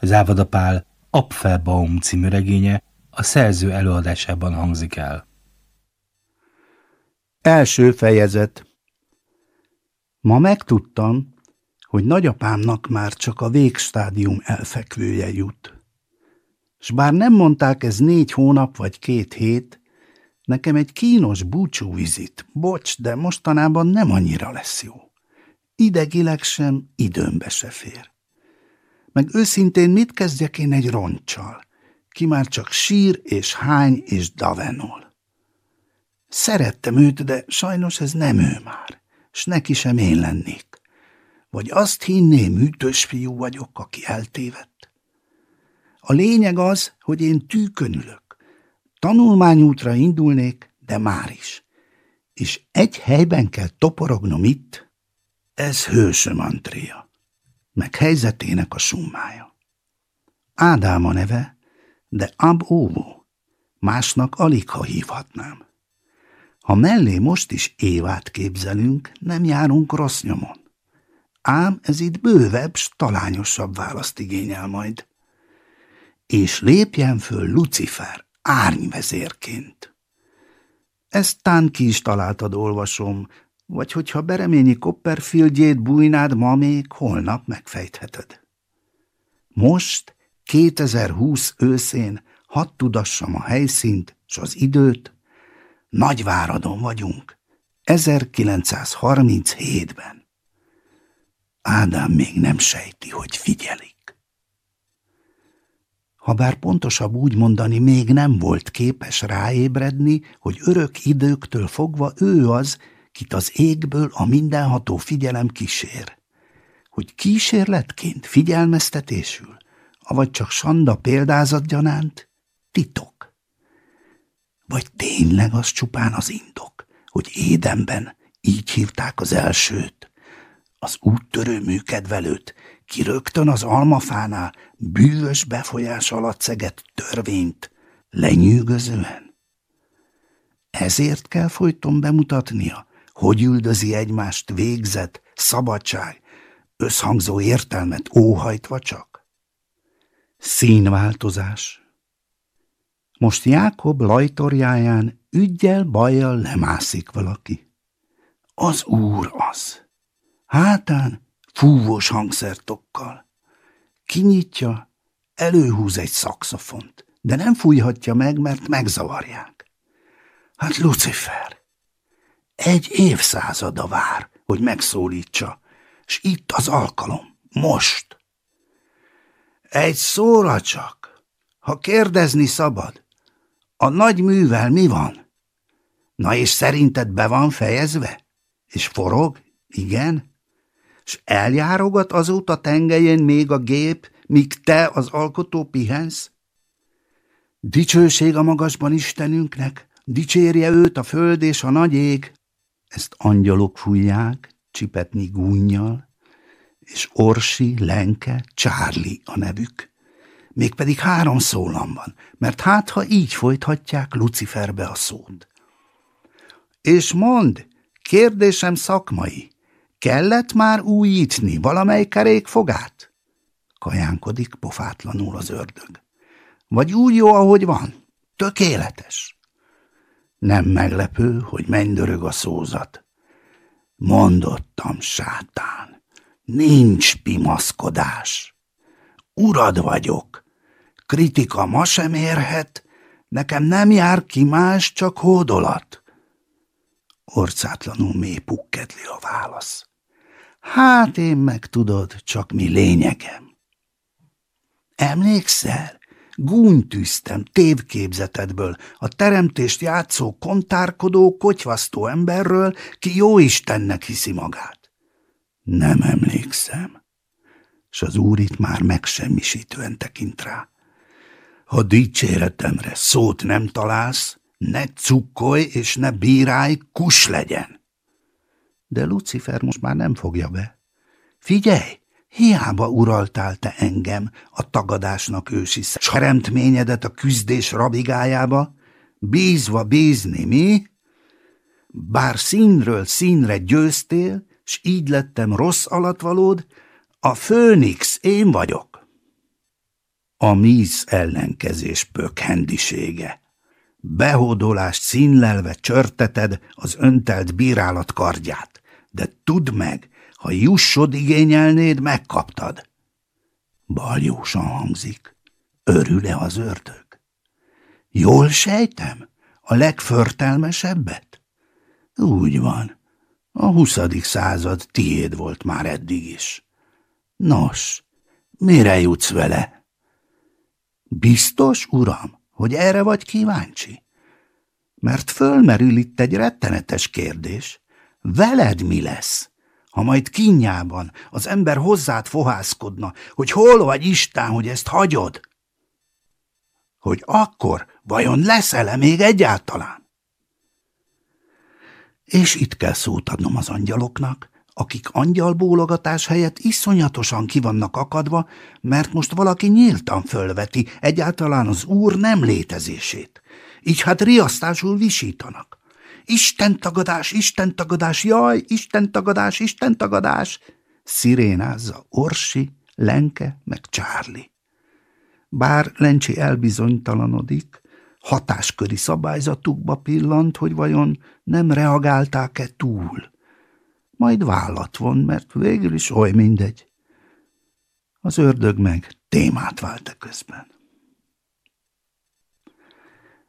Závada Pál Apfelbaum című regénye a szerző előadásában hangzik el. Első fejezet Ma megtudtam, hogy nagyapámnak már csak a végstádium elfekvője jut. S bár nem mondták ez négy hónap vagy két hét, nekem egy kínos búcsúvizit, bocs, de mostanában nem annyira lesz jó. Idegileg sem, időmbe se fér. Meg őszintén mit kezdjek én egy roncsal, ki már csak sír és hány és davenol. Szerettem őt, de sajnos ez nem ő már, s neki sem én lennék. Vagy azt hinném, műtös fiú vagyok, aki eltévedt. A lényeg az, hogy én tűkönülök. Tanulmányútra indulnék, de már is. És egy helyben kell toporognom itt. Ez hősöm Andrea, meg helyzetének a summája. Ádám a neve, de Ab Óvó. Másnak alig, ha hívhatnám. Ha mellé most is Évát képzelünk, nem járunk rossz nyomon. Ám ez itt bővebb, s talányosabb választ igényel majd. És lépjen föl Lucifer árnyvezérként. Ezt tán ki is találtad, olvasom, vagy hogyha Bereményi Copperfieldjét bújnád ma még, holnap megfejtheted. Most, 2020 őszén, hadd tudassam a helyszínt s az időt, Nagyváradon vagyunk, 1937-ben. Ádám még nem sejti, hogy figyelik. Habár pontosabb úgy mondani, még nem volt képes ráébredni, hogy örök időktől fogva ő az, kit az égből a mindenható figyelem kísér. Hogy kísérletként figyelmeztetésül, avagy csak Sanda példázatgyanánt, titok. Vagy tényleg az csupán az indok, hogy Édenben így hívták az elsőt, az úttörő műkedvelőt, ki rögtön az almafánál bűvös befolyás alatt szegett törvényt, lenyűgözően. Ezért kell folyton bemutatnia, hogy üldözi egymást végzet, szabadság, összhangzó értelmet óhajtva csak. Színváltozás. Most Jákob lajtorjáján ügyel bajjal lemászik valaki. Az úr az hátán fúvós hangszertokkal. Kinyitja, előhúz egy szakszofont, de nem fújhatja meg, mert megzavarják. Hát Lucifer, egy évszázada vár, hogy megszólítsa, s itt az alkalom, most. Egy szóra csak, ha kérdezni szabad, a nagy művel mi van? Na és szerinted be van fejezve? És forog? Igen? s eljárogat azóta tengelyén még a gép, míg te az alkotó pihensz? Dicsőség a magasban Istenünknek, dicsérje őt a föld és a nagy ég. Ezt angyalok fújják, csipetni gúnyjal, és Orsi, Lenke, Csárli a nevük. Mégpedig három szólam van, mert hát, ha így folythatják Luciferbe a szót. És mond, kérdésem szakmai, Kellett már újítni valamely kerékfogát? Kajánkodik pofátlanul az ördög. Vagy úgy jó, ahogy van? Tökéletes. Nem meglepő, hogy mennydörög a szózat. Mondottam, sátán, nincs pimaszkodás. Urad vagyok. Kritika ma sem érhet, nekem nem jár ki más, csak hódolat. Orcátlanul mély pukkedli a válasz. Hát én meg tudod, csak mi lényegem. Emlékszel? Gúnytűztem tévképzetedből, a teremtést játszó, kontárkodó, kotyvasztó emberről, ki jó Istennek hiszi magát. Nem emlékszem. S az úr itt már megsemmisítően tekint rá. Ha dicséretemre szót nem találsz, ne cukkolj és ne bírálj, kus legyen. De Lucifer most már nem fogja be. Figyelj, hiába uraltál te engem a tagadásnak ősi seremtményedet a küzdés rabigájába, bízva bízni, mi? Bár színről színre győztél, s így lettem rossz alatvalód, a főnix én vagyok. A míz ellenkezés pökhendisége. Behódolást színlelve csörteted az öntelt bírálat kardját, de tudd meg, ha jussod igényelnéd, megkaptad. Baljósan hangzik. Örül-e az ördög? Jól sejtem? A legförtelmesebbet? Úgy van. A huszadik század tiéd volt már eddig is. Nos, mire jutsz vele? Biztos, uram, hogy erre vagy kíváncsi? Mert fölmerül itt egy rettenetes kérdés. Veled mi lesz? Ha majd kinyában az ember hozzád fohászkodna, hogy hol vagy Isten, hogy ezt hagyod? Hogy akkor vajon leszel-e még egyáltalán? És itt kell szót adnom az angyaloknak, akik angyalbólogatás helyett iszonyatosan kivannak akadva, mert most valaki nyíltan fölveti egyáltalán az úr nem létezését. Így hát riasztásul visítanak. Isten tagadás, Isten tagadás, jaj, Isten tagadás, Isten tagadás! Szirénázza Orsi, Lenke meg Csárli. Bár Lencsi elbizonytalanodik, hatásköri szabályzatukba pillant, hogy vajon nem reagálták-e túl. Majd vállat von, mert végül is oly mindegy. Az ördög meg témát vált közben.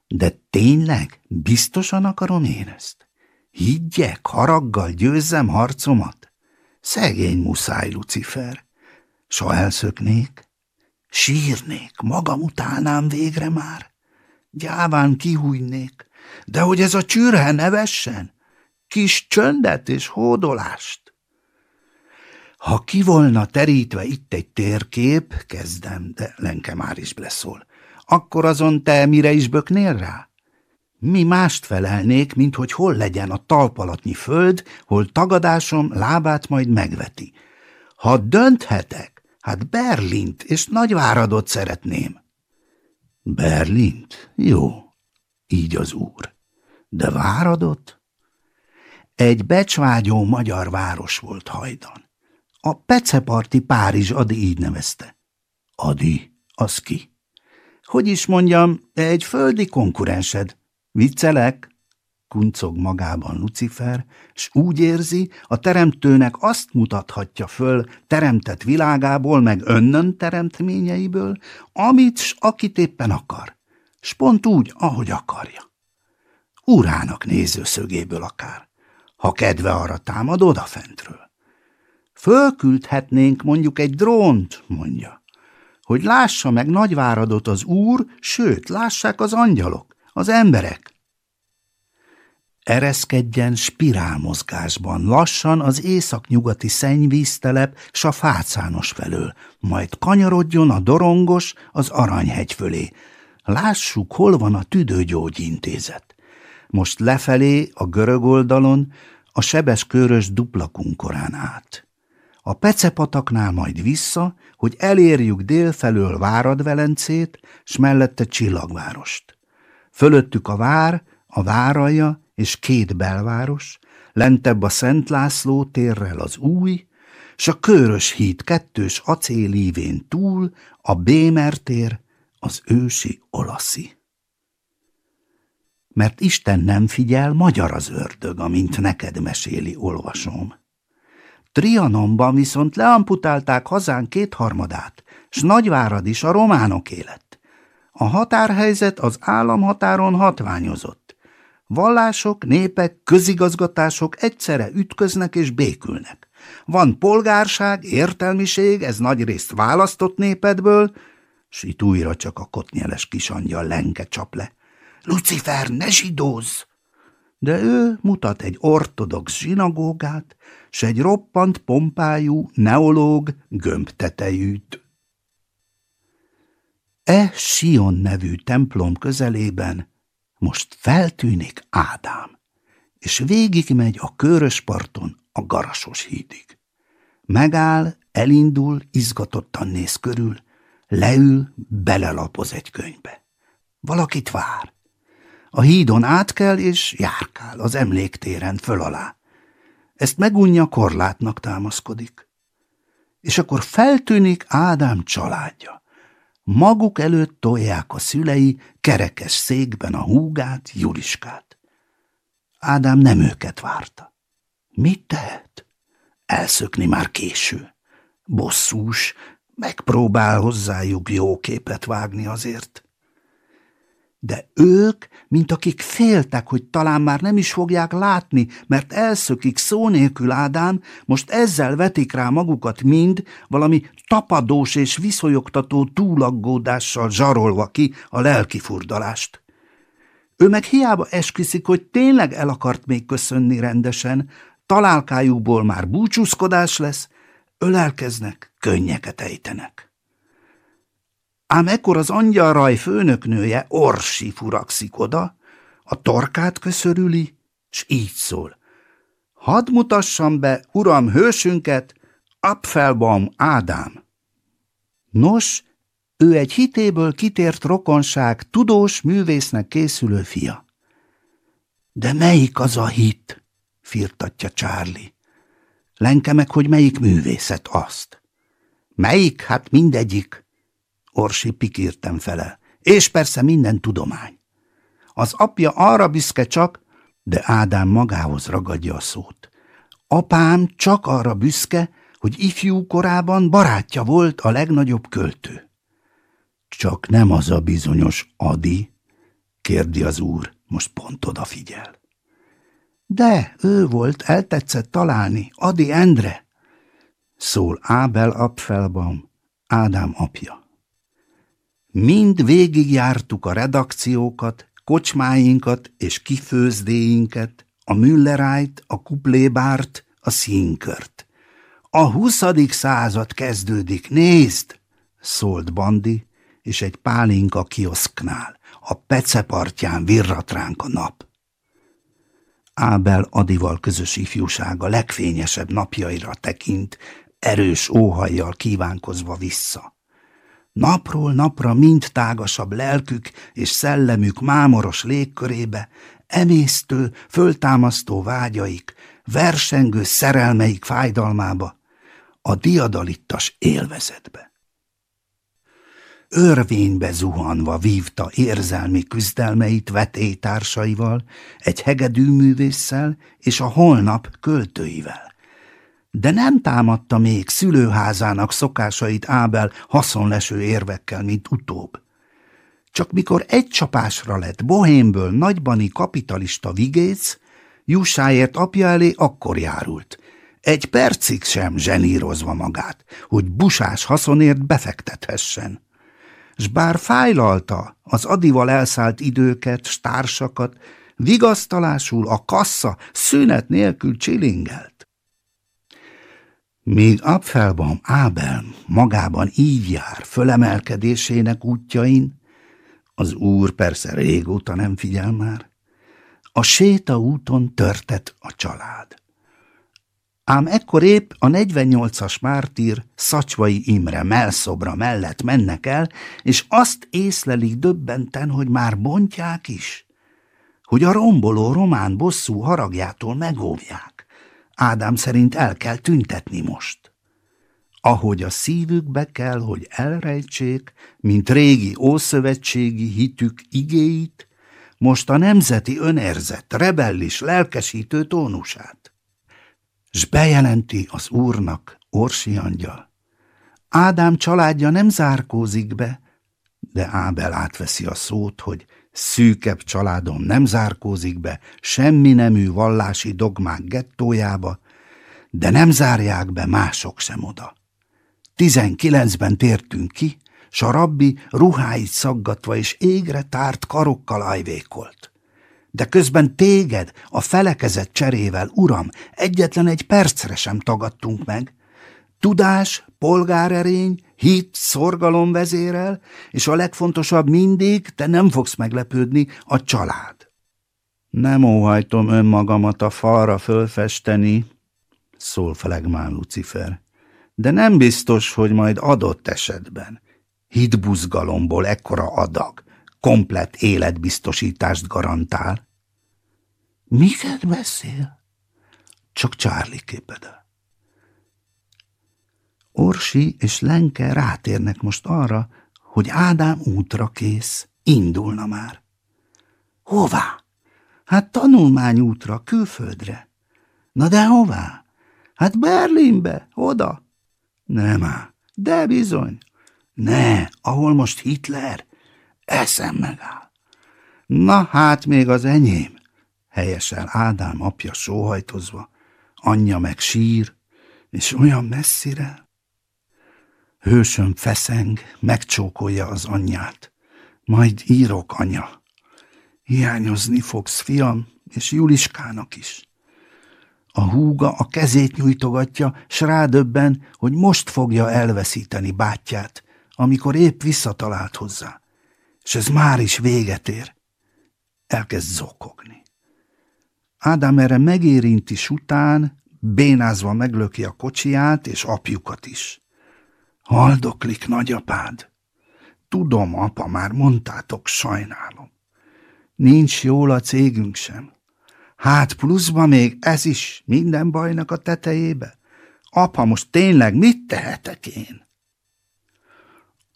De tényleg biztosan akarom én ezt? Higgyek, haraggal győzzem harcomat? Szegény muszáj, Lucifer. S ha elszöknék, sírnék, magam utálnám végre már. Gyáván kihújnék, de hogy ez a csürhe ne vessen, kis csöndet és hódolást. Ha ki volna terítve itt egy térkép, kezdem, de Lenke már is beszól, akkor azon te mire is böknél rá? Mi mást felelnék, mint hogy hol legyen a talpalatnyi föld, hol tagadásom lábát majd megveti. Ha dönthetek, hát Berlint és Nagyváradot szeretném. Berlint? Jó, így az úr. De Váradot? Egy becsvágyó magyar város volt hajdan. A Peceparti Párizs Adi így nevezte. Adi, az ki? Hogy is mondjam, egy földi konkurensed. Viccelek? Kuncog magában Lucifer, s úgy érzi, a teremtőnek azt mutathatja föl teremtett világából, meg önnön teremtményeiből, amit s akit éppen akar, s pont úgy, ahogy akarja. Urának nézőszögéből akár, ha kedve arra támad odafentről. Fölküldhetnénk mondjuk egy drónt, mondja hogy lássa meg nagyváradot az úr, sőt, lássák az angyalok, az emberek. Ereszkedjen spirálmozgásban, lassan az északnyugati szennyvíztelep s a fácános felől, majd kanyarodjon a dorongos az aranyhegy fölé. Lássuk, hol van a tüdőgyógyintézet. Most lefelé, a görög oldalon, a sebeskörös duplakunkorán át. A pecepataknál majd vissza, hogy elérjük délfelől Várad-Velencét, s mellette Csillagvárost. Fölöttük a vár, a váralja és két belváros, lentebb a Szent László térrel az új, s a Körös híd kettős acélívén túl a Bémer tér, az ősi olaszi. Mert Isten nem figyel, magyar az ördög, amint neked meséli, olvasom. Trianonban viszont leamputálták hazán kétharmadát, s Nagyvárad is a románok élet. A határhelyzet az államhatáron hatványozott. Vallások, népek, közigazgatások egyszerre ütköznek és békülnek. Van polgárság, értelmiség, ez nagyrészt választott népedből, s itt újra csak a kotnyeles kisangyal lenke csap le. Lucifer, ne zsidózz! De ő mutat egy ortodox zsinagógát, s egy roppant pompájú, neológ gömbtetejűt. E Sion nevű templom közelében most feltűnik Ádám, és végigmegy a körös parton a Garasos hídig. Megáll, elindul, izgatottan néz körül, leül, belelapoz egy könyvbe. Valakit vár. A hídon átkel és járkál az emléktéren föl alá. Ezt megunja korlátnak támaszkodik. És akkor feltűnik Ádám családja. maguk előtt tolják a szülei kerekes székben a húgát, Juliskát. Ádám nem őket várta. Mit tehet? Elszökni már késő. Bosszús, megpróbál hozzájuk jó képet vágni azért de ők, mint akik féltek, hogy talán már nem is fogják látni, mert elszökik szó nélkül Ádám, most ezzel vetik rá magukat mind, valami tapadós és viszonyogtató túlaggódással zsarolva ki a lelki furdalást. Ő meg hiába esküszik, hogy tényleg el akart még köszönni rendesen, találkájukból már búcsúzkodás lesz, ölelkeznek, könnyeket ejtenek. Ám ekkor az angyalraj főnöknője Orsi furakszik oda, a torkát köszörüli, s így szól. Hadd mutassam be, uram, hősünket, Apfelbaum Ádám. Nos, ő egy hitéből kitért rokonság, tudós művésznek készülő fia. De melyik az a hit? firtatja Charlie. Lenke meg, hogy melyik művészet azt. Melyik? Hát mindegyik. Orsi pikírtem fele. És persze minden tudomány. Az apja arra büszke csak, de Ádám magához ragadja a szót. Apám csak arra büszke, hogy ifjú korában barátja volt a legnagyobb költő. Csak nem az a bizonyos Adi, kérdi az úr, most pont odafigyel. De, ő volt, eltetszett találni, Adi Endre, szól Ábel Apfelbaum, Ádám apja. Mind végigjártuk a redakciókat, kocsmáinkat és kifőzdéinket, a Müllerájt, a Kuplébárt, a Színkört. A huszadik század kezdődik, nézd! szólt Bandi, és egy pálinka kioszknál, a pecepartján virrat ránk a nap. Ábel Adival közös ifjúsága legfényesebb napjaira tekint, erős óhajjal kívánkozva vissza. Napról napra mind tágasabb lelkük és szellemük mámoros légkörébe, emésztő, föltámasztó vágyaik, versengő szerelmeik fájdalmába, a diadalittas élvezetbe. Örvénybe zuhanva vívta érzelmi küzdelmeit vetélytársaival, egy hegedűművésszel és a holnap költőivel de nem támadta még szülőházának szokásait Ábel haszonleső érvekkel, mint utóbb. Csak mikor egy csapásra lett Bohémből nagybani kapitalista vigéc, Jussáért apja elé akkor járult. Egy percig sem zsenírozva magát, hogy busás haszonért befektethessen. S bár fájlalta az adival elszállt időket, stársakat, vigasztalásul a kassa szünet nélkül csilingelt. Míg Apfelbaum Ábel magában így jár fölemelkedésének útjain, az úr persze régóta nem figyel már, a séta úton törtet a család. Ám ekkor épp a 48-as mártír Szacsvai Imre melszobra mellett mennek el, és azt észlelik döbbenten, hogy már bontják is, hogy a romboló román bosszú haragjától megóvják. Ádám szerint el kell tüntetni most. Ahogy a szívükbe kell, hogy elrejtsék, mint régi ószövetségi hitük igéit, most a nemzeti önérzet rebellis, lelkesítő tónusát. S bejelenti az úrnak, Orsi angyal. Ádám családja nem zárkózik be, de Ábel átveszi a szót, hogy szűkebb családom nem zárkózik be semmi nemű vallási dogmák gettójába, de nem zárják be mások sem oda. Tizenkilencben tértünk ki, s a rabbi ruháit szaggatva és égre tárt karokkal ajvékolt. De közben téged a felekezet cserével, uram, egyetlen egy percre sem tagadtunk meg. Tudás, polgárerény, hit, szorgalom vezérel, és a legfontosabb mindig, te nem fogsz meglepődni, a család. Nem óhajtom önmagamat a falra fölfesteni, szól felegmán Lucifer, de nem biztos, hogy majd adott esetben. Hitbuzgalomból ekkora adag, komplet életbiztosítást garantál. Miket beszél? Csak Charlie képedel. Orsi és Lenke rátérnek most arra, hogy Ádám útra kész, indulna már. Hová? Hát tanulmányútra, külföldre. Na de hová? Hát Berlinbe, oda. Nem á, de bizony. Ne, ahol most Hitler, eszem megáll. Na hát még az enyém, helyesel Ádám apja sóhajtozva, anyja meg sír, és olyan messzire. Hősöm feszeng, megcsókolja az anyját. Majd írok, anya. Hiányozni fogsz, fiam, és Juliskának is. A húga a kezét nyújtogatja, s rádöbben, hogy most fogja elveszíteni bátyját, amikor épp visszatalált hozzá. És ez már is véget ér. Elkezd zokogni. Ádám erre megérinti után, bénázva meglöki a kocsiját és apjukat is. Haldoklik nagyapád. Tudom, apa, már mondtátok, sajnálom. Nincs jól a cégünk sem. Hát pluszba még ez is minden bajnak a tetejébe? Apa, most tényleg mit tehetek én?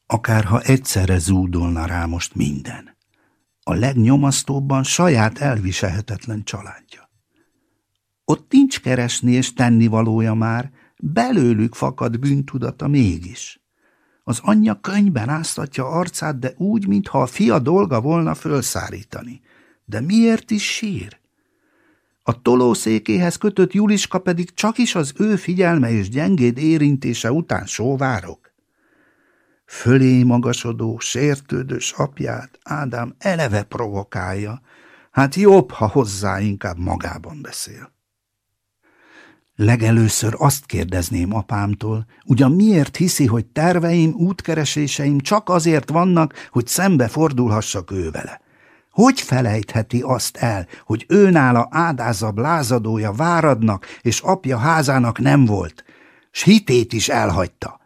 Akárha egyszerre zúdolna rá most minden. A legnyomasztóbban saját elviselhetetlen családja. Ott nincs keresni és tennivalója már, belőlük fakad bűntudata mégis. Az anyja könyben áztatja arcát, de úgy, mintha a fia dolga volna fölszárítani. De miért is sír? A tolószékéhez kötött Juliska pedig csak is az ő figyelme és gyengéd érintése után sóvárok. Fölé magasodó, sértődős apját Ádám eleve provokálja, hát jobb, ha hozzá inkább magában beszél. Legelőször azt kérdezném apámtól, ugyan miért hiszi, hogy terveim, útkereséseim csak azért vannak, hogy szembe fordulhassak ő vele. Hogy felejtheti azt el, hogy őnála ádázabb lázadója váradnak, és apja házának nem volt, s hitét is elhagyta.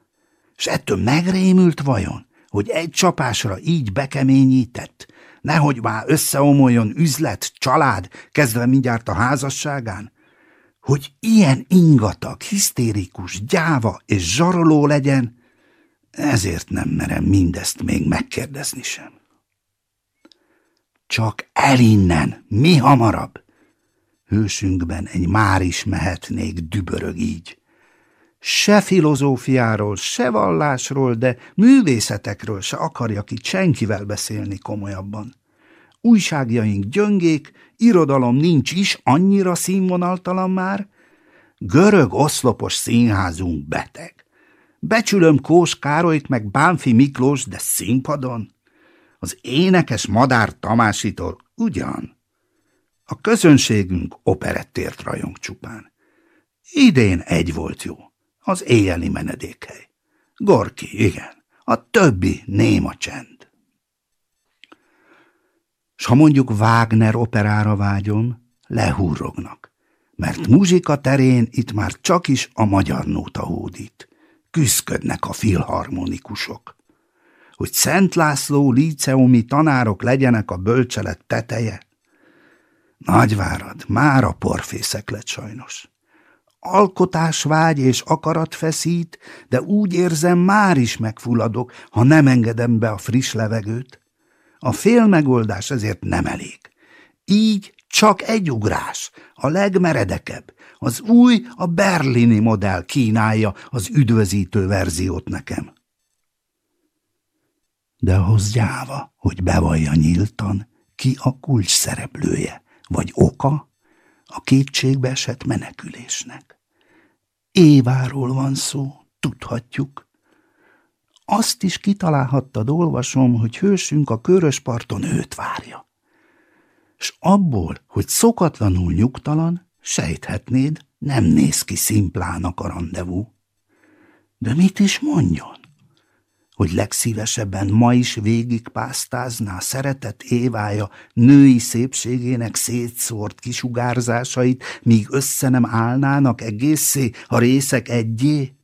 S ettől megrémült vajon, hogy egy csapásra így bekeményített, nehogy már összeomoljon üzlet, család, kezdve mindjárt a házasságán? Hogy ilyen ingatag, hisztérikus, gyáva és zsaroló legyen, ezért nem merem mindezt még megkérdezni sem. Csak el innen, mi hamarabb! Hősünkben egy már is mehetnék dübörög így. Se filozófiáról, se vallásról, de művészetekről se akarja ki senkivel beszélni komolyabban. Újságjaink gyöngék, irodalom nincs is, annyira színvonaltalan már. Görög oszlopos színházunk beteg. Becsülöm Kós Károlyt meg Bánfi Miklós, de színpadon. Az énekes Madár Tamásitól ugyan. A közönségünk operettért rajong csupán. Idén egy volt jó, az éjjeli menedékhely. Gorki, igen, a többi néma csend. S ha mondjuk Wagner operára vágyom, lehúrognak, mert muzsika terén itt már csak is a magyar nóta hódít. Küszködnek a filharmonikusok. Hogy Szent László líceumi tanárok legyenek a bölcselet teteje. Nagyvárad, már a porfészek lett sajnos. Alkotásvágy és akarat feszít, de úgy érzem, már is megfulladok, ha nem engedem be a friss levegőt. A fél megoldás ezért nem elég. Így csak egy ugrás, a legmeredekebb. Az új, a berlini modell kínálja az üdvözítő verziót nekem. De ahhoz gyáva, hogy bevallja nyíltan, ki a kulcs szereplője, vagy oka a kétségbe esett menekülésnek. Éváról van szó, tudhatjuk, azt is kitalálhattad, olvasom, hogy hősünk a körös parton őt várja. S abból, hogy szokatlanul nyugtalan, sejthetnéd, nem néz ki szimplának a rendezvú. De mit is mondjon? Hogy legszívesebben ma is végigpásztázná szeretett Évája női szépségének szétszórt kisugárzásait, míg össze nem állnának egészé a részek egyé?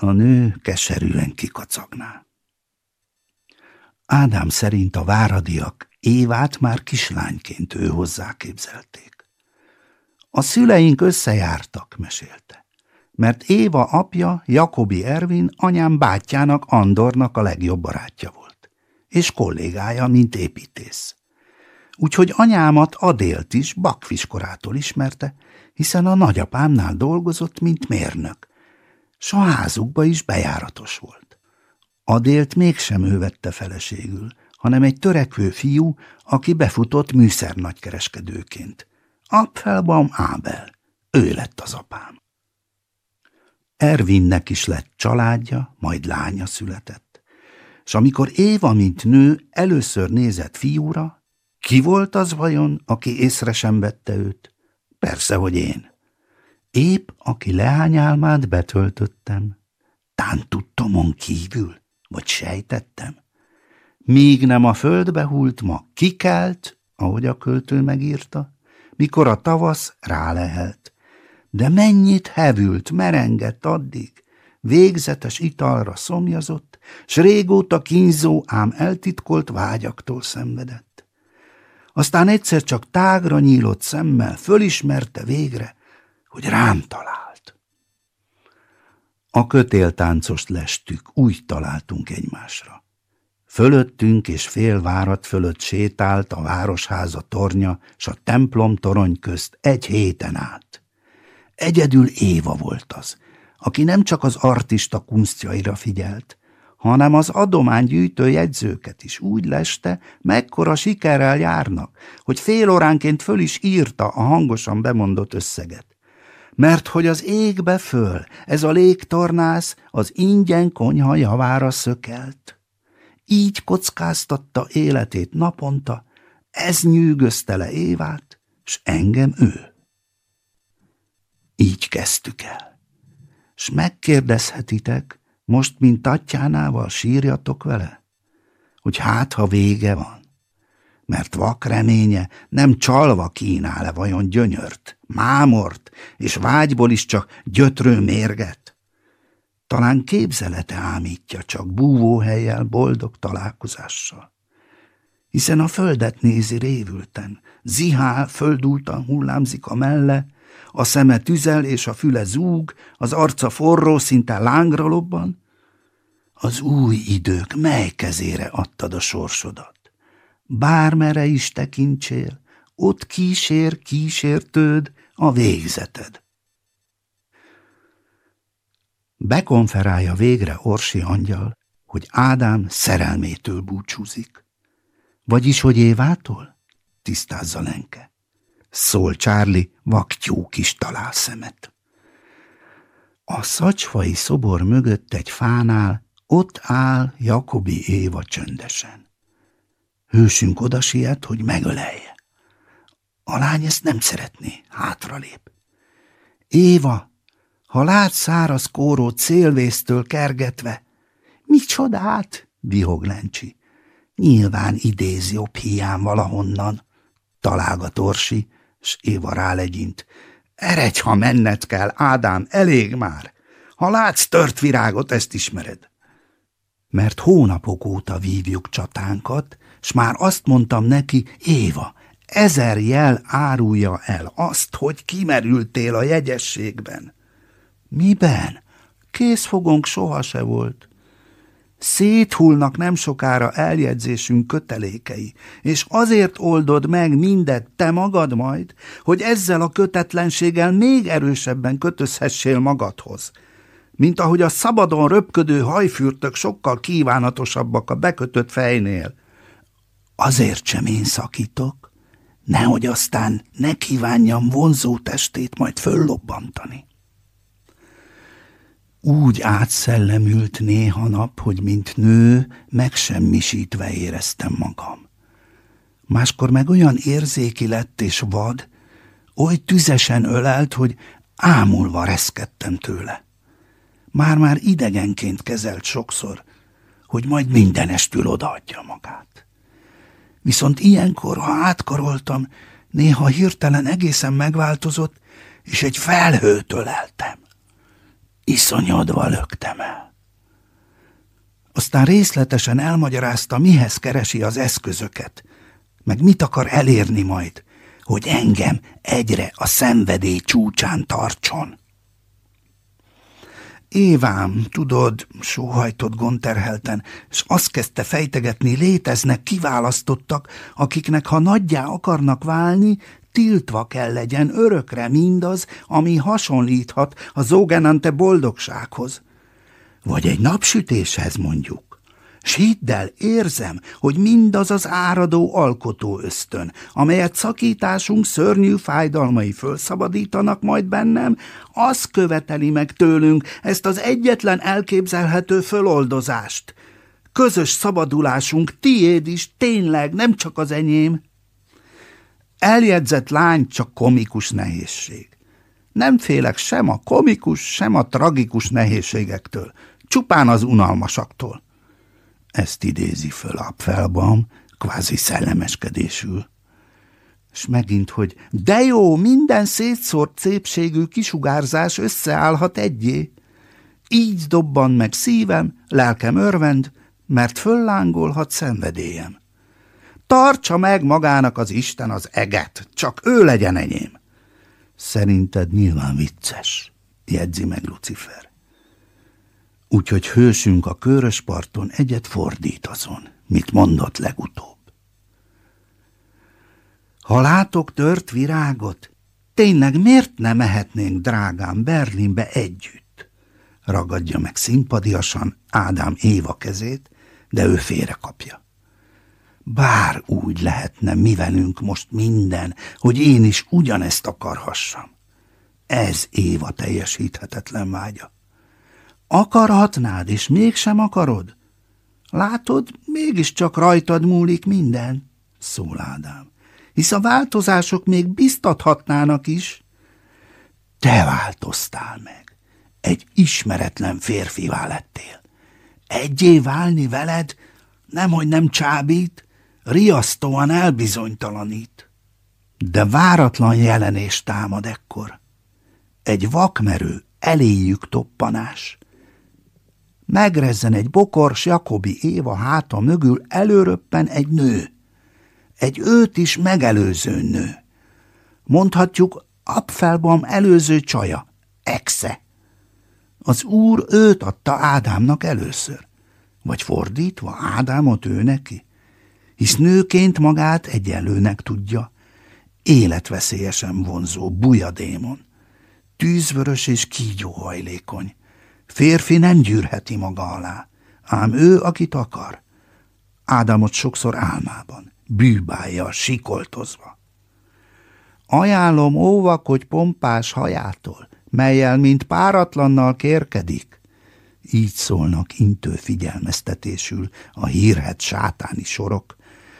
A nő keserűen kikacagná. Ádám szerint a váradiak Évát már kislányként ő hozzá képzelték. A szüleink összejártak, mesélte. mert Éva apja, Jakobi Ervin, anyám bátyjának Andornak a legjobb barátja volt, és kollégája, mint építész. Úgyhogy anyámat Adélt is bakfiskorától ismerte, hiszen a nagyapámnál dolgozott, mint mérnök, s a házukba is bejáratos volt. Adélt mégsem ő vette feleségül, hanem egy törekvő fiú, aki befutott műszer nagykereskedőként. Apfelbaum Ábel. Ő lett az apám. Ervinnek is lett családja, majd lánya született. És amikor Éva, mint nő, először nézett fiúra, ki volt az vajon, aki észre sem vette őt? Persze, hogy én. Épp, aki leányálmát betöltöttem. Tán tudtomon kívül, vagy sejtettem. Míg nem a földbe hult ma, kikelt, ahogy a költő megírta, mikor a tavasz rálehelt. De mennyit hevült, merengett addig, végzetes italra szomjazott, s régóta kínzó, ám eltitkolt vágyaktól szenvedett. Aztán egyszer csak tágra nyílott szemmel fölismerte végre, hogy rám talált. A kötéltáncost lestük, úgy találtunk egymásra. Fölöttünk és fél várat fölött sétált a városháza tornya s a templom torony közt egy héten át. Egyedül Éva volt az, aki nem csak az artista kunstjaira figyelt, hanem az adománygyűjtő jegyzőket is úgy leste, mekkora sikerrel járnak, hogy fél óránként föl is írta a hangosan bemondott összeget. Mert hogy az égbe föl, ez a légtornász az ingyen konyha javára szökelt. Így kockáztatta életét naponta, ez nyűgözte le Évát, s engem ő. Így kezdtük el. S megkérdezhetitek, most, mint Tatjánával sírjatok vele, hogy hát, ha vége van. Mert vak reménye nem csalva kínál-e vajon gyönyört, mámort, és vágyból is csak gyötrő mérget? Talán képzelete ámítja csak búvóhelyjel, boldog találkozással. Hiszen a földet nézi révülten, zihál, földultan hullámzik a melle, a szeme tüzel és a füle zúg, az arca forró, szinte lángra lobban. Az új idők mely kezére adtad a sorsodat? Bármere is tekintsél, ott kísér kísértőd a végzeted. Bekonferálja végre Orsi angyal, hogy Ádám szerelmétől búcsúzik. Vagyis, hogy Évától? Tisztázza Lenke. Szól Csárli vaktyú kis találszemet. A szacsfai szobor mögött egy fánál ott áll Jakobi Éva csöndesen. Hősünk oda siet, hogy megölelje. A lány ezt nem szeretné, hátralép. Éva ha lát száraz kóró célvésztől kergetve, micsodát, bihog Lencsi. Nyilván idézi jobb hián valahonnan. Találgat Orsi, s Éva rálegyint. Eredj, ha menned kell, Ádám, elég már. Ha látsz tört virágot, ezt ismered. Mert hónapok óta vívjuk csatánkat, s már azt mondtam neki, Éva, ezer jel árulja el azt, hogy kimerültél a jegyességben. Miben? Készfogónk soha se volt. Széthullnak nem sokára eljegyzésünk kötelékei, és azért oldod meg mindet te magad majd, hogy ezzel a kötetlenséggel még erősebben kötözhessél magadhoz. Mint ahogy a szabadon röpködő hajfürtök sokkal kívánatosabbak a bekötött fejnél. Azért sem én szakítok, nehogy aztán ne kívánjam vonzó testét majd föllobbantani. Úgy átszellemült néha nap, hogy mint nő megsemmisítve éreztem magam. Máskor meg olyan érzéki lett és vad, oly tüzesen ölelt, hogy ámulva reszkedtem tőle. Már-már idegenként kezelt sokszor, hogy majd mindenestül odaadja magát. Viszont ilyenkor, ha átkaroltam, néha hirtelen egészen megváltozott, és egy felhőt öleltem iszonyodva löktem el. Aztán részletesen elmagyarázta, mihez keresi az eszközöket, meg mit akar elérni majd, hogy engem egyre a szenvedély csúcsán tartson. Évám, tudod, sóhajtott gonterhelten, és azt kezdte fejtegetni, léteznek kiválasztottak, akiknek ha nagyjá akarnak válni, tiltva kell legyen örökre mindaz, ami hasonlíthat a zogenante boldogsághoz. Vagy egy napsütéshez mondjuk. S hidd el, érzem, hogy mindaz az áradó alkotó ösztön, amelyet szakításunk szörnyű fájdalmai fölszabadítanak majd bennem, az követeli meg tőlünk ezt az egyetlen elképzelhető föloldozást. Közös szabadulásunk tiéd is, tényleg, nem csak az enyém. Eljegyzett lány csak komikus nehézség. Nem félek sem a komikus, sem a tragikus nehézségektől, csupán az unalmasaktól. Ezt idézi föl Apfelbaum, kvázi szellemeskedésül. És megint, hogy de jó, minden szétszórt szépségű kisugárzás összeállhat egyé. Így dobban meg szívem, lelkem örvend, mert föllángolhat szenvedélyem. Tartsa meg magának az Isten az eget, csak ő legyen enyém. Szerinted nyilván vicces, jegyzi meg Lucifer úgyhogy hősünk a körös parton egyet fordít azon, mit mondott legutóbb. Ha látok tört virágot, tényleg miért ne mehetnénk, drágám, Berlinbe együtt? Ragadja meg szimpadiasan Ádám Éva kezét, de ő kapja. Bár úgy lehetne mi velünk most minden, hogy én is ugyanezt akarhassam. Ez Éva teljesíthetetlen vágya. Akarhatnád, és mégsem akarod? Látod, mégiscsak rajtad múlik minden, szól Ádám, hisz a változások még biztathatnának is. Te változtál meg, egy ismeretlen férfivá lettél. Egyé válni veled, nemhogy nem csábít, riasztóan elbizonytalanít. De váratlan jelenés támad ekkor. Egy vakmerő, eléjük toppanás, Megrezzen egy bokors Jakobi Éva háta mögül előröppen egy nő. Egy őt is megelőző nő. Mondhatjuk Apfelbaum előző csaja, exe. Az úr őt adta Ádámnak először. Vagy fordítva, Ádámot ő neki. Hisz nőként magát egyenlőnek tudja. Életveszélyesen vonzó bujadémon. Tűzvörös és kígyóhajlékony Férfi nem gyűrheti maga alá, ám ő, akit akar. Ádámot sokszor álmában, bűbálja, sikoltozva. Ajánlom óvakodj pompás hajától, melyel, mint páratlannal kérkedik. Így szólnak intő figyelmeztetésül a hírhet sátáni sorok.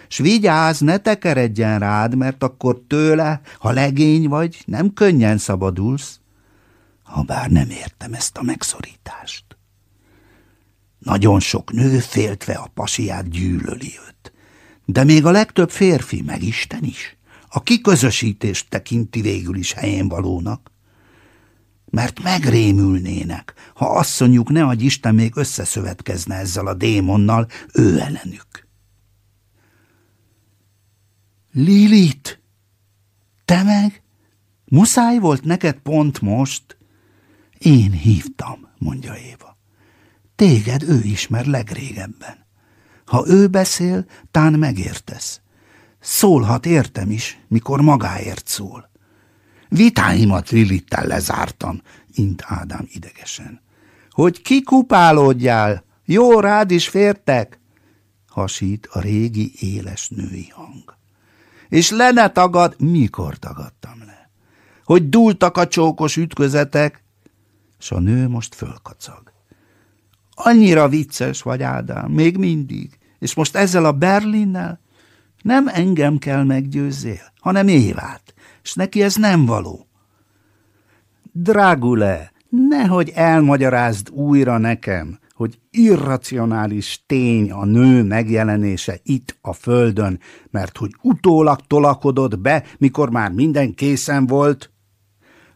S vigyázz, ne tekeredjen rád, mert akkor tőle, ha legény vagy, nem könnyen szabadulsz ha bár nem értem ezt a megszorítást. Nagyon sok nő féltve a pasiát gyűlöli őt, de még a legtöbb férfi, meg Isten is, a kiközösítést tekinti végül is helyén valónak, mert megrémülnének, ha asszonyuk ne adj Isten még összeszövetkezne ezzel a démonnal, ő ellenük. Lilit, te meg? Muszáj volt neked pont most? Én hívtam, mondja Éva. Téged ő ismer legrégebben. Ha ő beszél, tán megértesz. Szólhat értem is, mikor magáért szól. Vitáimat Lilittel lezártam, int Ádám idegesen. Hogy kikupálódjál, jó rád is fértek, hasít a régi éles női hang. És le ne tagad, mikor tagadtam le? Hogy dúltak a csókos ütközetek, s a nő most fölkacag. Annyira vicces vagy, Ádám, még mindig, és most ezzel a Berlinnel nem engem kell meggyőzzél, hanem Évát, és neki ez nem való. Drágule, nehogy elmagyarázd újra nekem, hogy irracionális tény a nő megjelenése itt a földön, mert hogy utólag tolakodott be, mikor már minden készen volt,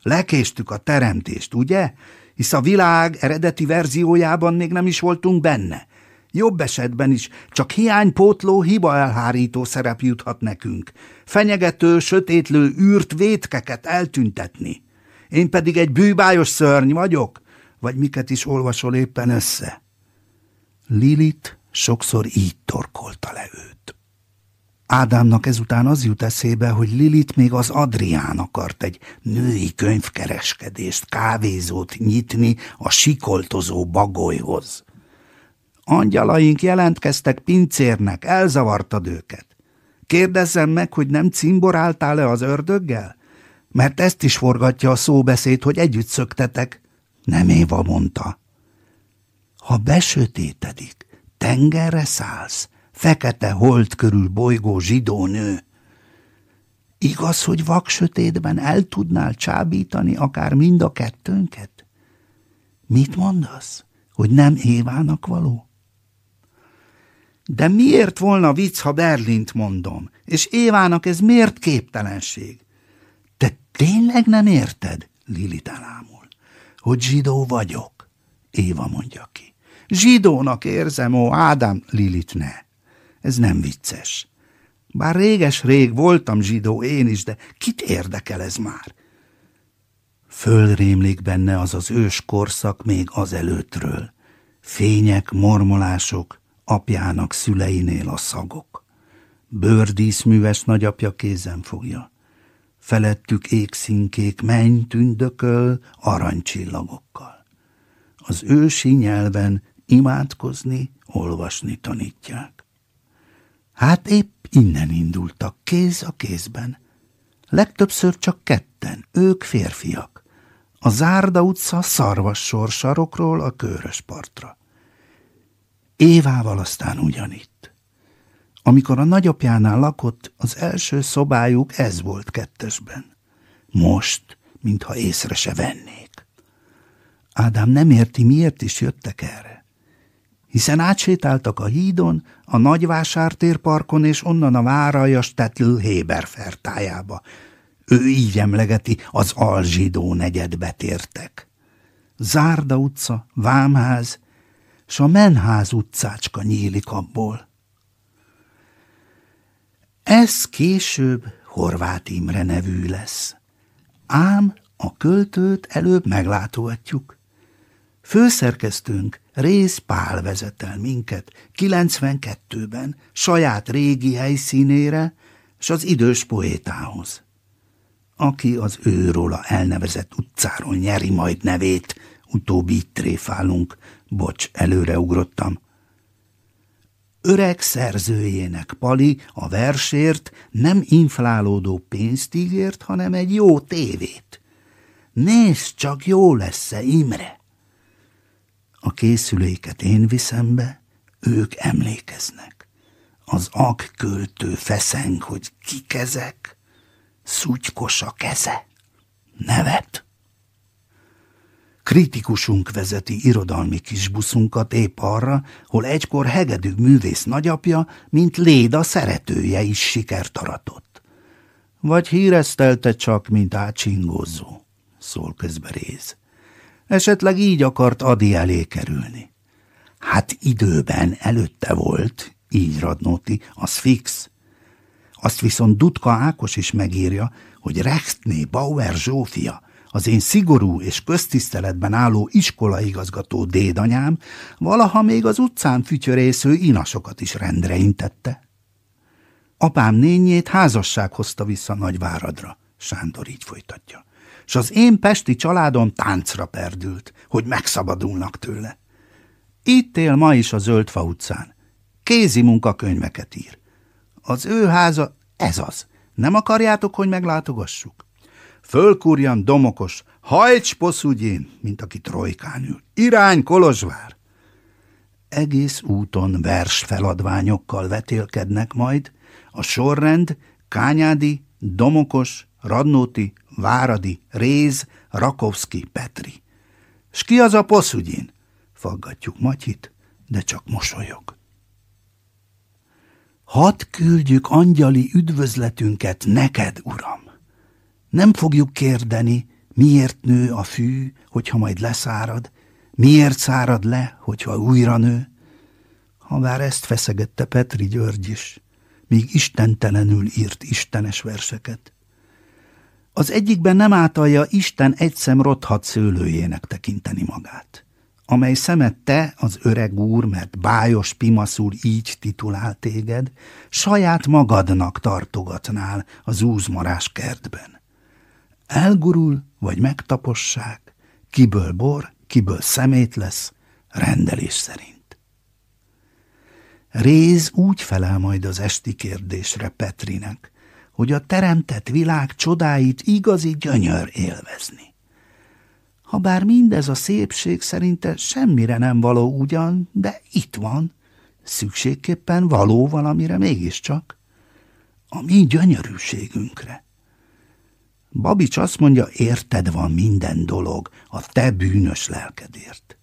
Lekéstük a teremtést, ugye? Hisz a világ eredeti verziójában még nem is voltunk benne. Jobb esetben is csak hiánypótló, hiba elhárító szerep juthat nekünk. Fenyegető, sötétlő űrt vétkeket eltüntetni. Én pedig egy bűbájos szörny vagyok? vagy miket is olvasol éppen össze? Lilit sokszor így torkolta le őt. Ádámnak ezután az jut eszébe, hogy Lilit még az Adrián akart egy női könyvkereskedést, kávézót nyitni a sikoltozó bagolyhoz. Angyalaink jelentkeztek pincérnek, elzavartad őket. Kérdezzem meg, hogy nem cimboráltál-e az ördöggel? Mert ezt is forgatja a szóbeszéd, hogy együtt szöktetek. Nem Éva mondta. Ha besötétedik, tengerre szállsz, fekete hold körül bolygó zsidó nő. Igaz, hogy vaksötétben el tudnál csábítani akár mind a kettőnket? Mit mondasz, hogy nem Évának való? De miért volna vicc, ha Berlint mondom? És Évának ez miért képtelenség? Te tényleg nem érted? Lili elámul. Hogy zsidó vagyok? Éva mondja ki. Zsidónak érzem, ó Ádám, Lilit ne. Ez nem vicces. Bár réges-rég voltam zsidó én is, de kit érdekel ez már? Fölrémlik benne az az ős korszak még az előttről. Fények, mormolások, apjának szüleinél a szagok. Bőrdíszműves nagyapja kézen fogja. Felettük égszínkék menny tündököl aranycsillagokkal. Az ősi nyelven imádkozni, olvasni tanítják. Hát épp innen indultak, kéz a kézben. Legtöbbször csak ketten, ők férfiak. A Zárda utca szarvas sorsarokról a körös partra. Évával aztán ugyanitt. Amikor a nagyapjánál lakott, az első szobájuk ez volt kettesben. Most, mintha észre se vennék. Ádám nem érti, miért is jöttek erre. Hiszen átsétáltak a hídon, a nagyvásártérparkon és onnan a várajas Tetl Héber fertájába. Ő így emlegeti, az alzsidó negyedbe tértek. Zárda utca, Vámház, s a Menház utcácska nyílik abból. Ez később Horváth Imre nevű lesz. Ám a költőt előbb meglátogatjuk. Főszerkesztőnk Rész Pál vezet el minket 92-ben saját régi helyszínére s az idős poétához, aki az őróla elnevezett utcáról nyeri majd nevét, utóbbi itt tréfálunk, Bocs, előreugrottam. Öreg szerzőjének Pali a versért nem inflálódó pénzt ígért, hanem egy jó tévét. Nézd, csak jó lesz-e, Imre! A készüléket én viszem be, ők emlékeznek. Az agköltő feszeng, hogy kik ezek, szutykos a keze. Nevet. Kritikusunk vezeti irodalmi kisbuszunkat épp arra, hol egykor hegedű művész nagyapja, mint Léda szeretője is sikert aratott. Vagy híreztelte csak, mint átsingózó, szól közbe Réz. Esetleg így akart Adi elé kerülni. Hát időben előtte volt, így Radnóti, az fix. Azt viszont Dudka Ákos is megírja, hogy Rechtné Bauer Zsófia, az én szigorú és köztiszteletben álló iskolaigazgató dédanyám valaha még az utcán fütyörésző inasokat is rendre intette. Apám nényét házasság hozta vissza Nagyváradra, Sándor így folytatja, s az én pesti családom táncra perdült, hogy megszabadulnak tőle. Itt él ma is a Zöldfa utcán. Kézi munkakönyveket ír. Az ő háza ez az. Nem akarjátok, hogy meglátogassuk? Fölkurjan domokos, hajts poszúgyén, mint aki trojkán ül. Irány Kolozsvár! Egész úton vers feladványokkal vetélkednek majd, a sorrend Kányádi, Domokos, Radnóti, Váradi, Réz, Rakovszki, Petri. S ki az a poszúgyén? Faggatjuk Matyit, de csak mosolyog. Hadd küldjük angyali üdvözletünket neked, uram! Nem fogjuk kérdeni, miért nő a fű, hogyha majd leszárad, miért szárad le, hogyha újra nő. Ha bár ezt feszegette Petri György is, míg istentelenül írt istenes verseket. Az egyikben nem átalja Isten egy szem rothat szőlőjének tekinteni magát, amely szemet te, az öreg úr, mert bájos pimaszul így titulál téged, saját magadnak tartogatnál az úzmarás kertben. Elgurul, vagy megtapossák, kiből bor, kiből szemét lesz, rendelés szerint. Réz úgy felel majd az esti kérdésre Petrinek, hogy a teremtett világ csodáit igazi gyönyör élvezni. Habár mindez a szépség szerinte semmire nem való ugyan, de itt van, szükségképpen való valamire mégiscsak, a mi gyönyörűségünkre. Babics azt mondja, érted van minden dolog, a te bűnös lelkedért.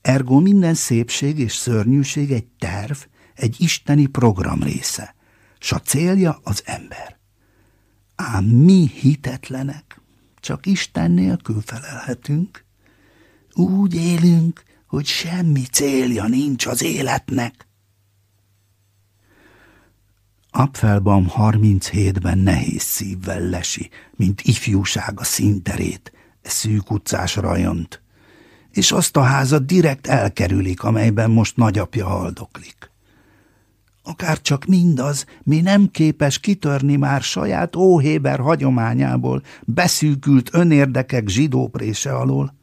Ergo minden szépség és szörnyűség egy terv, egy isteni program része, s a célja az ember. Ám mi hitetlenek, csak Isten nélkül felelhetünk. Úgy élünk, hogy semmi célja nincs az életnek. Apfelbaum 37-ben nehéz szívvel lesi, mint ifjúság a színterét, e szűk utcás rajont, és azt a házat direkt elkerülik, amelyben most nagyapja haldoklik. Akár csak mindaz, mi nem képes kitörni már saját óhéber hagyományából, beszűkült önérdekek zsidóprése alól.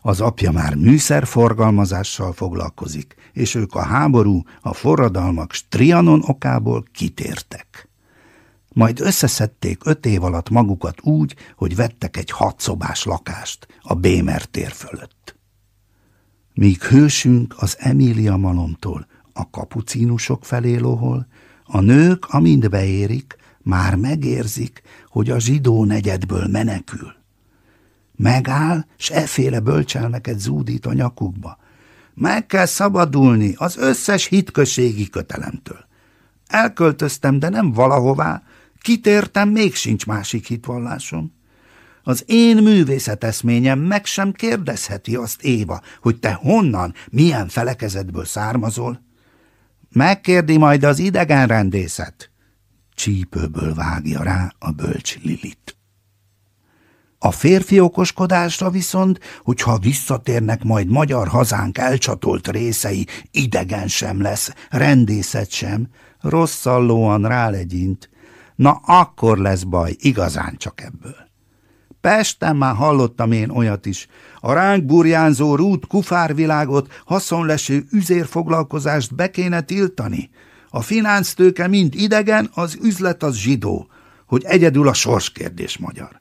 Az apja már műszerforgalmazással foglalkozik, és ők a háború, a forradalmak Strianon okából kitértek. Majd összeszedték öt év alatt magukat úgy, hogy vettek egy hatszobás lakást a Bémer tér fölött. Míg hősünk az Emília Malomtól a kapucínusok felé lohol, a nők, amint beérik, már megérzik, hogy a zsidó negyedből menekül. Megáll, s efféle bölcselmeket zúdít a nyakukba. Meg kell szabadulni az összes hitközségi kötelemtől. Elköltöztem, de nem valahová, kitértem, még sincs másik hitvallásom. Az én művészeteszményem meg sem kérdezheti azt Éva, hogy te honnan, milyen felekezetből származol. Megkérdi majd az idegenrendészet. Csípőből vágja rá a bölcs Lilit. A férfi okoskodásra viszont, hogyha visszatérnek majd magyar hazánk elcsatolt részei, idegen sem lesz, rendészet sem, rosszallóan rálegyint. Na akkor lesz baj, igazán csak ebből. Pesten már hallottam én olyat is. A ránk burjánzó rút kufárvilágot, haszonleső üzérfoglalkozást be kéne tiltani. A finánctőke mind idegen, az üzlet az zsidó, hogy egyedül a sorskérdés magyar.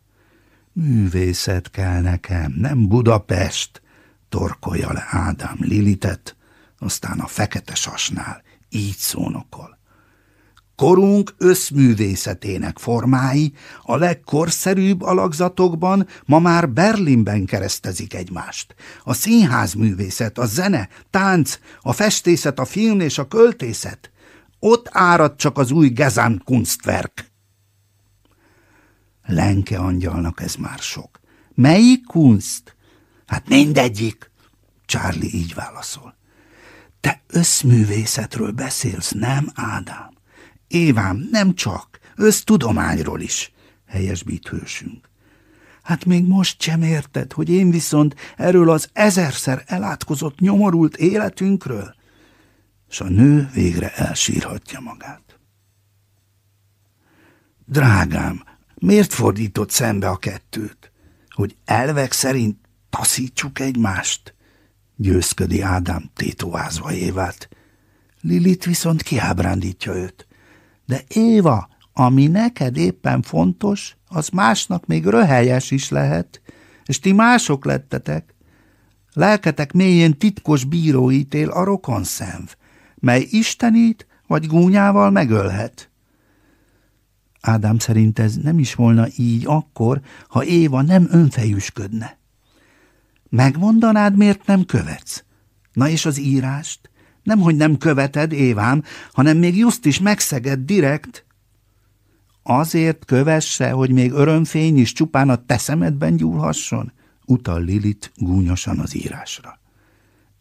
Művészet kell nekem, nem Budapest, torkolja le Ádám Lilitet, aztán a fekete sasnál így szónokol. Korunk összművészetének formái a legkorszerűbb alakzatokban ma már Berlinben keresztezik egymást. A színházművészet, a zene, tánc, a festészet, a film és a költészet. Ott árad csak az új Gezán Kunstwerk. Lenke angyalnak ez már sok. Melyik kunst? Hát mindegyik. Charlie így válaszol. Te összművészetről beszélsz, nem, Ádám? Évám, nem csak, tudományról is, helyesbít hősünk. Hát még most sem érted, hogy én viszont erről az ezerszer elátkozott nyomorult életünkről? S a nő végre elsírhatja magát. Drágám, miért fordított szembe a kettőt? Hogy elvek szerint taszítsuk egymást? Győzködi Ádám tétovázva Évát. Lilit viszont kiábrándítja őt. De Éva, ami neked éppen fontos, az másnak még röhelyes is lehet, és ti mások lettetek. Lelketek mélyén titkos bíróítél a rokonszenv, mely istenít vagy gúnyával megölhet. Ádám szerint ez nem is volna így akkor, ha Éva nem önfejűsködne. Megmondanád, miért nem követsz? Na és az írást? Nemhogy nem követed, Évám, hanem még just is megszeged direkt. Azért kövesse, hogy még örömfény is csupán a te szemedben gyúlhasson, utal Lilit gúnyosan az írásra.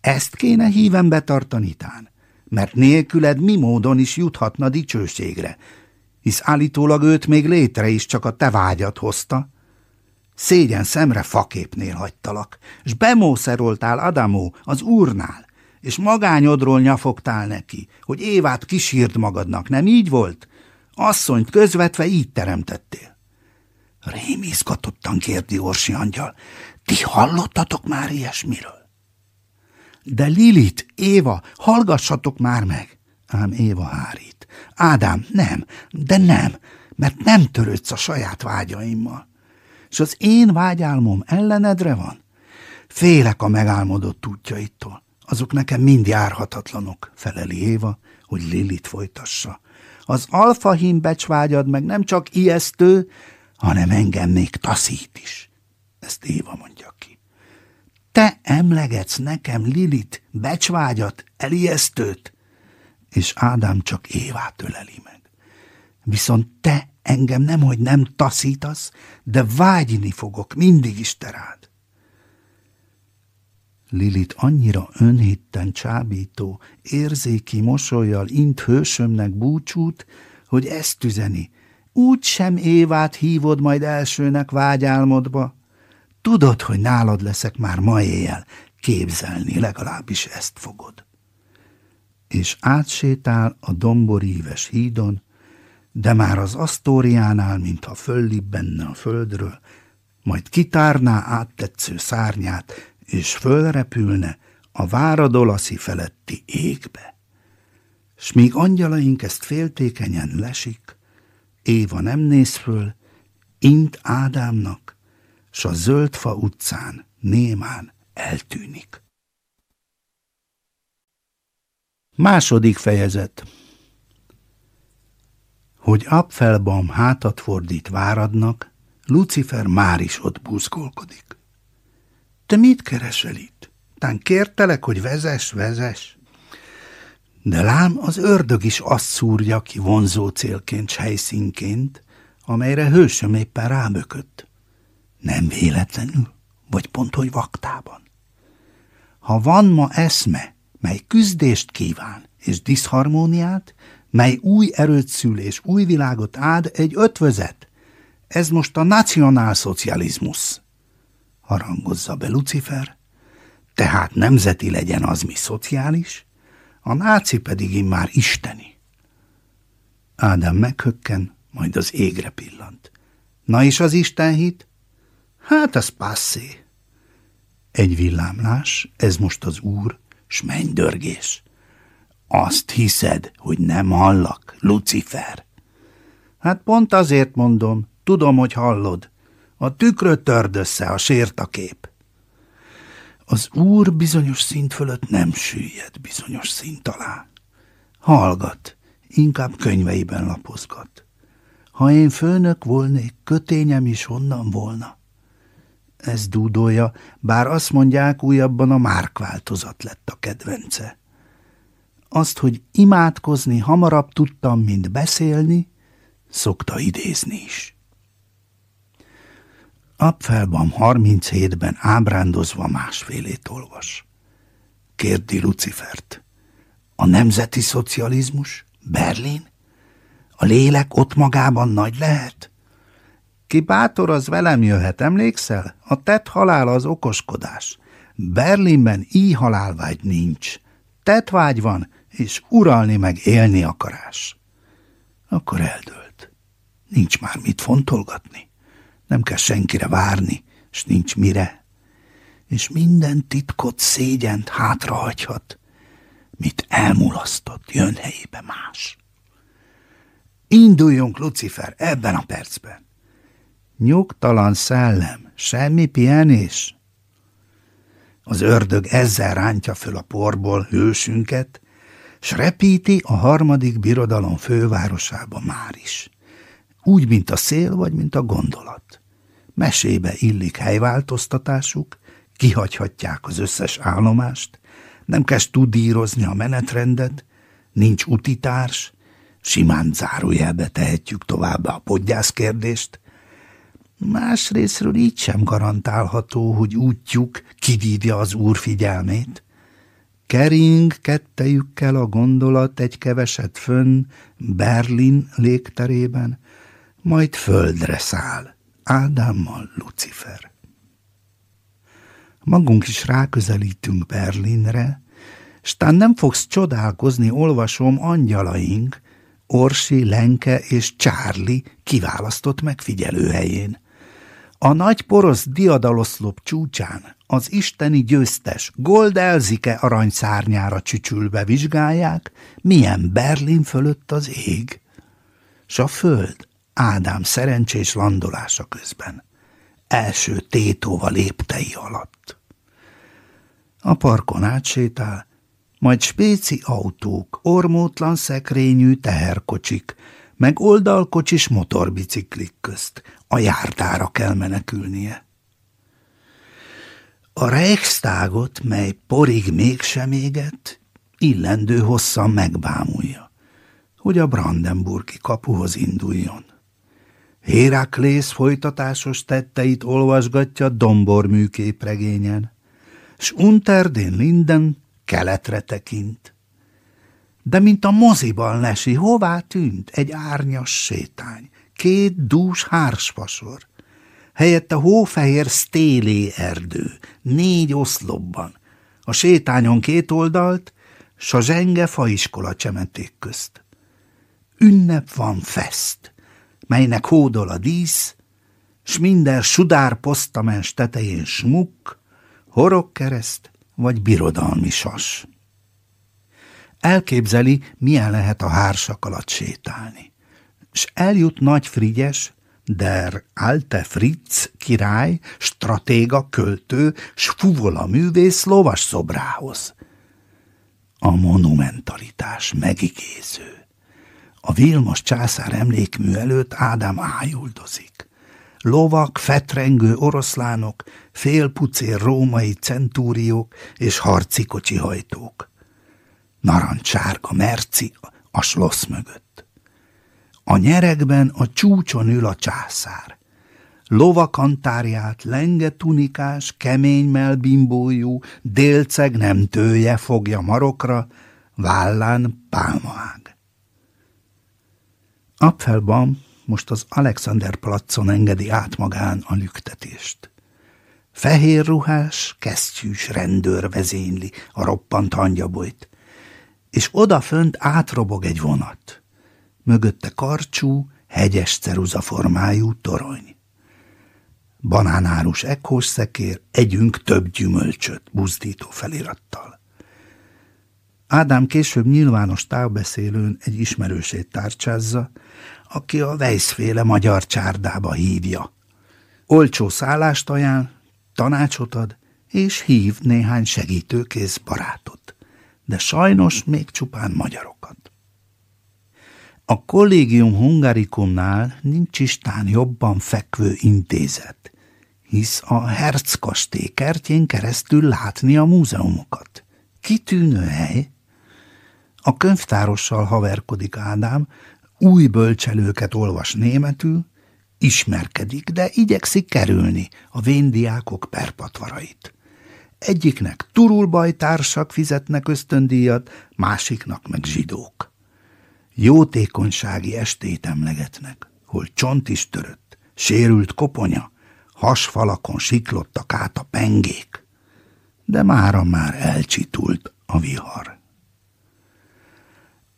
Ezt kéne híven betartani tán, mert nélküled mi módon is juthatna dicsőségre. hisz állítólag őt még létre is csak a te vágyat hozta. Szégyen szemre faképnél hagytalak, s bemószeroltál Adamó az úrnál, és magányodról nyafogtál neki, hogy Évát kisírt magadnak, nem így volt? Asszonyt közvetve így teremtettél. Rémészgatottan kérdi Orsi angyal, ti hallottatok már ilyesmiről? De Lilit, Éva, hallgassatok már meg! Ám Éva hárít. Ádám, nem, de nem, mert nem törődsz a saját vágyaimmal. És az én vágyálmom ellenedre van? Félek a megálmodott útjaittól. Azok nekem mind járhatatlanok, feleli Éva, hogy Lilit folytassa. Az alfahím becsvágyad meg nem csak ijesztő, hanem engem még taszít is. Ezt Éva mondja ki. Te emlegetsz nekem Lilit, becsvágyat, elijesztőt? És Ádám csak Évát öleli meg. Viszont te engem nem, hogy nem taszítasz, de vágyni fogok mindig is te rád. Lilit annyira önhitten csábító, érzéki mosolyjal int hősömnek búcsút, hogy ezt üzeni. Úgy sem Évát hívod majd elsőnek vágyálmodba. Tudod, hogy nálad leszek már ma éjjel, képzelni legalábbis ezt fogod. És átsétál a domboríves hídon, de már az asztóriánál, mintha föllibbenne a földről, majd kitárná áttetsző szárnyát, és fölrepülne a váradolaszi feletti égbe. S míg angyalaink ezt féltékenyen lesik, Éva nem néz föl, int Ádámnak, s a zöldfa utcán némán eltűnik. Második fejezet Hogy Apfelbaum hátat fordít váradnak, Lucifer már is ott buzgolkodik. Te mit keresel itt? Tán kértelek, hogy vezes, vezes. De lám, az ördög is azt szúrja ki vonzó célként, helyszínként, amelyre hősöm éppen rábökött. Nem véletlenül, vagy pont, hogy vaktában. Ha van ma eszme, mely küzdést kíván, és diszharmóniát, mely új erőt szül és új világot ád egy ötvözet, ez most a nacionálszocializmus harangozza be Lucifer, tehát nemzeti legyen az mi szociális, a náci pedig immár isteni. Ádám meghökken, majd az égre pillant. Na és az istenhit? Hát az passzé. Egy villámlás, ez most az úr, s mennydörgés. Azt hiszed, hogy nem hallak, Lucifer? Hát pont azért mondom, tudom, hogy hallod. A tükröt törd össze, a sért a kép. Az úr bizonyos szint fölött nem süllyed bizonyos szint alá. Hallgat, inkább könyveiben lapozgat. Ha én főnök volnék, kötényem is honnan volna. Ez dúdolja, bár azt mondják, újabban a márk változat lett a kedvence. Azt, hogy imádkozni hamarabb tudtam, mint beszélni, szokta idézni is. Apfelban 37-ben ábrándozva másfélét olvas. Kérdi Lucifert. A nemzeti szocializmus? Berlin? A lélek ott magában nagy lehet? Ki bátor, az velem jöhet, emlékszel? A tett halál az okoskodás. Berlinben így halálvágy nincs. Tettvágy van, és uralni meg élni akarás. Akkor eldőlt. Nincs már mit fontolgatni. Nem kell senkire várni, és nincs mire. És minden titkot, szégyent hátrahagyhat, mit elmulasztott, jön helyébe más. Induljunk, Lucifer, ebben a percben. Nyugtalan szellem, semmi pihenés. Az ördög ezzel rántja föl a porból hősünket, s repíti a harmadik birodalom fővárosába már is. Úgy, mint a szél, vagy mint a gondolat mesébe illik helyváltoztatásuk, kihagyhatják az összes állomást, nem kell studírozni a menetrendet, nincs utitárs, simán zárójelbe tehetjük tovább a podgyász kérdést. Másrésztről így sem garantálható, hogy útjuk kivívja az úr figyelmét. Kering kettejükkel a gondolat egy keveset fönn Berlin légterében, majd földre száll, Ádámmal Lucifer. Magunk is ráközelítünk Berlinre, stán nem fogsz csodálkozni, olvasom, angyalaink, Orsi, Lenke és Csárli kiválasztott megfigyelőhelyén. A nagy porosz diadaloszlop csúcsán az isteni győztes Gold Elzike aranyszárnyára csücsülve vizsgálják, milyen Berlin fölött az ég, s a föld Ádám szerencsés landolása közben, első tétóva léptei alatt. A parkon átsétál, majd spéci autók, ormótlan szekrényű teherkocsik, meg oldalkocsis motorbiciklik közt a jártára kell menekülnie. A Reichstagot, mely porig mégsem éget, illendő hosszan megbámulja, hogy a Brandenburgi kapuhoz induljon. Héraklész folytatásos tetteit olvasgatja Dombor műképregényen, s Unter den Linden keletre tekint. De mint a moziban lesi, hová tűnt egy árnyas sétány, két dús hársfasor, helyette hófehér stélé erdő, négy oszlopban, a sétányon két oldalt, s a zsenge faiskola csemeték közt. Ünnep van fest, melynek hódol a dísz, s minden sudár posztamens tetején smuk, horogkereszt vagy birodalmi sas. Elképzeli, milyen lehet a hársak alatt sétálni. S eljut Nagy Frigyes, der Alte Fritz király, stratéga, költő, s fuvola művész lovas szobrához. A monumentalitás megigéző. A Vilmos császár emlékmű előtt Ádám ájuldozik. Lovak, fetrengő oroszlánok, félpucér római centúriók és harci kocsihajtók. Narancsárga merci a slossz mögött. A nyerekben a csúcson ül a császár. Lovakantárját lenge tunikás, kemény melbimbójú, délceg nem tője fogja marokra, vállán pálmaág. Apfelban most az Alexander placon engedi át magán a lüktetést. Fehér ruhás, kesztyűs rendőr vezényli a roppant hangyabolyt, és odafönt átrobog egy vonat. Mögötte karcsú, hegyes ceruzaformájú torony. Banánárus ekkós szekér, együnk több gyümölcsöt, buzdító felirattal. Ádám később nyilvános távbeszélőn egy ismerősét tárcsázza, aki a Weissféle magyar csárdába hívja. Olcsó szállást ajánl, tanácsot ad, és hív néhány segítőkész barátot, de sajnos még csupán magyarokat. A Collegium Hungaricumnál nincs istán jobban fekvő intézet, hisz a Herz kastély kertjén keresztül látni a múzeumokat. Kitűnő hely. A könyvtárossal haverkodik Ádám, új bölcselőket olvas németül, ismerkedik, de igyekszik kerülni a véndiákok perpatvarait. Egyiknek turulbajtársak fizetnek ösztöndíjat, másiknak meg zsidók. Jótékonysági estét emlegetnek, hol csont is törött, sérült koponya, hasfalakon siklottak át a pengék, de mára már elcsitult a vihar.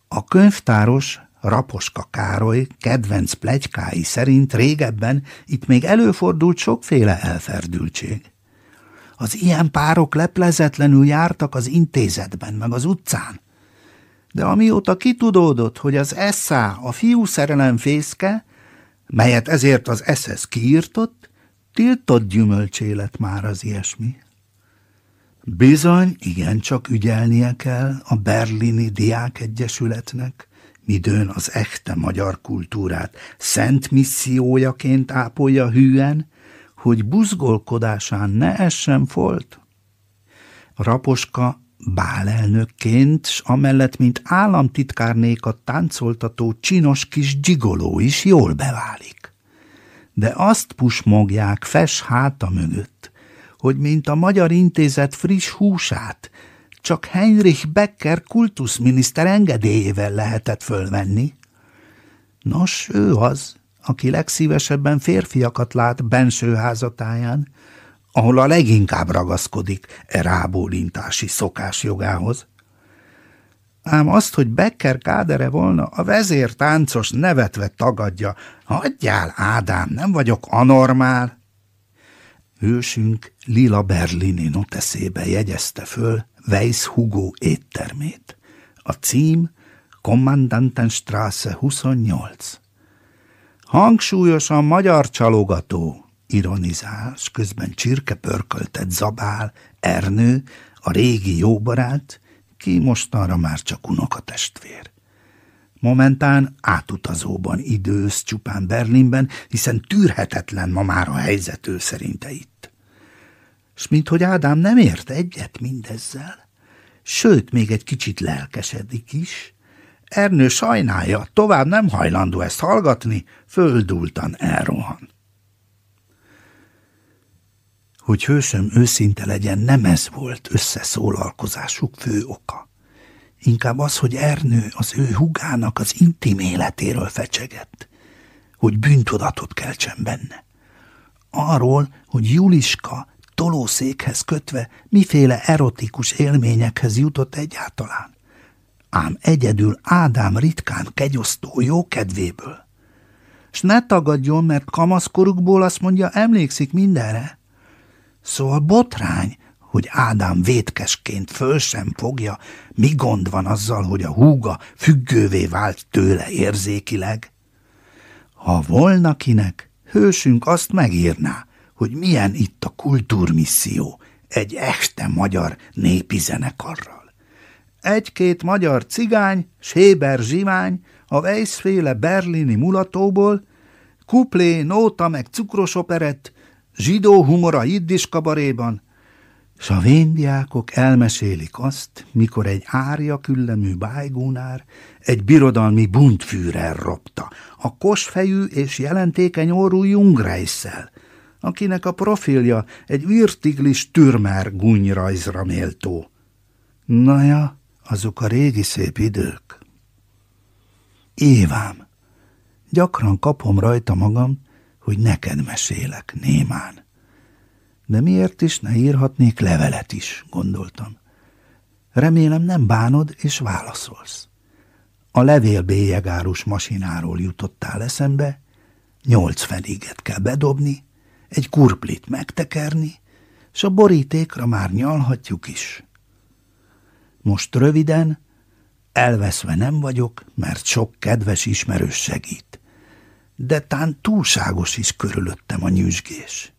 A könyvtáros Raposka Károly kedvenc plegykái szerint régebben itt még előfordult sokféle elferdültség. Az ilyen párok leplezetlenül jártak az intézetben, meg az utcán. De amióta kitudódott, hogy az Eszá a fiú szerelem fészke, melyet ezért az SS kiírtott, tiltott gyümölcsé lett már az ilyesmi. Bizony, igencsak ügyelnie kell a berlini diák midőn az echte magyar kultúrát szent missziójaként ápolja hűen, hogy buzgolkodásán ne essen folt. Raposka bálelnökként, s amellett, mint államtitkárnékat táncoltató csinos kis dzsigoló is jól beválik. De azt pusmogják fes háta mögött, hogy mint a Magyar Intézet friss húsát, csak Heinrich Becker kultuszminiszter engedélyével lehetett fölvenni. Nos, ő az, aki legszívesebben férfiakat lát benső házatáján, ahol a leginkább ragaszkodik e rábólintási szokás jogához. Ám azt, hogy Becker kádere volna, a vezér táncos nevetve tagadja. Hagyjál, Ádám, nem vagyok anormál. Hősünk Lila Berlini noteszébe jegyezte föl Weiss Hugo éttermét. A cím Kommandantenstrasse 28. Hangsúlyosan magyar csalogató, ironizás, közben csirke pörköltet zabál, Ernő, a régi jóbarát, ki mostanra már csak unokatestvér. Momentán átutazóban idősz csupán Berlinben, hiszen tűrhetetlen ma már a helyzet ő szerinte itt. S minthogy Ádám nem ért egyet mindezzel, sőt, még egy kicsit lelkesedik is, Ernő sajnálja, tovább nem hajlandó ezt hallgatni, földultan elrohan. Hogy hősöm őszinte legyen, nem ez volt összeszólalkozásuk fő oka. Inkább az, hogy Ernő az ő hugának az intim életéről fecsegett, hogy bűntudatot keltsen benne. Arról, hogy Juliska tolószékhez kötve miféle erotikus élményekhez jutott egyáltalán. Ám egyedül Ádám ritkán kegyosztó jó kedvéből. S ne tagadjon, mert kamaszkorukból azt mondja, emlékszik mindenre. Szóval botrány, hogy Ádám vétkesként föl sem fogja, mi gond van azzal, hogy a húga függővé vált tőle érzékileg. Ha volna kinek, hősünk azt megírná, hogy milyen itt a kultúrmisszió egy este magyar népi zenekarral. Egy-két magyar cigány, Séber zsivány, a Weissféle berlini mulatóból, kuplé, nóta meg cukros operett, zsidó humora jiddis kabaréban, s a véndiákok elmesélik azt, mikor egy árja küllemű bájgónár egy birodalmi buntfűrer ropta, a kosfejű és jelentékeny orrú Jungreisszel, akinek a profilja egy virtiglis türmer gúnyrajzra méltó. Na ja, azok a régi szép idők. Évám, gyakran kapom rajta magam, hogy neked mesélek, némán. De miért is ne írhatnék levelet is, gondoltam. Remélem nem bánod és válaszolsz. A levélbélyegárus masináról jutottál eszembe, nyolc fedéget kell bedobni, egy kurplit megtekerni, s a borítékra már nyalhatjuk is. Most röviden, elveszve nem vagyok, mert sok kedves ismerős segít. De tán túlságos is körülöttem a nyüzsgés.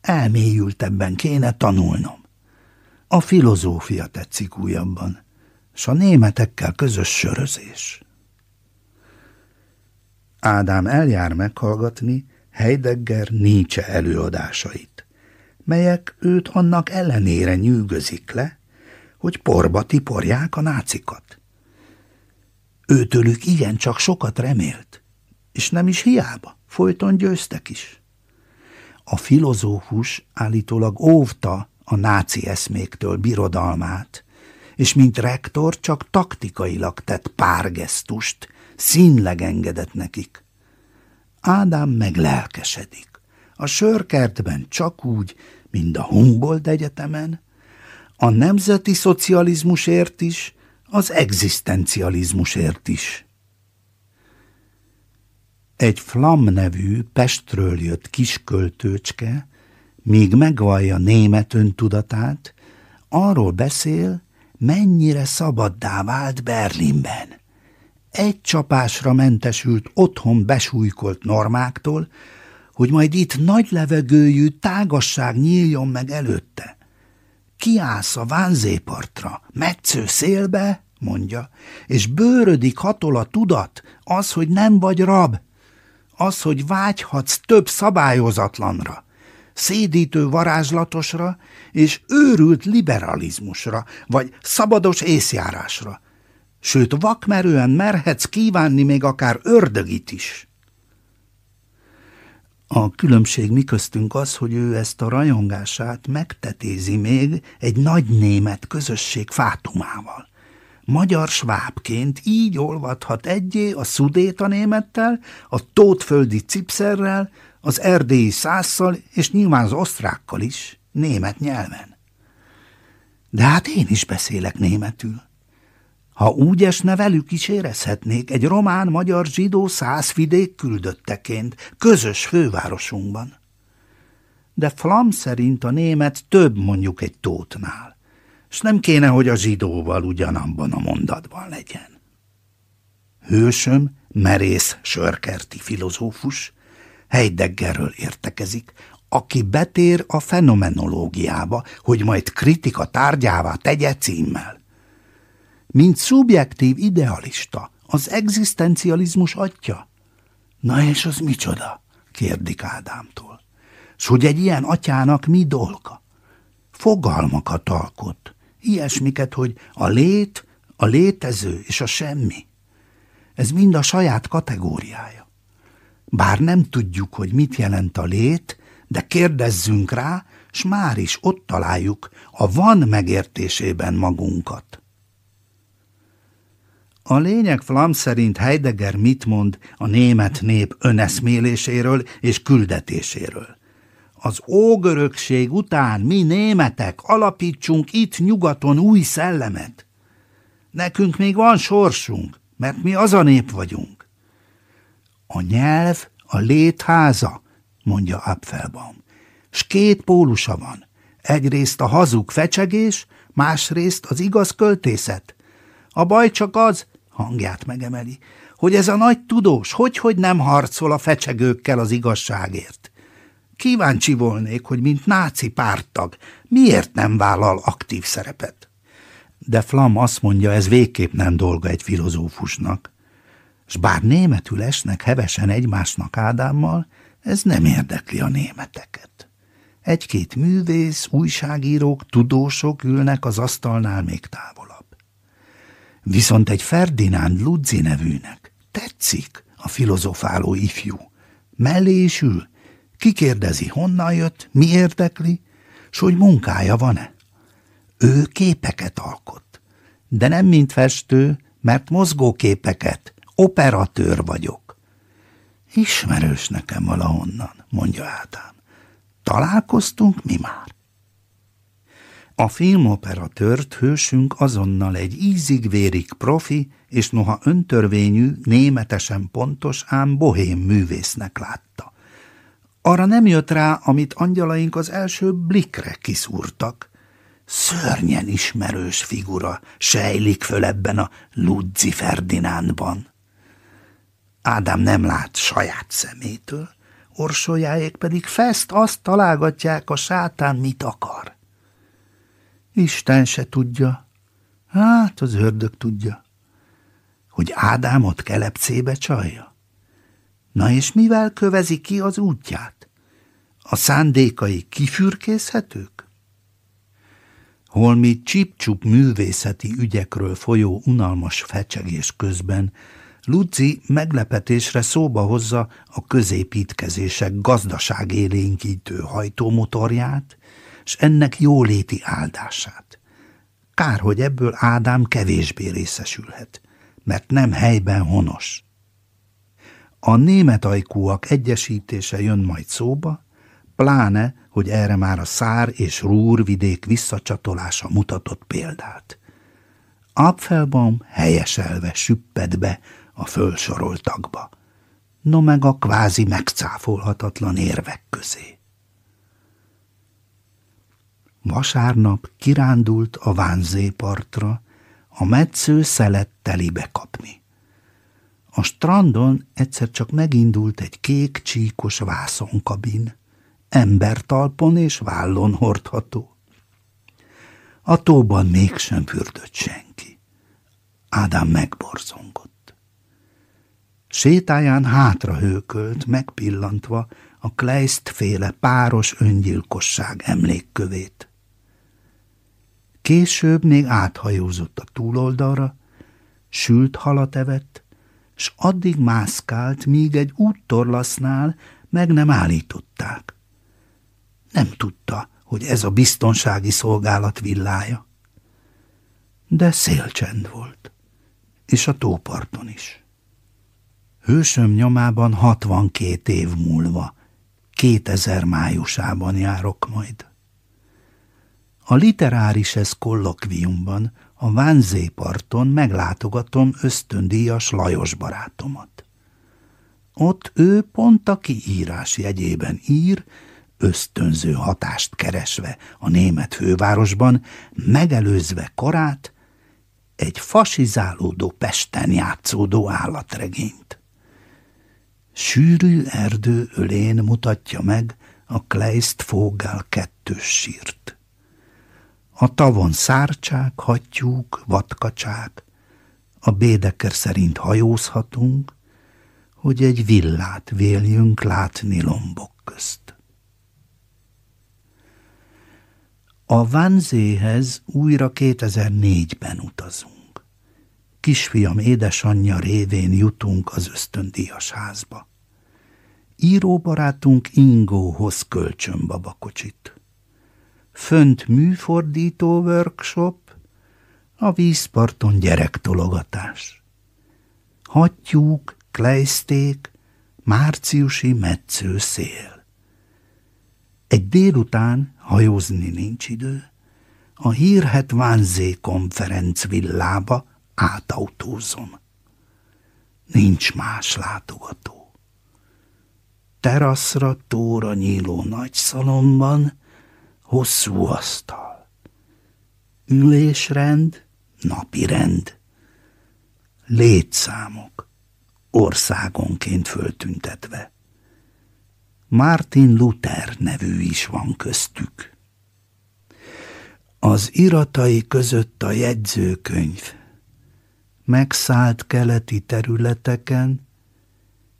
Elmélyültebben kéne tanulnom. A filozófia tetszik újabban, s a németekkel közös sörözés. Ádám eljár meghallgatni, Heidegger Nietzsche előadásait, melyek őt annak ellenére nyűgözik le, hogy porba tiporják a nácikat. Őtőlük igencsak sokat remélt, és nem is hiába, folyton győztek is. A filozófus állítólag óvta a náci eszméktől birodalmát, és mint rektor csak taktikailag tett pár gesztust, színleg engedett nekik – Ádám meg lelkesedik. A sörkertben csak úgy, mint a Humboldt Egyetemen, a nemzeti szocializmusért is, az egzisztencializmusért is. Egy Flam nevű Pestről jött kisköltőcske, míg megvallja német öntudatát, arról beszél, mennyire szabaddá vált Berlinben egy csapásra mentesült, otthon besújkolt normáktól, hogy majd itt nagy levegőjű tágasság nyíljon meg előtte. Kiállsz a vánzépartra, metsző szélbe, mondja, és bőrödik hatol a tudat, az, hogy nem vagy rab, az, hogy vágyhatsz több szabályozatlanra, szédítő varázslatosra és őrült liberalizmusra, vagy szabados észjárásra – sőt vakmerően merhetsz kívánni még akár ördögit is. A különbség mi köztünk az, hogy ő ezt a rajongását megtetézi még egy nagy német közösség fátumával. Magyar svábként így olvadhat egyé a szudét a némettel, a tótföldi cipszerrel, az erdélyi szásszal, és nyilván az osztrákkal is, német nyelven. De hát én is beszélek németül. Ha úgy esne, velük is érezhetnék egy román-magyar zsidó százvidék küldötteként, közös fővárosunkban. De Flam szerint a német több mondjuk egy tótnál, s nem kéne, hogy a zsidóval ugyanabban a mondatban legyen. Hősöm, merész sörkerti filozófus, Heideggerről értekezik, aki betér a fenomenológiába, hogy majd kritika tárgyává tegye címmel. Mint szubjektív idealista, az egzisztencializmus atya. Na és az micsoda? kérdik Ádámtól. S hogy egy ilyen atyának mi dolga? Fogalmakat alkot, ilyesmiket, hogy a lét, a létező és a semmi. Ez mind a saját kategóriája. Bár nem tudjuk, hogy mit jelent a lét, de kérdezzünk rá, s már is ott találjuk a van megértésében magunkat. A lényeg Flam szerint Heidegger mit mond a német nép öneszméléséről és küldetéséről. Az ógörökség után mi németek alapítsunk itt nyugaton új szellemet. Nekünk még van sorsunk, mert mi az a nép vagyunk. A nyelv a létháza, mondja Apfelbaum, s két pólusa van. Egyrészt a hazug fecsegés, másrészt az igaz költészet. A baj csak az, hangját megemeli, hogy ez a nagy tudós hogy-hogy nem harcol a fecsegőkkel az igazságért. Kíváncsi volnék, hogy mint náci párttag miért nem vállal aktív szerepet. De Flam azt mondja, ez végképp nem dolga egy filozófusnak. S bár németül esnek hevesen egymásnak Ádámmal, ez nem érdekli a németeket. Egy-két művész, újságírók, tudósok ülnek az asztalnál még távolabb. Viszont egy Ferdinánd Ludzi nevűnek tetszik a filozofáló ifjú. Mellé is ül, kikérdezi, honnan jött, mi érdekli, s hogy munkája van-e. Ő képeket alkot, de nem mint festő, mert mozgóképeket, operatőr vagyok. Ismerős nekem valahonnan, mondja Ádám. Találkoztunk mi már? A filmoperatőrt hősünk azonnal egy ízig-vérig profi és noha öntörvényű, németesen pontos, ám bohém művésznek látta. Arra nem jött rá, amit angyalaink az első blikre kiszúrtak. Szörnyen ismerős figura sejlik föl ebben a Ludzi Ferdinándban. Ádám nem lát saját szemétől, orsoljáék pedig fest azt találgatják, a sátán mit akar. Isten se tudja, hát az ördög tudja, hogy Ádámot kelepcébe csalja. Na és mivel kövezi ki az útját? A szándékai kifürkészhetők? Holmi csipcsup művészeti ügyekről folyó unalmas fecsegés közben Luci meglepetésre szóba hozza a középítkezések gazdaságélénkítő hajtómotorját, s ennek jóléti áldását. Kár, hogy ebből Ádám kevésbé részesülhet, mert nem helyben honos. A német ajkúak egyesítése jön majd szóba, pláne, hogy erre már a Szár és Rúr vidék visszacsatolása mutatott példát. Apfelbaum helyeselve süpped be a fölsoroltakba, no meg a kvázi megcáfolhatatlan érvek közé. Vasárnap kirándult a vánzépartra, a metsző szelet telibe kapni. A strandon egyszer csak megindult egy kék csíkos vászonkabin, embertalpon és vállon hordható. A tóban mégsem fürdött senki. Ádám megborzongott. Sétáján hátra hőkölt, megpillantva a Kleist féle páros öngyilkosság emlékkövét. Később még áthajózott a túloldalra, sült halat evett, s addig mászkált, míg egy úttorlasznál meg nem állították. Nem tudta, hogy ez a biztonsági szolgálat villája. De szélcsend volt, és a tóparton is. Hősöm nyomában 62 év múlva, 2000 májusában járok majd. A literárises kollokviumban, a Vánzéparton meglátogatom ösztöndíjas Lajos barátomat. Ott ő pont a kiírás jegyében ír, ösztönző hatást keresve a német fővárosban, megelőzve korát, egy fasizálódó Pesten játszódó állatregényt. Sűrű erdő ölén mutatja meg a Kleist Vogel kettős sírt. A tavon szárcsák, hattyúk, vatkacsák, a Bédeker szerint hajózhatunk, hogy egy villát véljünk látni lombok közt. A Vanzéhez újra 2004-ben utazunk. Kisfiam édesanyja révén jutunk az ösztöndíjas házba. Íróbarátunk Ingóhoz kölcsön babakocsit fönt műfordító workshop, a vízparton gyerektologatás. Hattyúk, klejszték, márciusi metsző szél. Egy délután, hajózni nincs idő, a hírhet Vánzé konferenc villába átautózom. Nincs más látogató. Teraszra tóra nyíló nagy szalomban hosszú asztal. Ülésrend, napirend, létszámok, országonként föltüntetve. Martin Luther nevű is van köztük. Az iratai között a jegyzőkönyv. Megszállt keleti területeken,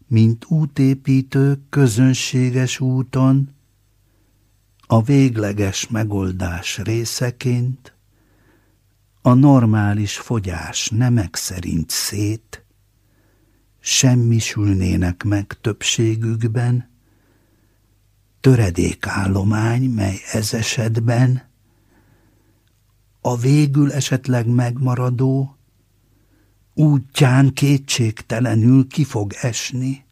mint útépítők közönséges úton, a végleges megoldás részeként a normális fogyás nemek szerint szét, semmisülnének meg többségükben, töredékállomány, mely ez esetben a végül esetleg megmaradó útján kétségtelenül ki fog esni,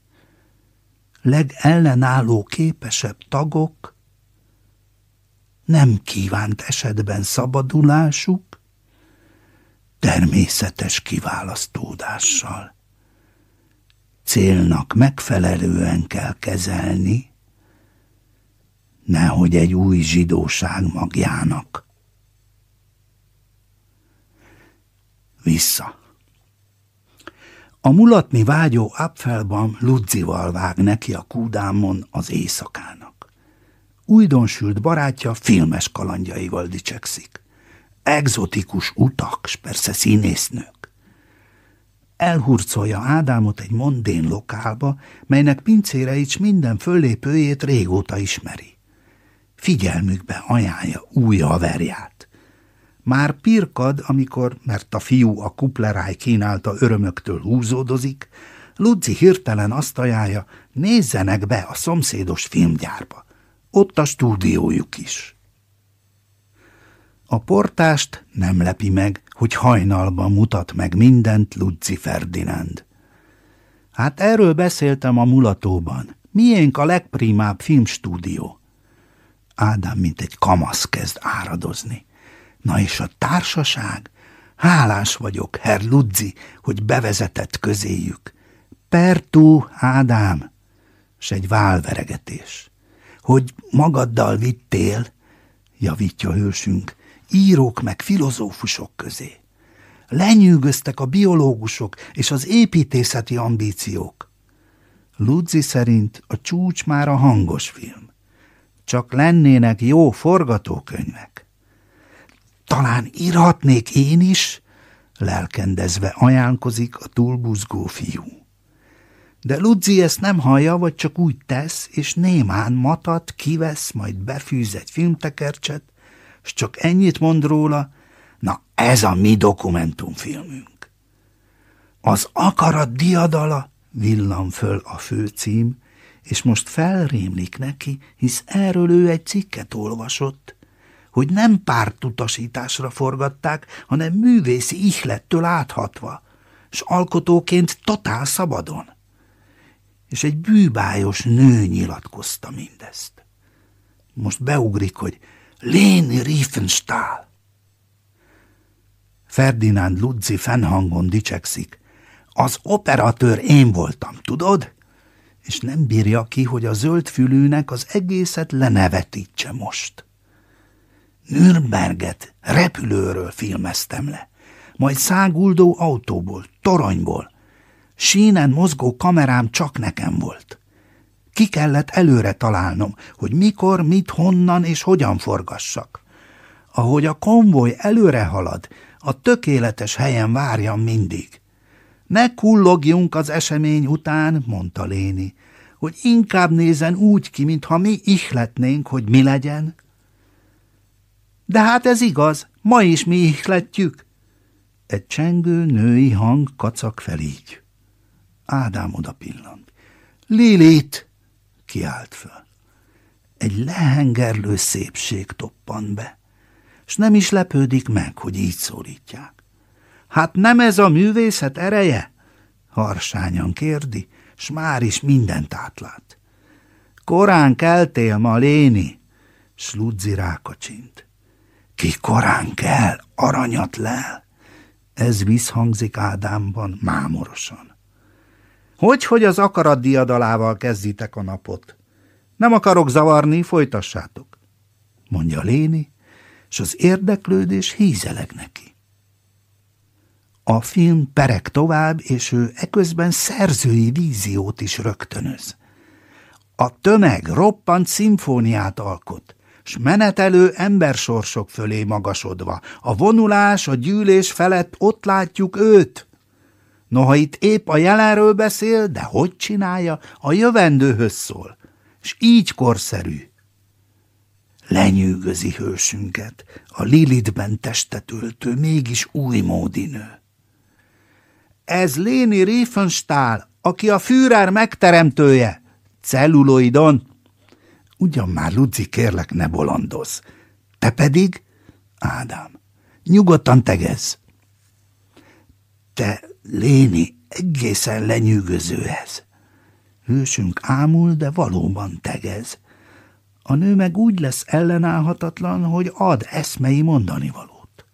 legellenálló képesebb tagok nem kívánt esetben szabadulásuk, természetes kiválasztódással. Célnak megfelelően kell kezelni, nehogy egy új zsidóság magjának. Vissza. A mulatni vágyó Apfelbaum Ludzival vág neki a kúdámon az éjszakának újdonsült barátja filmes kalandjaival dicsekszik. Exotikus utak, s persze színésznők. Elhurcolja Ádámot egy mondén lokálba, melynek pincéreit minden föllépőjét régóta ismeri. Figyelmükbe ajánlja új haverját. Már pirkad, amikor, mert a fiú a kupleráj kínálta örömöktől húzódozik, Ludzi hirtelen azt ajánlja, nézzenek be a szomszédos filmgyárba ott a stúdiójuk is. A portást nem lepi meg, hogy hajnalban mutat meg mindent Luci Ferdinánd. Hát erről beszéltem a mulatóban. Miénk a legprimább filmstúdió. Ádám, mint egy kamasz kezd áradozni. Na és a társaság? Hálás vagyok, Herr Ludzi, hogy bevezetett közéjük. Pertú, Ádám, s egy válveregetés hogy magaddal vittél, javítja hősünk, írók meg filozófusok közé. Lenyűgöztek a biológusok és az építészeti ambíciók. Ludzi szerint a csúcs már a hangos film. Csak lennének jó forgatókönyvek. Talán írhatnék én is, lelkendezve ajánkozik a túlbuzgó fiú. De Ludzi ezt nem hallja, vagy csak úgy tesz, és némán matat, kivesz, majd befűz egy filmtekercset, és csak ennyit mond róla, na ez a mi dokumentumfilmünk. Az akarat diadala villan föl a főcím, és most felrémlik neki, hisz erről ő egy cikket olvasott, hogy nem pártutasításra forgatták, hanem művészi ihlettől áthatva, s alkotóként totál szabadon. És egy bűbájos nő nyilatkozta mindezt. Most beugrik, hogy Léni Riefenstahl. Ferdinánd Ludzi fennhangon dicsekszik. Az operatőr én voltam, tudod? És nem bírja ki, hogy a zöldfülűnek az egészet lenevetítse most. Nürnberget repülőről filmeztem le, majd száguldó autóból, toronyból. Sínen mozgó kamerám csak nekem volt. Ki kellett előre találnom, hogy mikor, mit, honnan és hogyan forgassak. Ahogy a konvoj előre halad, a tökéletes helyen várjam mindig. Ne kullogjunk az esemény után, mondta Léni, hogy inkább nézen úgy ki, mintha mi ihletnénk, hogy mi legyen. De hát ez igaz, ma is mi ihletjük. Egy csengő női hang kacak fel így. Ádám oda pillant. Lilit! kiált föl. Egy lehengerlő szépség toppan be, s nem is lepődik meg, hogy így szólítják. Hát nem ez a művészet ereje? Harsányan kérdi, s már is mindent átlát. Korán keltél ma, Léni? Sludzi rákacsint. Ki korán kell, aranyat lel? Ez visszhangzik Ádámban mámorosan. Hogy, hogy az akarat diadalával kezditek a napot? Nem akarok zavarni, folytassátok, mondja Léni, és az érdeklődés hízeleg neki. A film perek tovább, és ő eközben szerzői víziót is rögtönöz. A tömeg roppant szimfóniát alkot, s menetelő embersorsok fölé magasodva, a vonulás, a gyűlés felett ott látjuk őt. Noha itt épp a jelenről beszél, de hogy csinálja, a jövendőhöz szól, s így korszerű. Lenyűgözi hősünket, a Lilitben testet öltő, mégis új módi nő. Ez Léni Riefenstahl, aki a Führer megteremtője, celluloidon. Ugyan már, Luci, kérlek, ne bolondoz. Te pedig, Ádám, nyugodtan tegez. Te, Léni, egészen lenyűgöző ez. Hősünk ámul, de valóban tegez. A nő meg úgy lesz ellenállhatatlan, hogy ad eszmei mondani valót.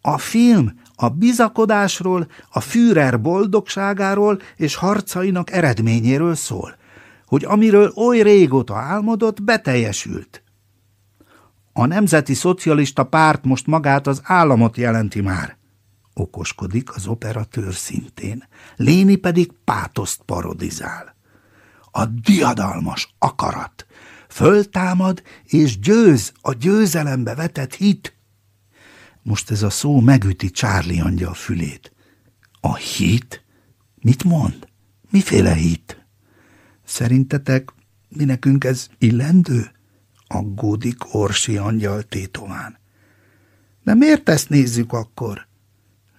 A film a bizakodásról, a Führer boldogságáról és harcainak eredményéről szól, hogy amiről oly régóta álmodott, beteljesült. A Nemzeti Szocialista Párt most magát az államot jelenti már. Okoskodik az operatőr szintén, Léni pedig pátoszt parodizál. A diadalmas akarat föltámad és győz a győzelembe vetett hit. Most ez a szó megüti Charlie angyal fülét. A hit? Mit mond? Miféle hit? Szerintetek mi nekünk ez illendő? Aggódik Orsi angyal tétován. De miért ezt nézzük akkor?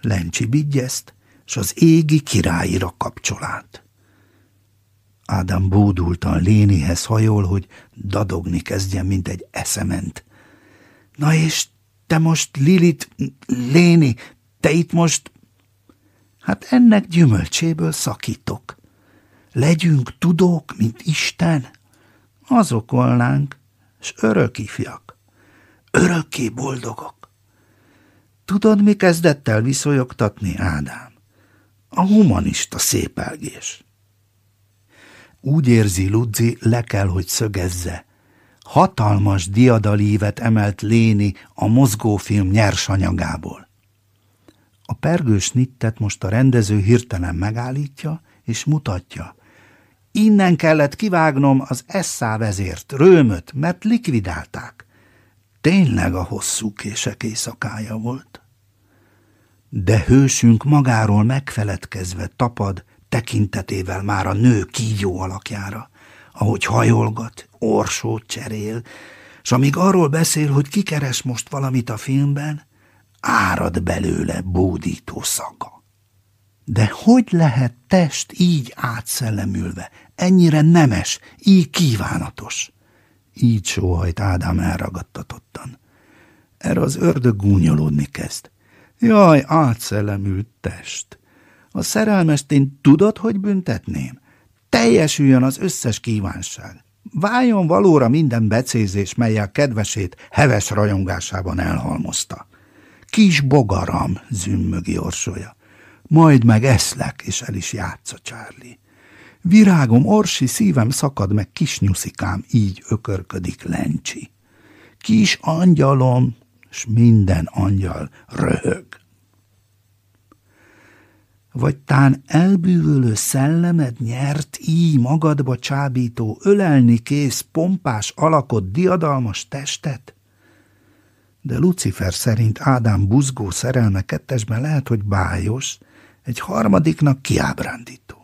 Lencsi bigyezt, s az égi királyira kapcsolát. Ádám bódultan Lénihez hajol, hogy dadogni kezdjen, mint egy eszement. Na és te most, Lilit, Léni, te itt most... Hát ennek gyümölcséből szakítok. Legyünk tudók, mint Isten. Azok volnánk, s örök ifjak. Örökké boldogok. Tudod, mi kezdett el viszonyogtatni, Ádám? A humanista szépelgés. Úgy érzi Ludzi, le kell, hogy szögezze. Hatalmas diadalívet emelt Léni a mozgófilm nyersanyagából. A pergős nittet most a rendező hirtelen megállítja, és mutatja. Innen kellett kivágnom az Eszá vezért, Rőmöt, mert likvidálták. Tényleg a hosszú kések éjszakája volt. De hősünk magáról megfeledkezve tapad, tekintetével már a nő kígyó alakjára, ahogy hajolgat, orsót cserél, és amíg arról beszél, hogy kikeres most valamit a filmben, árad belőle bódító szaga. De hogy lehet test így átszellemülve, ennyire nemes, így kívánatos? Így sóhajt Ádám elragadtatottan. Erre az ördög gúnyolódni kezd. Jaj, átszellemült test. A szerelmest én tudod, hogy büntetném? Teljesüljön az összes kívánság. Váljon valóra minden becézés, melyel kedvesét heves rajongásában elhalmozta. Kis bogaram, zümmögi orsolya. Majd meg eszlek, és el is játsza Charlie. Virágom, orsi, szívem szakad meg, kis nyuszikám, így ökörködik Lencsi. Kis angyalom, s minden angyal röhög. Vagy tán elbűvölő szellemed nyert így magadba csábító, ölelni kész, pompás alakot, diadalmas testet? De Lucifer szerint Ádám buzgó szerelme kettesben lehet, hogy bájos, egy harmadiknak kiábrándító.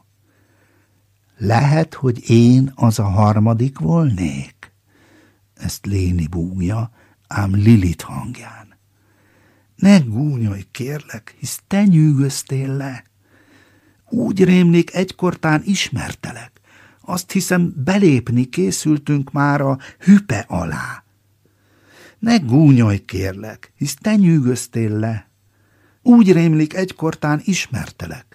Lehet, hogy én az a harmadik volnék? Ezt Léni búgja, ám Lilit hangján. Ne gúnyolj, kérlek, hisz te nyűgöztél le. Úgy rémlik, egykortán ismertelek. Azt hiszem, belépni készültünk már a hüpe alá. Ne gúnyolj, kérlek, hisz te nyűgöztél le. Úgy rémlik, egykortán ismertelek.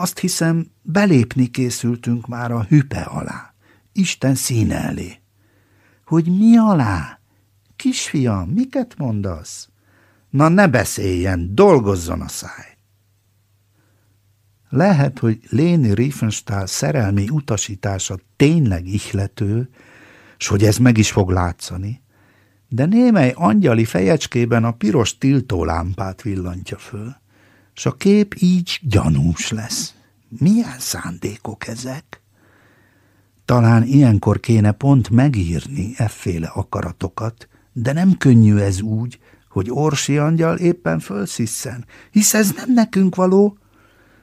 Azt hiszem, belépni készültünk már a hüpe alá, Isten színe elé. Hogy mi alá? Kisfiam, miket mondasz? Na ne beszéljen, dolgozzon a száj. Lehet, hogy Léni Riefenstahl szerelmi utasítása tényleg ihlető, s hogy ez meg is fog látszani, de némely angyali fejecskében a piros tiltólámpát villantja föl, s a kép így gyanús lesz. Milyen szándékok ezek? Talán ilyenkor kéne pont megírni efféle akaratokat, de nem könnyű ez úgy, hogy Orsi angyal éppen fölszisszen, hisz ez nem nekünk való.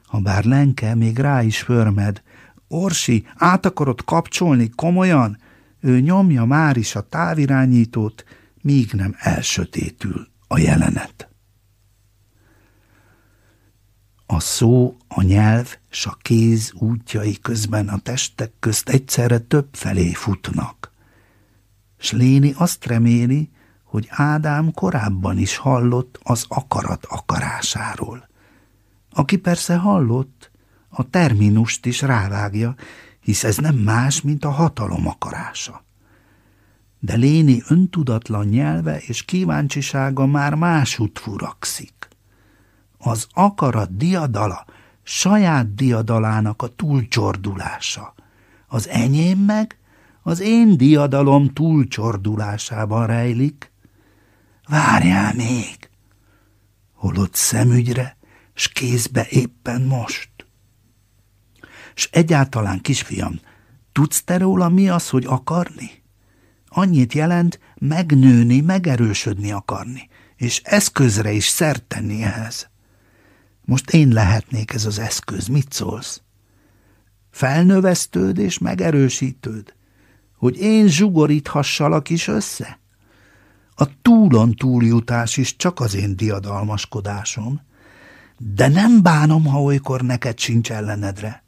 Ha bár Lenke még rá is förmed, Orsi, át akarod kapcsolni komolyan? Ő nyomja már is a távirányítót, míg nem elsötétül a jelenet. A szó, a nyelv s a kéz útjai közben a testek közt egyszerre több felé futnak. S Léni azt reméli, hogy Ádám korábban is hallott az akarat akarásáról. Aki persze hallott, a terminust is rávágja, hisz ez nem más, mint a hatalom akarása. De Léni öntudatlan nyelve és kíváncsisága már másút furakszik. Az akarat diadala saját diadalának a túlcsordulása, az enyém meg az én diadalom túlcsordulásában rejlik. Várjál még! Holott szemügyre, s kézbe éppen most. S egyáltalán, kisfiam, tudsz te róla mi az, hogy akarni? Annyit jelent megnőni, megerősödni akarni, és eszközre is szert tenni ehhez. Most én lehetnék ez az eszköz, mit szólsz? Felnövesztőd és megerősítőd, hogy én zsugoríthassalak is össze? A túlon túljutás is csak az én diadalmaskodásom, de nem bánom, ha olykor neked sincs ellenedre.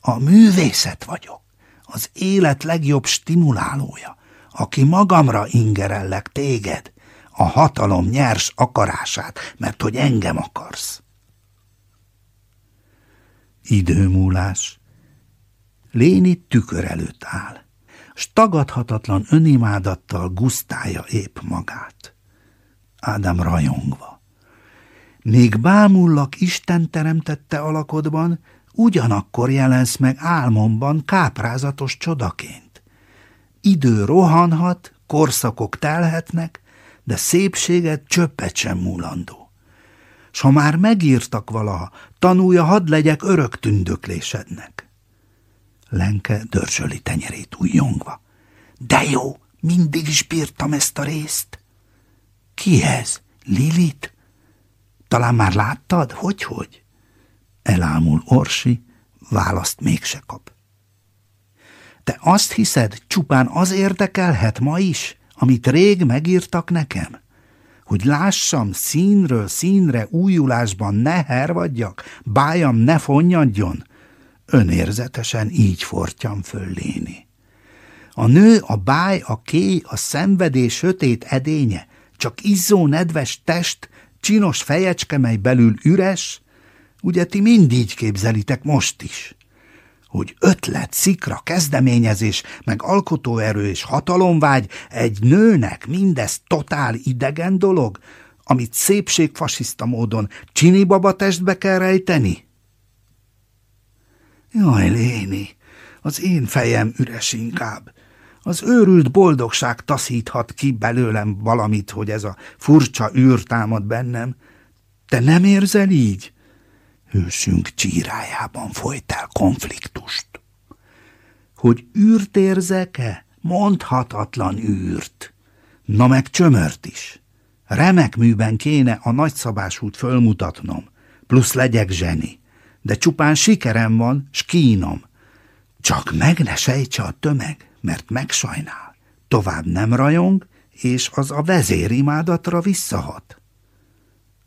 A művészet vagyok, az élet legjobb stimulálója, aki magamra ingerellek téged, a hatalom nyers akarását, mert hogy engem akarsz. Időmúlás. Léni tükör előtt áll s tagadhatatlan önimádattal gusztálja épp magát. Ádám rajongva. Még bámullak Isten teremtette alakodban, ugyanakkor jelensz meg álmomban káprázatos csodaként. Idő rohanhat, korszakok telhetnek, de szépséget csöppet sem múlandó. S ha már megírtak valaha, tanulja, hadd legyek örök tündöklésednek. Lenke dörzsöli tenyerét újjongva. De jó, mindig is bírtam ezt a részt. Ki ez? Lilit? Talán már láttad? Hogy-hogy? Elámul Orsi, választ mégse kap. Te azt hiszed, csupán az érdekelhet ma is, amit rég megírtak nekem? Hogy lássam színről színre újulásban ne hervadjak, bájam ne fonnyadjon? Önérzetesen így fortyam föl léni. A nő, a báj, a kéj, a szenvedés sötét edénye, csak izzó nedves test, csinos fejecske, mely belül üres, ugye ti mind így képzelitek most is hogy ötlet, szikra, kezdeményezés, meg alkotóerő és hatalomvágy egy nőnek mindez totál idegen dolog, amit szépségfasiszta módon csini baba testbe kell rejteni? Jaj, Léni, az én fejem üres inkább. Az őrült boldogság taszíthat ki belőlem valamit, hogy ez a furcsa űr támad bennem. Te nem érzel így? Hősünk csírájában folyt el konfliktust. Hogy űrt érzek-e? Mondhatatlan űrt. Na meg csömört is. Remek műben kéne a nagyszabásút fölmutatnom, plusz legyek zseni. De csupán sikerem van, s kínom. Csak meg ne sejtse a tömeg, mert megsajnál. Tovább nem rajong, és az a vezérimádatra visszahat.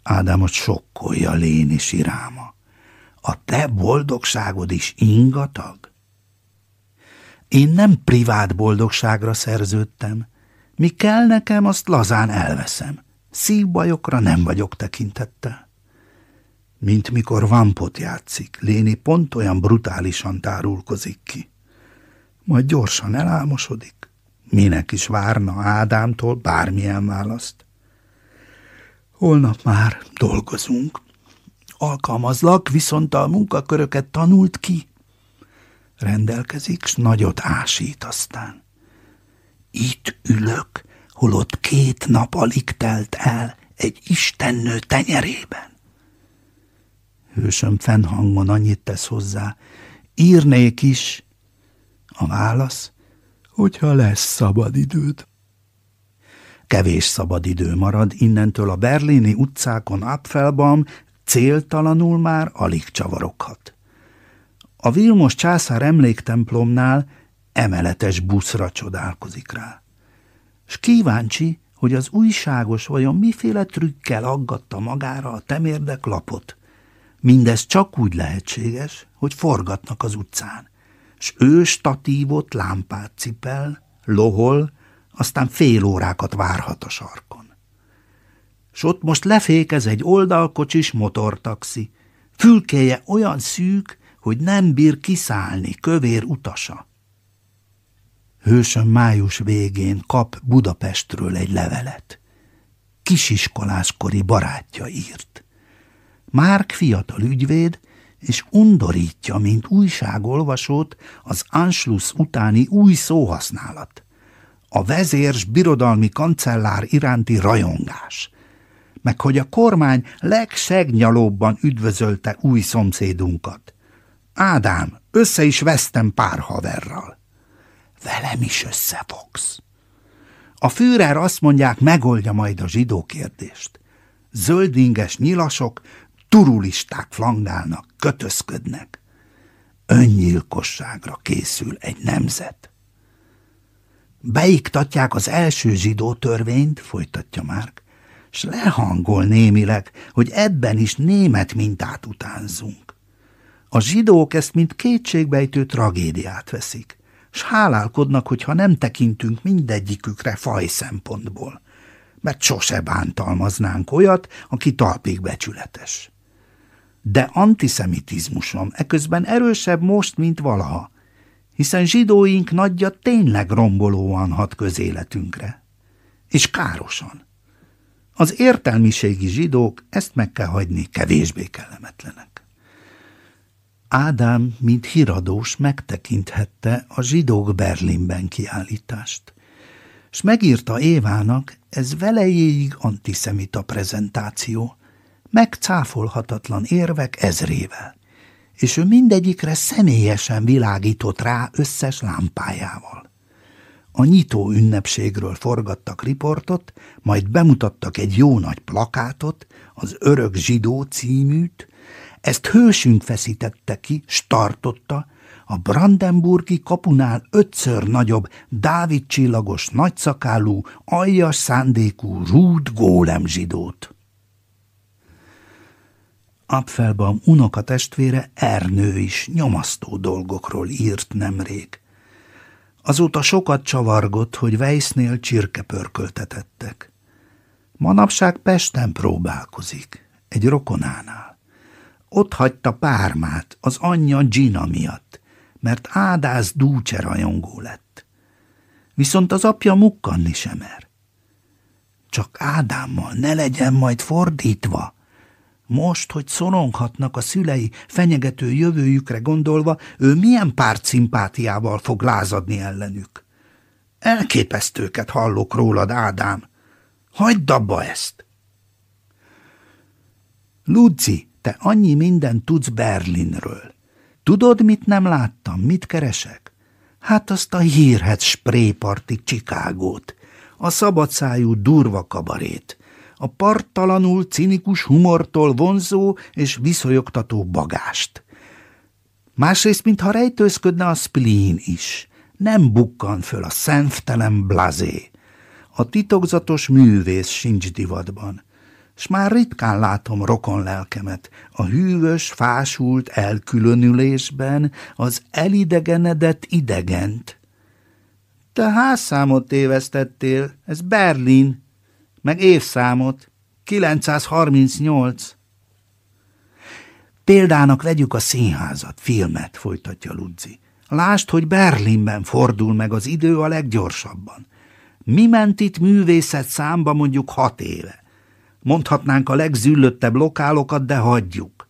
Ádámot sokkolja léni siráma. A te boldogságod is ingatag? Én nem privát boldogságra szerződtem. Mi kell nekem, azt lazán elveszem. Szívbajokra nem vagyok tekintettel. Mint mikor vampot játszik, Léni pont olyan brutálisan tárulkozik ki. Majd gyorsan elálmosodik. Minek is várna Ádámtól bármilyen választ. Holnap már dolgozunk. Alkalmazlak, viszont a munkaköröket tanult ki. Rendelkezik, s nagyot ásít aztán. Itt ülök, holott két nap alig telt el egy istennő tenyerében. Hősöm fennhangon annyit tesz hozzá, írnék is. A válasz, hogyha lesz szabad időd. Kevés szabad idő marad, innentől a berlini utcákon Apfelbaum céltalanul már alig csavaroghat. A Vilmos császár emléktemplomnál emeletes buszra csodálkozik rá. S kíváncsi, hogy az újságos vajon miféle trükkel aggatta magára a temérdek lapot. Mindez csak úgy lehetséges, hogy forgatnak az utcán, s ő statívot lámpát cipel, lohol, aztán fél órákat várhat a sarkon. S ott most lefékez egy oldalkocsis motortaxi, fülkéje olyan szűk, hogy nem bír kiszállni kövér utasa. Hősöm május végén kap Budapestről egy levelet. Kisiskoláskori barátja írt. Márk fiatal ügyvéd, és undorítja, mint újságolvasót az Anschluss utáni új szóhasználat. A vezérs birodalmi kancellár iránti rajongás, meg hogy a kormány legsegnялóbban üdvözölte új szomszédunkat. Ádám, össze is vesztem pár haverral. Velem is összefogsz. A Führer azt mondják, megoldja majd a zsidó kérdést. Zöldinges nyilasok, turulisták flangálnak, kötözködnek. Önnyilkosságra készül egy nemzet. Beiktatják az első zsidó törvényt, folytatja Márk, s lehangol némileg, hogy ebben is német mintát utánzunk. A zsidók ezt mint kétségbejtő tragédiát veszik, s hálálkodnak, hogyha nem tekintünk mindegyikükre faj szempontból, mert sose bántalmaznánk olyat, aki talpig becsületes. De antiszemitizmusom eközben erősebb most, mint valaha, hiszen zsidóink nagyja tényleg rombolóan hat közéletünkre. És károsan. Az értelmiségi zsidók ezt meg kell hagyni kevésbé kellemetlenek. Ádám, mint híradós, megtekinthette a zsidók Berlinben kiállítást, s megírta Évának, ez velejéig antiszemita prezentáció, megcáfolhatatlan érvek ezrével, és ő mindegyikre személyesen világított rá összes lámpájával. A nyitó ünnepségről forgattak riportot, majd bemutattak egy jó nagy plakátot, az Örök Zsidó címűt, ezt hősünk feszítette ki, startotta, a Brandenburgi kapunál ötször nagyobb, Dávid csillagos, nagyszakálú, aljas szándékú Rúd gólem zsidót. Apfelbaum unoka testvére Ernő is nyomasztó dolgokról írt nemrég. Azóta sokat csavargott, hogy Weissnél csirkepörköltetettek. Manapság Pesten próbálkozik, egy rokonánál. Ott hagyta pármát az anyja Gina miatt, mert Ádász dúcse rajongó lett. Viszont az apja mukkanni sem mer. Csak Ádámmal ne legyen majd fordítva. Most, hogy szoronghatnak a szülei fenyegető jövőjükre gondolva, ő milyen párt szimpátiával fog lázadni ellenük. Elképesztőket hallok rólad, Ádám. Hagyd abba ezt! Luci, te annyi mindent tudsz Berlinről. Tudod, mit nem láttam, mit keresek? Hát azt a hírhet spréparti Csikágót, a szabadszájú durva kabarét, a parttalanul cinikus humortól vonzó és viszonyogtató bagást. Másrészt, mintha rejtőzködne a spleen is, nem bukkan föl a szemtelen blazé. A titokzatos művész sincs divatban s már ritkán látom rokon lelkemet, a hűvös, fásult elkülönülésben az elidegenedett idegent. Te házszámot tévesztettél, ez Berlin, meg évszámot, 938. Példának vegyük a színházat, filmet, folytatja Ludzi. Lásd, hogy Berlinben fordul meg az idő a leggyorsabban. Mi ment itt művészet számba mondjuk hat éve? Mondhatnánk a legzüllöttebb lokálokat, de hagyjuk.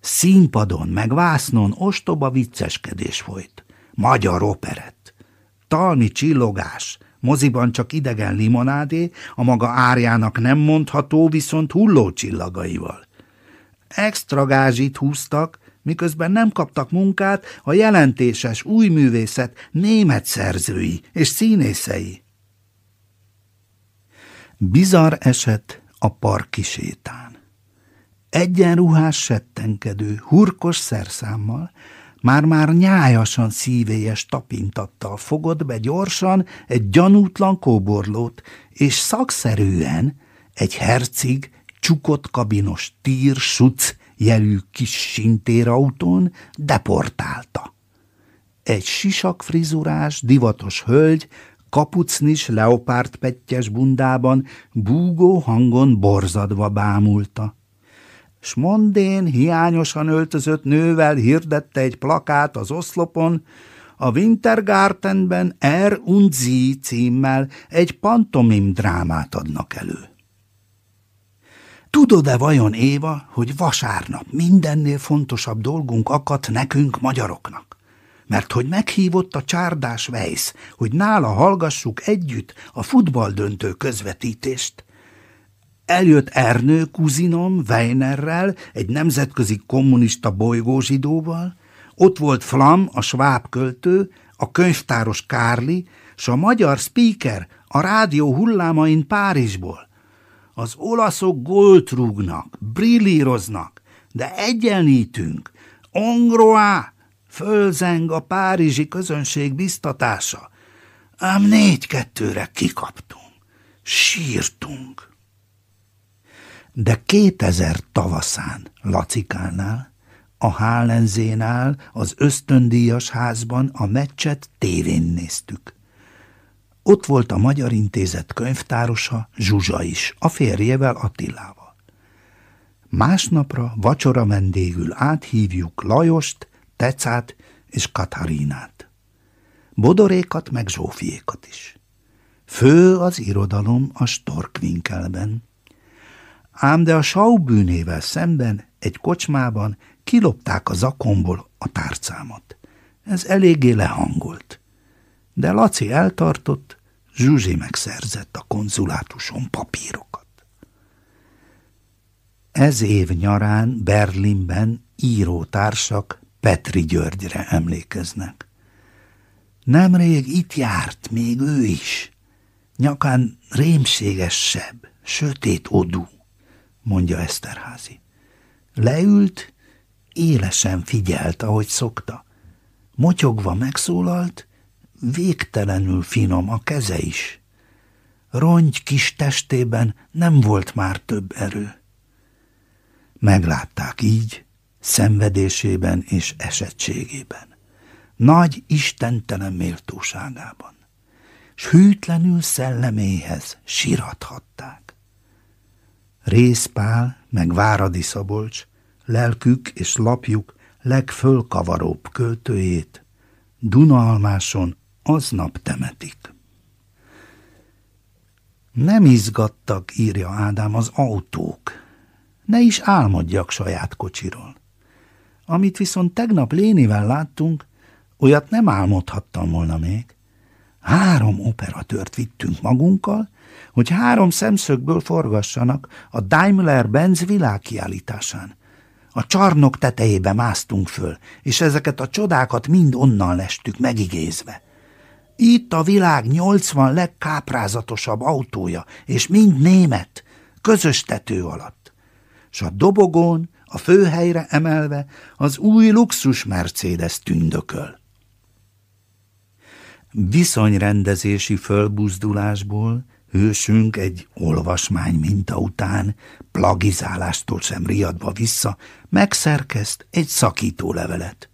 Színpadon, meg vásznon ostoba vicceskedés folyt. Magyar operett. Talmi csillogás, moziban csak idegen limonádé, a maga árjának nem mondható, viszont hulló csillagaival. Extra gázsit húztak, miközben nem kaptak munkát a jelentéses új művészet német szerzői és színészei. Bizarr eset a parki sétán. Egyenruhás settenkedő, hurkos szerszámmal, már-már nyájasan szívélyes tapintattal fogott be gyorsan egy gyanútlan kóborlót, és szakszerűen egy hercig csukott kabinos tír suc jelű kis sinterautón deportálta. Egy sisakfrizurás, divatos hölgy kapucnis leopárdpettyes bundában búgó hangon borzadva bámulta. S mondén hiányosan öltözött nővel hirdette egy plakát az oszlopon, a Wintergartenben Er und Sie címmel egy pantomim drámát adnak elő. Tudod-e vajon, Éva, hogy vasárnap mindennél fontosabb dolgunk akadt nekünk magyaroknak? mert hogy meghívott a csárdás Weiss, hogy nála hallgassuk együtt a futballdöntő közvetítést. Eljött Ernő kuzinom Weinerrel, egy nemzetközi kommunista bolygózsidóval, ott volt Flam, a sváb költő, a könyvtáros Kárli, s a magyar speaker a rádió hullámain Párizsból. Az olaszok gólt rúgnak, brillíroznak, de egyenlítünk. Ongroá, Fölzeng a párizsi közönség biztatása. Ám négy-kettőre kikaptunk. Sírtunk. De 2000 tavaszán Lacikánál, a Hálenzénál, az ösztöndíjas házban a meccset tévén néztük. Ott volt a Magyar Intézet könyvtárosa, Zsuzsa is, a férjevel Attilával. Másnapra vacsora vendégül áthívjuk Lajost, Tecát és Katarinát. Bodorékat meg Zsófiékat is. Fő az irodalom a Storkwinkelben. Ám de a saubűnével szemben egy kocsmában kilopták a zakomból a tárcámat. Ez eléggé lehangolt. De Laci eltartott, Zsuzsi megszerzett a konzulátuson papírokat. Ez év nyarán Berlinben írótársak Petri Györgyre emlékeznek. Nemrég itt járt még ő is. Nyakán rémséges seb, sötét odú, mondja Eszterházi. Leült, élesen figyelt, ahogy szokta. Motyogva megszólalt, végtelenül finom a keze is. Rongy kis testében nem volt már több erő. Meglátták így, szenvedésében és esettségében, nagy istentelen méltóságában, s hűtlenül szelleméhez sirathatták. Részpál meg Váradi Szabolcs, lelkük és lapjuk legfölkavaróbb költőjét, Dunalmáson aznap temetik. Nem izgattak, írja Ádám, az autók. Ne is álmodjak saját kocsiról. Amit viszont tegnap Lénivel láttunk, olyat nem álmodhattam volna még. Három operatőrt vittünk magunkkal, hogy három szemszögből forgassanak a Daimler-Benz világkiállításán. A csarnok tetejébe másztunk föl, és ezeket a csodákat mind onnan lestük megigézve. Itt a világ 80 legkáprázatosabb autója, és mind német, közös tető alatt. S a dobogón, a főhelyre emelve az új luxus Mercedes tündököl. Viszonyrendezési fölbuzdulásból hősünk egy olvasmány minta után, plagizálástól sem riadva vissza, megszerkeszt egy szakítólevelet.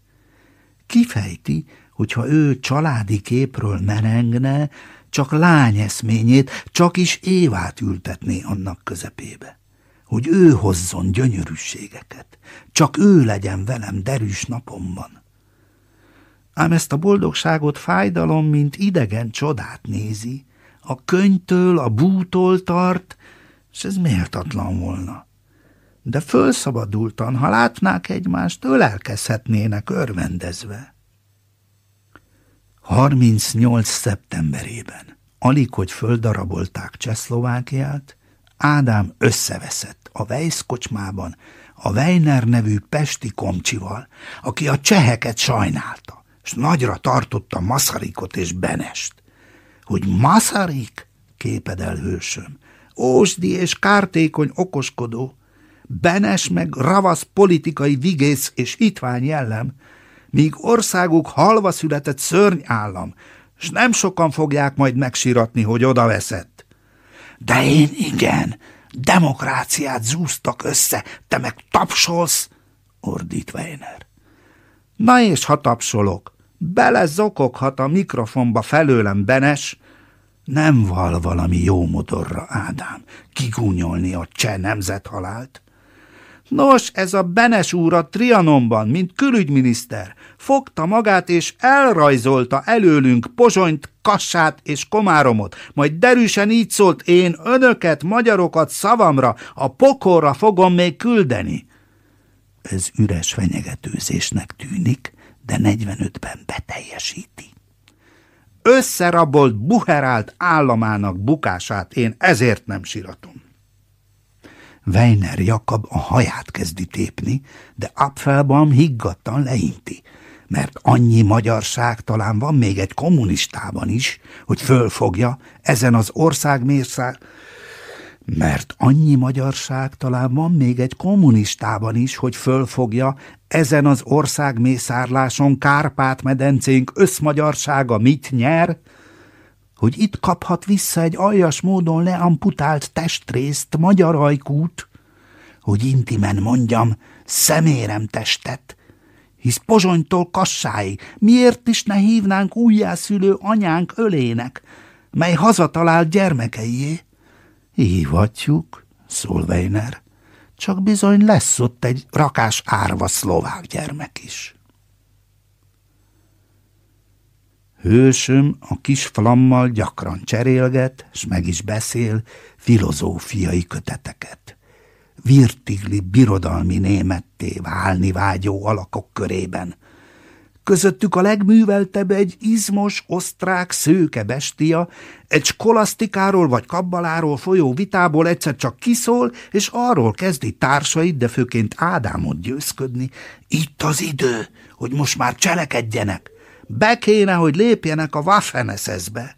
Kifejti, hogyha ő családi képről merengne, csak lányeszményét, csak is Évát ültetné annak közepébe. Hogy ő hozzon gyönyörűségeket, csak ő legyen velem derűs napomban. Ám ezt a boldogságot fájdalom, mint idegen csodát nézi, a könytől, a bútól tart, és ez méltatlan volna. De fölszabadultan, ha látnák egymást, ölelkezhetnének örvendezve. 38. szeptemberében, alig hogy földarabolták Csehszlovákiát, Ádám összeveszett a Weiss kocsmában a Weiner nevű pesti komcsival, aki a cseheket sajnálta, és nagyra tartotta Maszarikot és Benest. Hogy Maszarik, képed el hősöm, ósdi és kártékony okoskodó, Benes meg ravasz politikai vigész és hitvány jellem, míg országuk halva született szörnyállam, s nem sokan fogják majd megsiratni, hogy oda. De én igen, demokráciát zúztak össze, te meg tapsolsz, ordít Weiner. Na és ha tapsolok, bele zokoghat a mikrofonba felőlem Benes, nem val valami jó modorra, Ádám, kigúnyolni a cseh nemzethalált. Nos, ez a Benes úr a Trianonban, mint külügyminiszter, fogta magát és elrajzolta előlünk Pozsonyt, Kassát és Komáromot, majd derűsen így szólt, én önöket, magyarokat szavamra, a pokorra fogom még küldeni. Ez üres fenyegetőzésnek tűnik, de 45-ben beteljesíti. Összerabolt, buherált államának bukását én ezért nem siratom. Weiner Jakab a haját kezdi tépni, de Apfelbaum higgadtan leinti, mert annyi magyarság talán van még egy kommunistában is, hogy fölfogja ezen az ország mérszár, mert annyi magyarság talán van még egy kommunistában is, hogy fölfogja ezen az ország mészárláson Kárpát-medencénk összmagyarsága mit nyer, hogy itt kaphat vissza egy aljas módon leamputált testrészt, magyar ajkút, hogy intimen mondjam, szemérem testet, hisz Pozsonytól Kassáig. Miért is ne hívnánk újjászülő anyánk ölének, mely hazatalált gyermekeié? Hívatjuk, szól Weiner, csak bizony lesz ott egy rakás árva szlovák gyermek is. Hősöm a kis flammal gyakran cserélget, s meg is beszél filozófiai köteteket. Virtigli birodalmi németté válni vágyó alakok körében. Közöttük a legműveltebb egy izmos, osztrák, szőke bestia, egy skolasztikáról vagy kabbaláról folyó vitából egyszer csak kiszól, és arról kezdi társait, de főként Ádámot győzködni. Itt az idő, hogy most már cselekedjenek. Be kéne, hogy lépjenek a waffen be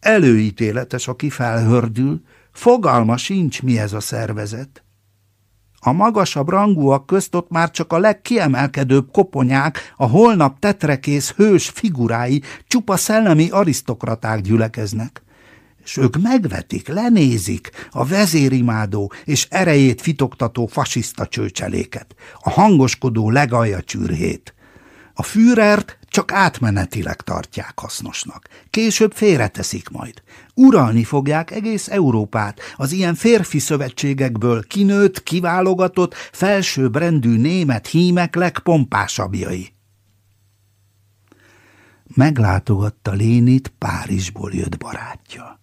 Előítéletes, aki felhördül, fogalma sincs, mi ez a szervezet. A magasabb rangúak közt ott már csak a legkiemelkedőbb koponyák, a holnap tetrekész hős figurái, csupa szellemi arisztokraták gyülekeznek és ők megvetik, lenézik a vezérimádó és erejét fitoktató fasiszta csőcseléket, a hangoskodó legalja csürhét. A Führert csak átmenetileg tartják hasznosnak. Később félreteszik majd. Uralni fogják egész Európát az ilyen férfi szövetségekből kinőtt, kiválogatott, felsőbbrendű német hímek legpompásabbjai. Meglátogatta Lénit Párizsból jött barátja.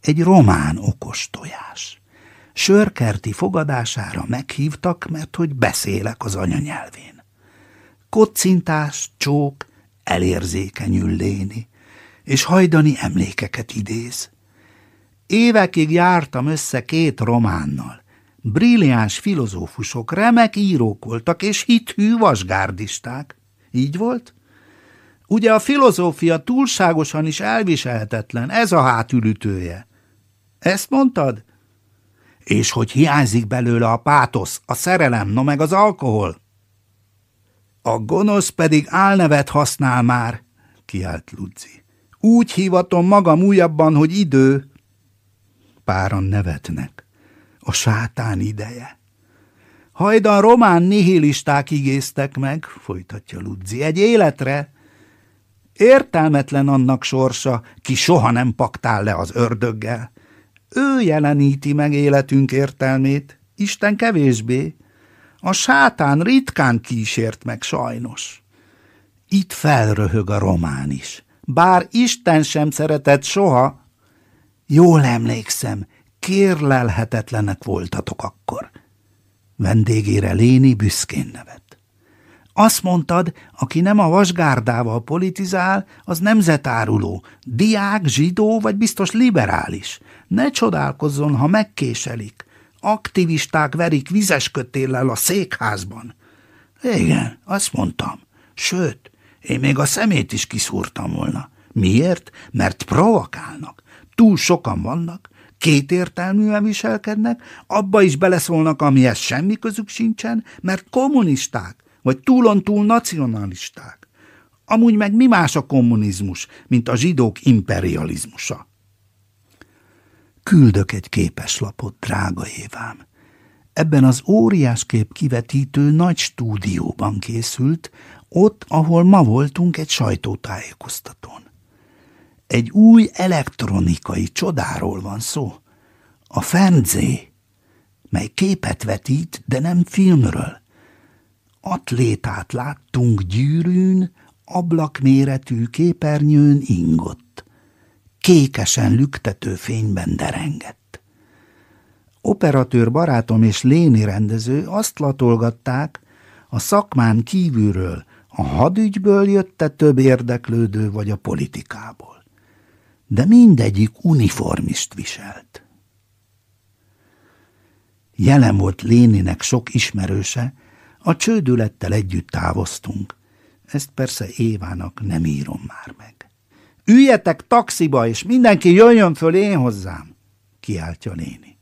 Egy román okos tojás. Sörkerti fogadására meghívtak, mert hogy beszélek az anyanyelvén. Kocintás, csók, elérzékenyül léni, és hajdani emlékeket idéz. Évekig jártam össze két románnal. Brilliáns filozófusok, remek írók voltak, és hithű vasgárdisták. Így volt? Ugye a filozófia túlságosan is elviselhetetlen, ez a hátülütője. Ezt mondtad? És hogy hiányzik belőle a pátosz, a szerelem, no meg az alkohol? A gonosz pedig álnevet használ már, kiált Luci. Úgy hívatom magam újabban, hogy idő. Páran nevetnek. A sátán ideje. Hajdan román nihilisták igéztek meg, folytatja Ludzi, egy életre. Értelmetlen annak sorsa, ki soha nem paktál le az ördöggel. Ő jeleníti meg életünk értelmét, Isten kevésbé. A sátán ritkán kísért meg sajnos. Itt felröhög a román is. Bár Isten sem szeretett soha, jól emlékszem, kérlelhetetlenek voltatok akkor. Vendégére Léni büszkén nevet. Azt mondtad, aki nem a vasgárdával politizál, az nemzetáruló, diák, zsidó vagy biztos liberális. Ne csodálkozzon, ha megkéselik. Aktivisták verik vizes kötéllel a székházban. Igen, azt mondtam. Sőt, én még a szemét is kiszúrtam volna. Miért? Mert provokálnak. Túl sokan vannak, kétértelműen viselkednek, abba is beleszólnak, amihez semmi közük sincsen, mert kommunisták, vagy túlon túl nacionalisták. Amúgy meg mi más a kommunizmus, mint a zsidók imperializmusa? Küldök egy képeslapot, drága évám. Ebben az óriás kép kivetítő nagy stúdióban készült, ott, ahol ma voltunk egy sajtótájékoztatón. Egy új elektronikai csodáról van szó. A Fernzé, mely képet vetít, de nem filmről. Atlétát láttunk gyűrűn, ablakméretű képernyőn ingott. Kékesen lüktető fényben derengett. Operatőr barátom és Léni rendező azt latolgatták, a szakmán kívülről, a hadügyből jötte több érdeklődő vagy a politikából. De mindegyik uniformist viselt. Jelen volt Léninek sok ismerőse, a csődülettel együtt távoztunk. Ezt persze Évának nem írom már meg. Üljetek taxiba, és mindenki jöjjön föl én hozzám, kiáltja néni.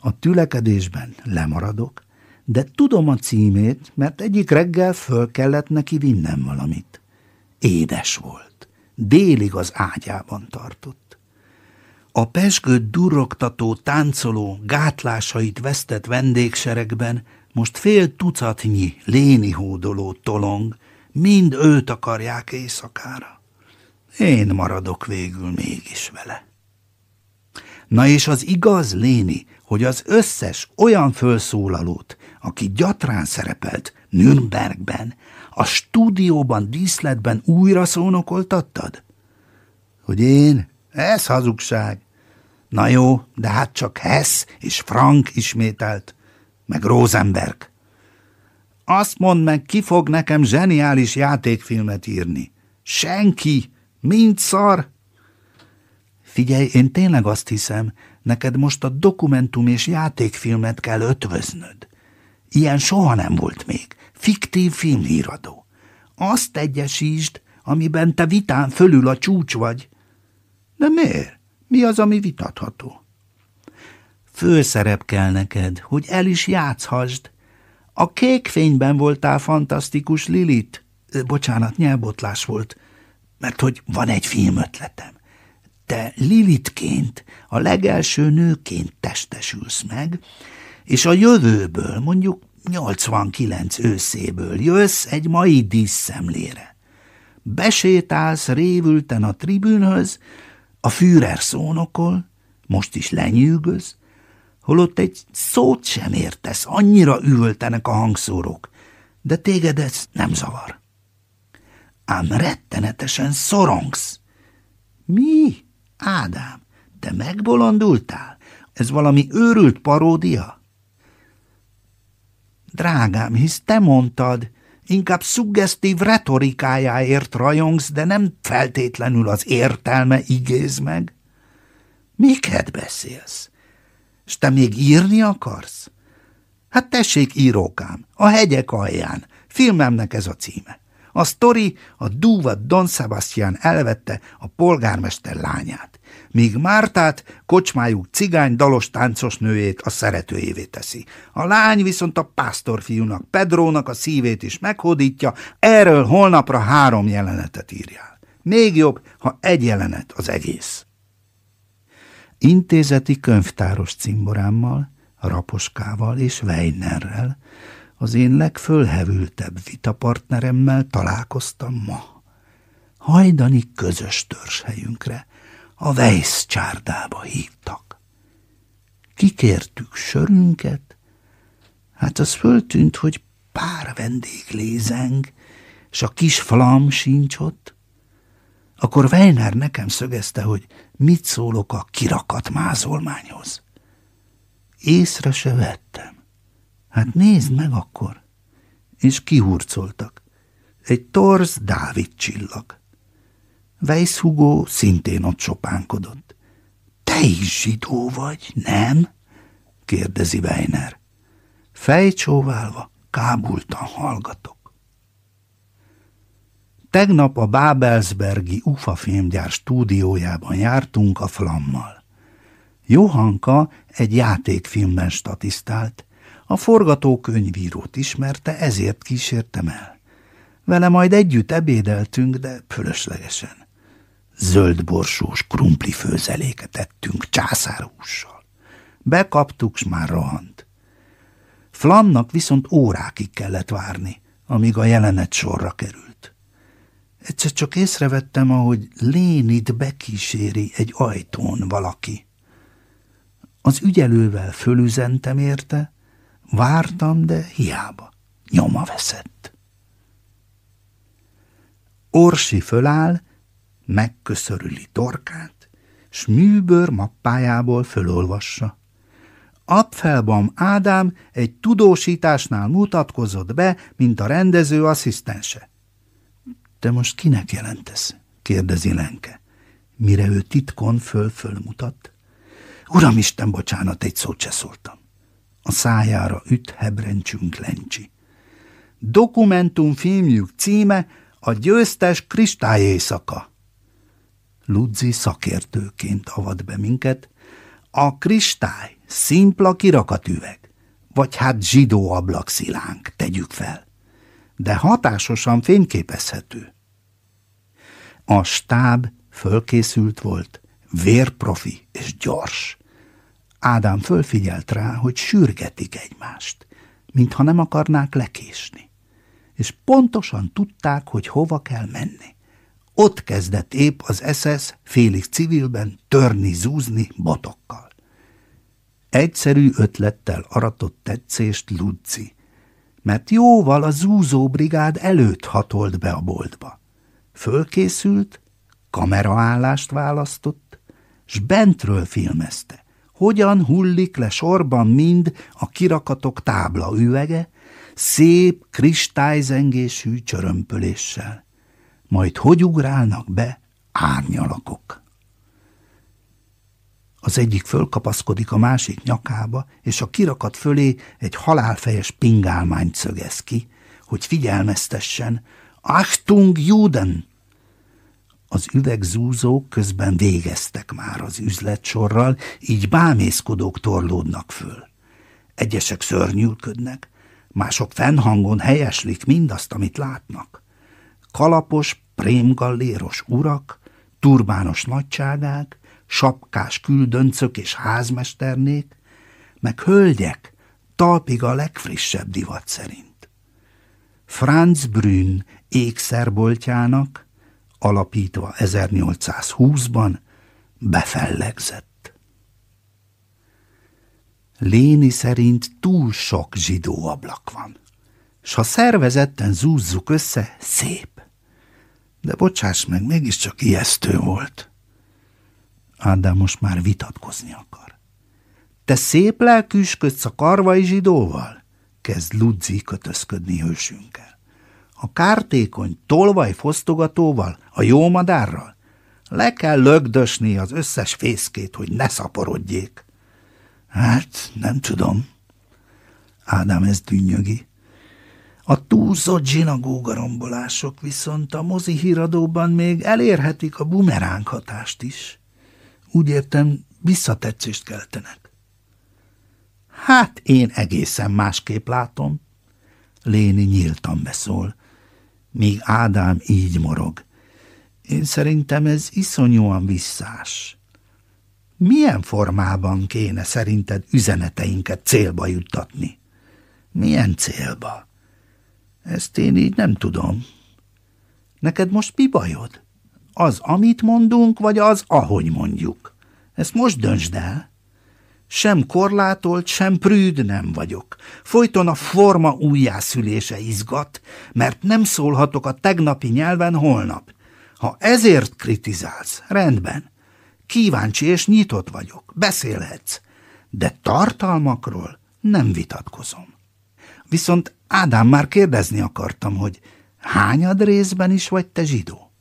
A tülekedésben lemaradok, de tudom a címét, mert egyik reggel föl kellett neki vinnem valamit. Édes volt. Délig az ágyában tartott. A pesgőt durrogtató, táncoló, gátlásait vesztett vendégseregben most fél tucatnyi léni hódoló tolong, mind őt akarják éjszakára. Én maradok végül mégis vele. Na és az igaz, Léni, hogy az összes olyan felszólalót, aki gyatrán szerepelt Nürnbergben, a stúdióban, díszletben újra szónokoltattad? Hogy én? Ez hazugság. Na jó, de hát csak Hess és Frank ismételt meg Rosenberg. Azt mondd meg, ki fog nekem zseniális játékfilmet írni. Senki, mind szar. Figyelj, én tényleg azt hiszem, neked most a dokumentum és játékfilmet kell ötvöznöd. Ilyen soha nem volt még. Fiktív filmhíradó. Azt egyesítsd, amiben te vitán fölül a csúcs vagy. De miért? Mi az, ami vitatható? Főszerep kell neked, hogy el is játszhasd. A kék fényben voltál fantasztikus, Lilit. Bocsánat, nyelbotlás volt, mert hogy van egy filmötletem. Te Lilitként, a legelső nőként testesülsz meg, és a jövőből, mondjuk 89 őszéből jössz egy mai díszszemlére. Besétálsz révülten a tribünhöz, a Führer szónokol, most is lenyűgöz, holott egy szót sem értesz, annyira üvöltenek a hangszórók, de téged ez nem zavar. Ám rettenetesen szorongsz. Mi? Ádám, te megbolondultál? Ez valami őrült paródia? Drágám, hisz te mondtad, inkább szuggesztív retorikájáért rajongsz, de nem feltétlenül az értelme igéz meg. Miket beszélsz? S te még írni akarsz? Hát tessék, írókám, a hegyek alján, filmemnek ez a címe. A sztori a dúvat Don Sebastian elvette a polgármester lányát, míg Mártát kocsmájuk cigány dalos táncos nőjét a szeretőjévé teszi. A lány viszont a pásztorfiúnak, Pedrónak a szívét is meghódítja, erről holnapra három jelenetet írjál. Még jobb, ha egy jelenet az egész. Intézeti könyvtáros cimborámmal, Raposkával és Weinerrel, az én legfölhevültebb vitapartneremmel találkoztam ma. Hajdani közös törzshelyünkre, a Weiss csárdába hívtak. Kikértük sörünket, hát az föltűnt, hogy pár vendég lézeng, s a kis flam sincs ott. Akkor Weiner nekem szögezte, hogy mit szólok a kirakat mázolmányhoz. Észre se vettem. Hát nézd meg akkor! És kihurcoltak. Egy torz Dávid csillag. Weiss Hugo szintén ott sopánkodott. Te is zsidó vagy, nem? kérdezi Weiner. Fejcsóválva, kábultan hallgatok. Tegnap a Babelsbergi UFA filmgyár stúdiójában jártunk a Flammal. Johanka egy játékfilmben statisztált, a forgatókönyvírót ismerte, ezért kísértem el. Vele majd együtt ebédeltünk, de fölöslegesen. Zöld borsós krumpli főzeléket ettünk császárhússal. Bekaptuk, s már rohant. Flamnak viszont órákig kellett várni, amíg a jelenet sorra került. Egyszer csak észrevettem, ahogy Lénit bekíséri egy ajtón valaki. Az ügyelővel fölüzentem érte, Vártam, de hiába. Nyoma veszett. Orsi föláll, megköszörüli torkát, s műbőr mappájából fölolvassa. Apfelbaum Ádám egy tudósításnál mutatkozott be, mint a rendező asszisztense. Te most kinek jelentesz? kérdezi Lenke, mire ő titkon föl-föl mutat. Uramisten, bocsánat, egy szót se szóltam a szájára üt hebrencsünk lencsi. Dokumentumfilmjük címe a győztes kristályészaka. Ludzi szakértőként avat be minket. A kristály szimpla kirakatüveg, vagy hát zsidó ablakszilánk, tegyük fel. De hatásosan fényképezhető. A stáb fölkészült volt, vérprofi és gyors. Ádám fölfigyelt rá, hogy sürgetik egymást, mintha nem akarnák lekésni. És pontosan tudták, hogy hova kell menni. Ott kezdett épp az SS félig civilben törni, zúzni botokkal. Egyszerű ötlettel aratott tetszést Ludzi, mert jóval a zúzó brigád előtt hatolt be a boltba. Fölkészült, kameraállást választott, s bentről filmezte, hogyan hullik le sorban mind a kirakatok tábla üvege, szép kristályzengésű csörömpöléssel. Majd hogy ugrálnak be árnyalakok. Az egyik fölkapaszkodik a másik nyakába, és a kirakat fölé egy halálfejes pingálmányt szögez ki, hogy figyelmeztessen. Achtung, Juden! Az üvegzúzók közben végeztek már az üzletsorral, így bámészkodók torlódnak föl. Egyesek szörnyűlködnek, mások fennhangon helyeslik mindazt, amit látnak. Kalapos, prémgalléros urak, turbános nagyságák, sapkás küldöncök és házmesternék, meg hölgyek, talpig a legfrissebb divat szerint. Franz Brünn ékszerboltjának, alapítva 1820-ban, befellegzett. Léni szerint túl sok zsidó ablak van, s ha szervezetten zúzzuk össze, szép. De bocsáss meg, mégiscsak ijesztő volt. Ádám most már vitatkozni akar. Te szép lelkűsködsz a karvai zsidóval? Kezd Ludzi kötözködni hősünkkel. A kártékony tolvaj fosztogatóval, a jó madárral? Le kell lögdösni az összes fészkét, hogy ne szaporodjék. Hát, nem tudom. Ádám ezt dünnyögi. A túlzott zsinagógarombolások viszont a mozi híradóban még elérhetik a bumeránk hatást is. Úgy értem, visszatetszést keltenek. Hát én egészen másképp látom. Léni nyíltan beszól, míg Ádám így morog. Én szerintem ez iszonyúan visszás. Milyen formában kéne szerinted üzeneteinket célba juttatni? Milyen célba? Ezt én így nem tudom. Neked most mi bajod? Az, amit mondunk, vagy az, ahogy mondjuk? Ezt most döntsd el. Sem korlátolt, sem prűd nem vagyok. Folyton a forma újjászülése izgat, mert nem szólhatok a tegnapi nyelven holnap. Ha ezért kritizálsz, rendben. Kíváncsi és nyitott vagyok, beszélhetsz, de tartalmakról nem vitatkozom. Viszont Ádám, már kérdezni akartam, hogy hányad részben is vagy te zsidó?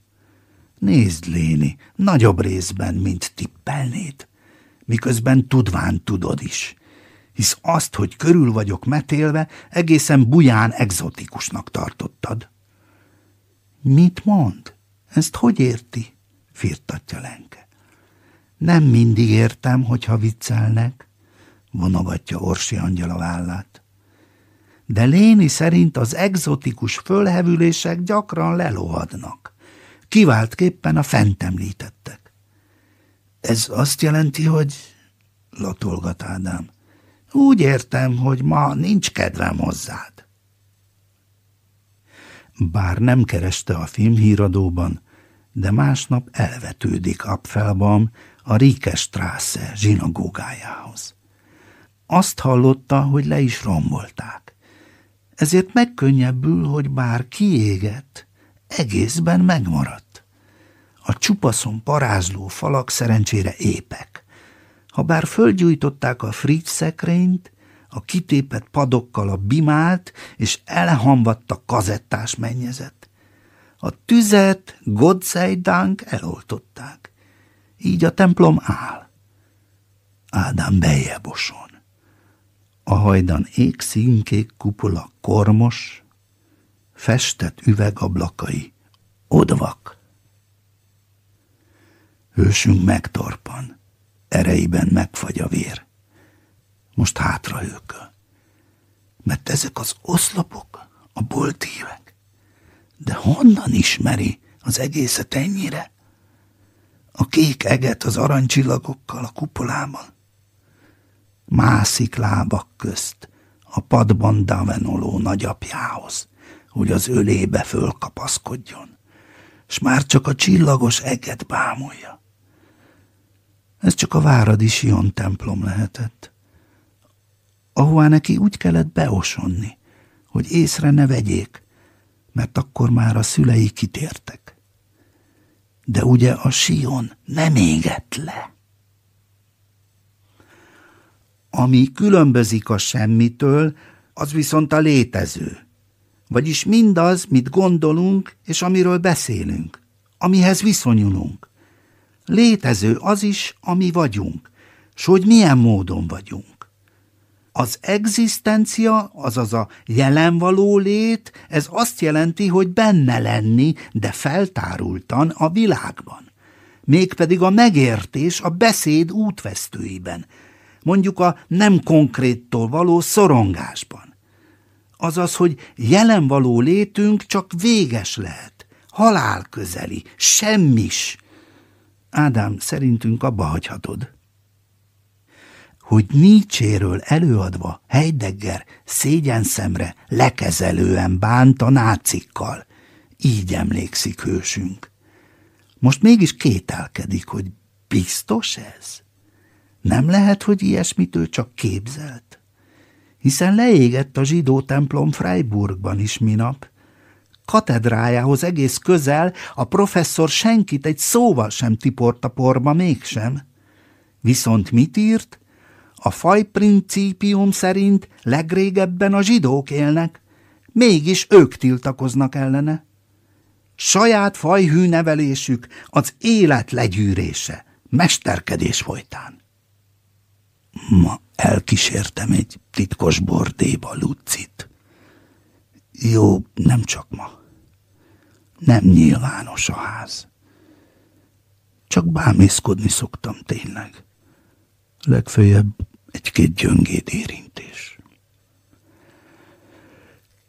Nézd, Léni, nagyobb részben, mint tippelnéd, miközben tudván tudod is, hisz azt, hogy körül vagyok metélve, egészen buján egzotikusnak tartottad. Mit mond? Ezt hogy érti? firtatja Lenke. Nem mindig értem, hogyha viccelnek, vonogatja Orsi angyal a vállát de Léni szerint az egzotikus fölhevülések gyakran lelohadnak, kiváltképpen a fent. Ez azt jelenti, hogy... latolgat Ádám. Úgy értem, hogy ma nincs kedvem hozzád. Bár nem kereste a filmhíradóban, de másnap elvetődik Apfelbaum a Riekestrasse zsinagógájához. Azt hallotta, hogy le is rombolták ezért megkönnyebbül, hogy bár kiégett, egészben megmaradt. A csupaszon parázló falak szerencsére épek. Ha bár földgyújtották a fritz szekrényt, a kitépett padokkal a bimát, és elhamvadt kazettás mennyezet. A tüzet, Godzeidánk eloltották. Így a templom áll. Ádám bejeboson. A hajdan égszínkék kupola kormos, festett üvegablakai, odvak. Hősünk megtorpan, ereiben megfagy a vér. Most hátra őköl. Mert ezek az oszlopok, a boltívek. De honnan ismeri az egészet ennyire? A kék eget az aranycsillagokkal a kupolában mászik lábak közt a padban davenoló nagyapjához, hogy az ölébe fölkapaszkodjon, s már csak a csillagos eget bámulja. Ez csak a váradi Sion templom lehetett, ahová neki úgy kellett beosonni, hogy észre ne vegyék, mert akkor már a szülei kitértek. De ugye a Sion nem égett le. Ami különbözik a semmitől, az viszont a létező. Vagyis mindaz, mit gondolunk, és amiről beszélünk, amihez viszonyulunk. Létező az is, ami vagyunk, s hogy milyen módon vagyunk. Az egzisztencia, azaz a jelenvaló lét, ez azt jelenti, hogy benne lenni, de feltárultan a világban. Mégpedig a megértés a beszéd útvesztőiben, mondjuk a nem konkréttól való szorongásban. Azaz, hogy jelenvaló létünk csak véges lehet, halál közeli, semmis. Ádám, szerintünk abba hagyhatod hogy Nietzséről előadva Heidegger szégyenszemre lekezelően bánt a nácikkal. Így emlékszik hősünk. Most mégis kételkedik, hogy biztos ez? Nem lehet, hogy ilyesmit ő csak képzelt? Hiszen leégett a zsidó templom Freiburgban is minap. Katedrájához egész közel a professzor senkit egy szóval sem tiport a porba mégsem. Viszont mit írt? A fajprincípium szerint legrégebben a zsidók élnek, mégis ők tiltakoznak ellene. Saját fajhű nevelésük az élet legyűrése, mesterkedés folytán. Ma elkísértem egy titkos bordéba Lucit. Jó, nem csak ma. Nem nyilvános a ház. Csak bámészkodni szoktam tényleg. Legfőjebb egy-két gyöngéd érintés.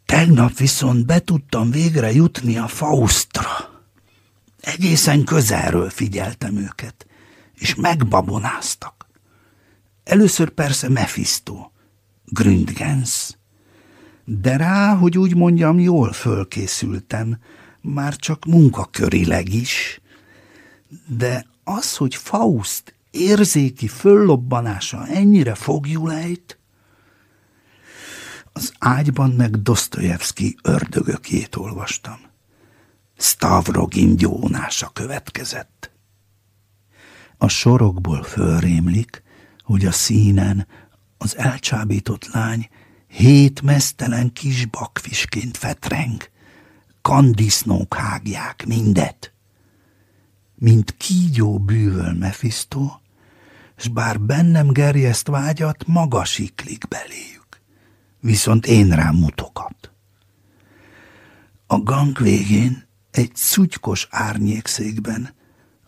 Tegnap viszont be tudtam végre jutni a Faustra. Egészen közelről figyeltem őket, és megbabonáztak. Először persze Mephisto, Gründgens, de rá, hogy úgy mondjam, jól fölkészültem, már csak munkakörileg is. De az, hogy Faust érzéki föllobbanása ennyire fogjulejt, az ágyban meg Dostoyevsky ördögökjét olvastam. Stavrogin gyónása következett. A sorokból fölrémlik, hogy a színen az elcsábított lány hét mesztelen kis bakfisként fetreng, kandisznók hágják mindet. Mint kígyó bűvöl Mephisto, s bár bennem gerjeszt vágyat, maga beléjük. Viszont én rám mutogat. A gang végén egy szutykos árnyékszékben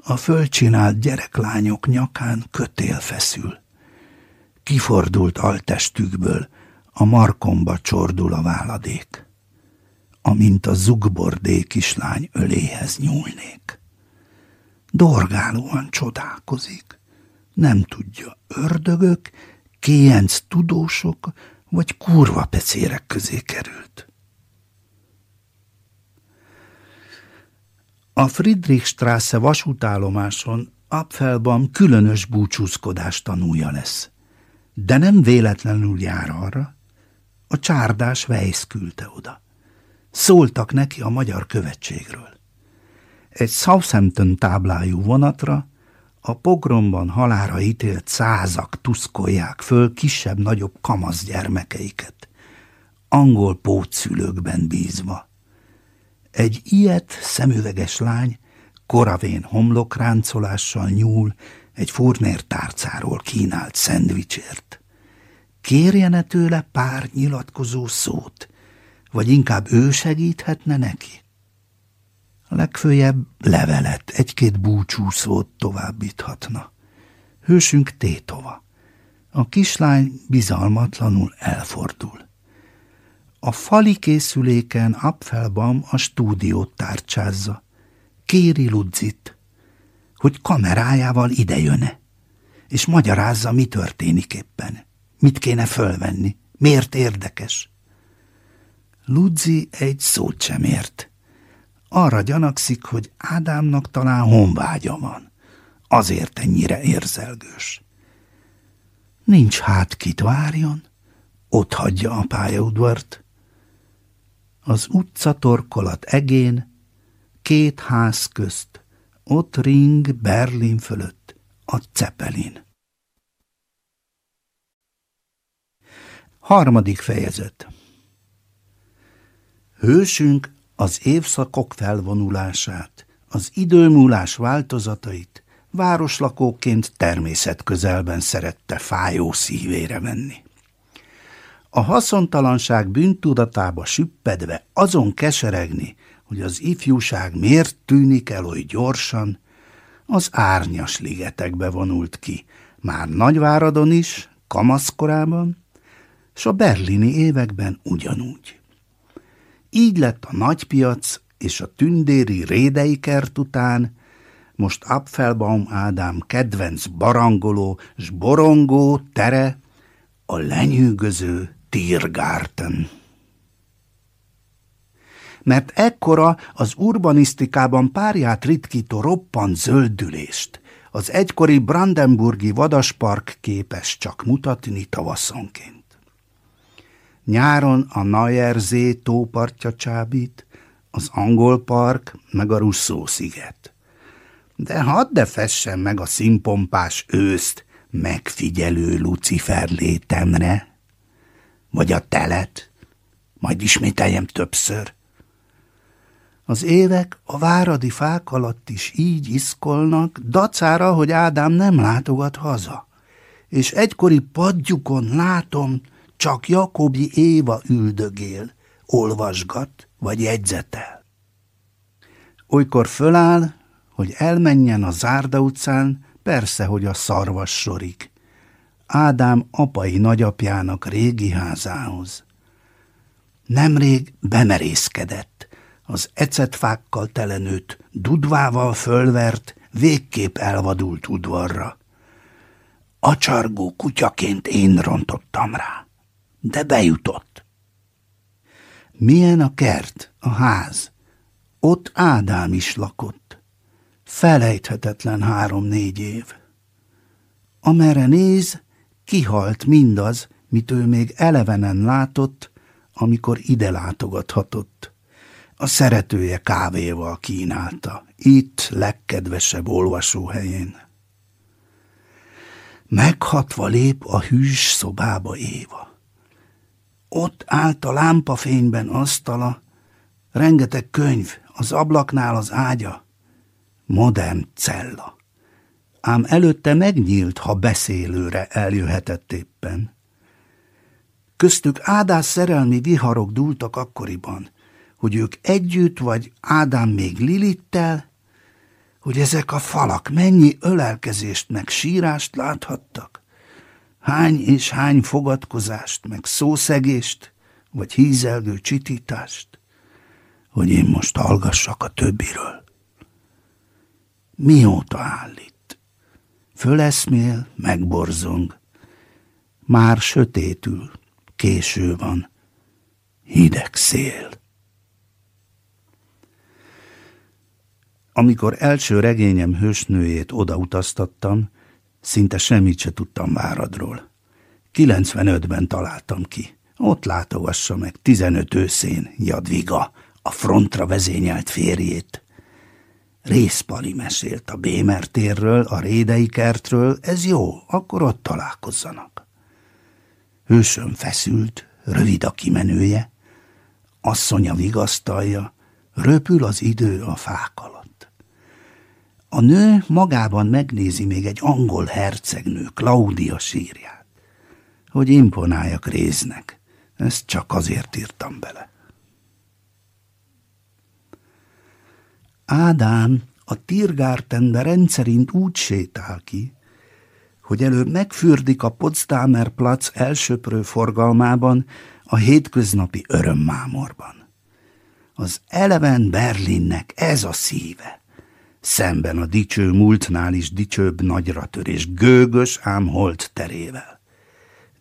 a fölcsinált gyereklányok nyakán kötél feszül. Kifordult altestükből a markomba csordul a váladék, amint a zugbordé kislány öléhez nyúlnék. Dorgálóan csodálkozik nem tudja, ördögök, kéjenc tudósok vagy kurva pecérek közé került. A Friedrichstrasse vasútállomáson Apfelbaum különös búcsúzkodás tanúja lesz. De nem véletlenül jár arra, a csárdás Weiss küldte oda. Szóltak neki a magyar követségről. Egy Southampton táblájú vonatra a pogromban halára ítélt százak tuszkolják föl kisebb-nagyobb kamasz gyermekeiket, angol pótszülőkben bízva. Egy ilyet szemüveges lány koravén homlokráncolással nyúl egy furnér tárcáról kínált szendvicsért. Kérjene tőle pár nyilatkozó szót, vagy inkább ő segíthetne neki? legfőjebb levelet, egy-két búcsúszót továbbíthatna. Hősünk tétova. A kislány bizalmatlanul elfordul. A fali készüléken Apfelbaum a stúdiót tárcsázza. Kéri Ludzit, hogy kamerájával idejöne, és magyarázza, mi történik éppen. Mit kéne fölvenni, miért érdekes. Ludzi egy szót sem ért arra gyanakszik, hogy Ádámnak talán honvágya van. Azért ennyire érzelgős. Nincs hát kit várjon, ott hagyja a pályaudvart. Az utca torkolat egén, két ház közt, ott ring Berlin fölött a Cepelin. Harmadik fejezet Hősünk az évszakok felvonulását, az időmúlás változatait városlakóként természet közelben szerette fájó szívére venni. a haszontalanság bűntudatába süppedve azon keseregni, hogy az ifjúság miért tűnik el oly gyorsan, az árnyas ligetekbe vonult ki, már Nagyváradon is, kamaszkorában, s a berlini években ugyanúgy. Így lett a nagypiac és a tündéri rédei kert után, most Apfelbaum Ádám kedvenc barangoló s borongó tere a lenyűgöző Tiergarten. Mert ekkora az urbanisztikában párját ritkító roppant zöldülést, az egykori Brandenburgi vadaspark képes csak mutatni tavaszonként. Nyáron a Najerzé tópartja csábít, az angol park meg a Russzó sziget. De hadd de fessen meg a színpompás őszt megfigyelő Lucifer létemre, vagy a telet, majd ismételjem többször. Az évek a váradi fák alatt is így iszkolnak, dacára, hogy Ádám nem látogat haza. És egykori padjukon látom, csak Jakobi Éva üldögél, olvasgat vagy jegyzetel. Olykor föláll, hogy elmenjen a Zárda utcán, persze, hogy a szarvas sorik. Ádám apai nagyapjának régi házához. Nemrég bemerészkedett, az ecetfákkal telenőtt, dudvával fölvert, végképp elvadult udvarra. Acsargó kutyaként én rontottam rá, de bejutott. Milyen a kert, a ház? Ott Ádám is lakott. Felejthetetlen három-négy év. Amerre néz, kihalt mindaz, mit ő még elevenen látott, amikor ide látogathatott. A szeretője kávéval kínálta, itt legkedvesebb olvasóhelyén. Meghatva lép a hűs szobába Éva. Ott állt a lámpafényben asztala, rengeteg könyv, az ablaknál az ágya, modern cella. Ám előtte megnyílt, ha beszélőre eljöhetett éppen. Köztük Ádás szerelmi viharok dúltak akkoriban, hogy ők együtt vagy Ádám még Lilittel, hogy ezek a falak mennyi ölelkezést meg sírást láthattak, hány és hány fogadkozást, meg szószegést, vagy hízelgő csitítást, hogy én most hallgassak a többiről. Mióta állít? Föleszmél, megborzong. Már sötétül, késő van, hideg szél. Amikor első regényem hősnőjét odautaztattam, szinte semmit se tudtam Váradról. 95-ben találtam ki. Ott látogassa meg 15 őszén Jadviga, a frontra vezényelt férjét. Részpali mesélt a Bémer térről, a Rédei kertről, ez jó, akkor ott találkozzanak. Hősöm feszült, rövid a kimenője, asszonya vigasztalja, röpül az idő a fák alatt. A nő magában megnézi még egy angol hercegnő, Claudia sírját, hogy imponáljak résznek. Ezt csak azért írtam bele. Ádám a Tiergartenbe rendszerint úgy sétál ki, hogy előbb megfürdik a Potsdamer Platz elsöprő forgalmában, a hétköznapi örömmámorban. Az eleven Berlinnek ez a szíve. Szemben a dicső múltnál is dicsőbb nagyra törés, gőgös ám holt terével.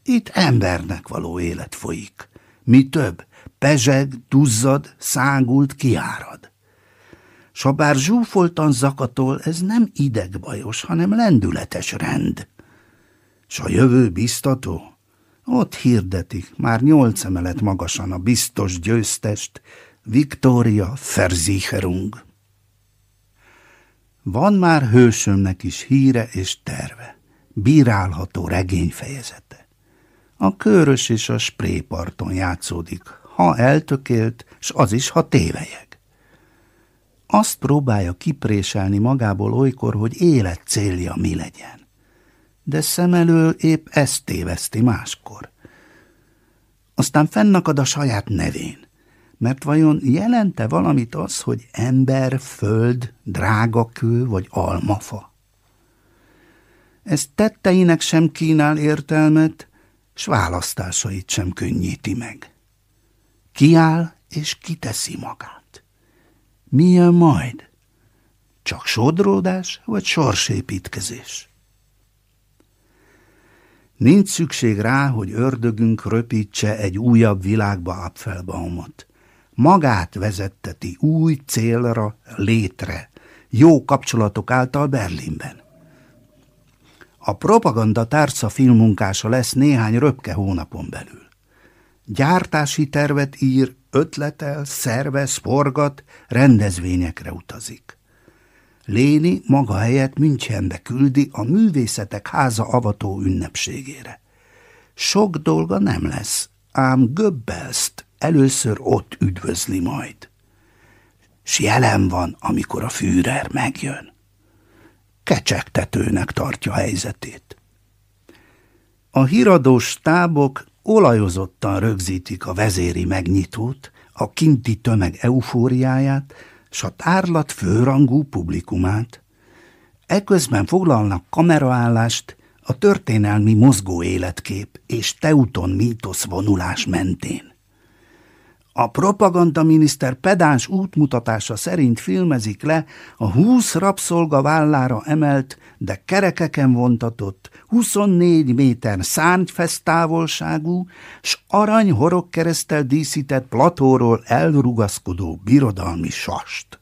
Itt embernek való élet folyik. Mi több, pezseg, duzzad, szágult, kiárad. S ha bár zsúfoltan zakatol, ez nem idegbajos, hanem lendületes rend. S a jövő biztató? Ott hirdetik, már nyolc emelet magasan a biztos győztest, Victoria Versicherung. Van már hősömnek is híre és terve, bírálható regényfejezete. A körös és a spréparton játszódik, ha eltökélt, s az is, ha tévejeg. Azt próbálja kipréselni magából olykor, hogy élet célja mi legyen. De szem elől épp ezt téveszti máskor. aztán fennakad a saját nevén. Mert vajon jelente valamit az, hogy ember, föld, drágakő vagy almafa? Ez tetteinek sem kínál értelmet, s választásait sem könnyíti meg. Kiáll és kiteszi magát. Milyen majd? Csak sodródás vagy sorsépítkezés? Nincs szükség rá, hogy ördögünk röpítse egy újabb világba Apfelbaumot. Magát vezetteti új célra, létre, jó kapcsolatok által Berlinben. A propaganda tárca filmunkása lesz néhány röpke hónapon belül. Gyártási tervet ír, ötletel, szervez, forgat, rendezvényekre utazik. Léni maga helyett Münchenbe küldi a művészetek háza avató ünnepségére. Sok dolga nem lesz, ám Göbbelszt először ott üdvözli majd. S jelen van, amikor a Führer megjön. Kecsegtetőnek tartja helyzetét. A híradós stábok olajozottan rögzítik a vezéri megnyitót, a kinti tömeg eufóriáját, s a tárlat főrangú publikumát. Eközben foglalnak kameraállást a történelmi mozgó életkép és teuton mítosz vonulás mentén. A propagandaminiszter pedáns útmutatása szerint filmezik le a húsz rabszolga vállára emelt, de kerekeken vontatott, 24 méter szárnyfesz távolságú, s arany horogkeresztel díszített platóról elrugaszkodó birodalmi sast.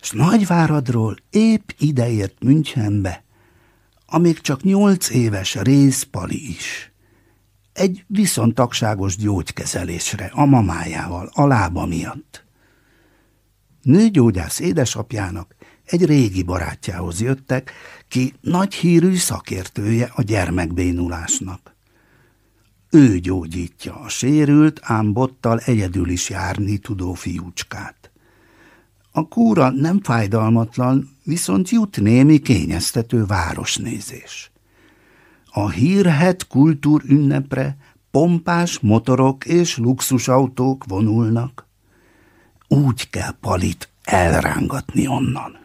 S Nagyváradról épp ideért Münchenbe, amíg csak nyolc éves részpali is – egy viszontagságos gyógykezelésre a mamájával, a lába miatt. Nőgyógyász édesapjának egy régi barátjához jöttek, ki nagy hírű szakértője a gyermekbénulásnak. Ő gyógyítja a sérült, ám bottal egyedül is járni tudó fiúcskát. A kúra nem fájdalmatlan, viszont jut némi kényeztető városnézés. A hírhet kultúr ünnepre pompás motorok és luxusautók vonulnak. Úgy kell palit elrángatni onnan.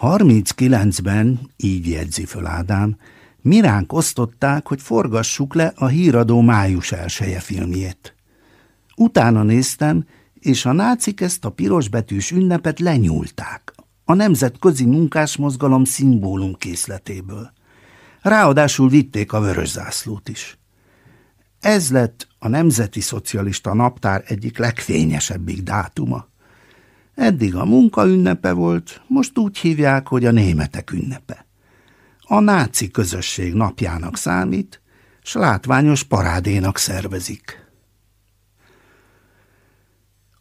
39-ben, így jegyzi föl Ádám, Miránk osztották, hogy forgassuk le a híradó május elseje filmjét. Utána néztem, és a nácik ezt a pirosbetűs ünnepet lenyúlták, a nemzetközi munkásmozgalom szimbólum készletéből. Ráadásul vitték a vörös zászlót is. Ez lett a Nemzeti Szocialista Naptár egyik legfényesebbik dátuma. Eddig a munka ünnepe volt, most úgy hívják, hogy a németek ünnepe. A náci közösség napjának számít, s látványos parádénak szervezik.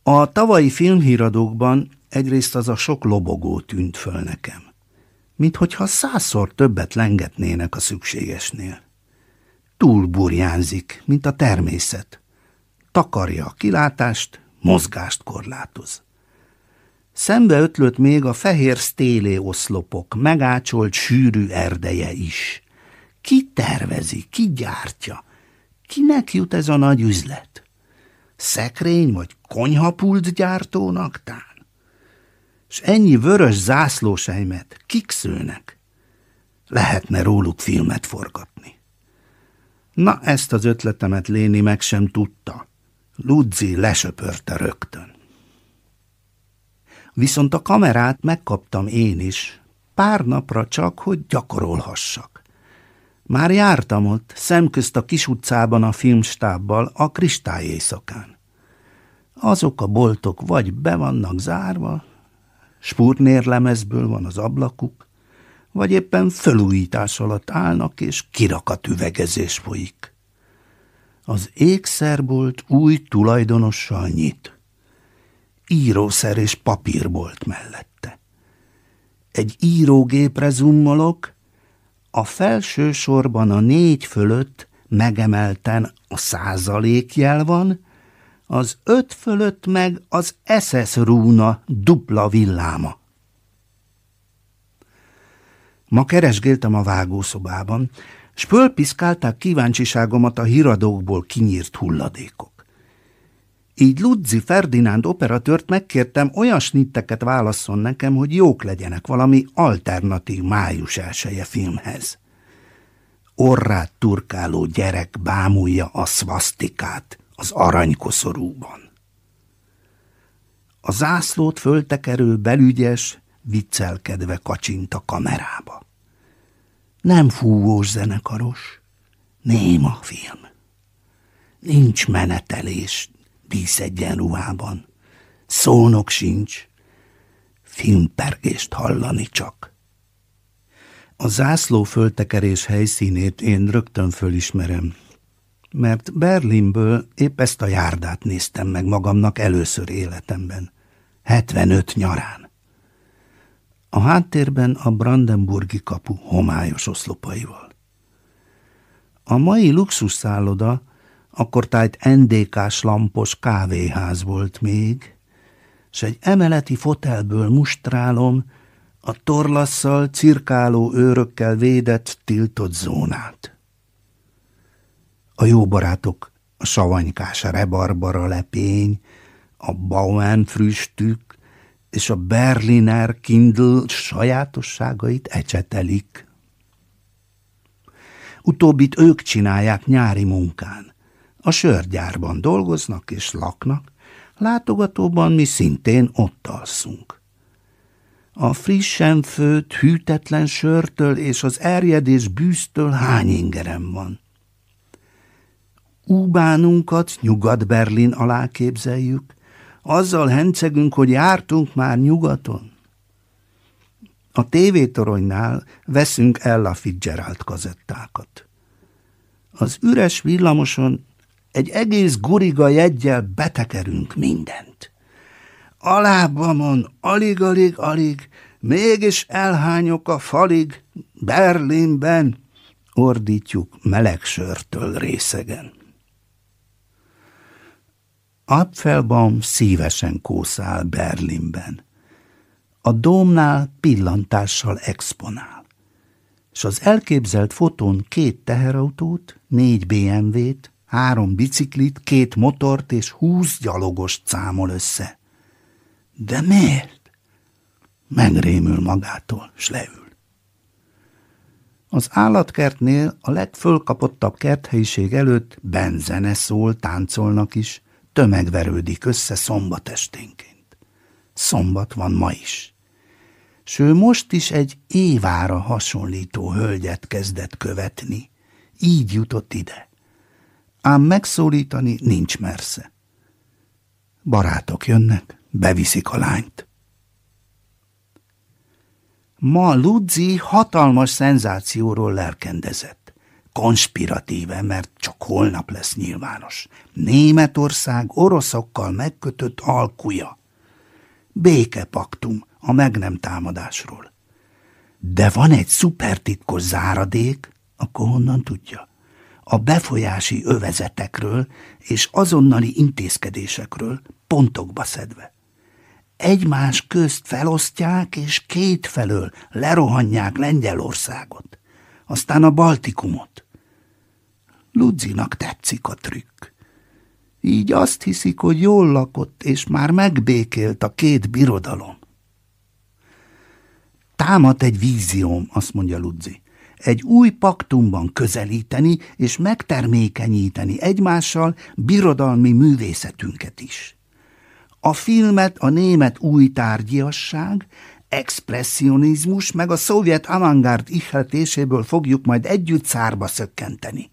A tavalyi filmhíradókban Egyrészt az a sok lobogó tűnt föl nekem, mint hogyha százszor többet lengetnének a szükségesnél. Túl burjánzik, mint a természet. Takarja a kilátást, mozgást korlátoz. Szembe ötlött még a fehér stélé oszlopok, megácsolt sűrű erdeje is. Ki tervezi, ki gyártja? Kinek jut ez a nagy üzlet? Szekrény vagy konyhapult gyártónak tán? S ennyi vörös zászlósejmet kik szülnek? Lehetne róluk filmet forgatni. Na, ezt az ötletemet Léni meg sem tudta. Ludzi lesöpörte rögtön. Viszont a kamerát megkaptam én is, pár napra csak, hogy gyakorolhassak. Már jártam ott, szemközt a kis utcában a filmstábbal a kristály éjszakán. Azok a boltok vagy be vannak zárva, spúrnérlemezből van az ablakuk, vagy éppen fölújítás alatt állnak, és kirakat üvegezés folyik. Az ékszerbolt új tulajdonossal nyit. Írószer és papírbolt mellette. Egy írógépre zummolok, a felső sorban a négy fölött megemelten a százalékjel van, az öt fölött meg az SS rúna dupla villáma. Ma keresgéltem a vágószobában, s fölpiszkálták kíváncsiságomat a híradókból kinyírt hulladékok. Így Ludzi Ferdinánd operatőrt megkértem, olyan snitteket válaszol nekem, hogy jók legyenek valami alternatív május elsője filmhez. Orrát turkáló gyerek bámulja a szvasztikát az aranykoszorúban. A zászlót föltekerő belügyes, viccelkedve kacsint a kamerába. Nem fúvós zenekaros, néma film. Nincs menetelés, díszegyenruhában. Szónok sincs, filmpergést hallani csak. A zászló föltekerés helyszínét én rögtön fölismerem, mert Berlinből épp ezt a járdát néztem meg magamnak először életemben, 75 nyarán. A háttérben a Brandenburgi kapu homályos oszlopaival. A mai luxusszálloda akkor tájt NDK-s lampos kávéház volt még, s egy emeleti fotelből mustrálom a torlasszal, cirkáló őrökkel védett, tiltott zónát. A jó barátok, a savanykás a rebarbara lepény, a Bauen früstük és a Berliner Kindle sajátosságait ecsetelik. Utóbbit ők csinálják nyári munkán. A sörgyárban dolgoznak és laknak, látogatóban mi szintén ott alszunk. A frissen főtt, hűtetlen sörtől és az erjedés bűztől hány ingerem van. Úbánunkat Nyugat-Berlin alá képzeljük, azzal hencegünk, hogy jártunk már nyugaton. A tévétoronynál veszünk a Fitzgerald kazettákat. Az üres villamoson egy egész guriga jeggyel betekerünk mindent. A alig-alig-alig, mégis elhányok a falig, Berlinben, ordítjuk meleg sörtől részegen. Apfelbaum szívesen kószál Berlinben. A dómnál pillantással exponál. És az elképzelt fotón két teherautót, négy BMW-t, három biciklit, két motort és húsz gyalogost számol össze. De miért? Megrémül magától, s leül. Az állatkertnél a legfölkapottabb kerthelyiség előtt benzene szól, táncolnak is, tömeg verődik össze szombat esténként. Szombat van ma is. S ő most is egy Évára hasonlító hölgyet kezdett követni. Így jutott ide. Ám megszólítani nincs mersze. Barátok jönnek, beviszik a lányt. Ma Ludzi hatalmas szenzációról lelkendezett konspiratíve, mert csak holnap lesz nyilvános. Németország oroszokkal megkötött alkuja. Békepaktum a meg nem támadásról. De van egy szupertitkos záradék, akkor honnan tudja? A befolyási övezetekről és azonnali intézkedésekről pontokba szedve. Egymás közt felosztják, és két felől lerohanják Lengyelországot, aztán a Baltikumot. Ludzinak tetszik a trükk. Így azt hiszik, hogy jól lakott, és már megbékélt a két birodalom. Támad egy vízióm, azt mondja Ludzi. Egy új paktumban közelíteni és megtermékenyíteni egymással birodalmi művészetünket is. A filmet a német új tárgyiasság, expressionizmus meg a szovjet avantgárd ihletéséből fogjuk majd együtt szárba szökkenteni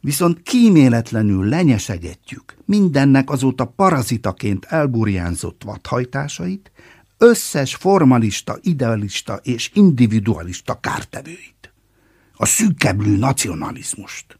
viszont kíméletlenül lenyesegetjük mindennek azóta parazitaként elburjánzott vadhajtásait, összes formalista, idealista és individualista kártevőit. A szűkeblő nacionalizmust.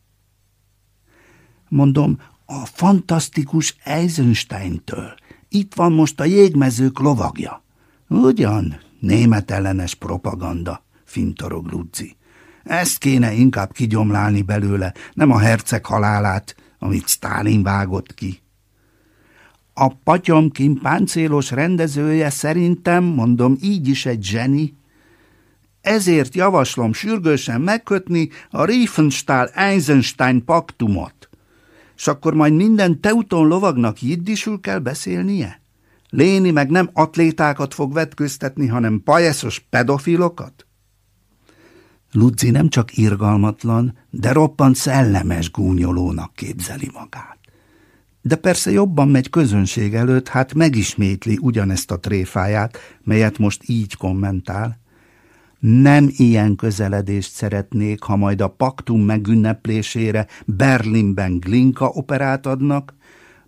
Mondom, a fantasztikus Eisensteintől. Itt van most a jégmezők lovagja. Ugyan, német ellenes propaganda, fintorog Ludzi. Ezt kéne inkább kigyomlálni belőle, nem a herceg halálát, amit Stálin vágott ki. A patyomkin páncélos rendezője szerintem, mondom, így is egy zseni, Ezért javaslom sürgősen megkötni a Riefenstahl-Eisenstein paktumot. És akkor majd minden teuton lovagnak jiddisül kell beszélnie? Léni meg nem atlétákat fog vetköztetni, hanem pajeszos pedofilokat? Ludzi nem csak irgalmatlan, de roppant szellemes gúnyolónak képzeli magát. De persze jobban megy közönség előtt, hát megismétli ugyanezt a tréfáját, melyet most így kommentál. Nem ilyen közeledést szeretnék, ha majd a paktum megünneplésére Berlinben Glinka operát adnak,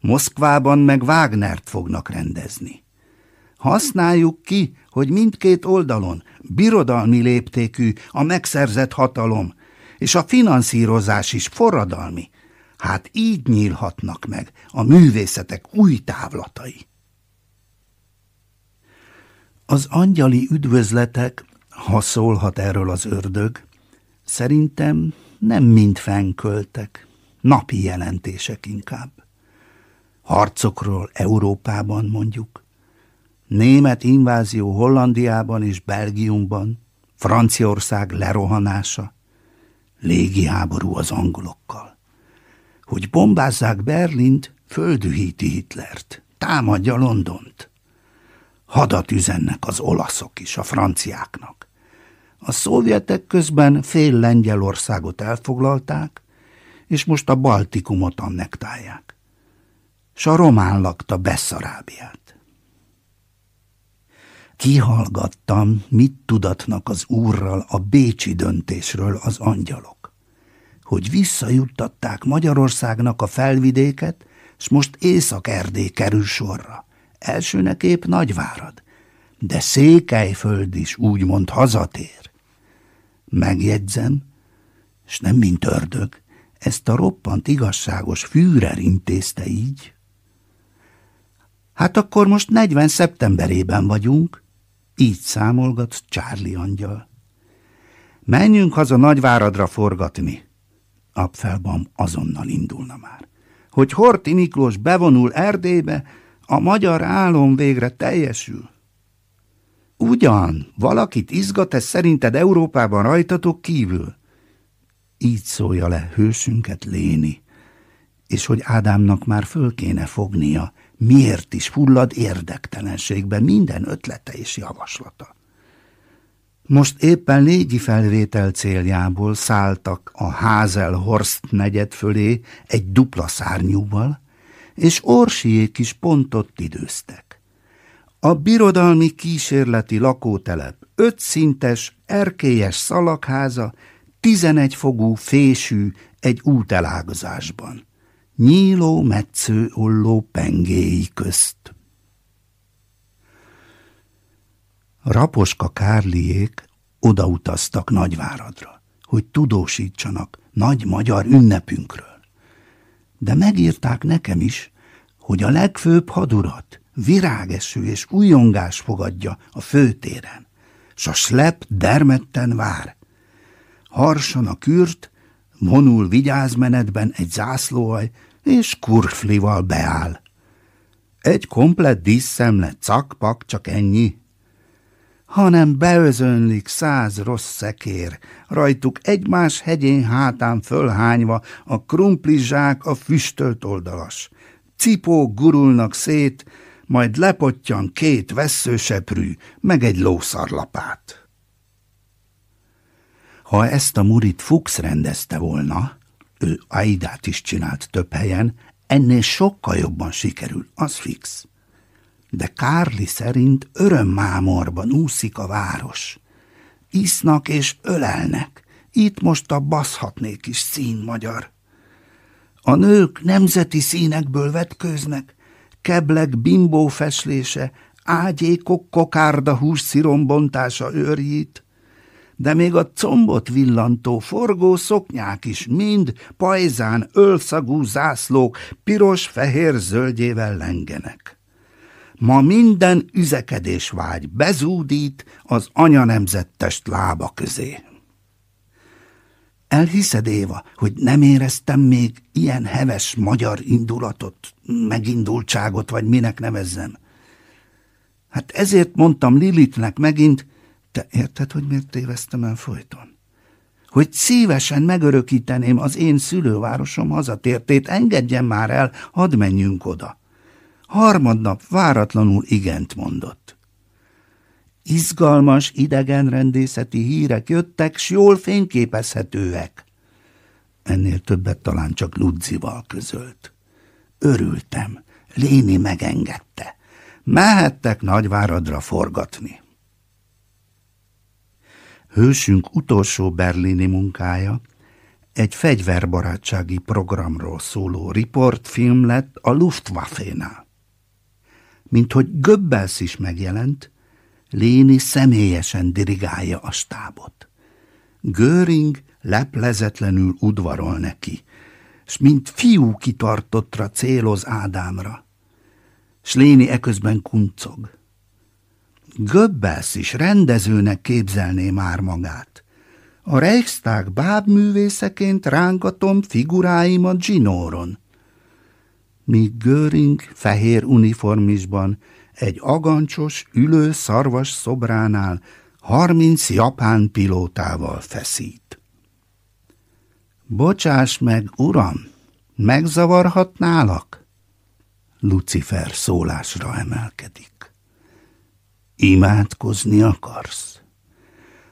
Moszkvában meg Wagnert fognak rendezni. Használjuk ki, hogy mindkét oldalon birodalmi léptékű a megszerzett hatalom, és a finanszírozás is forradalmi. Hát így nyílhatnak meg a művészetek új távlatai. Az angyali üdvözletek, ha szólhat erről az ördög, szerintem nem mind fenköltek, napi jelentések inkább. Harcokról Európában mondjuk, német invázió Hollandiában és Belgiumban, Franciaország lerohanása, légiháború az angolokkal. Hogy bombázzák Berlint, földühíti Hitlert, támadja Londont. Hadat üzennek az olaszok is a franciáknak. A szovjetek közben fél Lengyelországot elfoglalták, és most a Baltikumot annektálják. S a román lakta Beszarábiát. Kihallgattam, mit tudatnak az úrral a bécsi döntésről az angyalok. Hogy visszajuttatták Magyarországnak a felvidéket, s most Észak-Erdély kerül sorra. Elsőnek épp Nagyvárad, de Székelyföld is úgymond hazatér. Megjegyzem, s nem mint ördög, ezt a roppant igazságos Führer intézte így. Hát akkor most 40 szeptemberében vagyunk, így számolgat Charlie angyal. Menjünk haza Nagyváradra forgatni. Apfelbam azonnal indulna már. Hogy Horti Miklós bevonul Erdélybe, a magyar álom végre teljesül. Ugyan, valakit izgat ez szerinted Európában rajtatok kívül? Így szólja le hősünket Léni, és hogy Ádámnak már föl kéne fognia, miért is fullad érdektelenségbe minden ötlete és javaslata. Most éppen légi felvétel céljából szálltak a Házel-Horst negyed fölé egy dupla szárnyúval, és Orsiék is pont ott időztek. A birodalmi kísérleti lakótelep ötszintes, erkélyes szalagháza, tizenegy fogú fésű egy útelágazásban nyíló metsző olló pengéi közt. Raposka Kárliék odautaztak Nagyváradra, hogy tudósítsanak nagy magyar ünnepünkről. De megírták nekem is, hogy a legfőbb hadurat virágeső és újongás fogadja a főtéren, s a slep dermedten vár. Harsan a kürt, vonul vigyázmenetben egy zászlóaj, és kurflival beáll. Egy komplett díszszemle, cakpak, csak ennyi. Hanem beözönlik száz rossz szekér, rajtuk egymás hegyén hátán fölhányva a krumplizsák a füstölt oldalas. Cipók gurulnak szét, majd lepottyan két vesszőseprű, meg egy lószarlapát. Ha ezt a murit Fuchs rendezte volna, ő Aidát is csinált több helyen, ennél sokkal jobban sikerül, az fix. De Kárli szerint örömmámorban úszik a város. Isznak és ölelnek, itt most a baszhatnék is szín magyar. A nők nemzeti színekből vetkőznek, keblek bimbó feslése, ágyékok kokárda hús szirombontása őrjít, de még a combot villantó forgó szoknyák is mind pajzán ölszagú zászlók piros-fehér zöldjével lengenek. Ma minden üzekedés vágy bezúdít az anya nemzettest lába közé. Elhiszed, Éva, hogy nem éreztem még ilyen heves magyar indulatot, megindultságot, vagy minek nevezzem? Hát ezért mondtam Lilitnek megint, Te érted, hogy miért téveztem el folyton? Hogy szívesen megörökíteném az én szülővárosom hazatértét, engedjen már el, hadd menjünk oda. Harmadnap váratlanul igent mondott. Izgalmas idegenrendészeti hírek jöttek, s jól fényképezhetőek. Ennél többet talán csak Ludzival közölt. Örültem, Léni megengedte. Mehettek Nagyváradra forgatni. Hősünk utolsó berlini munkája egy fegyverbarátsági programról szóló riportfilm lett a Luftwaffe-nál. Mint hogy Göbbels is megjelent, Léni személyesen dirigálja a stábot. Göring leplezetlenül udvarol neki, s mint fiú kitartottra céloz Ádámra. S Léni eközben kuncog. Göbbels is rendezőnek képzelné már magát. A Reichstag bábművészeként rángatom figuráimat zsinóron. Míg Göring fehér uniformisban egy agancsos, ülő szarvas szobránál harminc japán pilótával feszít. Bocsáss meg, uram, megzavarhatnálak? Lucifer szólásra emelkedik. Imádkozni akarsz?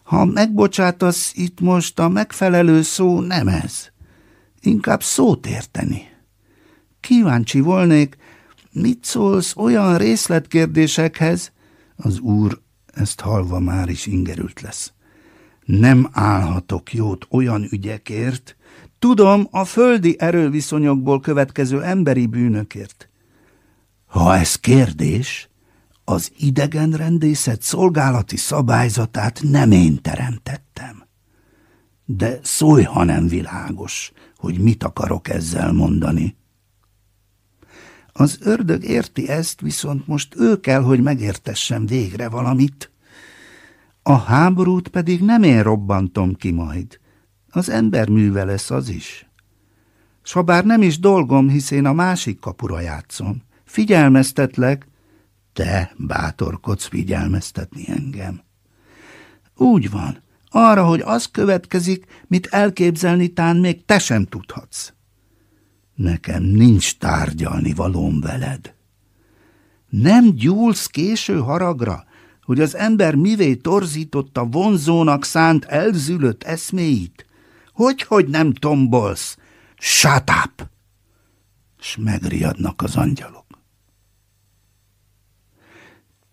Ha megbocsátasz, itt most a megfelelő szó nem ez. Inkább szót érteni. Kíváncsi volnék, mit szólsz olyan részletkérdésekhez? Az úr ezt halva már is ingerült lesz. Nem állhatok jót olyan ügyekért, tudom a földi erőviszonyokból következő emberi bűnökért. Ha ez kérdés, az idegenrendészet szolgálati szabályzatát nem én teremtettem. De szólj, ha nem világos, hogy mit akarok ezzel mondani. Az ördög érti ezt, viszont most ő kell, hogy megértessem végre valamit. A háborút pedig nem én robbantom ki majd. Az ember műve lesz az is. S ha bár nem is dolgom, hisz én a másik kapura játszom. Figyelmeztetlek, te bátorkodsz figyelmeztetni engem. Úgy van, arra, hogy az következik, mit elképzelni tán még te sem tudhatsz. Nekem nincs tárgyalni valóm veled. Nem gyúlsz késő haragra, hogy az ember mivé torzította vonzónak szánt elzülött eszméit? Hogy, hogy nem tombolsz? Shut up! S megriadnak az angyalok.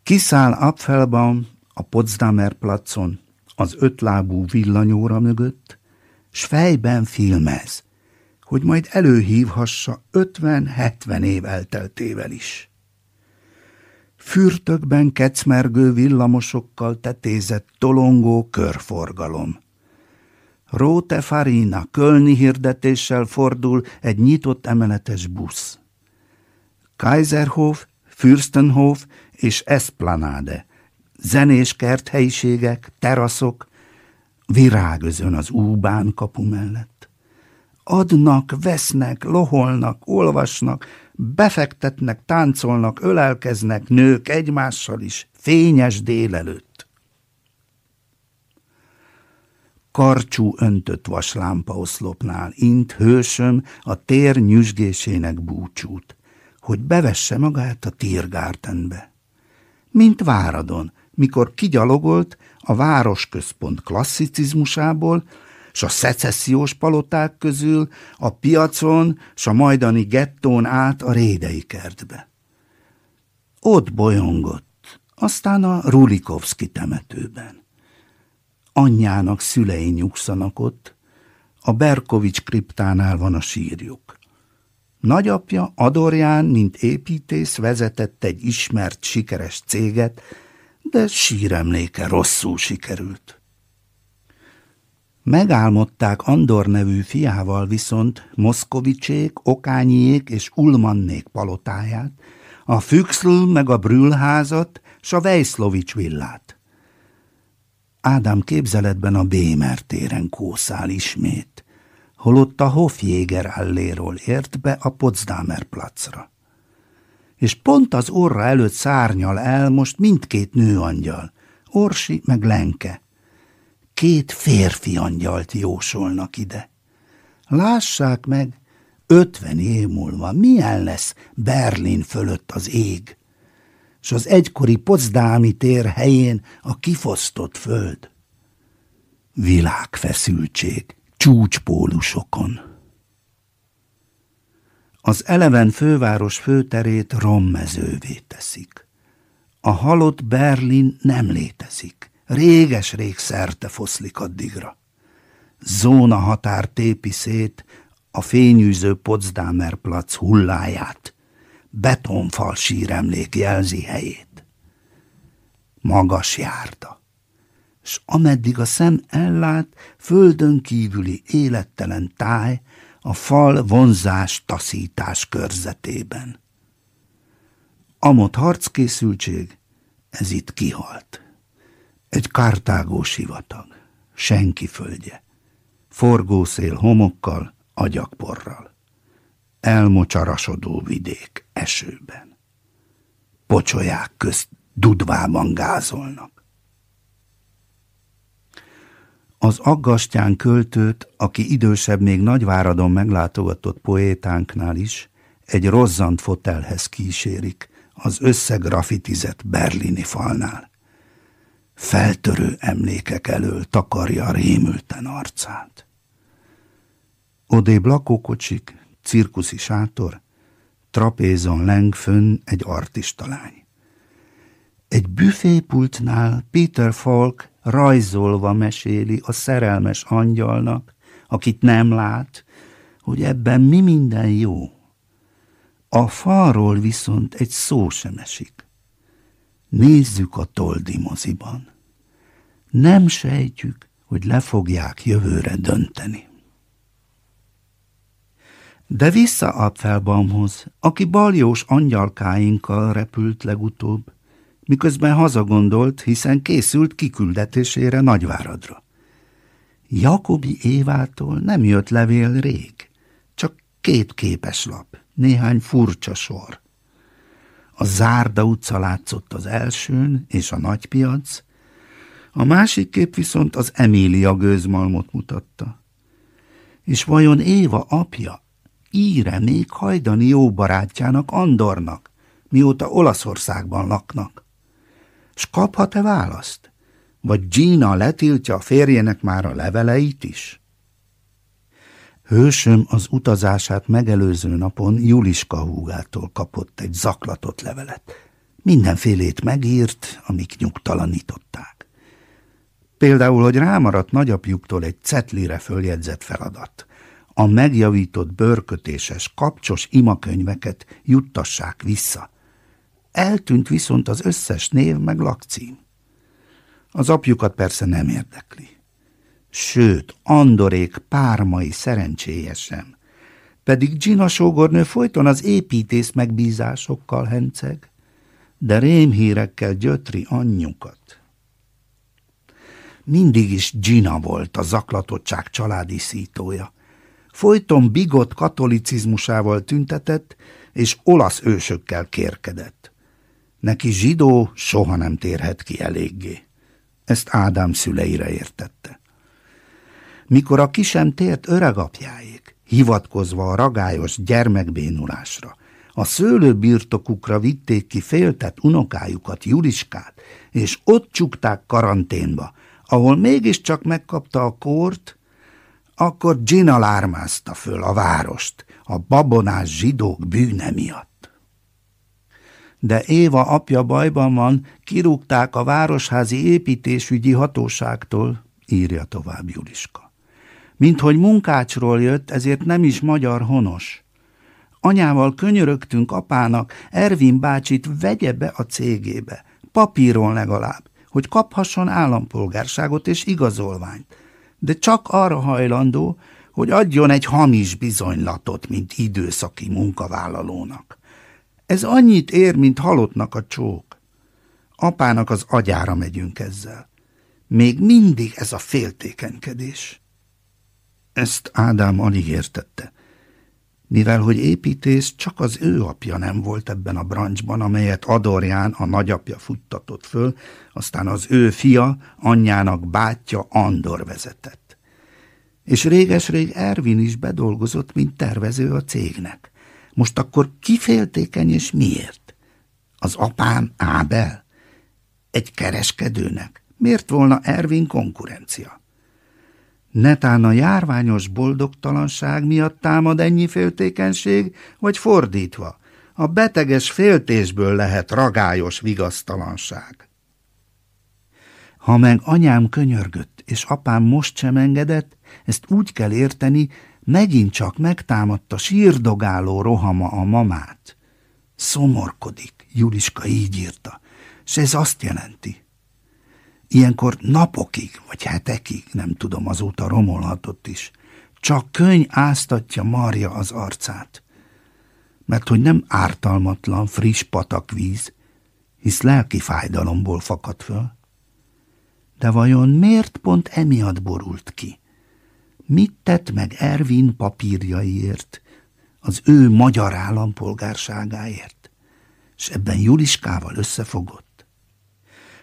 Kiszáll Apfelbaum a Potsdamer placon, az ötlábú villanyóra mögött, s fejben filmez, hogy majd előhívhassa ötven-hetven év elteltével is. Fürtökben kecmergő villamosokkal tetézett tolongó körforgalom. Róte Farina kölni hirdetéssel fordul egy nyitott emeletes busz. Kaiserhof, Fürstenhof és Esplanade, zenés kerthelyiségek, teraszok, virágözön az úbán kapu mellett. Adnak, vesznek, loholnak, olvasnak, befektetnek, táncolnak, ölelkeznek nők egymással is, fényes délelőtt. Karcsú öntött vaslámpa oszlopnál int hősöm a tér nyüzsgésének búcsút, hogy bevesse magát a Tiergartenbe. Mint Váradon, mikor kigyalogolt a városközpont klasszicizmusából, s a szecessziós paloták közül a piacon, s a majdani gettón át a rédei kertbe. Ott bolyongott, aztán a Rulikovszki temetőben. Anyjának szülei nyugszanak ott, a Berkovics kriptánál van a sírjuk. Nagyapja Adorján, mint építész vezetett egy ismert, sikeres céget, de síremléke rosszul sikerült. Megálmodták Andor nevű fiával viszont Moszkovicsék, Okányiék és Ulmannék palotáját, a Füxl meg a Brühlházat, s a Vejszlovics villát. Ádám képzeletben a Bémer téren kószál ismét, holott a Hofjéger alléról ért be a Potsdamer placra. És pont az orra előtt szárnyal el most mindkét nőangyal, Orsi meg Lenke. Két férfi angyalt jósolnak ide. Lássák meg, ötven év múlva milyen lesz Berlin fölött az ég, s az egykori Potsdami tér helyén a kifosztott föld. Világfeszültség csúcspólusokon. Az eleven főváros főterét rommezővé teszik. A halott Berlin nem létezik. Réges-rég szerte foszlik addigra. Zóna határ tépi szét a fényűző Potsdamer plac hulláját. Betonfal síremlék jelzi helyét. Magas járda s ameddig a szem ellát, földön kívüli élettelen táj a fal vonzás taszítás körzetében. Amott harckészültség, ez itt kihalt. Egy kártágó sivatag, senki földje, forgószél homokkal, agyakporral, elmocsarasodó vidék esőben. Pocsolyák közt dudvában gázolnak. Az aggastyán költőt, aki idősebb még Nagyváradon meglátogatott poétánknál is, egy rozzant fotelhez kísérik, az összegrafitizett berlini falnál. Feltörő emlékek elől takarja rémülten arcát. Odébb lakókocsik, cirkuszi sátor, trapézon leng fönn egy artistalány. Egy büfépultnál Peter Falk rajzolva meséli a szerelmes angyalnak, akit nem lát, hogy ebben mi minden jó. A falról viszont egy szó sem esik. Nézzük a toldi moziban. Nem sejtjük, hogy le fogják jövőre dönteni. De vissza Apfelbaumhoz, aki baljós angyalkáinkkal repült legutóbb, miközben hazagondolt, hiszen készült kiküldetésére Nagyváradra. Jakobi Évától nem jött levél rég, csak két képes lap, néhány furcsa sor. A Zárda utca látszott az elsőn, és a nagypiac, a másik kép viszont az Emília gőzmalmot mutatta. És vajon Éva apja íre még hajdani jó barátjának Andornak, mióta Olaszországban laknak? S kaphat-e választ? Vagy Gina letiltja a férjének már a leveleit is? Hősöm az utazását megelőző napon Juliska húgától kapott egy zaklatott levelet. Mindenfélét megírt, amik nyugtalanították. Például, hogy rámaradt nagyapjuktól egy cetlire följegyzett feladat. A megjavított bőrkötéses kapcsos imakönyveket juttassák vissza. Eltűnt viszont az összes név meg lakcím. Az apjukat persze nem érdekli. Sőt, Andorék pármai szerencséje sem. Pedig Gina sógornő folyton az építész megbízásokkal henceg, de rémhírekkel gyötri anyjukat. Mindig is Gina volt a zaklatottság családi szítója. Folyton bigott katolicizmusával tüntetett, és olasz ősökkel kérkedett. Neki zsidó soha nem térhet ki eléggé. Ezt Ádám szüleire értette. Mikor a kisem tért öregapjáig, hivatkozva a ragályos gyermekbénulásra, a szőlőbirtokukra vitték ki féltett unokájukat, Juliskát, és ott csukták karanténba, ahol mégiscsak megkapta a kort, akkor Gina lármázta föl a várost a babonás zsidók bűne miatt de Éva apja bajban van, kirúgták a városházi építésügyi hatóságtól, írja tovább Juliska. Minthogy munkácsról jött, ezért nem is magyar honos. Anyával könyörögtünk apának, Ervin bácsit vegye be a cégébe, papíron legalább, hogy kaphasson állampolgárságot és igazolványt, de csak arra hajlandó, hogy adjon egy hamis bizonylatot, mint időszaki munkavállalónak. Ez annyit ér, mint halottnak a csók. Apának az agyára megyünk ezzel. Még mindig ez a féltékenkedés. Ezt Ádám alig értette. mivel hogy építész csak az ő apja nem volt ebben a brancsban, amelyet Adorján, a nagyapja futtatott föl, aztán az ő fia, anyjának bátyja Andor vezetett. És réges-rég Ervin is bedolgozott, mint tervező a cégnek. Most akkor kiféltékeny és miért? Az apám Ábel? Egy kereskedőnek? Miért volna Ervin konkurencia? Netán a járványos boldogtalanság miatt támad ennyi féltékenység, vagy fordítva, a beteges féltésből lehet ragályos vigasztalanság. Ha meg anyám könyörgött, és apám most sem engedett, ezt úgy kell érteni, megint csak megtámadta sírdogáló rohama a mamát. Szomorkodik, Juliska így írta, és ez azt jelenti, Ilyenkor napokig, vagy hetekig, nem tudom, azóta romolhatott is, csak könyv áztatja Marja az arcát. Mert hogy nem ártalmatlan, friss patakvíz, hisz lelki fájdalomból fakad föl. De vajon miért pont emiatt borult ki? Mit tett meg Ervin papírjaiért, az ő magyar állampolgárságáért? És ebben Juliskával összefogott?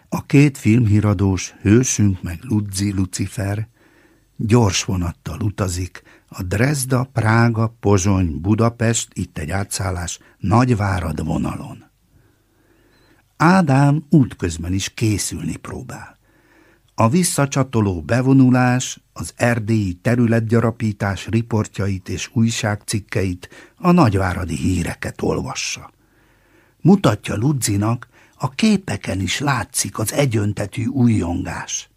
A két filmhíradós, hősünk meg Ludzi Lucifer gyors vonattal utazik, a Dresda, Prága, Pozsony, Budapest, itt egy átszállás, Nagyvárad vonalon. Ádám útközben is készülni próbál. A visszacsatoló bevonulás, az erdélyi területgyarapítás riportjait és újságcikkeit, a nagyváradi híreket olvassa. Mutatja Ludzinak, a képeken is látszik az egyöntetű újongás.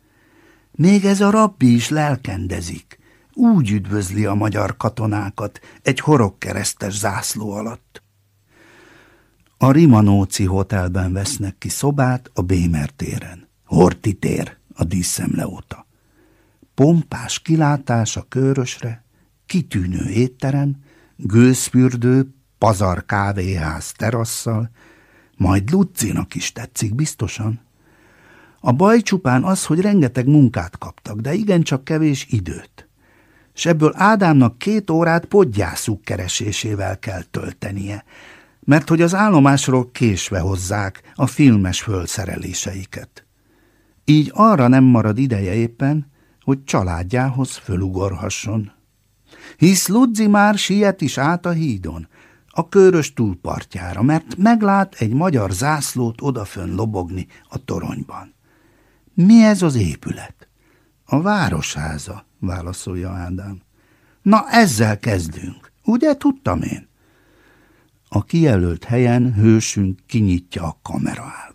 Még ez a rabbi is lelkendezik, úgy üdvözli a magyar katonákat egy horogkeresztes zászló alatt. A Rimanóci hotelben vesznek ki szobát a Bémer téren. Horti tér a díszemle óta. Pompás kilátás a körösre, kitűnő étterem, gőzfürdő, pazar kávéház terasszal, majd Lucinak is tetszik, biztosan. A baj csupán az, hogy rengeteg munkát kaptak, de igencsak kevés időt. S ebből Ádámnak két órát podgyászuk keresésével kell töltenie, mert hogy az állomásról késve hozzák a filmes fölszereléseiket. Így arra nem marad ideje éppen, hogy családjához fölugorhasson. Hisz Ludzi már siet is át a hídon, a körös túlpartjára, mert meglát egy magyar zászlót odafön lobogni a toronyban. Mi ez az épület? A városháza, válaszolja Ádám. Na ezzel kezdünk, ugye tudtam én? A kijelölt helyen hősünk kinyitja a kameraállványt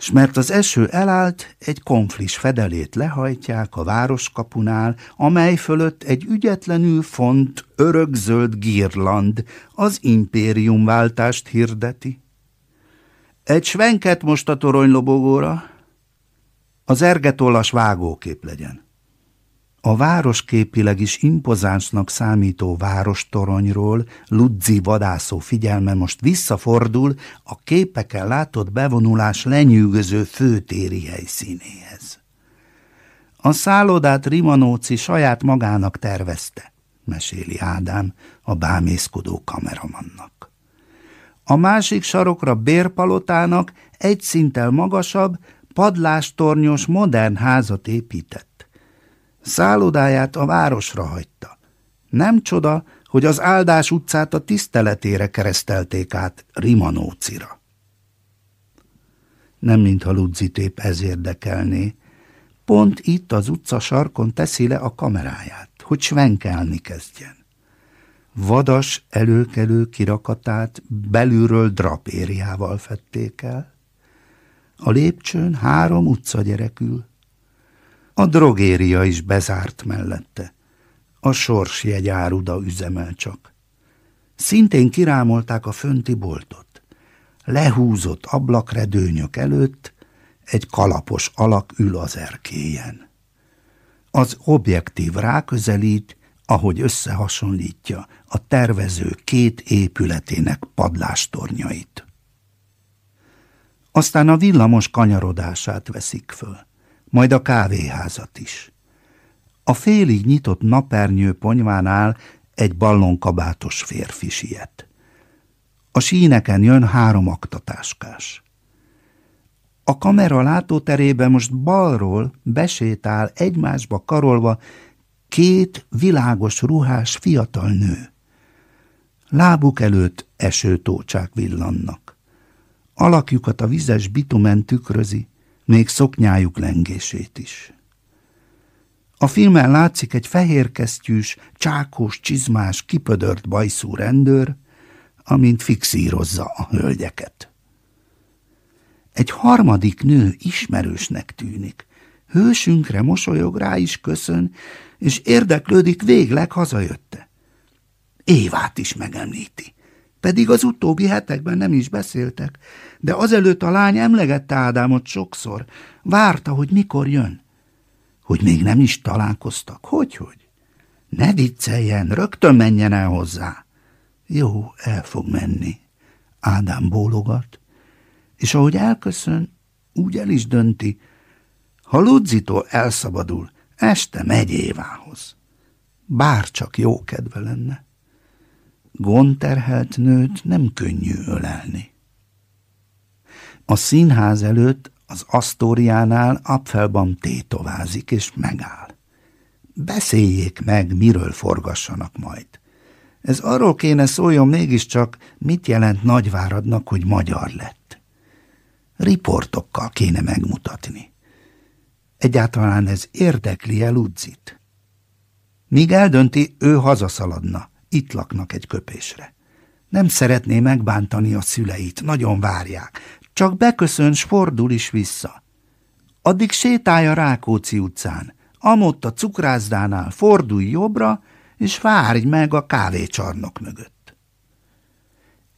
s mert az eső elállt, egy konflis fedelét lehajtják a városkapunál, amely fölött egy ügyetlenül font, örökzöld gírland az impériumváltást hirdeti. Egy svenket most a toronylobogóra, az ergetollas vágókép legyen. A városképileg is impozánsnak számító várostoronyról Ludzi vadászó figyelme most visszafordul a képeken látott bevonulás lenyűgöző főtéri helyszínéhez. A szállodát Rimanóci saját magának tervezte, meséli Ádám a bámészkodó kameramannak. A másik sarokra bérpalotának egy szinttel magasabb, padlástornyos modern házat épített. Szállodáját a városra hagyta. Nem csoda, hogy az áldás utcát a tiszteletére keresztelték át Rimanócira. Nem mintha Ludzitép ez érdekelné. Pont itt az utca sarkon teszi le a kameráját, hogy svenkelni kezdjen. Vadas előkelő kirakatát belülről drapériával fették el. A lépcsőn három utca gyerekül, a drogéria is bezárt mellette. A sorsjegyáruda üzemel csak. Szintén kirámolták a fönti boltot. Lehúzott ablakredőnyök előtt egy kalapos alak ül az erkélyen. Az objektív ráközelít, ahogy összehasonlítja a tervező két épületének padlástornyait. Aztán a villamos kanyarodását veszik föl majd a kávéházat is. A félig nyitott napernyő ponyvánál egy ballonkabátos férfi siet. A síneken jön három aktatáskás. A kamera látóterébe most balról besétál egymásba karolva két világos ruhás fiatal nő. Lábuk előtt esőtócsák villannak. Alakjukat a vizes bitumen tükrözi, még szoknyájuk lengését is. A filmen látszik egy fehérkesztyűs, csákos, csizmás, kipödört bajszú rendőr, amint fixírozza a hölgyeket. Egy harmadik nő ismerősnek tűnik. Hősünkre mosolyog rá is köszön, és érdeklődik végleg hazajötte. Évát is megemlíti. Pedig az utóbbi hetekben nem is beszéltek, de azelőtt a lány emlegette Ádámot sokszor, várta, hogy mikor jön. Hogy még nem is találkoztak, hogy-hogy? Ne vicceljen, rögtön menjen el hozzá. Jó, el fog menni. Ádám bólogat, és ahogy elköszön, úgy el is dönti, ha Ludzitól elszabadul, este megy Évához. Bár csak jó kedve lenne. Gonterhelt nőt nem könnyű ölelni. A színház előtt az Asztóriánál Apfelban tétovázik és megáll. Beszéljék meg, miről forgassanak majd. Ez arról kéne szóljon mégiscsak, mit jelent Nagyváradnak, hogy magyar lett. Riportokkal kéne megmutatni. Egyáltalán ez érdekli-e Ludzit? Míg eldönti, ő hazaszaladna, itt laknak egy köpésre. Nem szeretné megbántani a szüleit, nagyon várják. Csak beköszön, fordul is vissza. Addig sétálj a Rákóczi utcán, amott a cukrászdánál fordulj jobbra, és várj meg a kávécsarnok mögött.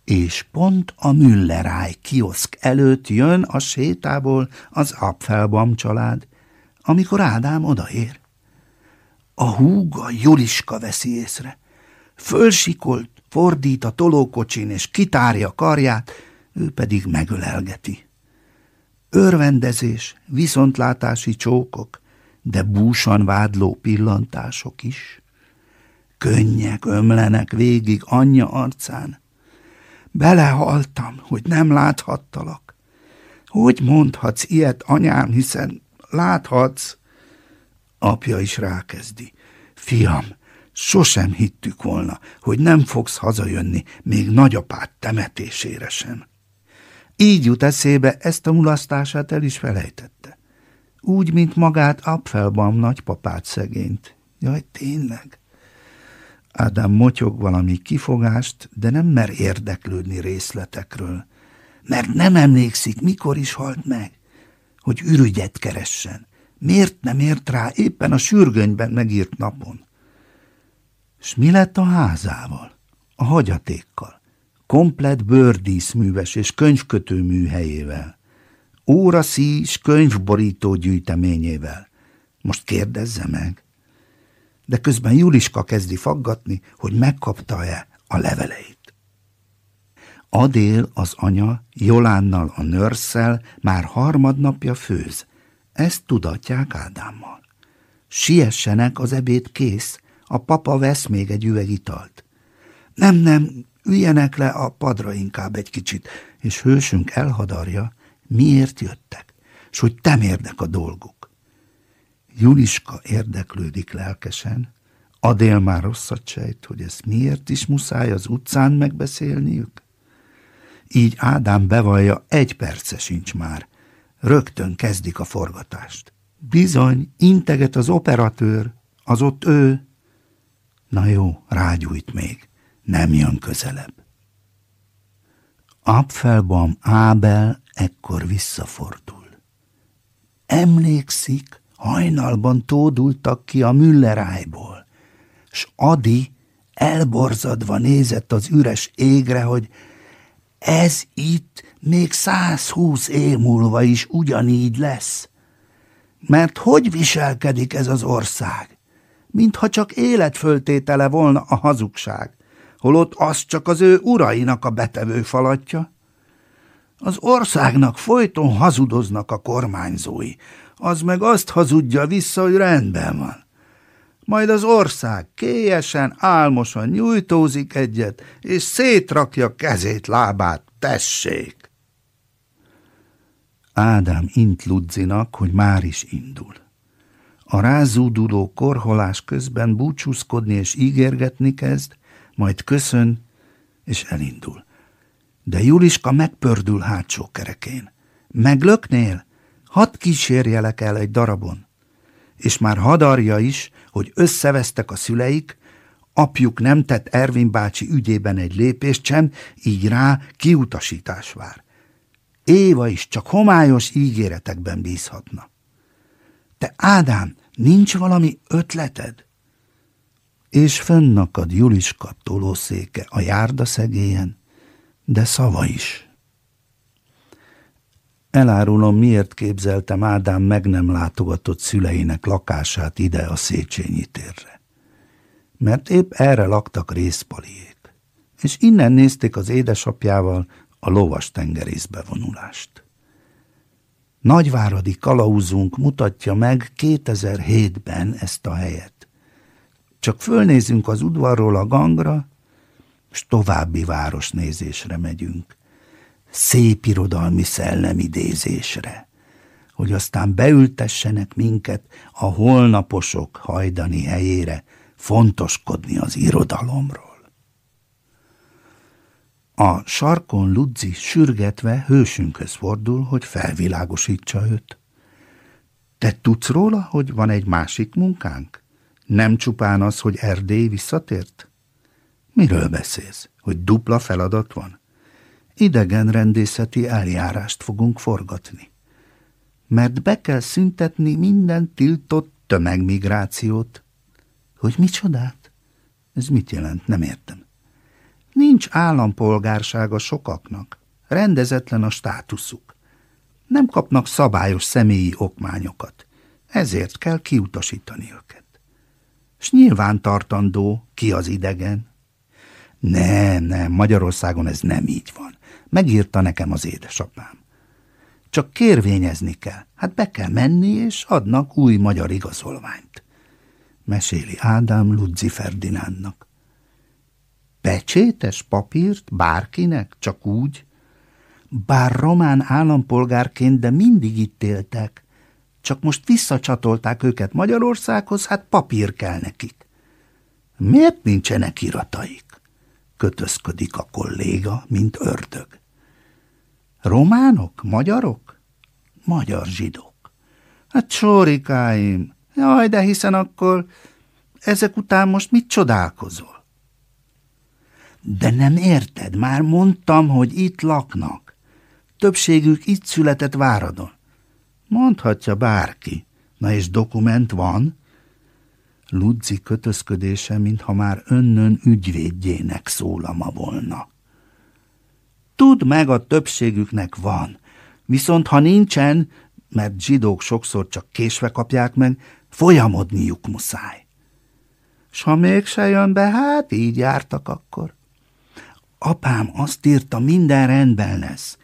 És pont a Mülleráj kioszk előtt jön a sétából az Apfelbaum család, amikor Ádám odaér. A húga Juliska veszi észre. Fölsikolt, fordít a tolókocsin és kitárja karját, ő pedig megölelgeti. Örvendezés, viszontlátási csókok, de búsan vádló pillantások is. Könnyek ömlenek végig anyja arcán. Belehaltam, hogy nem láthattalak. Hogy mondhatsz ilyet, anyám, hiszen láthatsz? Apja is rákezdi. Fiam, sosem hittük volna, hogy nem fogsz hazajönni, még nagyapád temetésére sem. Így jut eszébe, ezt a mulasztását el is felejtette. Úgy, mint magát Apfelbaum nagypapát szegényt. Jaj, tényleg? Ádám motyog valami kifogást, de nem mer érdeklődni részletekről, mert nem emlékszik, mikor is halt meg, hogy ürügyet keressen. Miért nem ért rá éppen a sürgönyben megírt napon? S mi lett a házával, a hagyatékkal, komplet bőrdíszműves és könyvkötő műhelyével, óraszís könyvborító gyűjteményével? Most kérdezze meg de közben Juliska kezdi faggatni, hogy megkapta-e a leveleit. Adél az anya Jolánnal a nőrszel már harmadnapja főz. Ezt tudatják Ádámmal. Siessenek, az ebéd kész, a papa vesz még egy üveg italt. Nem, nem, üljenek le a padra inkább egy kicsit, és hősünk elhadarja, miért jöttek, s hogy temérdek a dolguk. Juliska érdeklődik lelkesen, Adél már rosszat sejt, hogy ezt miért is muszáj az utcán megbeszélniük. Így Ádám bevallja, egy perce sincs már. Rögtön kezdik a forgatást. Bizony, integet az operatőr, az ott ő. Na jó, rágyújt még, nem jön közelebb. Apfelbaum Ábel ekkor visszafordul. Emlékszik, hajnalban tódultak ki a müllerájból, s Adi elborzadva nézett az üres égre, hogy ez itt még 120 év múlva is ugyanígy lesz. Mert hogy viselkedik ez az ország? Mintha csak életföltétele volna a hazugság, holott az csak az ő urainak a betevő falatja. Az országnak folyton hazudoznak a kormányzói, az meg azt hazudja vissza, hogy rendben van. majd az ország kélyesen, álmosan nyújtózik egyet, és szétrakja kezét, lábát, tessék! Ádám int Ludzinak, hogy már is indul. A rázúduló korholás közben búcsúzkodni és ígérgetni kezd, majd köszön, és elindul. De Juliska megpördül hátsó kerekén. Meglöknél? Hadd kísérjelek el egy darabon. És már hadarja is, hogy összevesztek a szüleik, apjuk nem tett Ervin bácsi ügyében egy lépést sem, így rá kiutasítás vár. Éva is csak homályos ígéretekben bízhatna. Te Ádám, nincs valami ötleted? És fönnakad Juliska tolószéke a járda szegélyen, de szava is. Elárulom, miért képzeltem Ádám meg nem látogatott szüleinek lakását ide a Széchenyi térre. Mert épp erre laktak részpaliék, és innen nézték az édesapjával a lovas tengerészbe vonulást. Nagyváradi kalauzunk mutatja meg 2007-ben ezt a helyet. Csak fölnézünk az udvarról a gangra, és további városnézésre megyünk. Szép irodalmi szellemidézésre, hogy aztán beültessenek minket a holnaposok hajdani helyére fontoskodni az irodalomról. A sarkon Ludzi sürgetve hősünkhöz fordul, hogy felvilágosítsa őt. Te tudsz róla, hogy van egy másik munkánk? Nem csupán az, hogy Erdély visszatért? Miről beszélsz? Hogy dupla feladat van? Idegen rendészeti eljárást fogunk forgatni. Mert be kell szüntetni minden tiltott tömegmigrációt. Hogy micsodát? Ez mit jelent? Nem értem. Nincs állampolgársága sokaknak, rendezetlen a státuszuk. Nem kapnak szabályos személyi okmányokat, ezért kell kiutasítani őket. S nyilván tartandó, ki az idegen. Nem, nem, Magyarországon ez nem így van. Megírta nekem az édesapám. Csak kérvényezni kell, hát be kell menni, és adnak új magyar igazolványt. Meséli Ádám Ludzi Ferdinándnak. Pecsétes papírt bárkinek, csak úgy? Bár román állampolgárként, de mindig itt éltek. Csak most visszacsatolták őket Magyarországhoz, hát papír kell nekik. Miért nincsenek irataik? Kötözködik a kolléga, mint ördög. Románok? Magyarok? Magyar zsidók. Hát sórikáim, jaj, de hiszen akkor ezek után most mit csodálkozol? De nem érted, már mondtam, hogy itt laknak. Többségük itt született Váradon. Mondhatja bárki. Na és dokument van? Ludzi kötözködése, mintha már önnön ügyvédjének szólama volna. Tud meg, a többségüknek van. Viszont ha nincsen, mert zsidók sokszor csak késve kapják meg, folyamodniuk muszáj. S ha mégse jön be, hát így jártak akkor. Apám azt írta, minden rendben lesz.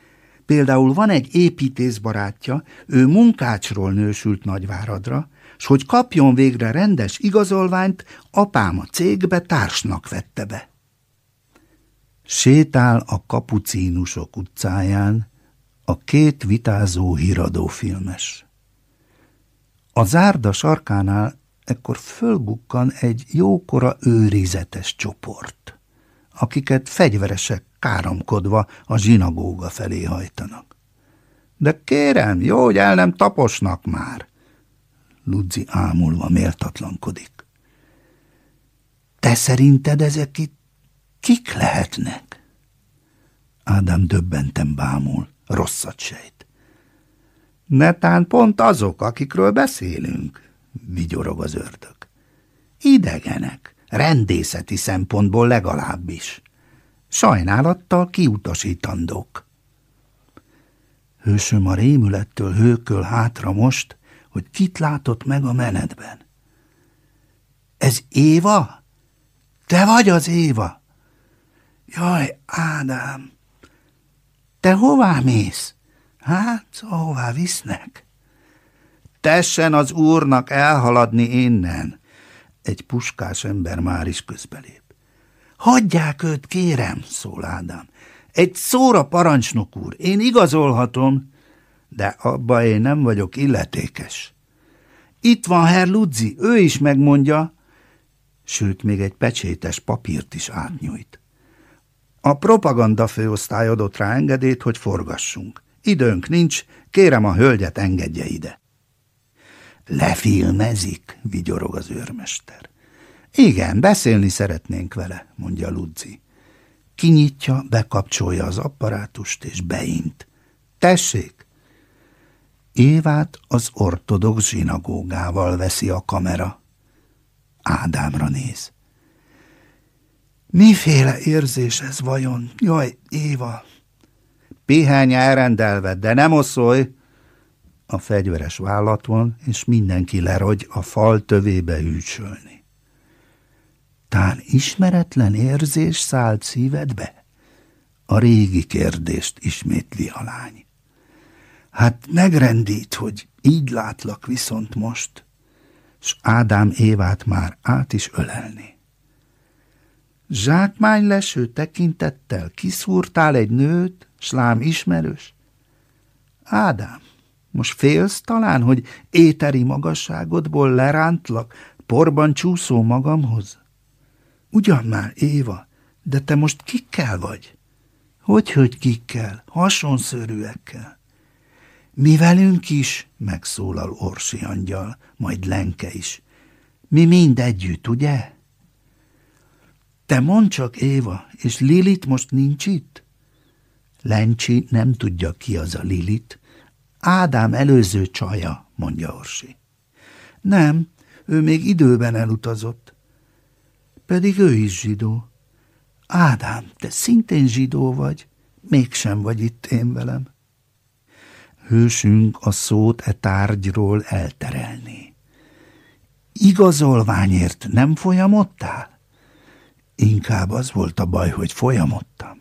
Például van egy építész barátja, ő munkácsról nősült Nagyváradra, s hogy kapjon végre rendes igazolványt, apám a cégbe társnak vette be. Sétál a kapucínusok utcáján a két vitázó híradófilmes. A zárda sarkánál ekkor fölbukkan egy jókora őrizetes csoport akiket fegyveresek káromkodva a zsinagóga felé hajtanak. De kérem, jó, hogy el nem taposnak már. Ludzi ámulva méltatlankodik. Te szerinted ezek itt kik lehetnek? Ádám döbbenten bámul, rosszat sejt. Netán pont azok, akikről beszélünk, vigyorog az ördög. Idegenek, rendészeti szempontból legalábbis. Sajnálattal kiutasítandók. Hősöm a rémülettől hőköl hátra most, hogy kit látott meg a menetben. Ez Éva? Te vagy az Éva? Jaj, Ádám, te hová mész? Hát, ahová visznek. Tessen az úrnak elhaladni innen. Egy puskás ember már is közbelép. Hagyják őt, kérem, szól Ádám. Egy szóra, parancsnok úr, én igazolhatom, de abba én nem vagyok illetékes. Itt van Herr Ludzi, ő is megmondja, sőt, még egy pecsétes papírt is átnyújt. A propaganda főosztály adott rá engedélyt, hogy forgassunk. Időnk nincs, kérem a hölgyet engedje ide. Lefilmezik, vigyorog az őrmester. Igen, beszélni szeretnénk vele, mondja Ludzi. Kinyitja, bekapcsolja az apparátust és beint. Tessék! Évát az ortodox zsinagógával veszi a kamera. Ádámra néz. Miféle érzés ez vajon? Jaj, Éva! Pihenj elrendelve, de nem oszolj! A fegyveres vállat van, és mindenki lerogy a fal tövébe hűsölni. Tán ismeretlen érzés szállt szívedbe? A régi kérdést ismétli a lány. Hát megrendít, hogy így látlak viszont most, s Ádám Évát már át is ölelni. Zsákmány leső tekintettel kiszúrtál egy nőt, slám ismerős? Ádám, most félsz talán, hogy éteri magasságodból lerántlak, porban csúszó magamhoz? Ugyan már, Éva, de te most kikkel vagy? Hogy, hogy kikkel? Hasonszörűekkel. Mi velünk is, megszólal Orsi angyal, majd Lenke is. Mi mind együtt, ugye? Te mondd csak, Éva, és Lilit most nincs itt? Lencsi nem tudja ki az a Lilit. Ádám előző csaja, mondja Orsi. Nem, ő még időben elutazott. Pedig ő is zsidó. Ádám, te szintén zsidó vagy, mégsem vagy itt én velem. Hősünk a szót e tárgyról elterelni. Igazolványért nem folyamodtál? Inkább az volt a baj, hogy folyamodtam.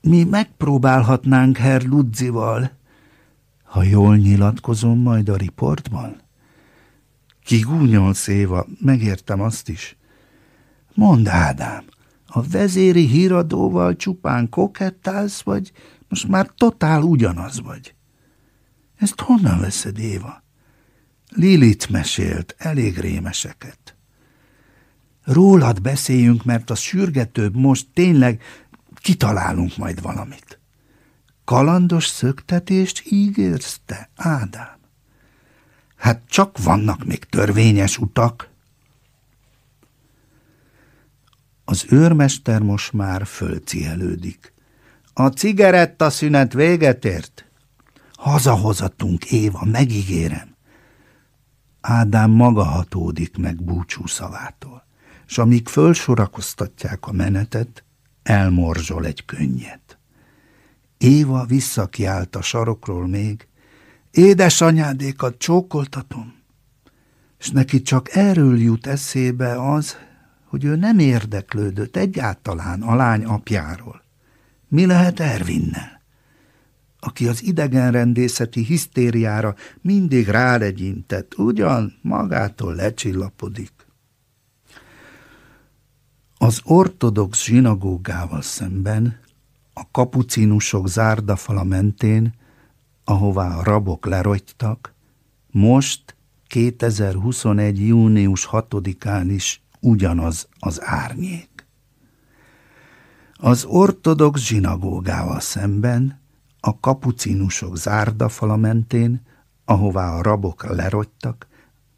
Mi megpróbálhatnánk Herr Ludzival, ha jól nyilatkozom majd a riportban. Kigúnyolsz, Éva, megértem azt is. Mondd, Ádám, a vezéri híradóval csupán kokettálsz, vagy most már totál ugyanaz vagy? Ezt honnan veszed, Éva? Lilit mesélt elég rémeseket. Rólad beszéljünk, mert a sürgetőbb most tényleg kitalálunk majd valamit. Kalandos szöktetést ígérsz Ádám? Hát csak vannak még törvényes utak. Az őrmester most már fölcielődik. A cigaretta szünet véget ért? Hazahozatunk, Éva, megígérem. Ádám maga hatódik meg búcsú szavától, s amíg fölsorakoztatják a menetet, elmorzsol egy könnyet. Éva visszakiált a sarokról még, édesanyádékat csókoltatom, és neki csak erről jut eszébe az, hogy ő nem érdeklődött egyáltalán a lány apjáról. Mi lehet Ervinnel? aki az idegenrendészeti hisztériára mindig rálegyintett, ugyan magától lecsillapodik. Az ortodox zsinagógával szemben, a kapucinusok zárdafala mentén, ahová a rabok lerogytak, most 2021. június 6-án is ugyanaz az árnyék. Az ortodox zsinagógával szemben, a kapucinusok zárdafala mentén, ahová a rabok lerogytak,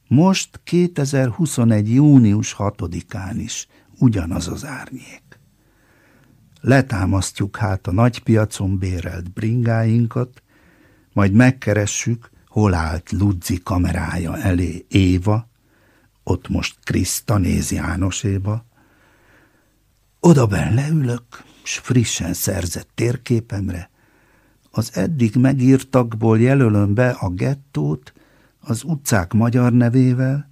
most 2021. június 6-án is ugyanaz az árnyék. Letámasztjuk hát a nagypiacon bérelt bringáinkat, majd megkeressük, hol állt Ludzi kamerája elé Éva, ott most Kriszta néz Jánoséba. Oda ben leülök, s frissen szerzett térképemre, az eddig megírtakból jelölöm be a gettót, az utcák magyar nevével,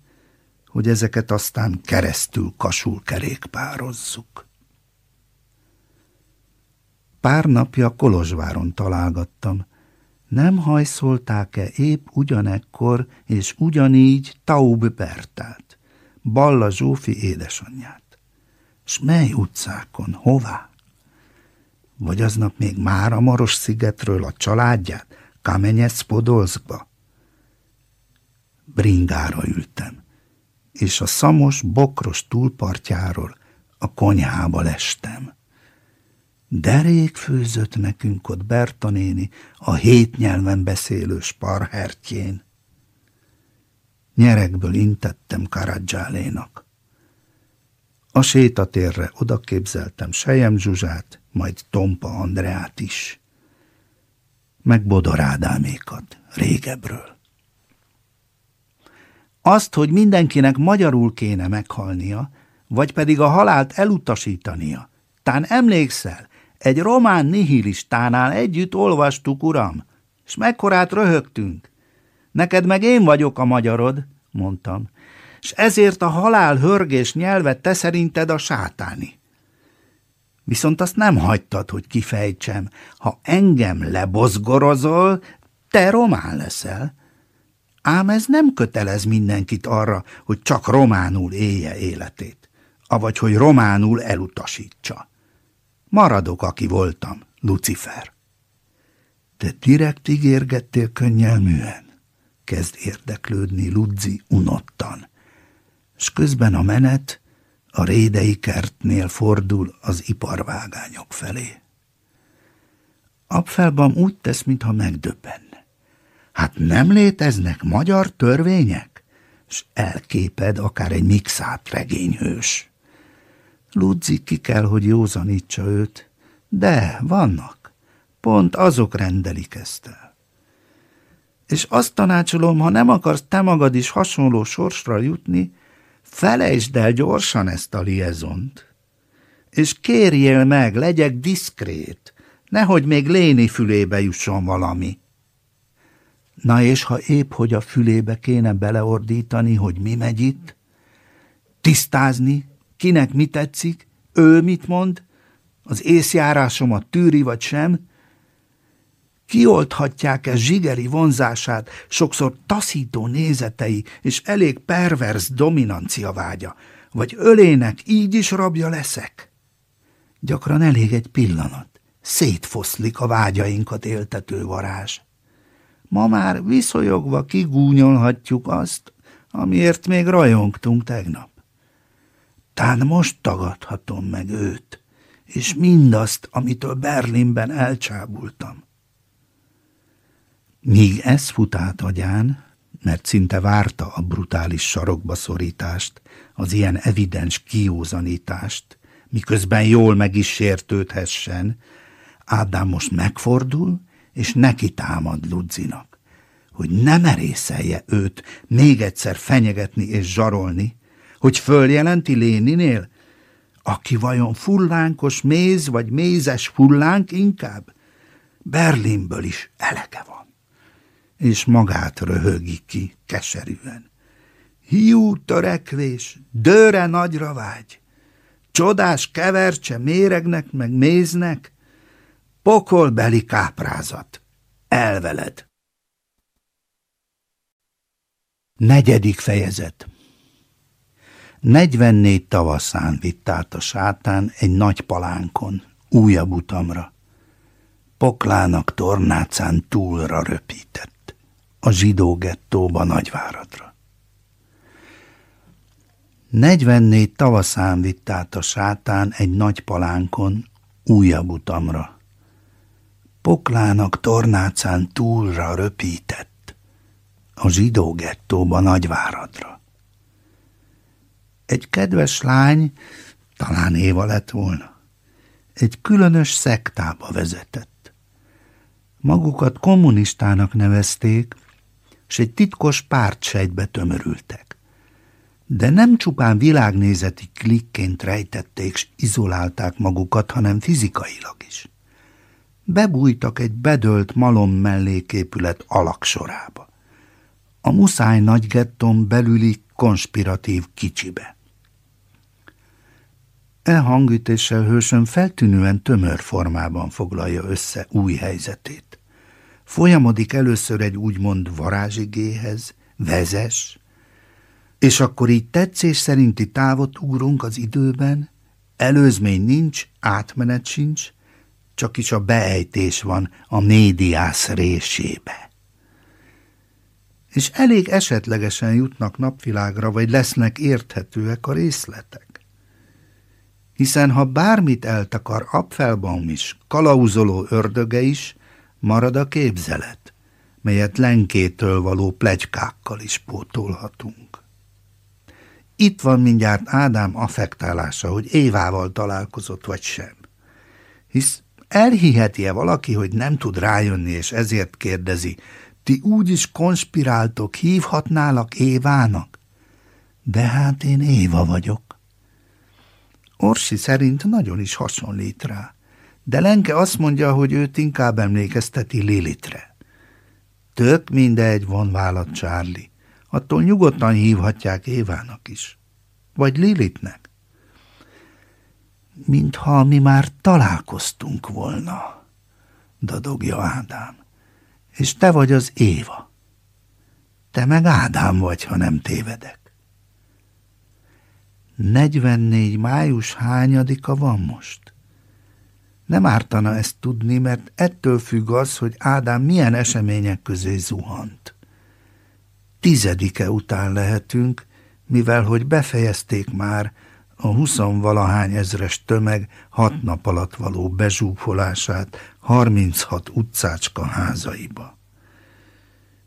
hogy ezeket aztán keresztül kasul kerékpározzuk. Pár napja Kolozsváron találgattam. Nem hajszolták-e épp ugyanekkor és ugyanígy Taub Bertát? Balla Zsófi édesanyját. S mely utcákon, hová? Vagy aznap még már a Maros szigetről a családját, Kamenyec Podolszkba? Bringára ültem, és a szamos, bokros túlpartjáról a konyhába lestem. Derék főzött nekünk ott Berta néni a hét nyelven beszélő sparhertjén. Nyerekből intettem Karadzsálénak. A sétatérre oda képzeltem Sejem Zsuzsát, majd Tompa Andreát is. Meg Bodor régebről. Azt, hogy mindenkinek magyarul kéne meghalnia, vagy pedig a halált elutasítania. Tán emlékszel, egy román nihilistánál együtt olvastuk, uram, és mekkorát röhögtünk. Neked meg én vagyok a magyarod, mondtam, és ezért a halál hörgés nyelvet te szerinted a sátáni. Viszont azt nem hagytad, hogy kifejtsem, ha engem lebozgorozol, te román leszel. Ám ez nem kötelez mindenkit arra, hogy csak románul élje életét, avagy hogy románul elutasítsa. Maradok, aki voltam, Lucifer. Te direkt ígérgettél könnyelműen? Kezd érdeklődni Ludzi unottan, és közben a menet a rédei kertnél fordul az iparvágányok felé. Apfelban úgy tesz, mintha megdöbbenne. Hát nem léteznek magyar törvények? S elképed akár egy mixát regényhős. Ludzi ki kell, hogy józanítsa őt, de vannak. Pont azok rendelik ezt el. És azt tanácsolom, ha nem akarsz te magad is hasonló sorsra jutni, felejtsd el gyorsan ezt a liezont. És kérjél meg, legyek diszkrét, nehogy még Léni fülébe jusson valami. Na és ha épp hogy a fülébe kéne beleordítani, hogy mi megy itt, tisztázni, kinek mi tetszik, ő mit mond, az észjárásomat tűri vagy sem, Kiolthatják-e zsigeri vonzását, sokszor taszító nézetei és elég pervers dominancia vágya, vagy ölének így is rabja leszek? Gyakran elég egy pillanat, szétfoszlik a vágyainkat éltető varázs. Ma már viszonyogva kigúnyolhatjuk azt, amiért még rajongtunk tegnap. Tán most tagadhatom meg őt, és mindazt, amitől Berlinben elcsábultam. Míg ez fut át agyán, mert szinte várta a brutális sarokba szorítást, az ilyen evidens kiózanítást, miközben jól meg is sértődhessen, Ádám most megfordul, és neki támad Ludzinak, hogy ne merészelje őt még egyszer fenyegetni és zsarolni, hogy följelenti Léninél, aki vajon fullánkos méz vagy mézes fullánk inkább? Berlinből is elege van és magát röhögi ki keserűen. Hiú törekvés, dőre nagyra vágy, csodás kevercse méregnek meg méznek, pokolbeli káprázat, elveled. Negyedik fejezet 44 tavaszán vitt át a sátán egy nagy palánkon, újabb utamra. Poklának tornácán túlra röpített a zsidó gettóba Nagyváratra. 44 tavaszán vitt át a sátán egy nagy palánkon újabb utamra. Poklának tornácán túlra röpített a zsidó gettóba Nagyváradra. Egy kedves lány, talán Éva lett volna, egy különös szektába vezetett. Magukat kommunistának nevezték, s egy titkos pártsejtbe tömörültek. De nem csupán világnézeti klikként rejtették s izolálták magukat, hanem fizikailag is. Bebújtak egy bedölt malom melléképület alaksorába. A muszáj nagy getton belüli konspiratív kicsibe. E hangütéssel hősön feltűnően tömör formában foglalja össze új helyzetét. Folyamodik először egy úgymond varázsigéhez, vezes, És akkor így tetszés szerinti távot ugrunk az időben, előzmény nincs, átmenet sincs, csak is a beejtés van a médiász résébe. És elég esetlegesen jutnak napvilágra, vagy lesznek érthetőek a részletek. Hiszen ha bármit eltakar Apfelbaum is, kalauzoló ördöge is, marad a képzelet, melyet lenkétől való plegykákkal is pótolhatunk. Itt van mindjárt Ádám affektálása, hogy Évával találkozott vagy sem. Hisz elhiheti-e valaki, hogy nem tud rájönni, és ezért kérdezi, ti úgy is konspiráltok, hívhatnálak Évának? De hát én Éva vagyok. Orsi szerint nagyon is hasonlít rá, de Lenke azt mondja, hogy őt inkább emlékezteti Lilitre. Tök mindegy, von vállat Charlie. Attól nyugodtan hívhatják Évának is. Vagy Lilitnek. Mintha mi már találkoztunk volna, dadogja Ádám. És te vagy az Éva. Te meg Ádám vagy, ha nem tévedek. 44 május hányadika van most? Nem ártana ezt tudni, mert ettől függ az, hogy Ádám milyen események közé zuhant. Tizedike után lehetünk, mivel hogy befejezték már a huszonvalahány ezres tömeg hat nap alatt való bezsúfolását 36 utcácska házaiba.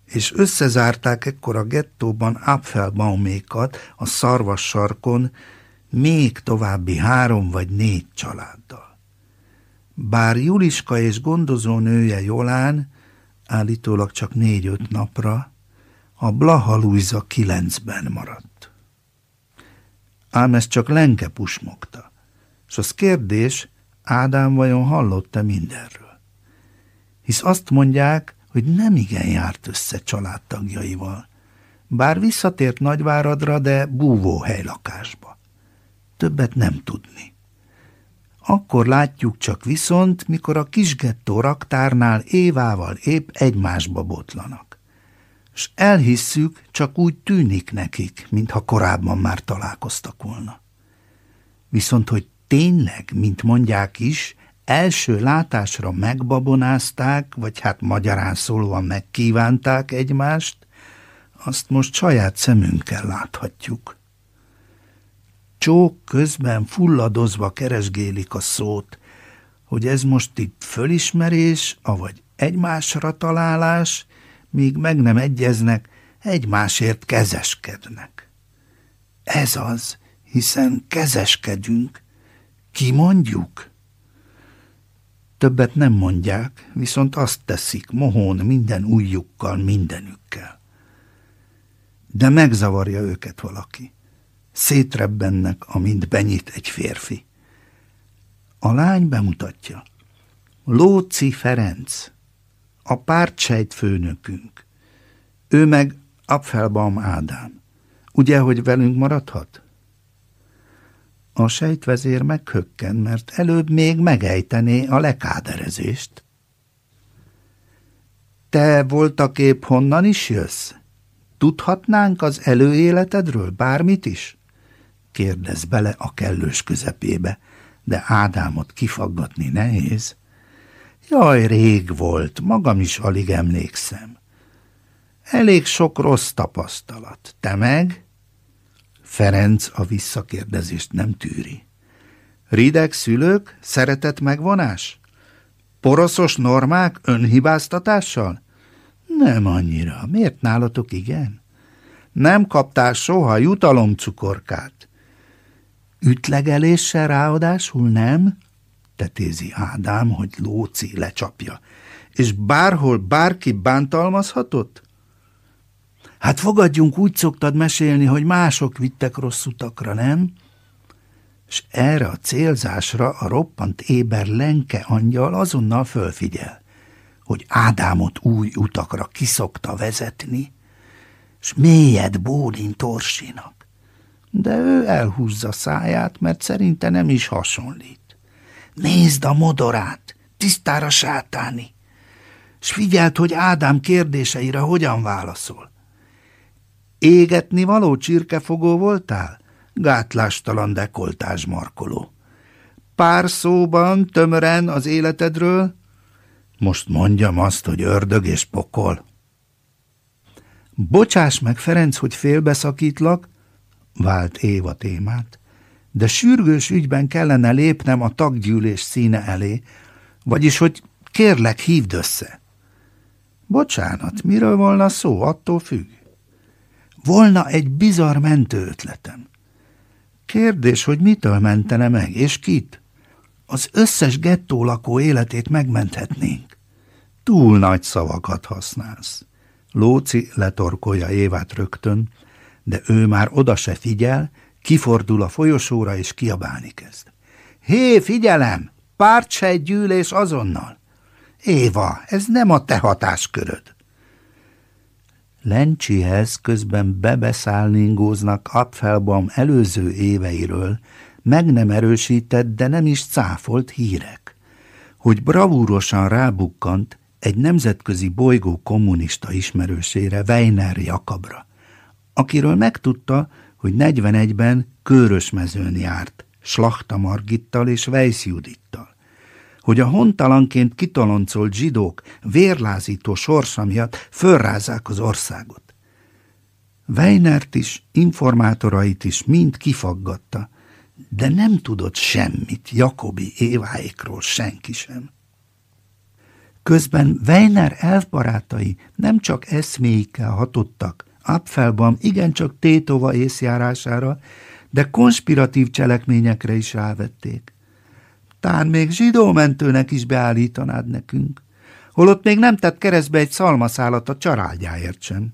És összezárták ekkor a gettóban Apfelbaumékat a szarvas sarkon még további három vagy négy családdal. Bár Juliska és gondozó nője Jolán állítólag csak négy-öt napra, a Blaha Luisa kilencben maradt. Ám ez csak Lenke pusmogta, és az kérdés, Ádám vajon hallott-e mindenről? Hisz azt mondják, hogy nem igen járt össze családtagjaival, bár visszatért Nagyváradra, de búvó helylakásba. Többet nem tudni. Akkor látjuk csak viszont, mikor a kisgettó raktárnál Évával épp egymásba botlanak. S elhisszük, csak úgy tűnik nekik, mintha korábban már találkoztak volna. Viszont, hogy tényleg, mint mondják is, első látásra megbabonázták, vagy hát magyarán szólva megkívánták egymást, azt most saját szemünkkel láthatjuk. Csók közben fulladozva keresgélik a szót, hogy ez most itt fölismerés, avagy egymásra találás, míg meg nem egyeznek, egymásért kezeskednek. Ez az, hiszen kezeskedünk, ki mondjuk? Többet nem mondják, viszont azt teszik, mohón minden ujjukkal, mindenükkel. De megzavarja őket valaki. Szétrebbennek, amint benyit egy férfi. A lány bemutatja. Lóci Ferenc, a pártsejt főnökünk. Ő meg Apfelbaum Ádám. Ugye, hogy velünk maradhat? A sejtvezér meghökken, mert előbb még megejtené a lekáderezést. Te voltak épp honnan is jössz? Tudhatnánk az előéletedről bármit is? Kérdez bele a kellős közepébe, de Ádámot kifaggatni nehéz. Jaj, rég volt, magam is alig emlékszem. Elég sok rossz tapasztalat. Te meg? Ferenc a visszakérdezést nem tűri. Rideg szülők, szeretet megvonás? Poroszos normák önhibáztatással? Nem annyira. Miért nálatok igen? Nem kaptál soha jutalomcukorkát. Ütlegeléssel ráadásul nem? Tetézi Ádám, hogy Lóci lecsapja. És bárhol bárki bántalmazhatott? Hát fogadjunk, úgy szoktad mesélni, hogy mások vittek rossz utakra, nem? És erre a célzásra a roppant éber lenke angyal azonnal fölfigyel, hogy Ádámot új utakra kiszokta vezetni, és mélyed bólint Orsinak. De ő elhúzza száját, mert szerinte nem is hasonlít. Nézd a modorát, tisztára sátáni, és figyeld, hogy Ádám kérdéseire hogyan válaszol Égetni való csirkefogó voltál? Gátlástalan dekoltás markoló. Pár szóban, tömören az életedről? Most mondjam azt, hogy ördög és pokol. Bocsáss meg, Ferenc, hogy félbeszakítlak, vált Éva témát, de sürgős ügyben kellene lépnem a taggyűlés színe elé, vagyis, hogy kérlek, hívd össze. Bocsánat, miről volna szó, attól függ. Volna egy bizarr mentő ötletem. Kérdés, hogy mitől mentene meg, és kit? Az összes gettó lakó életét megmenthetnénk. Túl nagy szavakat használsz. Lóci letorkolja Évát rögtön, de ő már oda se figyel, kifordul a folyosóra és kiabálni kezd. Hé, figyelem! egy gyűlés azonnal! Éva, ez nem a te hatásköröd. Lencsihez közben bebeszállningóznak Apfelbaum előző éveiről, meg nem erősített, de nem is cáfolt hírek. Hogy bravúrosan rábukkant egy nemzetközi bolygó kommunista ismerősére, Weiner Jakabra, akiről megtudta, hogy 41-ben Körösmezőn járt, Slachta Margittal és Weiss Judittal hogy a hontalanként kitoloncolt zsidók vérlázító sorsa miatt fölrázzák az országot. Weinert is, informátorait is mind kifaggatta, de nem tudott semmit Jakobi Éváékról senki sem. Közben Weiner elfbarátai nem csak eszméikkel hatottak, Apfelbaum igencsak tétova észjárására, de konspiratív cselekményekre is rávették. Tán még zsidómentőnek is beállítanád nekünk, holott még nem tett keresztbe egy szalmaszálat a családjáért sem.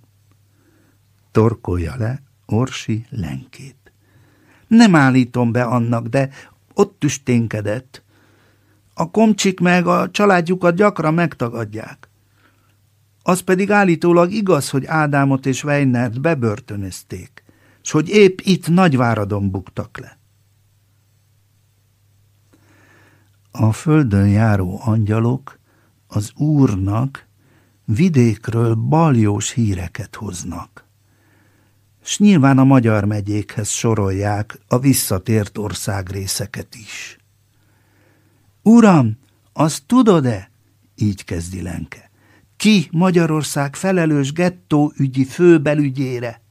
Torkolja le Orsi lenkét. Nem állítom be annak, de ott tüsténkedett. A komcsik meg a családjukat gyakran megtagadják. Az pedig állítólag igaz, hogy Ádámot és Weinert bebörtönözték, s hogy épp itt Nagyváradon buktak le. A földön járó angyalok az úrnak vidékről baljós híreket hoznak. S nyilván a magyar megyékhez sorolják a visszatért országrészeket is. Uram, azt tudod-e? Így kezdi Lenke. Ki Magyarország felelős gettó ügyi főbelügyére?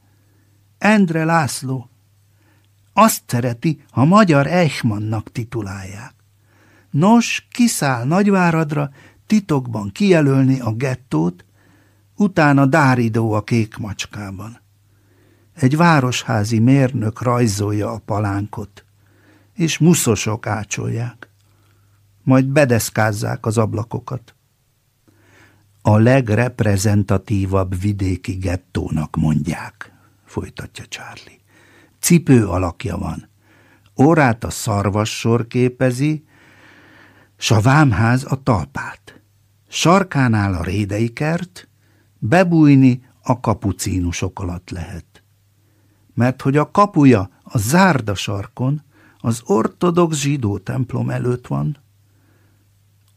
Endre László. Azt szereti, ha magyar Eichmannnak titulálják. Nos, kiszáll Nagyváradra, titokban kijelölni a gettót, utána Dáridó a kék macskában. Egy városházi mérnök rajzolja a palánkot, és muszosok ácsolják. Majd bedeszkázzák az ablakokat. A legreprezentatívabb vidéki gettónak mondják, folytatja Charlie. Cipő alakja van. Órát a szarvassor képezi, s a vámház a talpát. Sarkánál a rédei kert, bebújni a kapucínusok alatt lehet. Mert hogy a kapuja a zárda sarkon, az ortodox zsidó templom előtt van,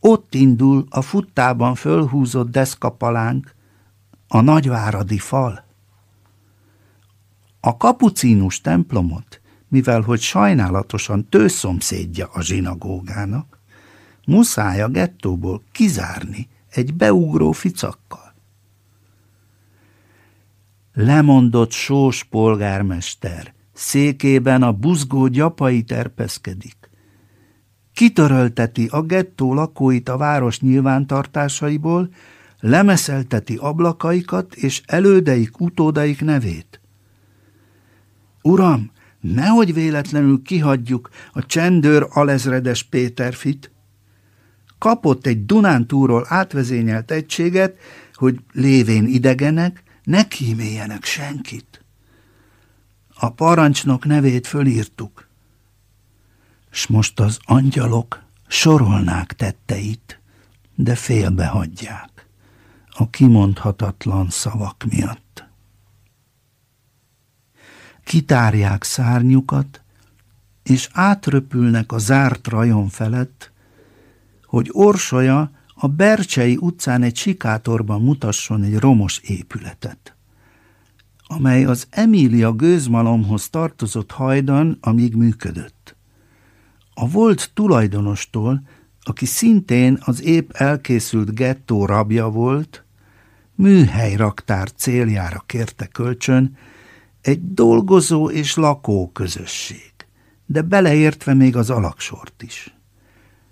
ott indul a futtában fölhúzott deszkapalánk, a nagyváradi fal. A kapucínus templomot, mivel hogy sajnálatosan tőszomszédja a zsinagógának, muszáj a gettóból kizárni egy beugró ficakkal. Lemondott sós polgármester, székében a buzgó gyapai terpeszkedik. Kitörölteti a gettó lakóit a város nyilvántartásaiból, lemeszelteti ablakaikat és elődeik, utódaik nevét. Uram, nehogy véletlenül kihagyjuk a csendőr alezredes Péterfit, kapott egy Dunántúról átvezényelt egységet, hogy lévén idegenek, ne kíméljenek senkit. A parancsnok nevét fölírtuk, s most az angyalok sorolnák tetteit, de félbehagyják a kimondhatatlan szavak miatt. Kitárják szárnyukat, és átröpülnek a zárt rajon felett, hogy Orsolya a Bercsei utcán egy sikátorban mutasson egy romos épületet. amely az Emília gőzmalomhoz tartozott hajdan, amíg működött. A volt tulajdonostól, aki szintén az épp elkészült gettó rabja volt, műhelyraktár céljára kérte kölcsön egy dolgozó és lakó közösség, de beleértve még az alaksort is.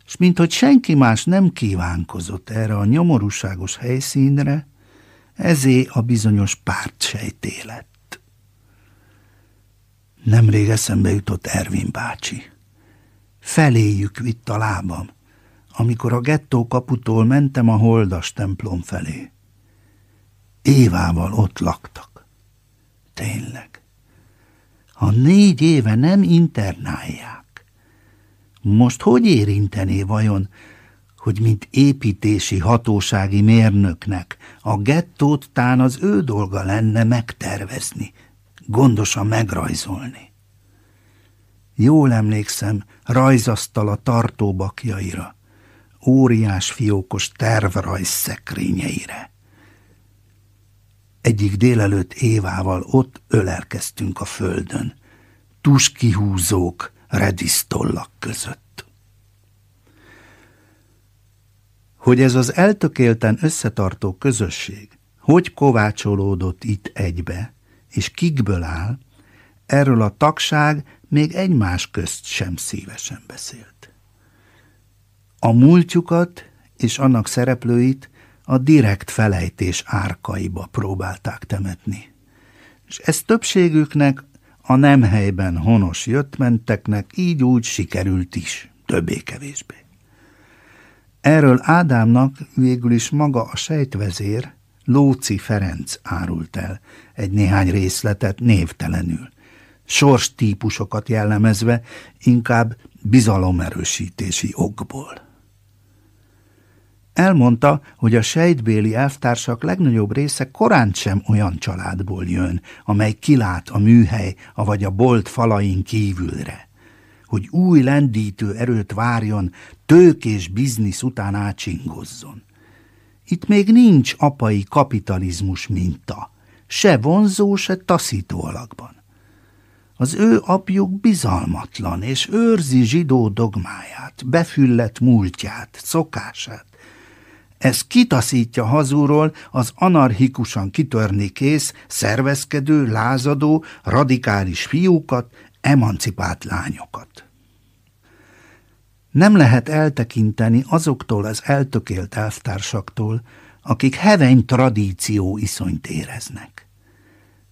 És minthogy senki más nem kívánkozott erre a nyomorúságos helyszínre, ezé a bizonyos pártsejté lett. Nemrég eszembe jutott Ervin bácsi. Feléjük vitt a lábam, amikor a gettó kaputól mentem a holdas templom felé. Évával ott laktak. Tényleg. Ha négy éve nem internálják, most hogy érintené vajon, hogy mint építési hatósági mérnöknek a gettót tán az ő dolga lenne megtervezni, gondosan megrajzolni. Jól emlékszem rajzasztal a tartóbakjaira, óriás fiókos tervrajz szekrényeire. Egyik délelőtt Évával ott ölelkeztünk a földön, tuskihúzók redisztollak között. Hogy ez az eltökélten összetartó közösség hogy kovácsolódott itt egybe, és kikből áll, erről a tagság még egymás közt sem szívesen beszélt. A múltjukat és annak szereplőit a direkt felejtés árkaiba próbálták temetni. És ez többségüknek a nem helyben honos jöttmenteknek így úgy sikerült is, többé-kevésbé. Erről Ádámnak végül is maga a sejtvezér, Lóci Ferenc árult el egy néhány részletet névtelenül, sors típusokat jellemezve, inkább bizalomerősítési okból. Elmondta, hogy a sejtbéli elvtársak legnagyobb része korán sem olyan családból jön, amely kilát a műhely, avagy a bolt falain kívülre. Hogy új lendítő erőt várjon, tők és biznisz után ácsingozzon. Itt még nincs apai kapitalizmus minta, se vonzó, se taszító alakban. Az ő apjuk bizalmatlan, és őrzi zsidó dogmáját, befüllett múltját, szokását, ez kitaszítja hazúról az anarchikusan kitörni kész, szervezkedő, lázadó, radikális fiúkat, emancipált lányokat. Nem lehet eltekinteni azoktól az eltökélt elvtársaktól, akik heveny tradíció iszonyt éreznek.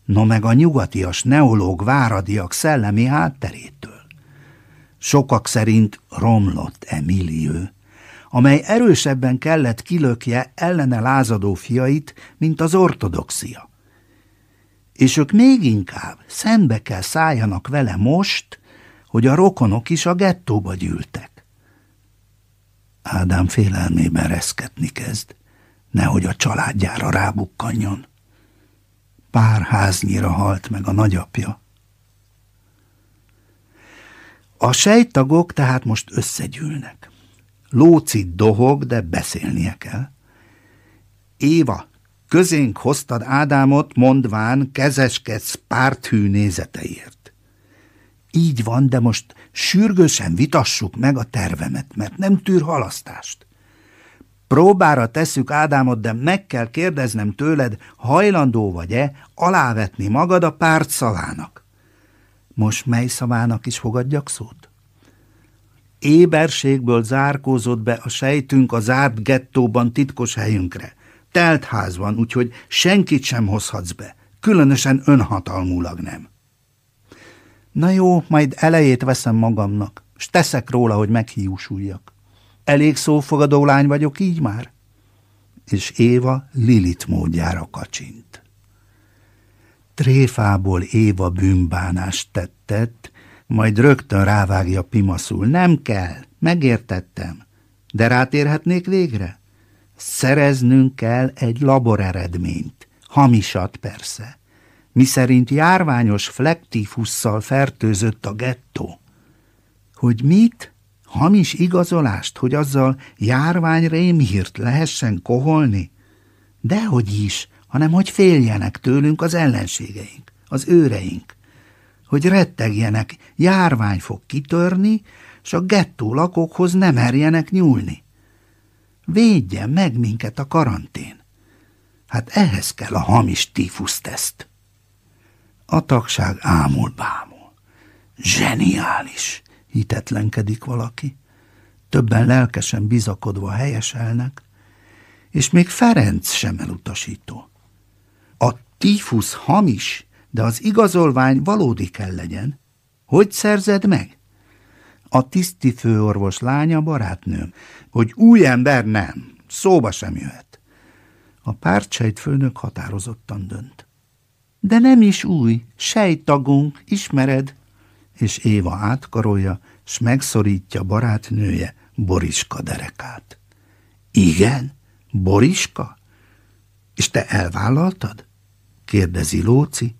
No meg a nyugatias neológ váradiak szellemi hátterétől. Sokak szerint romlott Emiliő, amely erősebben kellett kilökje ellene lázadó fiait, mint az ortodoxia. És ők még inkább szembe kell szálljanak vele most, hogy a rokonok is a gettóba gyűltek. Ádám félelmében reszketni kezd, nehogy a családjára rábukkanjon. Pár háznyira halt meg a nagyapja. A sejtagok tehát most összegyűlnek. Lóci dohog, de beszélnie kell. Éva, közénk hoztad Ádámot, mondván kezeskedsz párthű nézeteért. Így van, de most sürgősen vitassuk meg a tervemet, mert nem tűr halasztást. Próbára tesszük Ádámot, de meg kell kérdeznem tőled, hajlandó vagy-e alávetni magad a párt szavának. Most mely szavának is fogadjak szót? Éberségből zárkózott be a sejtünk a zárt gettóban titkos helyünkre. Telt ház van, úgyhogy senkit sem hozhatsz be, különösen önhatalmulag nem. Na jó, majd elejét veszem magamnak, s teszek róla, hogy meghiúsuljak. Elég szófogadó lány vagyok így már? És Éva Lilit módjára kacsint. Tréfából Éva bűnbánást tettett, majd rögtön rávágja Pimaszul. Nem kell, megértettem. De rátérhetnék végre? Szereznünk kell egy laboreredményt. Hamisat persze. Mi szerint járványos flektífusszal fertőzött a gettó. Hogy mit? Hamis igazolást, hogy azzal járvány rémhírt lehessen koholni? Dehogy is, hanem hogy féljenek tőlünk az ellenségeink, az őreink, hogy rettegjenek, járvány fog kitörni, s a gettó lakókhoz nem merjenek nyúlni. Védjen meg minket a karantén. Hát ehhez kell a hamis tífuszteszt. A tagság ámul bámul. Zseniális, hitetlenkedik valaki. Többen lelkesen bizakodva helyeselnek, és még Ferenc sem elutasító. A tífusz hamis, de az igazolvány valódi kell legyen. Hogy szerzed meg? A tiszti főorvos lánya barátnőm, hogy új ember nem, szóba sem jöhet. A pártsejt főnök határozottan dönt. De nem is új, sejtagunk, ismered? És Éva átkarolja, s megszorítja barátnője Boriska derekát. Igen, Boriska? És te elvállaltad? kérdezi Lóci,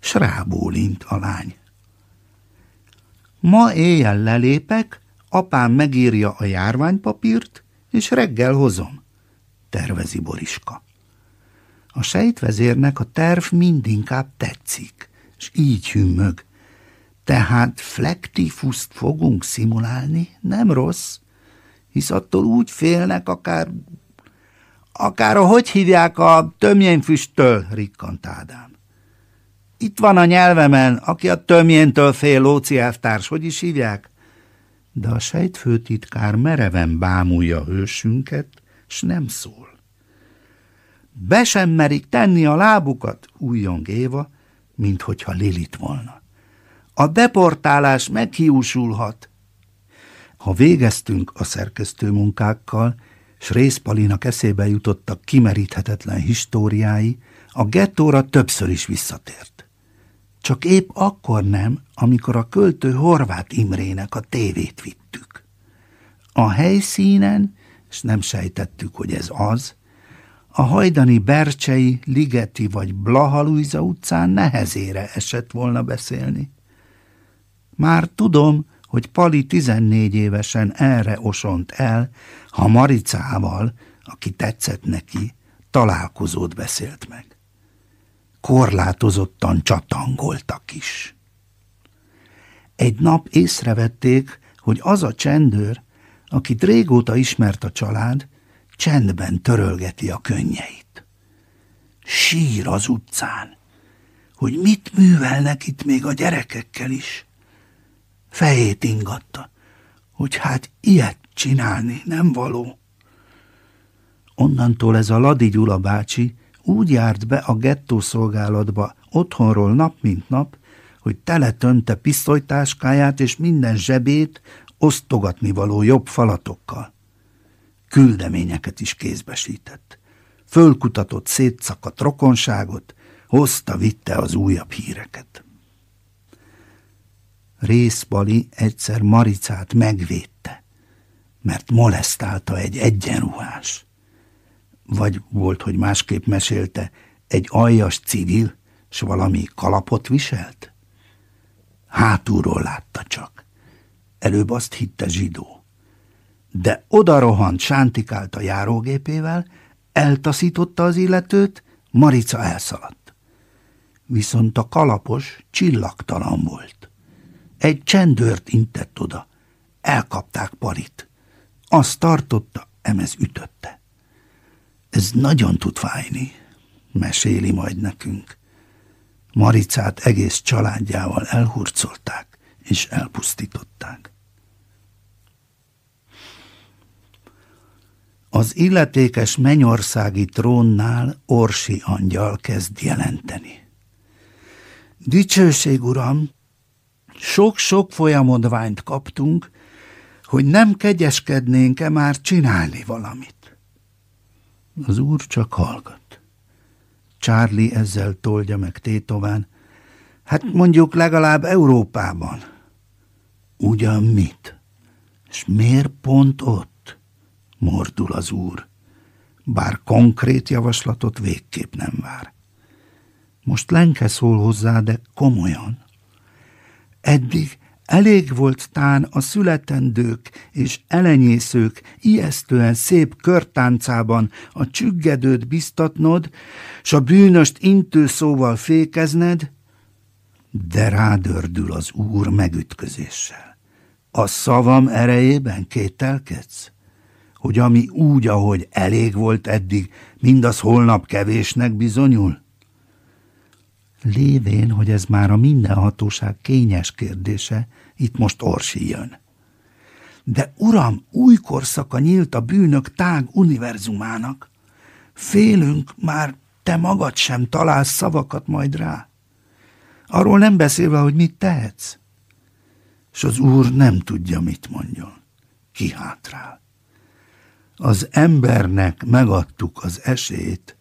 s rábólint a lány. Ma éjjel lelépek, apám megírja a járványpapírt, és reggel hozom, tervezi Boriska. A sejtvezérnek a terv mindinkább tetszik, és így hümmög. Tehát flektifuszt fogunk szimulálni, nem rossz, hisz attól úgy félnek, akár, akár a hogy hívják a tömjénfüsttől, rikkant Ádám. Itt van a nyelvemen, aki a tömjéntől fél Lóci elvtárs, hogy is hívják? De a sejtfőtitkár mereven bámulja hősünket, s nem szól. Be sem merik tenni a lábukat, újjong Éva, minthogyha Lilit volna. A deportálás meghiúsulhat. Ha végeztünk a szerkesztő munkákkal, s részpalinak eszébe jutottak kimeríthetetlen históriái, a gettóra többször is visszatért. Csak épp akkor nem, amikor a költő Horváth Imrének a tévét vittük. A helyszínen, és nem sejtettük, hogy ez az, a hajdani Bercsei, Ligeti vagy Blahalújza utcán nehezére esett volna beszélni. Már tudom, hogy Pali 14 évesen erre osont el, ha Maricával, aki tetszett neki, találkozót beszélt meg. Korlátozottan csatangoltak is. Egy nap észrevették, hogy az a csendőr, akit régóta ismert a család, csendben törölgeti a könnyeit. Sír az utcán, hogy mit művelnek itt még a gyerekekkel is. Fejét ingatta, hogy hát ilyet csinálni nem való. Onnantól ez a Ladi Gyula bácsi úgy járt be a gettó szolgálatba otthonról nap mint nap, hogy teletönte pisztolytáskáját és minden zsebét osztogatni való jobb falatokkal küldeményeket is kézbesített. Fölkutatott szétszakadt rokonságot, hozta-vitte az újabb híreket. Részpali egyszer Maricát megvédte, mert molesztálta egy egyenruhás. Vagy volt, hogy másképp mesélte, egy aljas civil, s valami kalapot viselt? Hátulról látta csak. Előbb azt hitte zsidó de odarohant sántikált a járógépével, eltaszította az illetőt, Marica elszaladt. Viszont a kalapos csillagtalan volt. Egy csendőrt intett oda. Elkapták parit. Azt tartotta, emez ütötte. Ez nagyon tud fájni, meséli majd nekünk. Maricát egész családjával elhurcolták és elpusztították. Az illetékes mennyországi trónnál orsi angyal kezd jelenteni. Dicsőség, uram, sok-sok folyamodványt kaptunk, hogy nem kegyeskednénk-e már csinálni valamit. Az úr csak hallgat. Charlie ezzel toldja meg tétován. Hát mondjuk legalább Európában. Ugyan mit? És miért pont ott? mordul az úr, bár konkrét javaslatot végképp nem vár. Most Lenke szól hozzá, de komolyan. Eddig Elég volt tán a születendők és elenyészők ijesztően szép körtáncában a csüggedőt biztatnod, s a bűnöst intő szóval fékezned, de rádördül az úr megütközéssel. A szavam erejében kételkedsz? Hogy ami úgy, ahogy elég volt eddig, mindaz holnap kevésnek bizonyul? Lévén, hogy ez már a mindenhatóság kényes kérdése, itt most Orsi jön. De uram, új korszaka nyílt a bűnök tág univerzumának. Félünk, már te magad sem találsz szavakat majd rá. Arról nem beszélve, hogy mit tehetsz. És az úr nem tudja, mit mondjon. Kihátrál. Az embernek megadtuk az esélyt.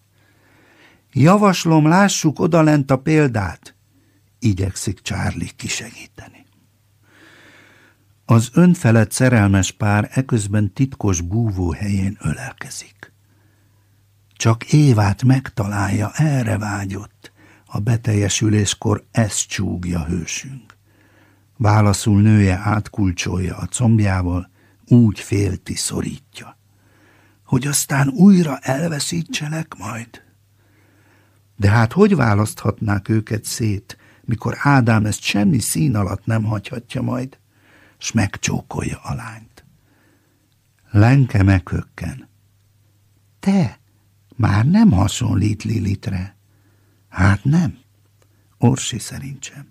Javaslom, lássuk odalent a példát. Igyekszik Charlie kisegíteni. Az önfelett szerelmes pár eközben titkos búvó helyén ölelkezik. Csak Évát megtalálja, erre vágyott. A beteljesüléskor ezt csúgja hősünk. Válaszul nője átkulcsolja a combjával, úgy félti szorítja. Hogy aztán újra elveszítselek majd? De hát hogy választhatnák őket szét, mikor Ádám ezt semmi szín alatt nem hagyhatja majd, s megcsókolja a lányt. Lenke meghökken. Te már nem hasonlít Lilitre. Hát nem. Orsi szerintem.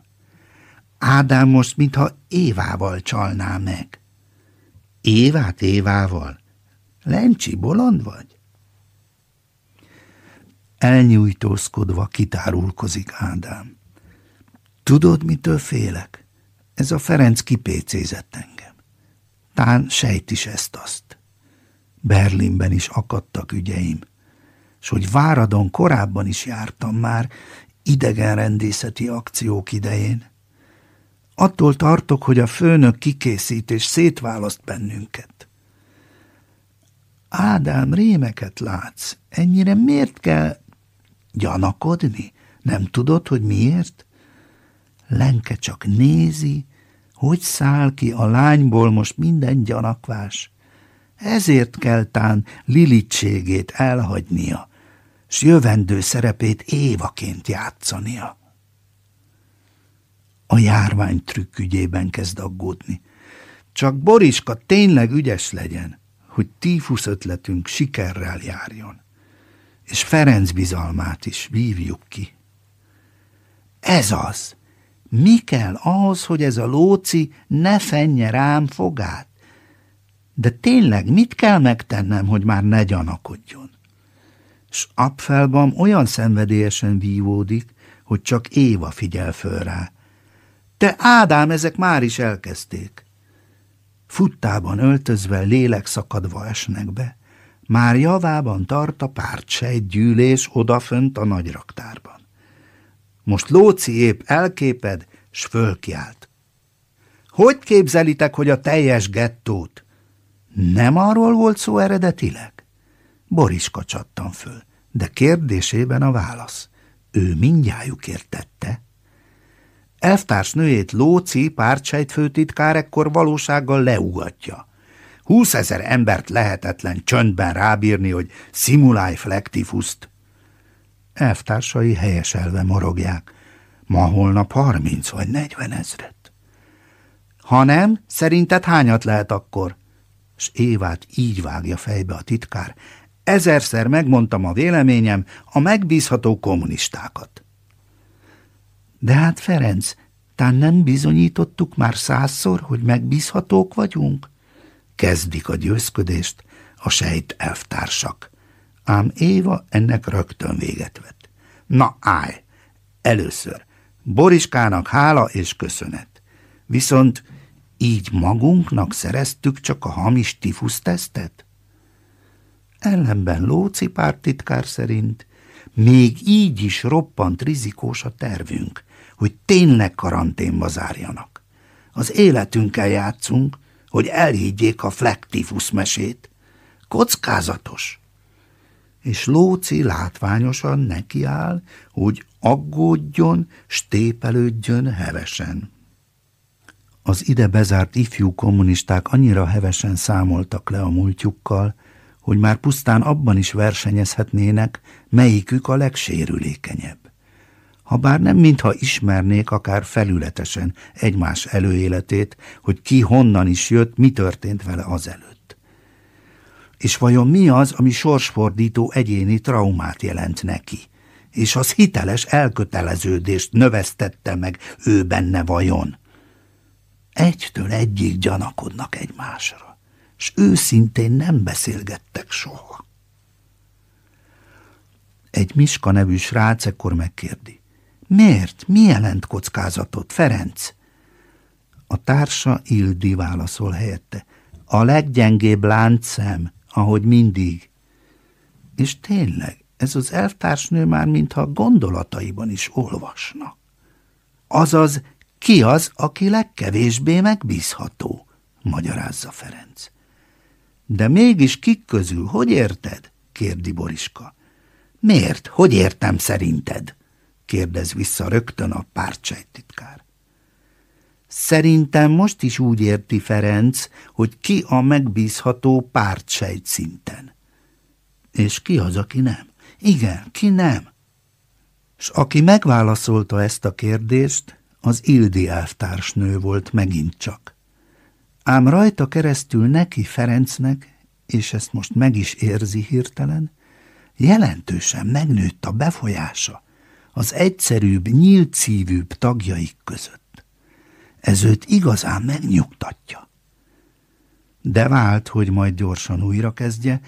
Ádám most, mintha Évával csalná meg. Évát Évával? Lencsi, bolond vagy? Elnyújtózkodva kitárulkozik Ádám. Tudod, mitől félek? Ez a Ferenc kipécézett engem. Tán sejt is ezt-azt. Berlinben is akadtak ügyeim, s hogy Váradon korábban is jártam már, idegenrendészeti akciók idején. Attól tartok, hogy a főnök kikészít és szétválaszt bennünket. Ádám, rémeket látsz. Ennyire miért kell gyanakodni? Nem tudod, hogy miért? Lenke csak nézi, hogy száll ki a lányból most minden gyanakvás. Ezért kell tán lilitségét elhagynia, s jövendő szerepét évaként játszania. A járvány trükkügyében kezd aggódni. Csak Boriska tényleg ügyes legyen, hogy tífusz ötletünk sikerrel járjon, és Ferenc bizalmát is vívjuk ki. Ez az! Mi kell ahhoz, hogy ez a lóci ne fenje rám fogát? De tényleg mit kell megtennem, hogy már ne gyanakodjon? S Apfelbam olyan szenvedélyesen vívódik, hogy csak Éva figyel föl rá. Te Ádám, ezek már is elkezdték. Futtában öltözve, lélek szakadva esnek be, már javában tart a pártsejt gyűlés odafönt a nagy raktárban. Most Lóci épp elképed, s fölkiált. Hogy képzelitek, hogy a teljes gettót? Nem arról volt szó eredetileg? Boriska csattan föl, de kérdésében a válasz. Ő mindjájukért tette. Elvtárs nőjét Lóci, pártsejt főtitkár ekkor valósággal leugatja. Húszezer embert lehetetlen csöndben rábírni, hogy szimulálj flektifuszt. Elvtársai helyeselve morogják. Ma holnap harminc vagy negyven ezret. Ha nem, szerinted hányat lehet akkor? S Évát így vágja fejbe a titkár. Ezerszer megmondtam a véleményem, a megbízható kommunistákat. De hát Ferenc, tán nem bizonyítottuk már százszor, hogy megbízhatók vagyunk? Kezdik a győzködést a sejt elvtársak. Ám Éva ennek rögtön véget vett. Na állj! Először Boriskának hála és köszönet. Viszont így magunknak szereztük csak a hamis tifusztesztet? Ellenben Lóci pártitkár szerint még így is roppant rizikós a tervünk, hogy tényleg karanténba zárjanak. Az életünkkel játszunk, hogy elhiggyék a flektifusz mesét. Kockázatos. És Lóci látványosan nekiáll, hogy aggódjon, stépelődjön hevesen. Az ide bezárt ifjú kommunisták annyira hevesen számoltak le a múltjukkal, hogy már pusztán abban is versenyezhetnének, melyikük a legsérülékenyebb. Habár nem mintha ismernék akár felületesen egymás előéletét, hogy ki honnan is jött, mi történt vele azelőtt. És vajon mi az, ami sorsfordító egyéni traumát jelent neki? És az hiteles elköteleződést növesztette meg ő benne vajon? Egytől egyig gyanakodnak egymásra, s őszintén nem beszélgettek soha. Egy Miska nevű srác ekkor megkérdi. Miért? Mi jelent kockázatot, Ferenc? A társa Ildi válaszol helyette. A leggyengébb láncszem, ahogy mindig. És tényleg, ez az elvtársnő már mintha gondolataiban is olvasna. Azaz, ki az, aki legkevésbé megbízható? magyarázza Ferenc. De mégis kik közül, hogy érted? kérdi Boriska. Miért? Hogy értem szerinted? Kérdez vissza rögtön a pártsejtitkár. Szerintem most is úgy érti Ferenc, hogy ki a megbízható pártsejt szinten. És ki az, aki nem? Igen, ki nem? S aki megválaszolta ezt a kérdést, az Ildi elvtársnő volt megint csak. Ám rajta keresztül neki Ferencnek, és ezt most meg is érzi hirtelen, jelentősen megnőtt a befolyása, az egyszerűbb, nyílt szívűbb tagjaik között. Ez őt igazán megnyugtatja. De vált, hogy majd gyorsan újra kezdje,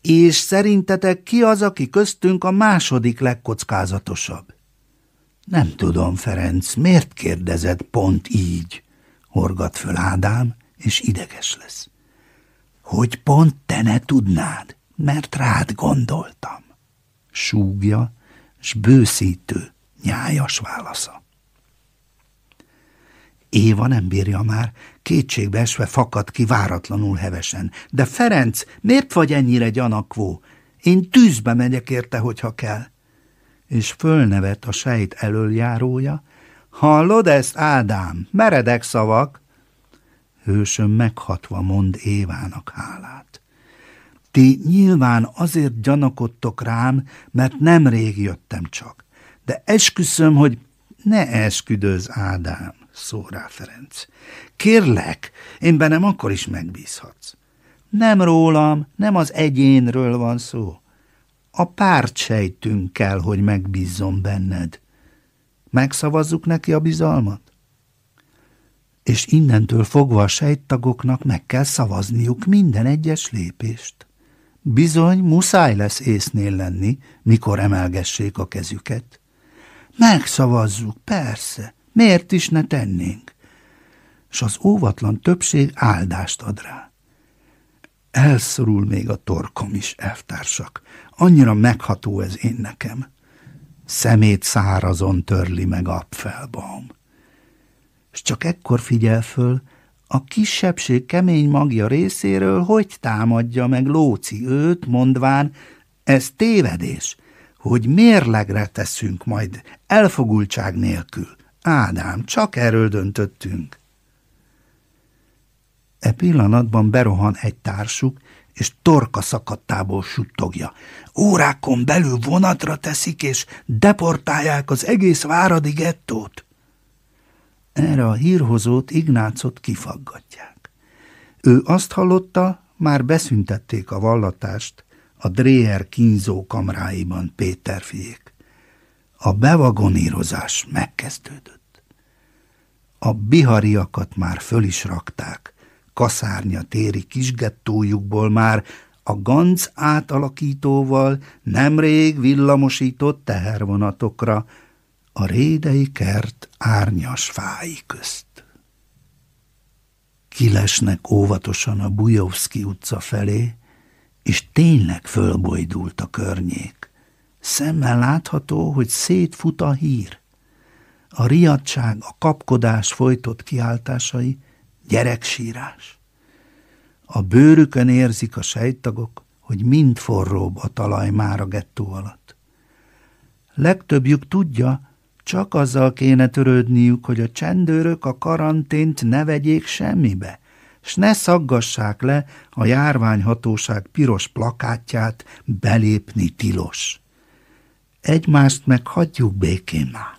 és szerintetek ki az, aki köztünk a második legkockázatosabb? Nem tudom, Ferenc, miért kérdezed pont így? Horgat föl Ádám, és ideges lesz. Hogy pont te ne tudnád, mert rád gondoltam. Súgja, s bőszítő, nyájas válasza. Éva nem bírja már, kétségbe esve fakad ki váratlanul hevesen. De Ferenc, miért vagy ennyire gyanakvó? Én tűzbe megyek érte, hogyha kell. És fölnevet a sejt elöljárója. Hallod ezt, Ádám? Meredek szavak. Hősöm meghatva mond Évának hálát. Ti nyilván azért gyanakodtok rám, mert nemrég jöttem csak. De esküszöm, hogy ne esküdöz, Ádám, szól rá Ferenc. Kérlek, én bennem akkor is megbízhatsz. Nem rólam, nem az egyénről van szó. A párt sejtünk kell, hogy megbízzon benned. Megszavazzuk neki a bizalmat? És innentől fogva a sejttagoknak meg kell szavazniuk minden egyes lépést. Bizony, muszáj lesz észnél lenni, mikor emelgessék a kezüket. Megszavazzuk, persze, miért is ne tennénk? S az óvatlan többség áldást ad rá. Elszorul még a torkom is, elvtársak. Annyira megható ez én nekem. Szemét szárazon törli meg Apfelbaum. S csak ekkor figyel föl, a kisebbség kemény magja részéről hogy támadja meg Lóci őt, mondván, ez tévedés, hogy mérlegre teszünk majd elfogultság nélkül. Ádám, csak erről döntöttünk. E pillanatban berohan egy társuk, és torka szakadtából suttogja. Órákon belül vonatra teszik, és deportálják az egész váradi gettót. Erre a hírhozót Ignácot kifaggatják. Ő azt hallotta, már beszüntették a vallatást a Dreher kínzó kamráiban Péterfiék. A bevagonírozás megkezdődött. A bihariakat már föl is rakták, kaszárnya téri kisgettójukból már a ganc átalakítóval nemrég villamosított tehervonatokra, a rédei kert árnyas fái közt. Kilesnek óvatosan a Bujovszki utca felé, és tényleg fölbojdult a környék. Szemmel látható, hogy szétfut a hír. A riadság, a kapkodás folytott kiáltásai, gyereksírás. A bőrükön érzik a sejtagok, hogy mind forróbb a talaj már a gettó alatt. Legtöbbjük tudja, Csak azzal kéne törődniük, hogy a csendőrök a karantént ne vegyék semmibe, s ne szaggassák le a járványhatóság piros plakátját belépni tilos. Egymást meg hagyjuk békén már.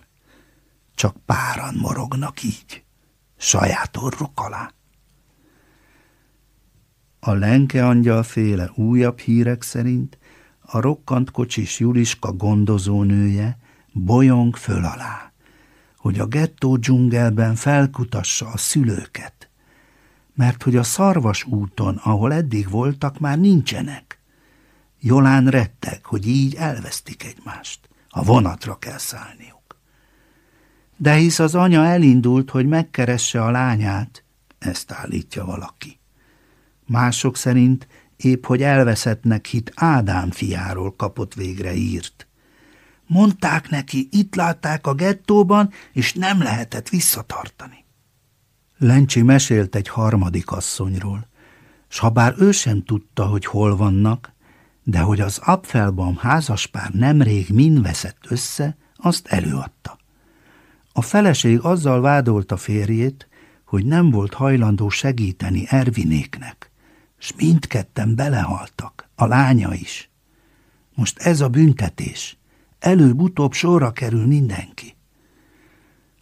Csak páran morognak így, saját orruk alá. A lenke angyal féle újabb hírek szerint a rokkant kocsis Juliska gondozónője bolyong föl alá, hogy a gettó dzsungelben felkutassa a szülőket, mert hogy a szarvas úton, ahol eddig voltak, már nincsenek. Jolán retteg, hogy így elvesztik egymást. A vonatra kell szállniuk. De hisz az anya elindult, hogy megkeresse a lányát, ezt állítja valaki. Mások szerint épp hogy elveszettnek hit Ádám fiáról kapott végre írt. Mondták neki, itt látták a gettóban, és nem lehetett visszatartani. Lencsi mesélt egy harmadik asszonyról, s ha bár ő sem tudta, hogy hol vannak, de hogy az Apfelbaum házaspár nemrég min veszett össze, azt előadta. A feleség azzal vádolta férjét, hogy nem volt hajlandó segíteni Ervinéknek, s mindketten belehaltak, a lánya is. Most ez a büntetés. Előbb-utóbb sorra kerül mindenki.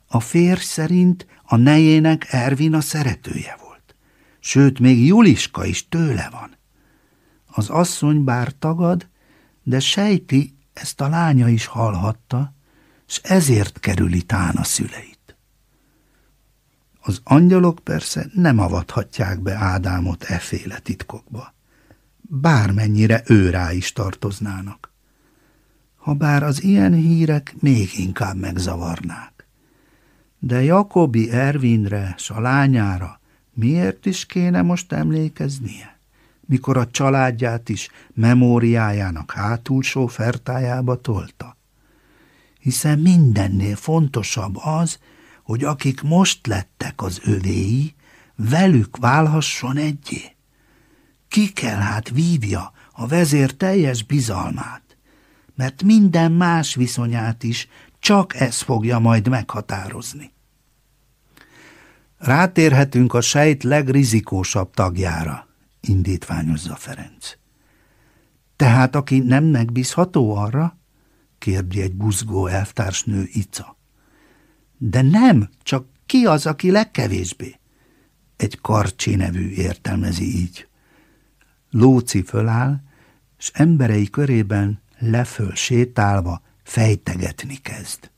A férj szerint a nejének Ervin a szeretője volt. Sőt, még Juliska is tőle van. Az asszony bár tagad, de sejti, ezt a lánya is hallhatta, s ezért kerüli tán a szüleit. Az angyalok persze nem avathatják be Ádámot eféle titkokba, bármennyire ő rá is tartoznának. Habár az ilyen hírek még inkább megzavarnák. De Jakobi Ervinre s a lányára miért is kéne most emlékeznie? mikor a családját is memóriájának hátulsó fertájába tolta. Hiszen mindennél fontosabb az, hogy akik most lettek az övéi, velük válhasson egyé. Ki kell hát vívja a vezér teljes bizalmát, mert minden más viszonyát is csak ez fogja majd meghatározni. Rátérhetünk a sejt legrizikósabb tagjára, indítványozza Ferenc. Tehát aki nem megbízható arra? kérdi egy buzgó elvtársnő Ica. De nem, csak ki az, aki legkevésbé? Egy karcsi nevű értelmezi így. Lóci föláll, s emberei körében leföl sétálva fejtegetni kezd.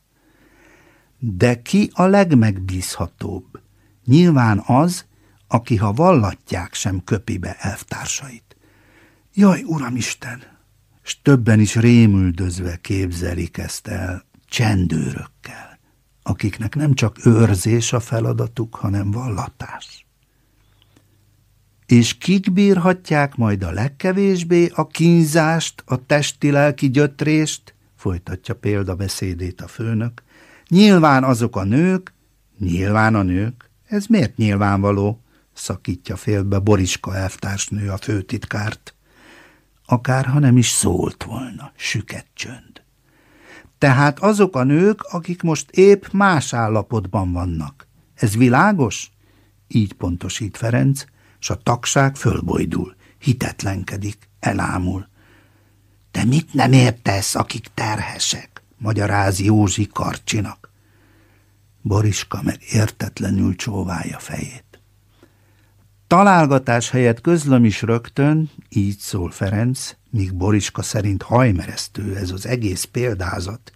De ki a legmegbízhatóbb? Nyilván az, aki ha vallatják sem köpi be elvtársait. Jaj, Uramisten! S többen is rémüldözve képzelik ezt el csendőrökkel, akiknek nem csak őrzés a feladatuk, hanem vallatás. És kik bírhatják majd a legkevésbé a kínzást, a testi-lelki gyötrést, folytatja példabeszédét a főnök, nyilván azok a nők, nyilván a nők, ez miért nyilvánvaló? szakítja félbe Boriska elvtársnő a főtitkárt. Akár, ha nem is szólt volna, süket csönd. Tehát azok a nők, akik most épp más állapotban vannak. Ez világos? Így pontosít Ferenc, s a tagság fölbojdul, hitetlenkedik, elámul. De mit nem értesz, akik terhesek? magyaráz Józsi Karcsinak. Boriska meg értetlenül csóválja fejét. Találgatás helyett közlöm is rögtön, így szól Ferenc, míg Boriska szerint hajmeresztő ez az egész példázat.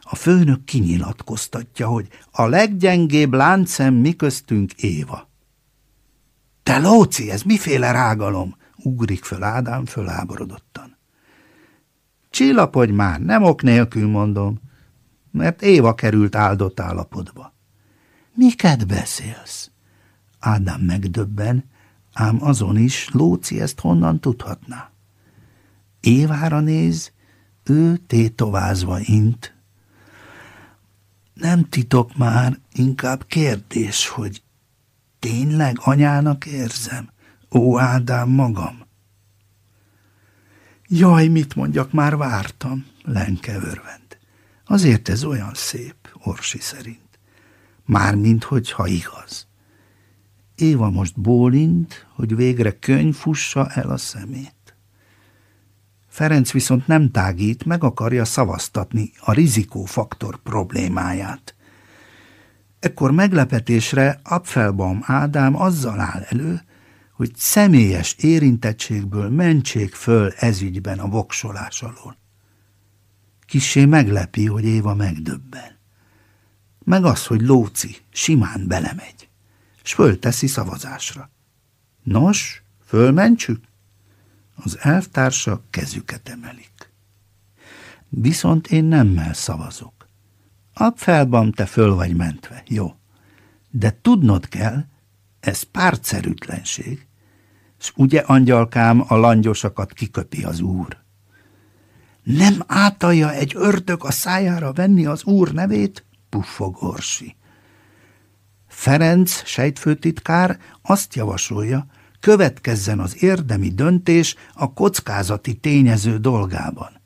A főnök kinyilatkoztatja, hogy a leggyengébb láncem mi köztünk Éva. Te Lóci, ez miféle rágalom? Ugrik föl Ádám föláborodottan. Csillapodj már, nem ok nélkül mondom, mert Éva került áldott állapotba. Miket beszélsz? Ádám megdöbben, ám azon is Lóci ezt honnan tudhatná. Évára néz, ő tétovázva int. Nem titok már, inkább kérdés, hogy tényleg anyának érzem, ó Ádám magam. Jaj, mit mondjak, már vártam, lenke örvend. Azért ez olyan szép, Orsi szerint. Mármint, hogy ha igaz. Éva most bólint, hogy végre könyv fussa el a szemét. Ferenc viszont nem tágít, meg akarja szavaztatni a rizikófaktor problémáját. Ekkor meglepetésre Apfelbaum Ádám azzal áll elő, hogy személyes érintettségből mentsék föl ezügyben a voksolás alól. Kissé meglepi, hogy Éva megdöbben. Meg az, hogy Lóci simán belemegy, s fölteszi szavazásra. Nos, fölmentsük? Az elvtársak kezüket emelik. Viszont én nemmel szavazok. Apfelban te föl vagy mentve, jó. De tudnod kell, ez pártszerűtlenség, és ugye, angyalkám, a langyosakat kiköpi az úr. Nem átalja egy ördög a szájára venni az úr nevét? puffog Orsi. Ferenc, sejtfőtitkár azt javasolja, következzen az érdemi döntés a kockázati tényező dolgában.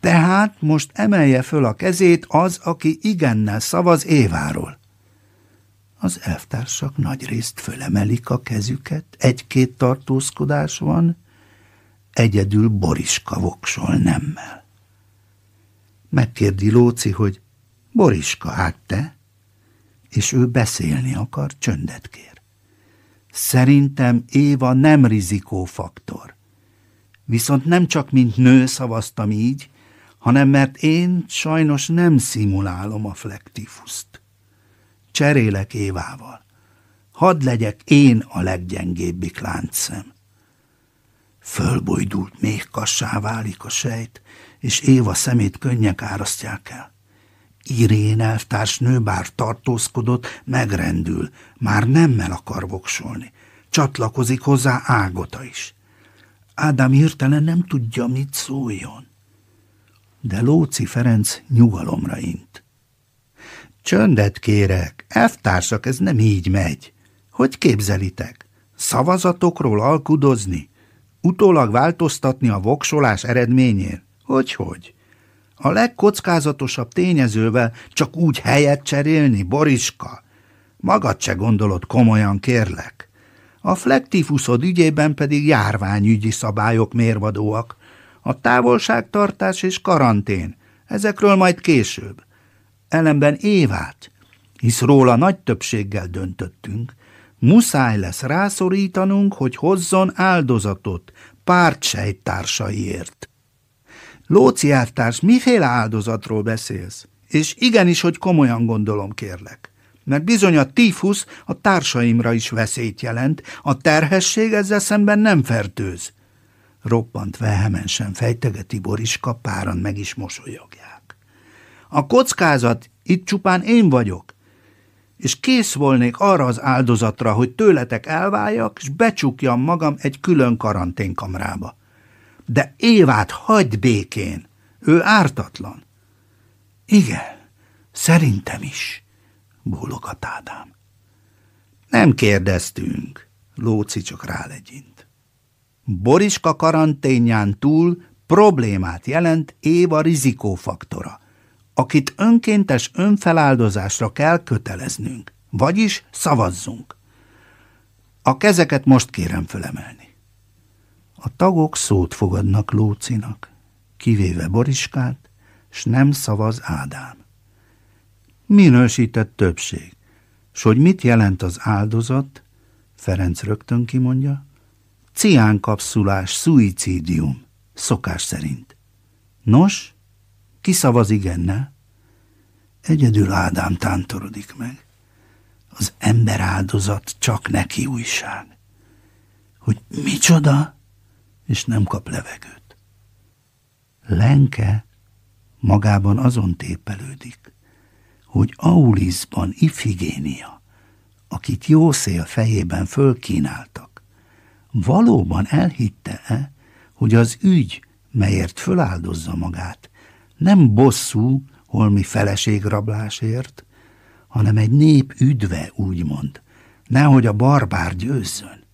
Tehát most emelje föl a kezét az, aki igennel szavaz Éváról. Az elvtársak nagy részt fölemelik a kezüket, egy-két tartózkodás van, egyedül Boriska voksol nemmel. Megkérdi Lóci, hogy Boriska, hát te? És ő beszélni akar, csöndet kér. Szerintem Éva nem rizikófaktor. Viszont nem csak mint nő szavaztam így, hanem mert én sajnos nem szimulálom a flektifuszt. Cserélek Évával. Hadd legyek én a leggyengébbik láncszem. Fölbojdult még kassá válik a sejt, és Éva szemét könnyek árasztják el. Irén elvtárs nő bár tartózkodott, megrendül, már nemmel akar voksolni. Csatlakozik hozzá Ágota is. Ádám hirtelen nem tudja, mit szóljon. De Lóci Ferenc nyugalomra int. Csöndet kérek, elvtársak, ez nem így megy. Hogy képzelitek? Szavazatokról alkudozni? Utólag változtatni a voksolás eredményén? Hogy-hogy? hogy? A legkockázatosabb tényezővel csak úgy helyet cserélni, Boriska? Magad se gondolod komolyan, kérlek. A flektifuszod ügyében pedig járványügyi szabályok mérvadóak. A távolságtartás és karantén. Ezekről majd később. Ellenben Évát, hisz róla nagy többséggel döntöttünk, muszáj lesz rászorítanunk, hogy hozzon áldozatot pártsejtársaiért. Lóci elvtárs, miféle áldozatról beszélsz? És igenis, hogy komolyan gondolom, kérlek. Mert bizony a tífusz a társaimra is veszélyt jelent, a terhesség ezzel szemben nem fertőz. Roppant vehemensen fejtegeti Boriska, páran meg is mosolyogják. A kockázat itt csupán én vagyok, és kész volnék arra az áldozatra, hogy tőletek elváljak, és becsukjam magam egy külön karanténkamrába de Évát hagyd békén, ő ártatlan. Igen, szerintem is, bólogat Ádám. Nem kérdeztünk, Lóci csak rálegyint. Boriska karanténján túl problémát jelent Éva rizikófaktora, akit önkéntes önfeláldozásra kell köteleznünk, vagyis szavazzunk. A kezeket most kérem fölemelni. A tagok szót fogadnak Lócinak, kivéve Boriskát, s nem szavaz Ádám. Minősített többség, s hogy mit jelent az áldozat, Ferenc rögtön kimondja, ciánkapszulás, szuicidium, szokás szerint. Nos, ki szavaz igennel? Egyedül Ádám tántorodik meg. Az ember áldozat csak neki újság. Hogy micsoda? és nem kap levegőt. Lenke magában azon tépelődik, hogy Aulisban Ifigénia, akit jó szél fejében fölkínáltak, valóban elhitte-e, hogy az ügy, melyért föláldozza magát, nem bosszú, holmi feleségrablásért, hanem egy nép üdve, úgymond, nehogy a barbár győzzön.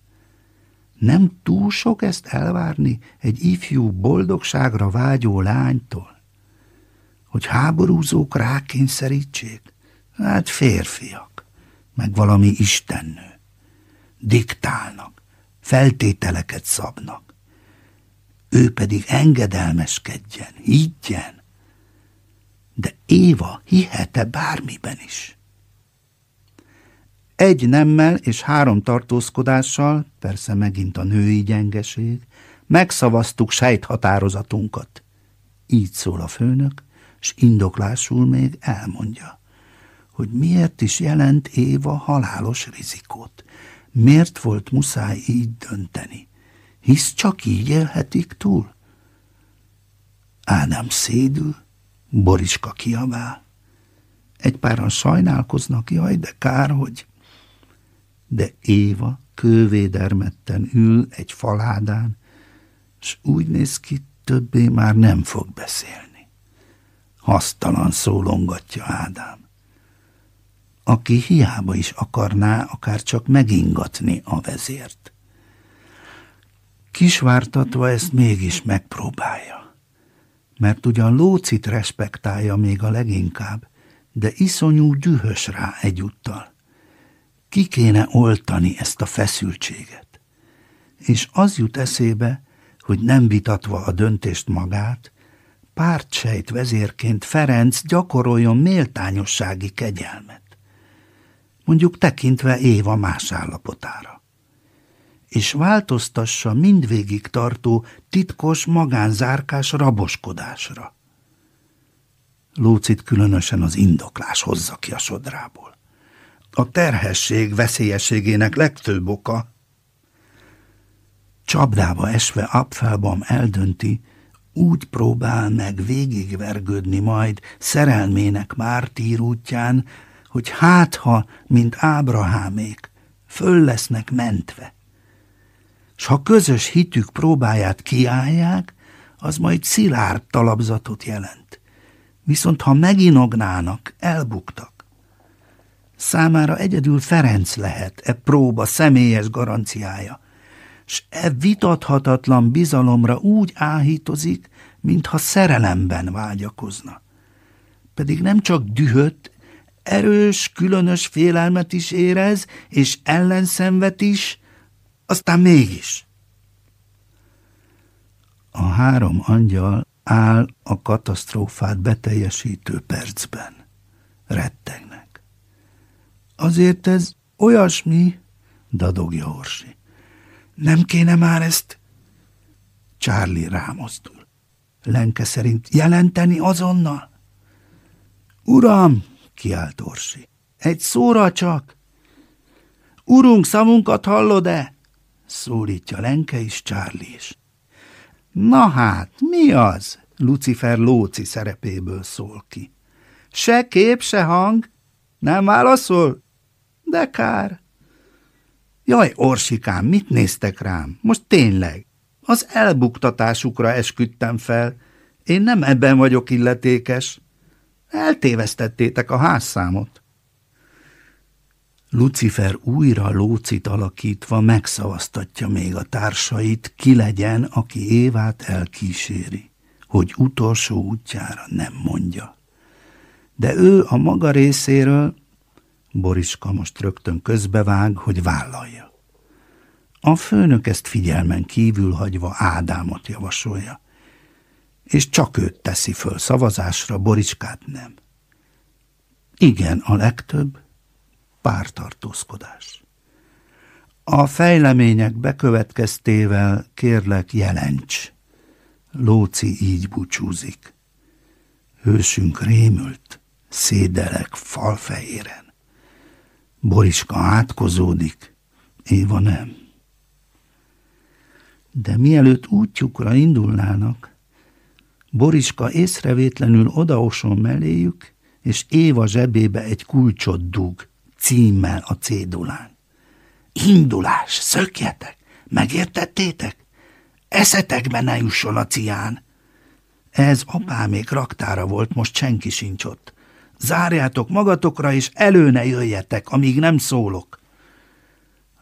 Nem túl sok ezt elvárni egy ifjú boldogságra vágyó lánytól? Hogy háborúzók rákényszerítsék? Hát férfiak, meg valami istennő. Diktálnak, feltételeket szabnak. Ő pedig engedelmeskedjen, higgyen. De Éva hihete bármiben is. Egy nemmel és három tartózkodással, persze megint a női gyengeség, megszavaztuk sejthatározatunkat. Így szól a főnök, s indoklásul még elmondja, hogy miért is jelent Éva halálos rizikót. Miért volt muszáj így dönteni? Hisz csak így élhetik túl? Ádám szédül, Boriska kiabál. Egy páran sajnálkoznak, jaj, de kár, hogy... De Éva kővédermetten ül egy faládán, s úgy néz ki, többé már nem fog beszélni. Hasztalan szólongatja Ádám, aki hiába is akarná akár csak megingatni a vezért. Kisvártatva ezt mégis megpróbálja, mert ugyan Lócit respektálja még a leginkább, de iszonyú dühös rá egyúttal. Ki kéne oltani ezt a feszültséget? És az jut eszébe, hogy nem vitatva a döntést magát, pártsejt vezérként Ferenc gyakoroljon méltányossági kegyelmet. Mondjuk tekintve Éva más állapotára. És változtassa mindvégig tartó titkos magánzárkás raboskodásra. Lócit különösen az indoklás hozza ki a sodrából. A terhesség veszélyességének legfőbb oka Csapdába esve Apfelbaum eldönti, úgy próbál meg végigvergődni majd szerelmének mártír útján, hogy hátha, mint Ábrahámék, föl lesznek mentve. S ha közös hitük próbáját kiállják, az majd szilárd talapzatot jelent. Viszont ha meginognának, elbuktak. Számára egyedül Ferenc lehet e próba személyes garanciája – s e vitathatatlan bizalomra úgy áhítozik, mintha szerelemben vágyakozna. Pedig nem csak dühött, erős, különös félelmet is érez, és ellenszenvet is, aztán mégis. A három angyal áll a katasztrófát beteljesítő percben. Rettegnek. Azért ez olyasmi, dadogja Orsi. Nem kéne már ezt? Charlie rámozdul. Lenke szerint jelenteni azonnal? Uram, kiált Orsi. Egy szóra csak. Urunk, szavunkat hallod-e? Szólítja Lenke is, Charlie is. Na hát, mi az? Lucifer Lóci szerepéből szól ki. Se kép, se hang. Nem válaszol? De kár. Jaj, Orsikám, mit néztek rám? Most tényleg. Az elbuktatásukra esküdtem fel. Én nem ebben vagyok illetékes. Eltévesztettétek a házszámot. Lucifer újra lócit alakítva megszavaztatja még a társait, ki legyen, aki Évát elkíséri, hogy utolsó útjára nem mondja. De ő a maga részéről Boriska most rögtön közbevág, hogy vállalja. A főnök ezt figyelmen kívül hagyva Ádámot javasolja, és csak őt teszi föl szavazásra, Boricskát nem. Igen, a legtöbb pártartózkodás. A fejlemények bekövetkeztével kérlek jelents. Lóci így búcsúzik. Hősünk rémült, szédelek falfehéren. Boriska átkozódik, Éva nem. De mielőtt útjukra indulnának, Boriska észrevétlenül odaoson melléjük, és Éva zsebébe egy kulcsot dug, címmel a cédulán. Indulás, szökjetek, megértettétek? Eszetekbe ne jusson a cián. Ez apámék raktára volt, most senki sincs ott. Zárjátok magatokra, és elő ne jöjjetek, amíg nem szólok.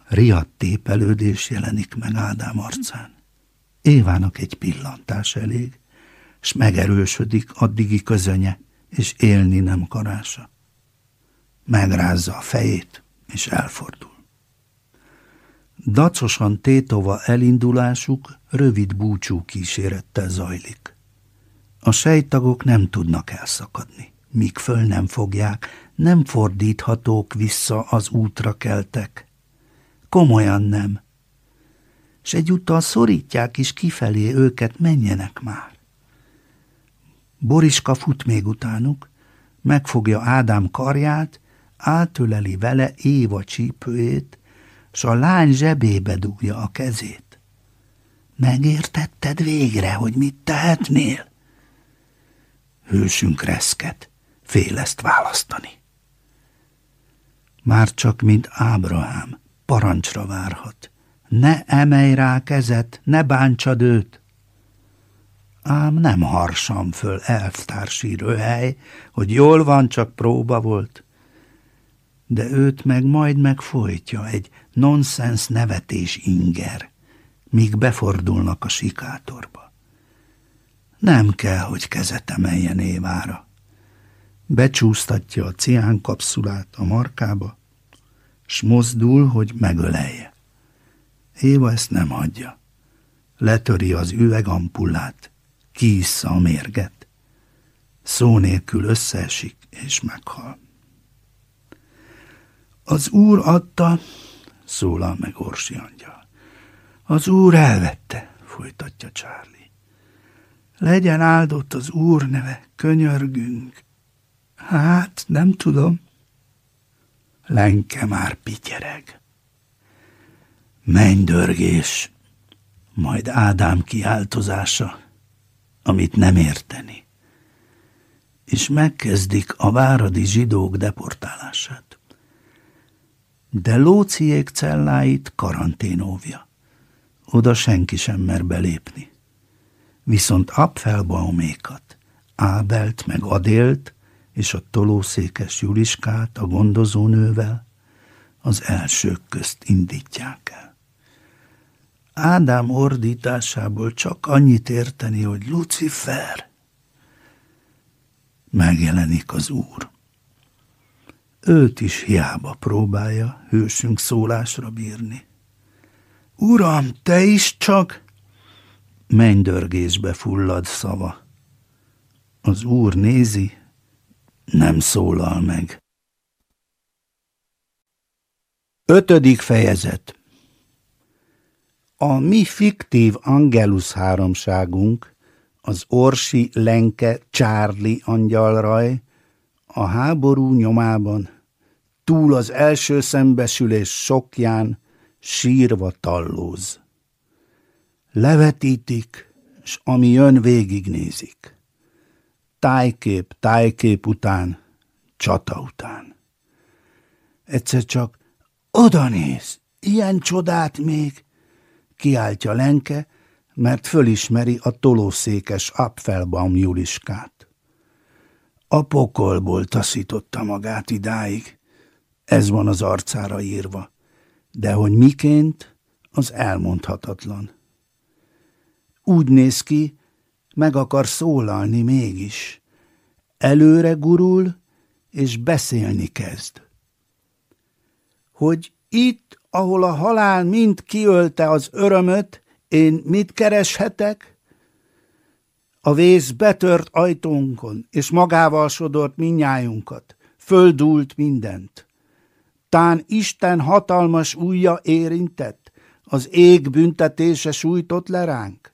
Riadt tépelődés jelenik meg Ádám arcán. Évának egy pillantás elég, s megerősödik addigi közönye, és élni nem karása. Megrázza a fejét, és elfordul. Dacosan tétova elindulásuk rövid búcsú kísérettel zajlik. A sejtagok nem tudnak elszakadni, míg föl nem fogják, nem fordíthatók vissza az útra keltek. Komolyan nem. S egyúttal szorítják is kifelé őket, menjenek már. Boriska fut még utánuk, megfogja Ádám karját, átöleli vele Éva csípőjét, s a lány zsebébe dugja a kezét. Megértetted végre, hogy mit tehetnél? Hősünk reszket, fél ezt választani. Már csak, mint Ábrahám, parancsra várhat. Ne emelj rá kezet, ne bántsad őt. Ám nem harsam föl elvtársi röhely, hogy jól van, csak próba volt. De őt meg majd megfolytja egy nonsens nevetés inger, míg befordulnak a sikátorba. Nem kell, hogy kezet emeljen Évára. Becsúsztatja a cián kapszulát a markába, s mozdul, hogy megölelje. Éva ezt nem hagyja. Letöri az üvegampullát, kiissza a mérget. Szó nélkül összeesik és meghal. Az úr adta, szólal meg Orsi angyal. Az úr elvette, folytatja Charlie. Legyen áldott az úr neve, könyörgünk. Hát, nem tudom. Lenke már pityereg. Mennydörgés, majd Ádám kiáltozása, amit nem érteni. És megkezdik a váradi zsidók deportálását de Lóciék celláit karanténóvja. Oda senki sem mer belépni. Viszont Apfelbaumékat, Ábelt meg Adélt és a tolószékes Juliskát a gondozónővel az elsők közt indítják el. Ádám ordításából csak annyit érteni, hogy Lucifer megjelenik az Úr. Őt is hiába próbálja hősünk szólásra bírni. Uram, te is csak... Mennydörgésbe fullad szava. Az úr nézi, nem szólal meg. Ötödik fejezet A mi fiktív Angelus háromságunk, az Orsi Lenke Csárli angyalraj, a háború nyomában túl az első szembesülés sokján sírva tallóz. Levetítik, s ami jön, végignézik. Tájkép, tájkép után, csata után. Egyszer csak oda néz, ilyen csodát még, kiáltja Lenke, mert fölismeri a tolószékes Apfelbaum Juliskát. A pokolból taszította magát idáig, ez van az arcára írva, de hogy miként, az elmondhatatlan. Úgy néz ki, meg akar szólalni mégis. Előre gurul, és beszélni kezd. Hogy itt, ahol a halál mind kiölte az örömöt, én mit kereshetek? A vész betört ajtónkon, és magával sodort minnyájunkat. Földult mindent. Tán Isten hatalmas újja érintett, az ég büntetése sújtott le ránk.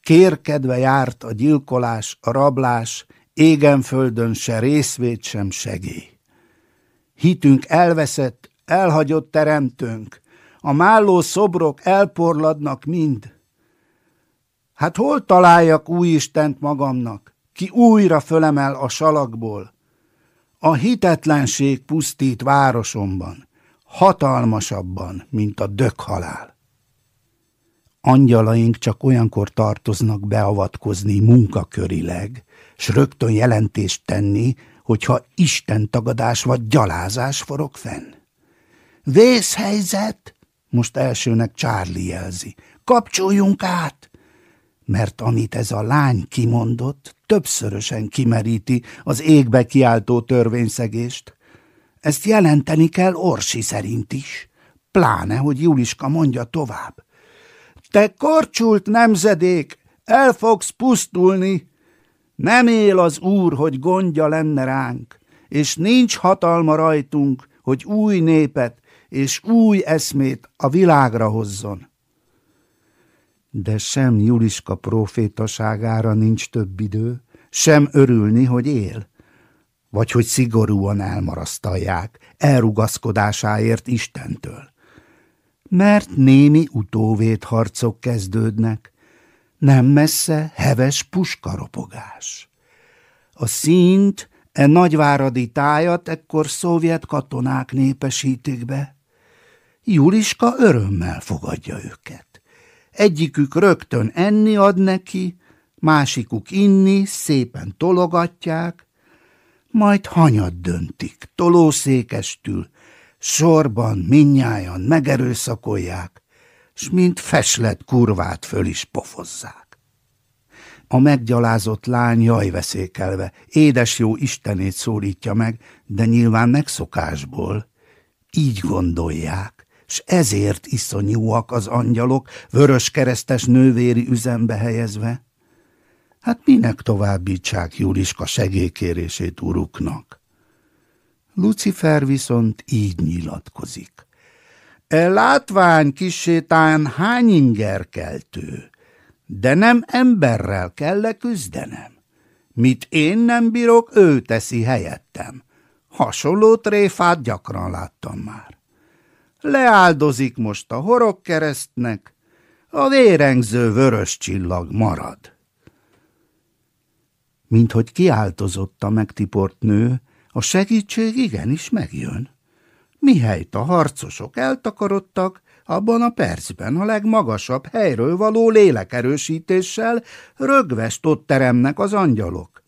Kérkedve járt a gyilkolás, a rablás, égen földön se részvét, sem segély. Hitünk elveszett, elhagyott teremtőnk, a málló szobrok elporladnak mind. Hát hol találjak új Istent magamnak, ki újra fölemel a salakból, a hitetlenség pusztít városomban, hatalmasabban, mint a dökhalál. Angyalaink csak olyankor tartoznak beavatkozni munkakörileg, s rögtön jelentést tenni, hogyha Isten tagadás vagy gyalázás forog fenn. Vészhelyzet! Most elsőnek Charlie jelzi. Kapcsoljunk át! mert amit ez a lány kimondott, többszörösen kimeríti az égbe kiáltó törvényszegést. Ezt jelenteni kell Orsi szerint is, pláne, hogy Juliska mondja tovább. Te korcsult nemzedék, el fogsz pusztulni. Nem él az úr, hogy gondja lenne ránk, és nincs hatalma rajtunk, hogy új népet és új eszmét a világra hozzon. De sem Juliska profétaságára nincs több idő, sem örülni, hogy él, vagy hogy szigorúan elmarasztalják elrugaszkodásáért Istentől. Mert némi utóvédharcok kezdődnek, nem messze heves puskaropogás. A színt, e nagyváradi tájat ekkor szovjet katonák népesítik be. Juliska örömmel fogadja őket. Egyikük rögtön enni ad neki, másikuk inni, szépen tologatják, majd hanyat döntik, tolószékestül, sorban, minnyájan megerőszakolják, s mint feslet kurvát föl is pofozzák. A meggyalázott lány jajveszékelve, édes jó istenét szólítja meg, de nyilván megszokásból. Így gondolják, s ezért iszonyúak az angyalok, vörös keresztes nővéri üzembe helyezve. Hát minek továbbítsák Juliska segélykérését uruknak? Lucifer viszont így nyilatkozik. E látvány kisétán hány inger keltő, de nem emberrel kell küzdenem. Mit én nem bírok, ő teszi helyettem. Hasonló tréfát gyakran láttam már. Leáldozik most a horog keresztnek, a vérengző vörös csillag marad. Mint hogy kiáltozott a megtiport nő, a segítség igenis megjön. Mihelyt a harcosok eltakarodtak, abban a percben a legmagasabb helyről való lélekerősítéssel rögvest ott teremnek az angyalok.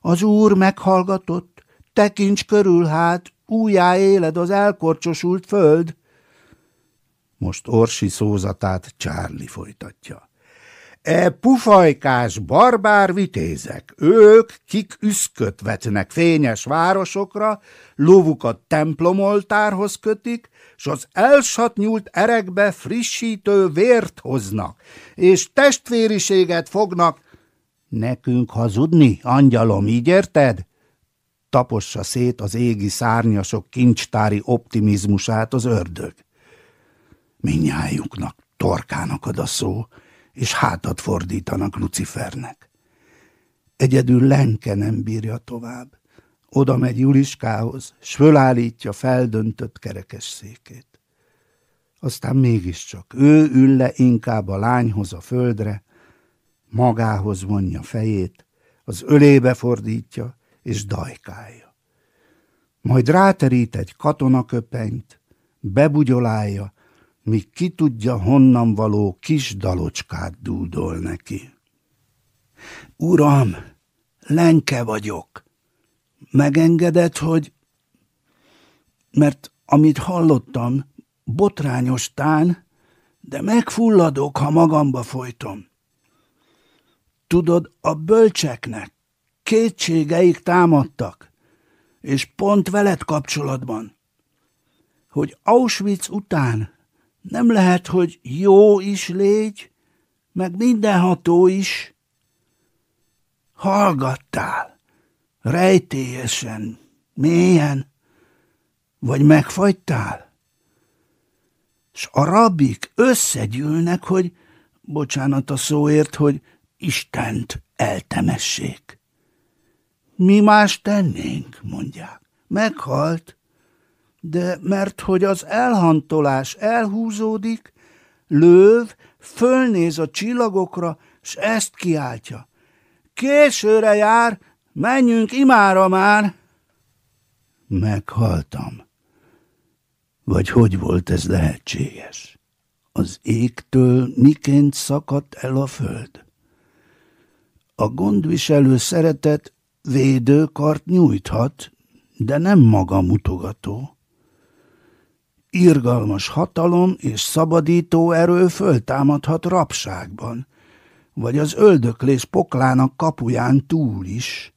Az úr meghallgatott, tekints körül hát, újjá éled az elkorcsosult föld. Most Orsi szózatát Csárli folytatja. E pufajkás barbár vitézek, ők, kik üszköt vetnek fényes városokra, lovukat templomoltárhoz kötik, s az elsatnyult erekbe frissítő vért hoznak, és testvériséget fognak. Nekünk hazudni, angyalom, így érted? Tapossa szét az égi szárnyasok kincstári optimizmusát az ördög. Minnyájuknak torkának ad a szó, és hátat fordítanak Lucifernek. Egyedül Lenke nem bírja tovább. Oda megy Juliskához, s fölállítja feldöntött kerekes székét. Aztán mégiscsak ő ül le inkább a lányhoz a földre, magához vonja fejét, az ölébe fordítja és dajkálja. Majd ráterít egy katonaköpenyt, bebugyolálja, míg ki tudja honnan való kis dalocskát dúdol neki. Uram, lenke vagyok. Megengedett, hogy... Mert amit hallottam, botrányos tán, de megfulladok, ha magamba folytom. Tudod, a bölcseknek kétségeik támadtak, és pont veled kapcsolatban, hogy Auschwitz után nem lehet, hogy jó is légy, meg mindenható is. Hallgattál, rejtélyesen, mélyen, vagy megfagytál? S a rabik összegyűlnek, hogy, bocsánat a szóért, hogy Istent eltemessék. Mi más tennénk, mondják. Meghalt, de mert hogy az elhantolás elhúzódik, löv, fölnéz a csillagokra, s ezt kiáltja. Későre jár, menjünk imára már! Meghaltam. Vagy hogy volt ez lehetséges? Az égtől miként szakadt el a föld? A gondviselő szeretet védőkart nyújthat, de nem maga mutogató irgalmas hatalom és szabadító erő föltámadhat rabságban, vagy az öldöklés poklának kapuján túl is.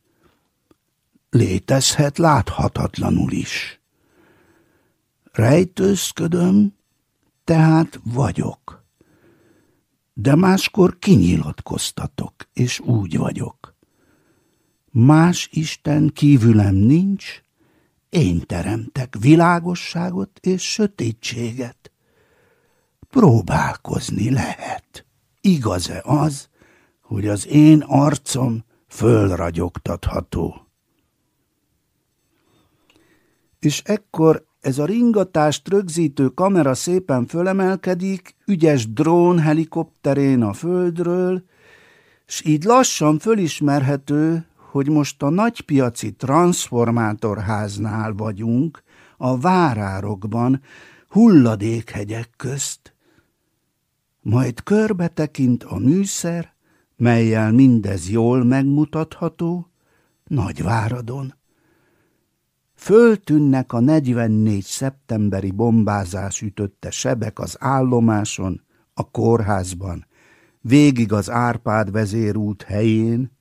Létezhet láthatatlanul is. Rejtőzködöm, tehát vagyok. De máskor kinyilatkoztatok, és úgy vagyok. Más Isten kívülem nincs, én teremtek világosságot és sötétséget. Próbálkozni lehet. Igaz-e az, hogy az én arcom fölragyogtatható? És ekkor ez a ringatást rögzítő kamera szépen fölemelkedik, ügyes drón helikopterén a földről, s így lassan fölismerhető, hogy most a nagypiaci transformátorháznál vagyunk, a várárokban, hulladékhegyek közt. Majd körbe tekint a műszer, melyel mindez jól megmutatható, Nagyváradon. Föltűnnek a 44 szeptemberi bombázás ütötte sebek az állomáson, a kórházban, végig az Árpád vezérút helyén,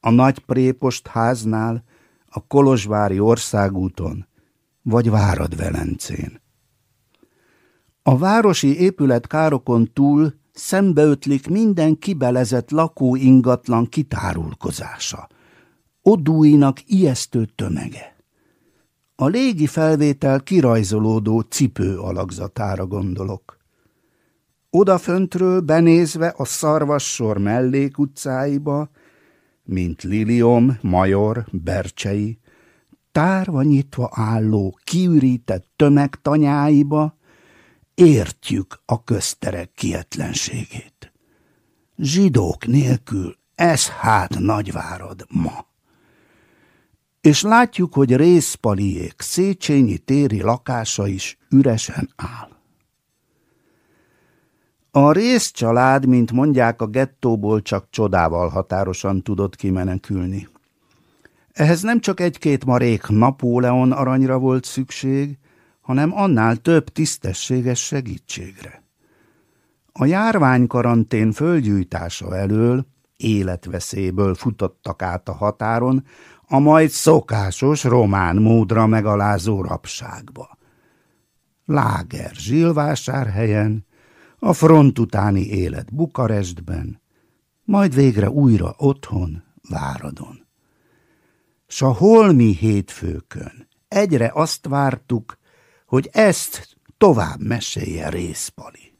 a nagy prépost háznál, a Kolozsvári országúton, vagy Várad-Velencén. A városi épületkárokon túl szembeötlik minden kibelezett lakóingatlan kitárulkozása, odúinak ijesztő tömege. A légi felvétel kirajzolódó cipő alakzatára gondolok. Odaföntről benézve a szarvassor mellékutcáiba, mint Lilium, Major, Bercsei, tárva nyitva álló, kiürített tömeg tanyáiba, értjük a közterek kietlenségét. Zsidók nélkül ez hát nagyvárad ma. És látjuk, hogy részpaliék Széchenyi téri lakása is üresen áll. A részcsalád, mint mondják, a gettóból csak csodával határosan tudott kimenekülni. Ehhez nem csak egy-két marék Napóleon aranyra volt szükség, hanem annál több tisztességes segítségre. A járványkarantén földgyújtása elől életveszélyből futottak át a határon, a majd szokásos román módra megalázó rabságba. Láger Zsilvásárhelyen, a front utáni élet Bukarestben, majd végre újra otthon, Váradon. S a holmi hétfőkön egyre azt vártuk, hogy ezt tovább mesélje Részpali.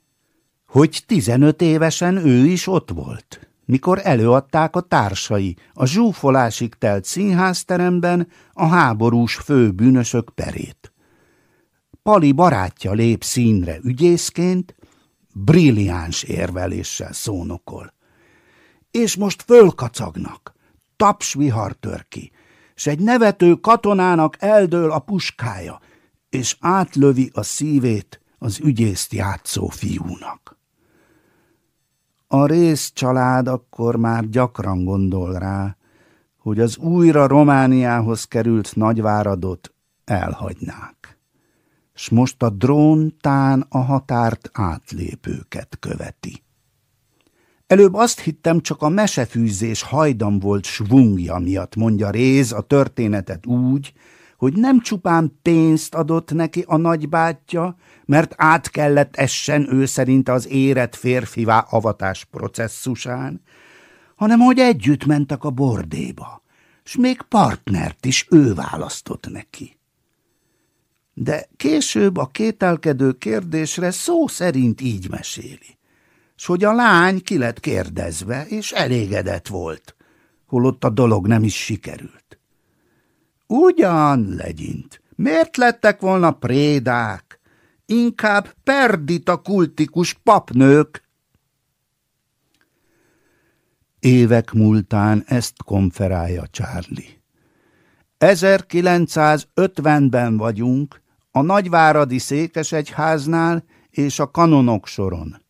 Hogy tizenöt évesen ő is ott volt, mikor előadták a társai a zsúfolásig telt színházteremben a háborús főbűnösök perét. Pali barátja lép színre ügyészként, brilliáns érveléssel szónokol. És most fölkacagnak, tapsvihar tör ki, s egy nevető katonának eldől a puskája, és átlövi a szívét az ügyészt játszó fiúnak. A rész család akkor már gyakran gondol rá, hogy az újra Romániához került nagyváradot elhagynák s most a drón tán a határt átlépőket követi. Előbb azt hittem, csak a mesefűzés hajdam volt svungja miatt, mondja Réz a történetet úgy, hogy nem csupán pénzt adott neki a nagybátyja, mert át kellett essen ő szerint az érett férfivá avatás processzusán, hanem hogy együtt mentek a bordéba, s még partnert is ő választott neki de később a kételkedő kérdésre szó szerint így meséli, s hogy a lány ki lett kérdezve, és elégedett volt, holott a dolog nem is sikerült. Ugyan, legyint, miért lettek volna prédák? Inkább perdita kultikus papnők. Évek múltán ezt konferálja Charlie. 1950-ben vagyunk, a nagyváradi székesegyháznál és a kanonok soron.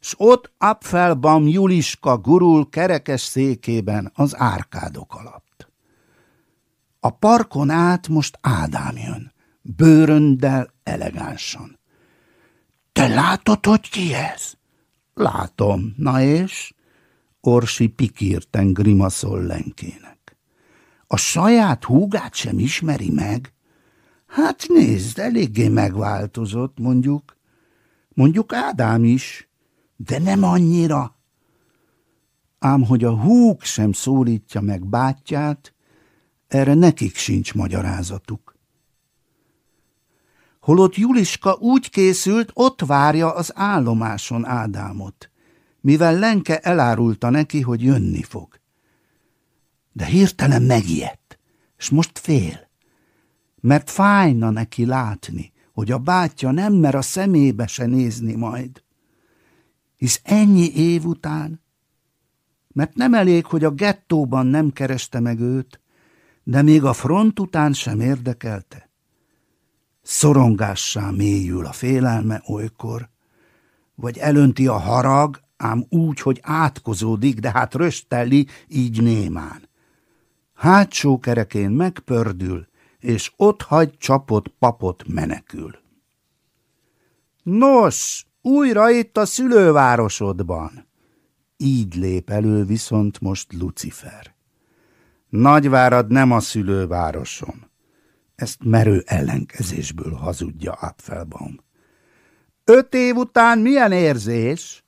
S ott Apfelbaum Juliska gurul kerekes székében az árkádok alatt. A parkon át most Ádám jön, bőröndel elegánsan. Te látod, hogy ki ez? Látom, na és? Orsi pikírten grimaszol lenkének. A saját húgát sem ismeri meg? Hát nézd, eléggé megváltozott, mondjuk. Mondjuk Ádám is, de nem annyira. Ám hogy a húg sem szólítja meg bátyját, erre nekik sincs magyarázatuk. Holott Juliska úgy készült, ott várja az állomáson Ádámot, mivel Lenke elárulta neki, hogy jönni fog. De hirtelen megijedt, és most fél, mert fájna neki látni, hogy a bátyja nem mer a szemébe se nézni majd. Hisz ennyi év után, mert nem elég, hogy a gettóban nem kereste meg őt, de még a front után sem érdekelte. Szorongássá mélyül a félelme olykor, vagy elönti a harag, ám úgy, hogy átkozódik, de hát röstelli, így némán. Hátsó kerekén megpördül, és ott hagy csapott papot menekül. Nos, újra itt a szülővárosodban. Így lép elő viszont most Lucifer. Nagyvárad nem a szülővárosom. Ezt merő ellenkezésből hazudja Apfelbaum. Öt év után milyen érzés?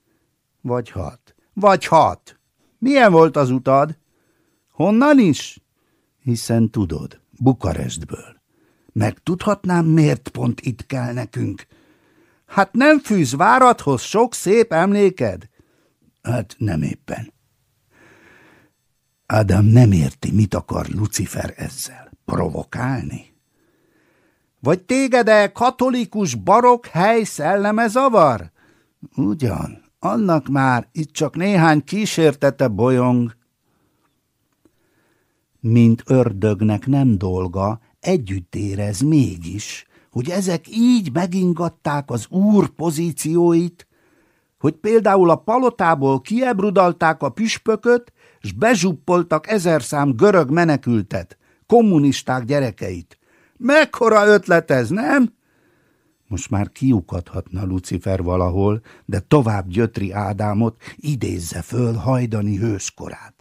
Vagy hat. Vagy hat. Milyen volt az utad? Honnan is? Hiszen tudod, Bukarestből. Megtudhatnám, miért pont itt kell nekünk? Hát nem fűz várathoz sok szép emléked? Hát nem éppen. Ádám nem érti, mit akar Lucifer ezzel. Provokálni? Vagy téged-e katolikus barok hely szelleme zavar? Ugyan, annak már itt csak néhány kísértete bolyong. Mint ördögnek nem dolga, együtt érez mégis, hogy ezek így megingatták az úr pozícióit, hogy például a palotából kiebrudalták a püspököt, s bezsuppoltak ezer szám görög menekültet, kommunisták gyerekeit. Mekkora ötlet ez, nem? Most már kiukadhatna Lucifer valahol, de tovább gyötri Ádámot, idézze föl hajdani hőskorát.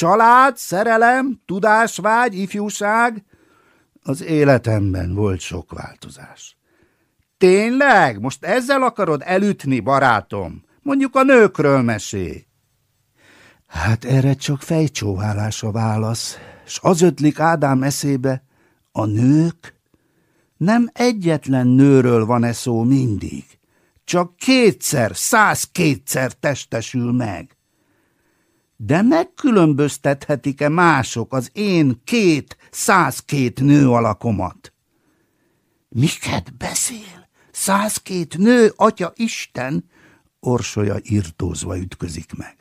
Család, szerelem, tudásvágy, ifjúság. Az életemben volt sok változás. Tényleg? Most ezzel akarod elütni, barátom? Mondjuk a nőkről mesél. Hát erre csak fejcsóválás a válasz, s az ötlik Ádám eszébe, a nők? Nem egyetlen nőről van-e szó mindig, csak kétszer, száz kétszer testesül meg. De megkülönböztethetik-e mások az én két, százkét nő alakomat? Miket beszél? Százkét nő, atya Isten? Orsolya írtózva ütközik meg.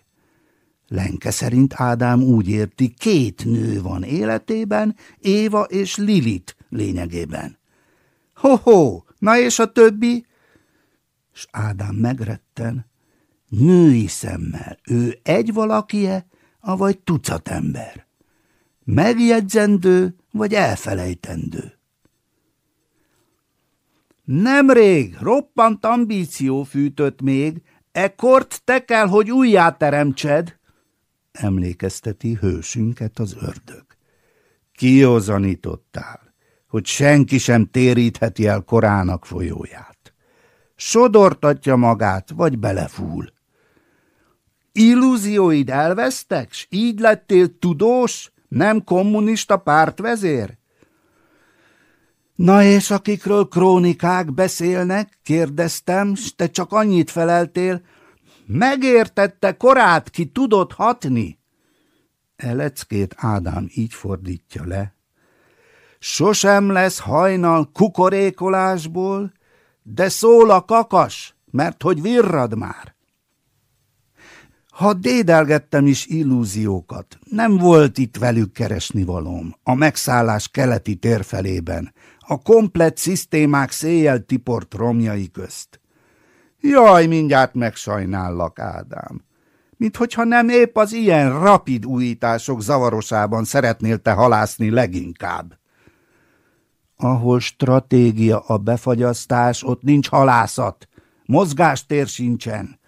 Lenke szerint Ádám úgy érti, két nő van életében, Éva és Lilit lényegében. Ho-ho, na és a többi? S Ádám megretten, női szemmel, ő egy valakie, avagy tucat ember. Megjegyzendő, vagy elfelejtendő. Nemrég roppant ambíció fűtött még, ekkort te kell, hogy újjáteremtsed, emlékezteti hősünket az ördög. Kiózanítottál, hogy senki sem térítheti el korának folyóját. Sodortatja magát, vagy belefúl. Illúzióid elvesztek, s így lettél tudós, nem kommunista pártvezér? Na és akikről krónikák beszélnek, kérdeztem, s te csak annyit feleltél, Megértette korát, ki tudott hatni? Eleckét Ádám így fordítja le. Sosem lesz hajnal kukorékolásból, de szól a kakas, mert hogy virrad már. Ha dédelgettem is illúziókat, nem volt itt velük keresni valóm, a megszállás keleti térfelében, a komplett szisztémák széjjel tiport romjai közt. Jaj, mindjárt megsajnállak, Ádám. Mint hogyha nem épp az ilyen rapid újítások zavarosában szeretnél te halászni leginkább. Ahol stratégia a befagyasztás, ott nincs halászat. Mozgástér sincsen.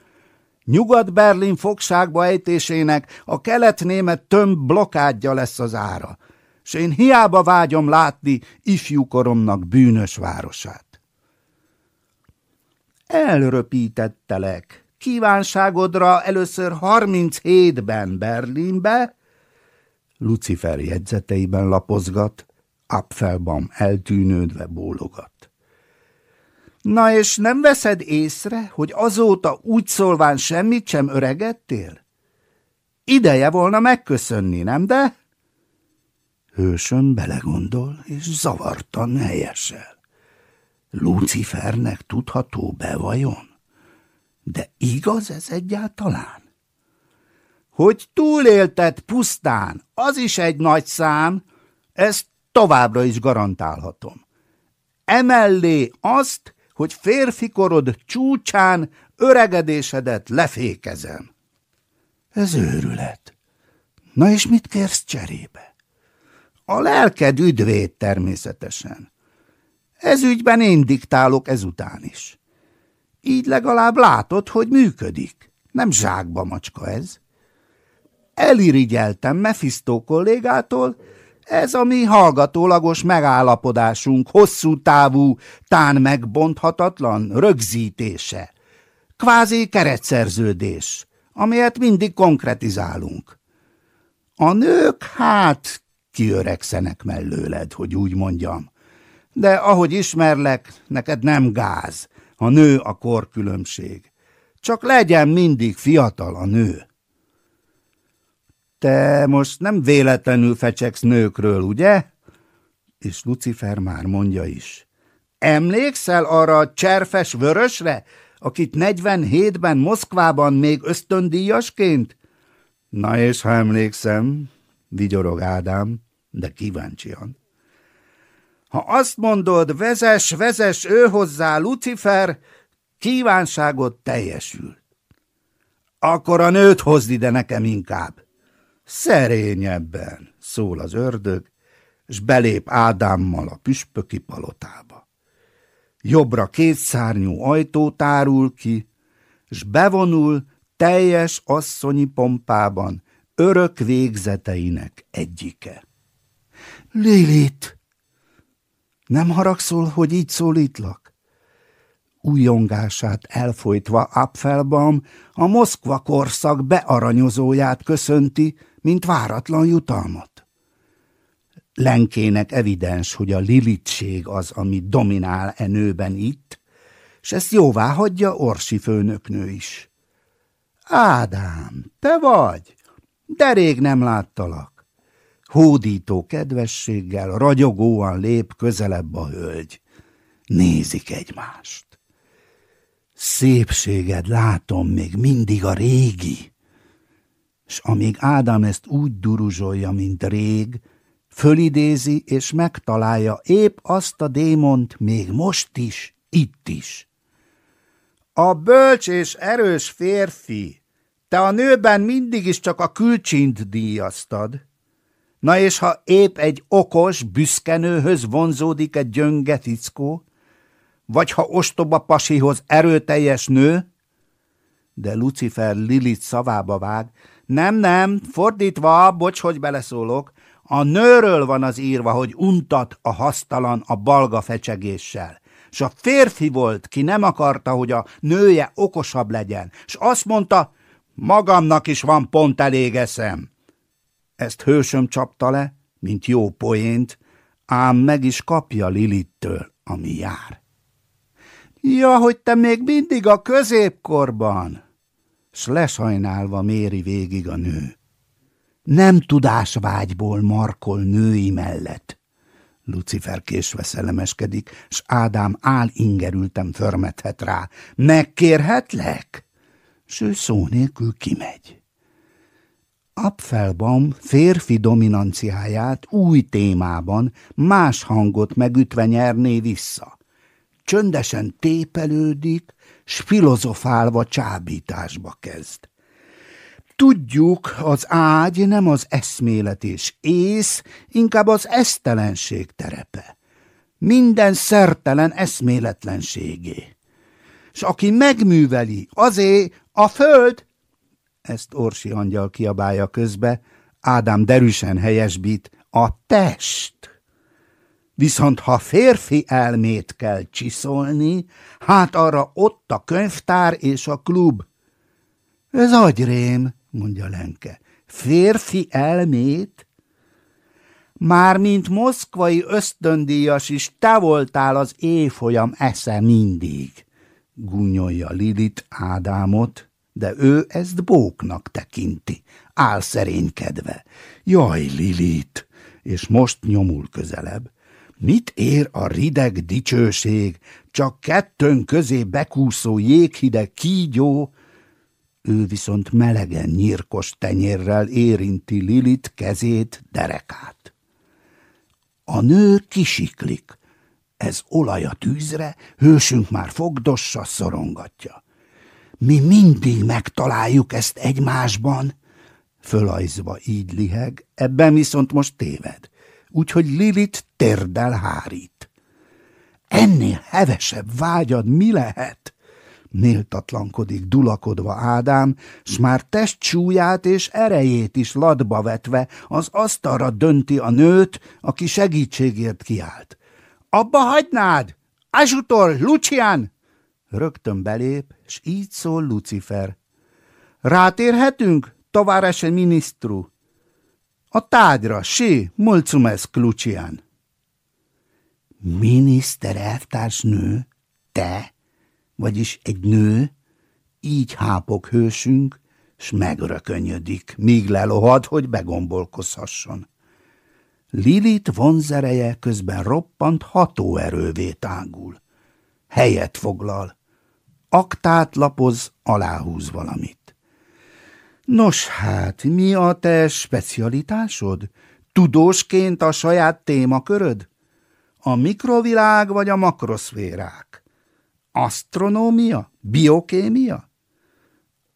Nyugat-Berlin fogságba ejtésének a kelet-német tömb blokádja lesz az ára, s én hiába vágyom látni ifjúkoromnak bűnös városát. Elröpítettelek. Kívánságodra először 37-ben Berlinbe, Lucifer jegyzeteiben lapozgat, Apfelbaum eltűnődve bólogat. Na és nem veszed észre, hogy azóta úgy szólván semmit sem öregedtél? Ideje volna megköszönni, nem de? Hősön belegondol, és zavartan helyesel. Lucifernek tudható be vajon? De igaz ez egyáltalán? Hogy túlélted pusztán, az is egy nagy szám, ezt továbbra is garantálhatom. Emellé azt, hogy férfi korod csúcsán öregedésedet lefékezem. Ez őrület. Na és mit kérsz cserébe? A lelked üdvét természetesen. Ez ügyben én diktálok ezután is. Így legalább látod, hogy működik. Nem zsákba macska ez. Elirigyeltem Mephisto kollégától, ez a mi hallgatólagos megállapodásunk hosszú távú, tán megbonthatatlan rögzítése. Kvázi keretszerződés, amelyet mindig konkretizálunk. A nők hát kiöregszenek mellőled, hogy úgy mondjam. De ahogy ismerlek, neked nem gáz, a nő a korkülönbség. Csak legyen mindig fiatal a nő. Te most nem véletlenül fecsegsz nőkről, ugye? És Lucifer már mondja is. Emlékszel arra a cserfes vörösre, akit 47-ben Moszkvában még ösztöndíjasként? Na és ha emlékszem, vigyorog Ádám, de kíváncsian. Ha azt mondod, vezes, vezes ő hozzá, Lucifer, kívánságot teljesül. Akkor a nőt hozd ide nekem inkább. Szerényebben, szól az ördög, s belép Ádámmal a püspöki palotába. Jobbra kétszárnyú ajtó tárul ki, s bevonul teljes asszonyi pompában örök végzeteinek egyike. Lilit! Nem haragszol, hogy így szólítlak? Újongását elfolytva Apfelbaum a Moszkva korszak bearanyozóját köszönti, mint váratlan jutalmat. Lenkének evidens, hogy a lilitség az, ami dominál e nőben itt, s ezt jóvá hagyja Orsi főnöknő is. Ádám, te vagy? De rég nem láttalak. Hódító kedvességgel, ragyogóan lép közelebb a hölgy. Nézik egymást. Szépséged látom még mindig a régi s amíg Ádám ezt úgy duruzsolja, mint rég, fölidézi és megtalálja épp azt a démont még most is, itt is. A bölcs és erős férfi, te a nőben mindig is csak a külcsint díjaztad. Na és ha épp egy okos, büszkenőhöz vonzódik egy gyönge fickó, vagy ha ostoba pasihoz erőteljes nő, de Lucifer Lilith szavába vág, nem, nem, fordítva, bocs, hogy beleszólok, a nőről van az írva, hogy untat a hasztalan a balga fecsegéssel. S a férfi volt, ki nem akarta, hogy a nője okosabb legyen, s azt mondta, magamnak is van pont elég eszem. Ezt hősöm csapta le, mint jó poént, ám meg is kapja Lilittől, ami jár. Ja, hogy te még mindig a középkorban! S lesajnálva méri végig a nő. Nem tudásvágyból markol női mellett. Lucifer késve szellemeskedik, s Ádám áll ingerültem förmethet rá. Megkérhetlek? S ő szó nélkül kimegy. Apfelbaum férfi dominanciáját új témában más hangot megütve nyerné vissza. Csöndesen tépelődik, s filozofálva csábításba kezd. Tudjuk, az ágy nem az eszmélet és ész, inkább az esztelenség terepe. Minden szertelen eszméletlenségé. S aki megműveli, azé, A föld! Ezt Orsi angyal kiabálja közbe, Ádám derűsen helyesbít, a test. Viszont ha férfi elmét kell csiszolni, hát arra ott a könyvtár és a klub. Ez agyrém, mondja Lenke. Férfi elmét? Már mint moszkvai ösztöndíjas is te voltál az éjfolyam esze mindig, gúnyolja Lilit Ádámot, de ő ezt bóknak tekinti, álszerénykedve. Jaj, Lilit! És most nyomul közelebb. Mit ér a rideg dicsőség, csak kettőn közé bekúszó jéghideg kígyó, ő viszont melegen nyírkos tenyérrel érinti Lilit kezét, derekát. A nő kisiklik. Ez olaj a tűzre, hősünk már fogdossa, szorongatja. Mi mindig megtaláljuk ezt egymásban. Fölajzva így liheg, ebben viszont most téved. Úgyhogy Lilit térdel hárít. Ennél hevesebb vágyad mi lehet? Méltatlankodik dulakodva Ádám, s már testsúlyát és erejét is ladba vetve az asztalra dönti a nőt, aki segítségért kiált. Abba hagynád! Azsutor, Lucian! Rögtön belép, s így szól Lucifer. Rátérhetünk, továrese minisztru? A tárgyra, sí, mulțumesc, Lucian. Miniszter elvtársnő? Te? vagyis egy nő, így hápok hősünk, s megrökönyödik, míg lelohad, hogy begombolkozhasson. Lilit vonzereje közben roppant hatóerővé tágul. Helyet foglal. Aktát lapoz, aláhúz valamit. Nos hát, mi a te specialitásod? Tudósként a saját témaköröd? A mikrovilág vagy a makroszférák? Asztronómia? Biokémia?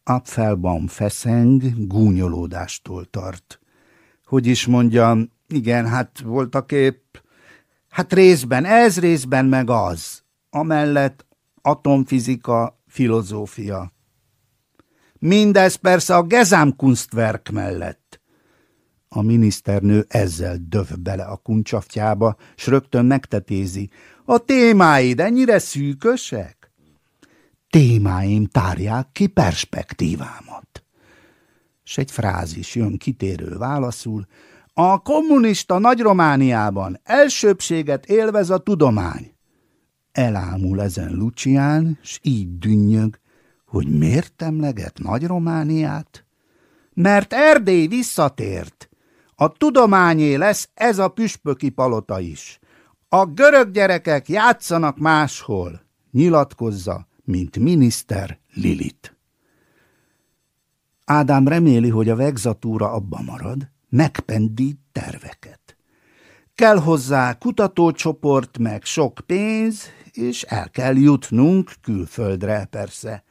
Apfelbaum feszeng, gúnyolódástól tart. Hogy is mondjam, igen, hát voltak épp, hát részben ez, részben meg az. Amellett atomfizika, filozófia. Mindez persze a Gesamtkunstwerk mellett. A miniszternő ezzel döv bele a kuncsaftjába, s rögtön megtetézi. A témáid ennyire szűkösek? Témáim tárják ki perspektívámat. S egy frázis jön kitérő válaszul. A kommunista Nagy-Romániában elsőbséget élvez a tudomány. Elámul ezen Lucián, s így dünnyög, hogy miért emleget Nagy-Romániát? Mert Erdély visszatért. A tudományé lesz ez a püspöki palota is. A görög gyerekek játszanak máshol, nyilatkozza, mint miniszter Lilit. Ádám reméli, hogy a vegzatúra abba marad, megpendít terveket. Kell hozzá kutatócsoport, meg sok pénz, és el kell jutnunk külföldre persze.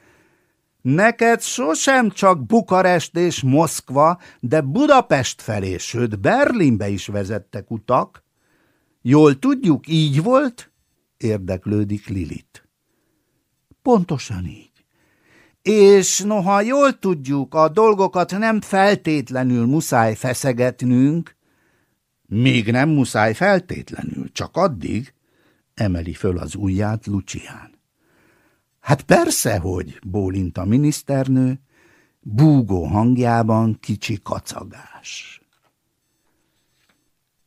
Neked sosem csak Bukarest és Moszkva, de Budapest felé, sőt Berlinbe is vezettek utak, Jól tudjuk, így volt? Érdeklődik Lilit. Pontosan így. És noha jól tudjuk, a dolgokat nem feltétlenül muszáj feszegetnünk, még nem muszáj feltétlenül, csak addig, emeli föl az ujját Lucián. Hát persze, hogy, bólint a miniszternő, búgó hangjában kicsi kacagás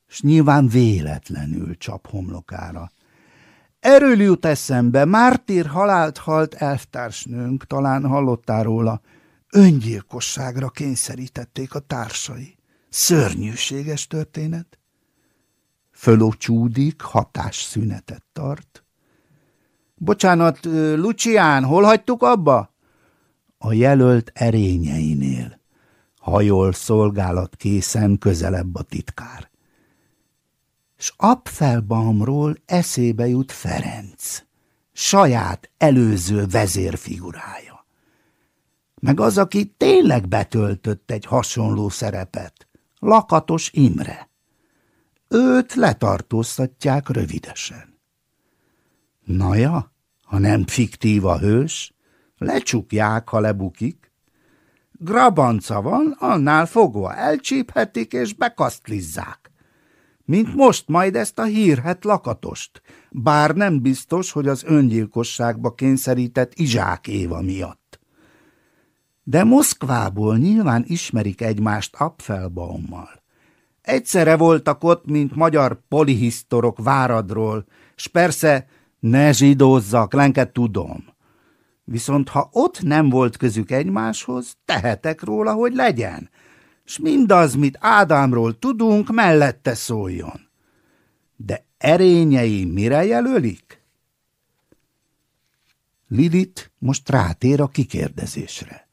s nyilván véletlenül csap homlokára. Erről jut eszembe, mártír halált halt elvtársnőnk, talán hallottál róla, öngyilkosságra kényszerítették a társai. Szörnyűséges történet. Fölócsúdik, hatásszünetet tart. Bocsánat, Lucián, hol hagytuk abba? A jelölt erényeinél. Hajol szolgálat készen közelebb a titkár s Apfelbaumról eszébe jut Ferenc, saját előző vezérfigurája. Meg az, aki tényleg betöltött egy hasonló szerepet, Lakatos Imre. Őt letartóztatják rövidesen. Naja, ha nem fiktív a hős, Lecsukják, ha lebukik. Grabanca van, annál fogva elcsíphetik és bekasztlizzák. Mint most majd ezt a hírhet lakatost, bár nem biztos, hogy az öngyilkosságba kényszerített Izsák Éva miatt. De Moszkvából nyilván ismerik egymást Apfelbaummal. Egyszerre voltak ott, mint magyar polihisztorok Váradról, s persze ne zsidózzak, lenket tudom. Viszont ha ott nem volt közük egymáshoz, tehetek róla, hogy legyen, s mindaz, mit Ádámról tudunk, mellette szóljon. De erényei mire jelölik? Lidit most rátér a kikérdezésre.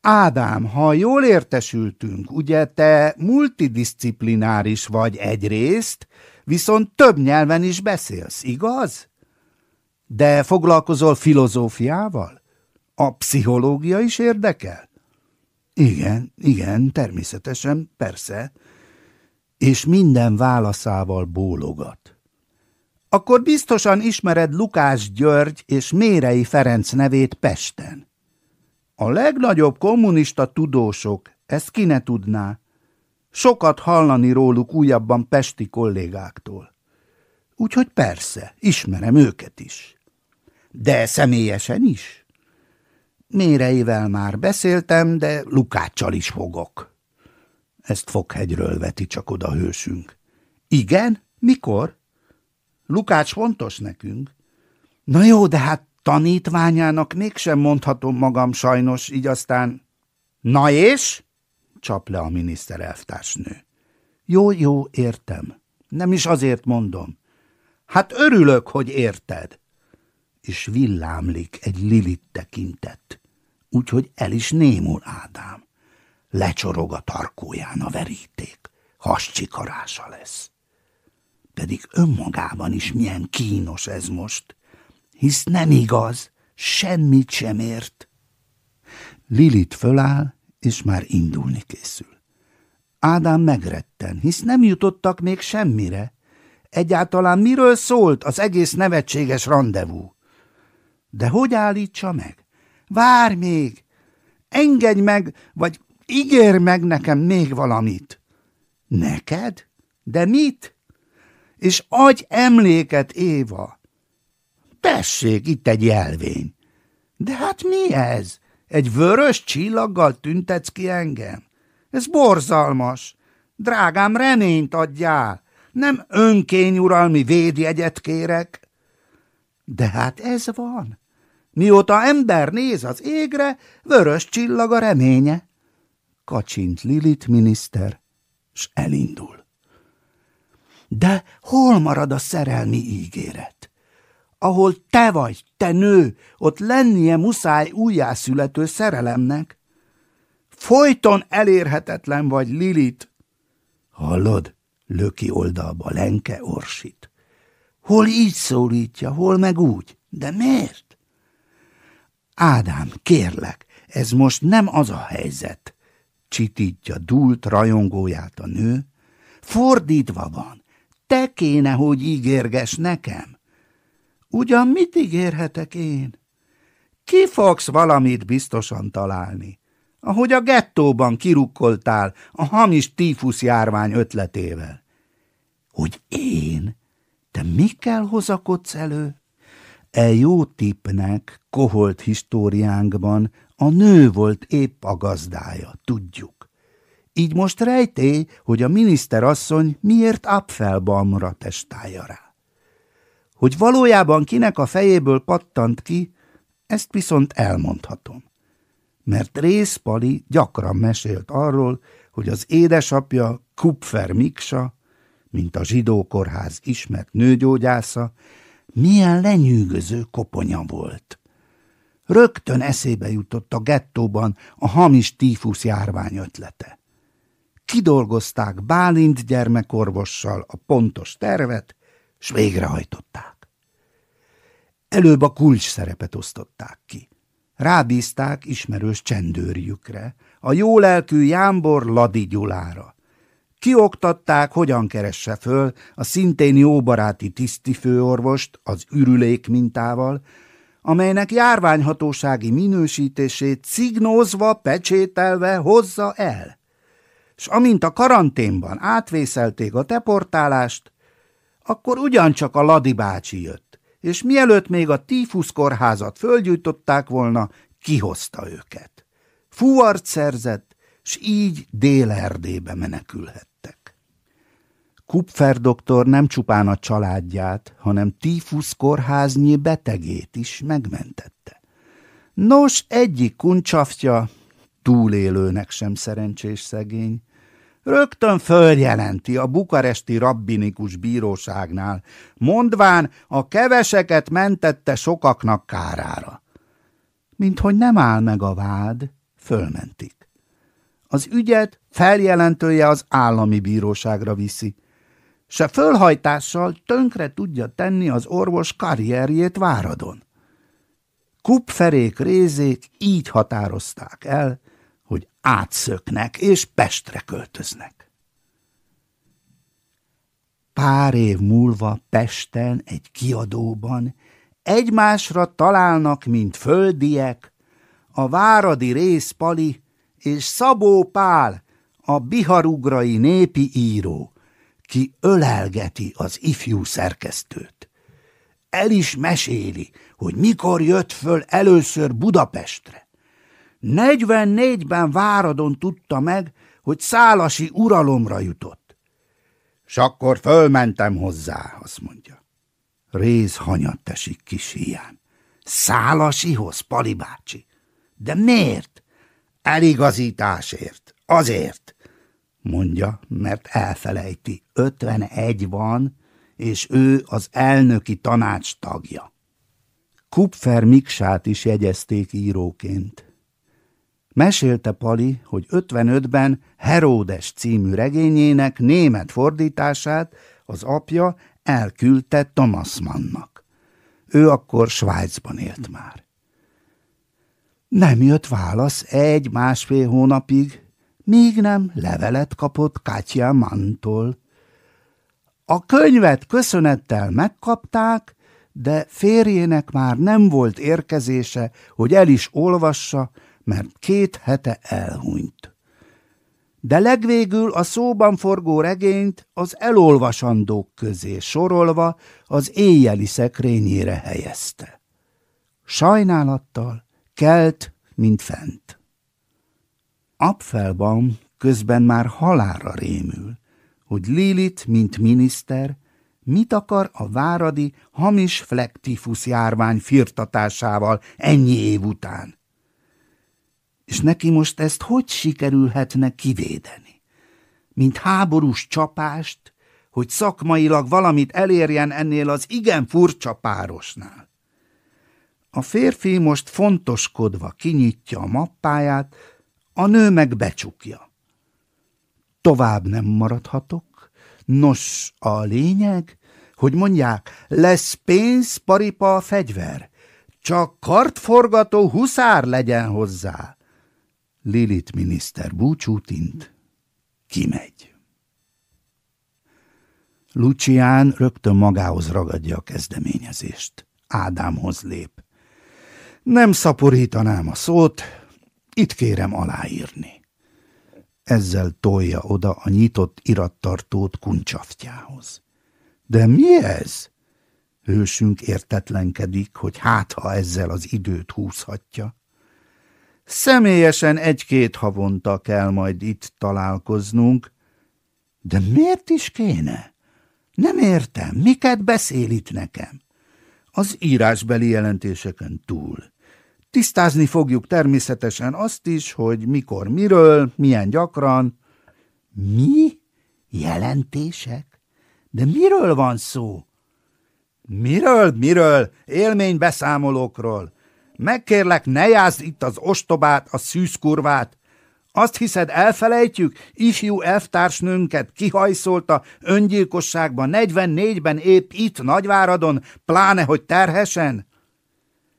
Ádám, ha jól értesültünk, ugye te multidisciplináris vagy egyrészt, viszont több nyelven is beszélsz, igaz? De foglalkozol filozófiával? A pszichológia is érdekel? Igen, igen, természetesen, persze. És minden válaszával bólogat. Akkor biztosan ismered Lukás György és Mérei Ferenc nevét Pesten. A legnagyobb kommunista tudósok, ezt ki ne tudná. Sokat hallani róluk újabban pesti kollégáktól. Úgyhogy persze, ismerem őket is. De személyesen is? Méreivel már beszéltem, de Lukáccsal is fogok. Ezt Fokhegyről veti csak oda hősünk. Igen? Mikor? Lukács fontos nekünk. Na jó, de hát tanítványának mégsem mondhatom magam sajnos, így aztán... Na és? Csap le a miniszter elvtársnő. Jó, jó, értem. Nem is azért mondom. Hát örülök, hogy érted. És villámlik egy lilit tekintet, úgyhogy el is némul Ádám. Lecsorog a tarkóján a veríték, hascsikarása lesz. Pedig önmagában is milyen kínos ez most, hisz nem igaz, semmit sem ért. Lilit föláll, és már indulni készül. Ádám megretten, hisz nem jutottak még semmire. Egyáltalán miről szólt az egész nevetséges rendezvú? De hogy állítsa meg? Várj még! Engedj meg, vagy ígér meg nekem még valamit. Neked? De mit? És adj emléket, Éva! Tessék, itt egy jelvény. De hát mi ez? Egy vörös csillaggal tüntetsz ki engem? Ez borzalmas. Drágám, reményt adjál. Nem önkényuralmi védjegyet kérek. De hát ez van. Mióta ember néz az égre, vörös csillag a reménye. Kacsint Lilit miniszter, s elindul. De hol marad a szerelmi ígéret? Ahol te vagy, te nő, ott lennie muszáj újjászülető szerelemnek. Folyton elérhetetlen vagy, Lilit. Hallod? Löki oldalba Lenke Orsit. Hol így szólítja, hol meg úgy. De miért? Ádám, kérlek, ez most nem az a helyzet. Csitítja dúlt rajongóját a nő. Fordítva van. Te kéne, hogy ígérges nekem. Ugyan mit ígérhetek én? Ki fogsz valamit biztosan találni? Ahogy a gettóban kirukkoltál a hamis tífusz járvány ötletével. Hogy én? Te mikkel hozakodsz elő? E jó tipnek, koholt históriánkban a nő volt épp a gazdája, tudjuk. Így most rejtély, hogy a miniszterasszony miért Apfelbaumra testálja rá. Hogy valójában kinek a fejéből pattant ki, ezt viszont elmondhatom. Mert Rész Pali gyakran mesélt arról, hogy az édesapja Kupfer Miksa, mint a zsidó kórház ismert nőgyógyásza, milyen lenyűgöző koponya volt. Rögtön eszébe jutott a gettóban a hamis tífusz járvány ötlete. Kidolgozták Bálint gyermekorvossal a pontos tervet, s végrehajtották. Előbb a kulcs szerepet osztották ki. Rábízták ismerős csendőrjükre, a jólelkű Jámbor Ladi Gyulára. Kioktatták, hogyan keresse föl a szintén jóbaráti tisztifőorvost az ürülék mintával, amelynek járványhatósági minősítését cignózva, pecsételve hozza el. S amint a karanténban átvészelték a deportálást, akkor ugyancsak a Ladi bácsi jött, és mielőtt még a tífusz kórházat fölgyújtották volna, kihozta őket. Fuvart szerzett, s így Dél-Erdébe menekülhettek. Kupfer doktor nem csupán a családját, hanem tífusz kórháznyi betegét is megmentette. Nos, egyik kuncsaftja, túlélőnek sem szerencsés szegény, rögtön följelenti a bukaresti rabbinikus bíróságnál, mondván a keveseket mentette sokaknak kárára. Mint hogy nem áll meg a vád, fölmentik. Az ügyet feljelentője az állami bíróságra viszi, se fölhajtással tönkre tudja tenni az orvos karrierjét Váradon. Kupferék rézék így határozták el, hogy átszöknek és Pestre költöznek. Pár év múlva Pesten egy kiadóban egymásra találnak, mint földiek, a Váradi részpali és Szabó Pál, a biharugrai népi író, ki ölelgeti az ifjú szerkesztőt. El is meséli, hogy mikor jött föl először Budapestre. 44-ben Váradon tudta meg, hogy szálasi uralomra jutott. S akkor fölmentem hozzá, azt mondja. Réz hanyat esik kis híján. Szálasihoz, Pali bácsi. De miért? Eligazításért. Azért, mondja, mert elfelejti. 51 van, és ő az elnöki tanács tagja. Kupfer Miksát is jegyezték íróként. Mesélte Pali, hogy 55-ben Heródes című regényének német fordítását az apja elküldte Thomas Mannnak. Ő akkor Svájcban élt már. Nem jött válasz egy-másfél hónapig, míg nem levelet kapott Katya Mantól. A könyvet köszönettel megkapták, de férjének már nem volt érkezése, hogy el is olvassa, mert két hete elhunyt. De legvégül a szóban forgó regényt az elolvasandók közé sorolva az éjjeli szekrényére helyezte. Sajnálattal kelt, mint fent. Apfelbaum közben már halára rémül, hogy Lilit, mint miniszter, mit akar a váradi hamis flektifusz járvány firtatásával ennyi év után. És neki most ezt hogy sikerülhetne kivédeni? Mint háborús csapást, hogy szakmailag valamit elérjen ennél az igen furcsa párosnál. A férfi most fontoskodva kinyitja a mappáját, a nő meg becsukja. Tovább nem maradhatok. Nos, a lényeg, hogy mondják, lesz pénz, paripa, fegyver. Csak kartforgató huszár legyen hozzá. Lilit miniszter búcsútint, kimegy. Lucián rögtön magához ragadja a kezdeményezést. Ádámhoz lép. Nem szaporítanám a szót, itt kérem aláírni. Ezzel tolja oda a nyitott irattartót kuncsaftjához. De mi ez? Hősünk értetlenkedik, hogy hát ha ezzel az időt húzhatja. Személyesen egy-két havonta kell majd itt találkoznunk. De miért is kéne? Nem értem, miket beszél itt nekem? Az írásbeli jelentéseken túl. Tisztázni fogjuk természetesen azt is, hogy mikor, miről, milyen gyakran. Mi? Jelentések? De miről van szó? Miről, miről? Élménybeszámolókról. Megkérlek, ne jázd itt az ostobát, a szűzkurvát. Azt hiszed, elfelejtjük? Ifjú elvtársnőnket kihajszolta öngyilkosságban 44-ben épp itt Nagyváradon, pláne, hogy terhesen?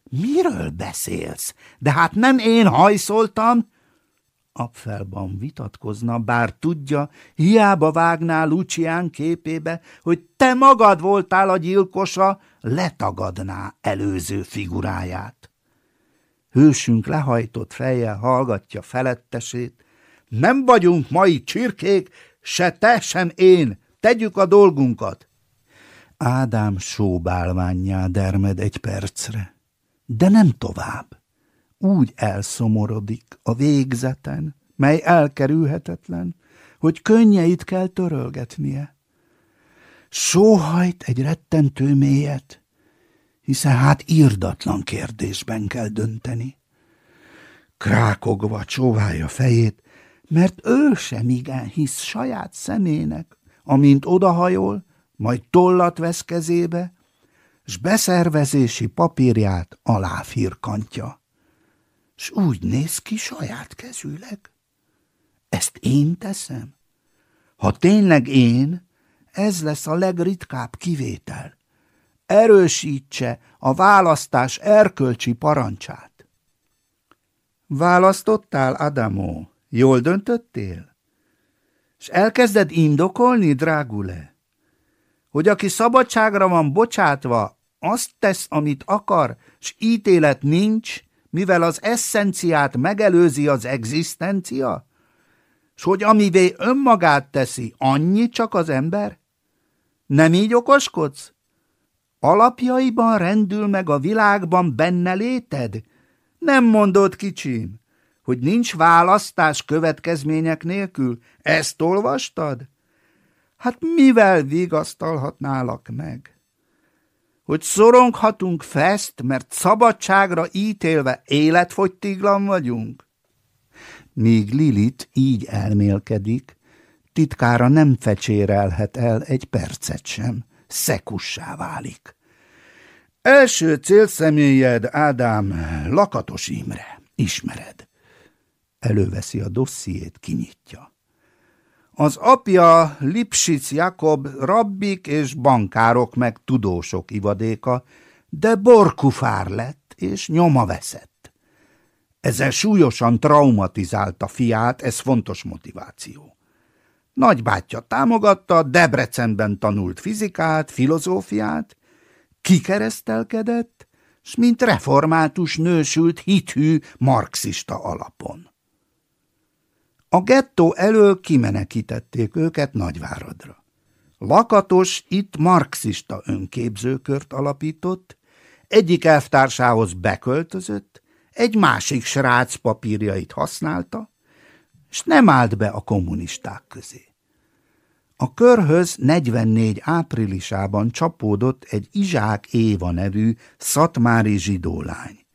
Miről beszélsz? De hát nem én hajszoltam. Apfelban vitatkozna, bár tudja, hiába vágnál Lucián képébe, hogy te magad voltál a gyilkosa, letagadná előző figuráját. Hősünk lehajtott fejjel hallgatja felettesét. Nem vagyunk mai csirkék, se te, sem én, tegyük a dolgunkat. Ádám sóbálványjá dermed egy percre, de nem tovább. Úgy elszomorodik a végzeten, mely elkerülhetetlen, hogy könnyeit kell törölgetnie. Sóhajt egy rettentő mélyet, hiszen hát írdatlan kérdésben kell dönteni. Krákogva csóválja fejét, mert ő sem igen hisz saját szemének, amint odahajol, majd tollat vesz kezébe, s beszervezési papírját alá firkantja. S úgy néz ki saját kezűleg. Ezt én teszem? Ha tényleg én, ez lesz a legritkább kivétel. Erősítse a választás erkölcsi parancsát. Választottál, Adamo? Jól döntöttél? És elkezded indokolni, drágule? Hogy aki szabadságra van bocsátva, azt tesz, amit akar, s ítélet nincs, mivel az eszenciát megelőzi az egzisztencia? S hogy amivé önmagát teszi, annyi csak az ember? Nem így okoskodsz? Alapjaiban rendül meg a világban benne léted? Nem mondod, kicsim, hogy nincs választás következmények nélkül? Ezt olvastad? Hát mivel vigasztalhatnálak meg? Hogy szoronghatunk fest, mert szabadságra ítélve életfogytiglan vagyunk? Míg Lilit így elmélkedik, titkára nem fecsérelhet el egy percet sem, szekussá válik. Első célszemélyed, Ádám, Lakatos Imre, ismered. Előveszi a dossziét, kinyitja. Az apja Lipsic Jakob rabbik és bankárok meg tudósok ivadéka, de borkufár lett és nyoma veszett. Ezzel súlyosan traumatizálta fiát, ez fontos motiváció. Nagybátyja támogatta, Debrecenben tanult fizikát, filozófiát, kikeresztelkedett, s mint református nősült hithű marxista alapon. A gettó elől kimenekítették őket Nagyváradra. Lakatos itt marxista önképzőkört alapított, egyik elvtársához beköltözött, egy másik srác papírjait használta, és nem állt be a kommunisták közé. A körhöz 44 áprilisában csapódott egy Izsák Éva nevű szatmári zsidólány.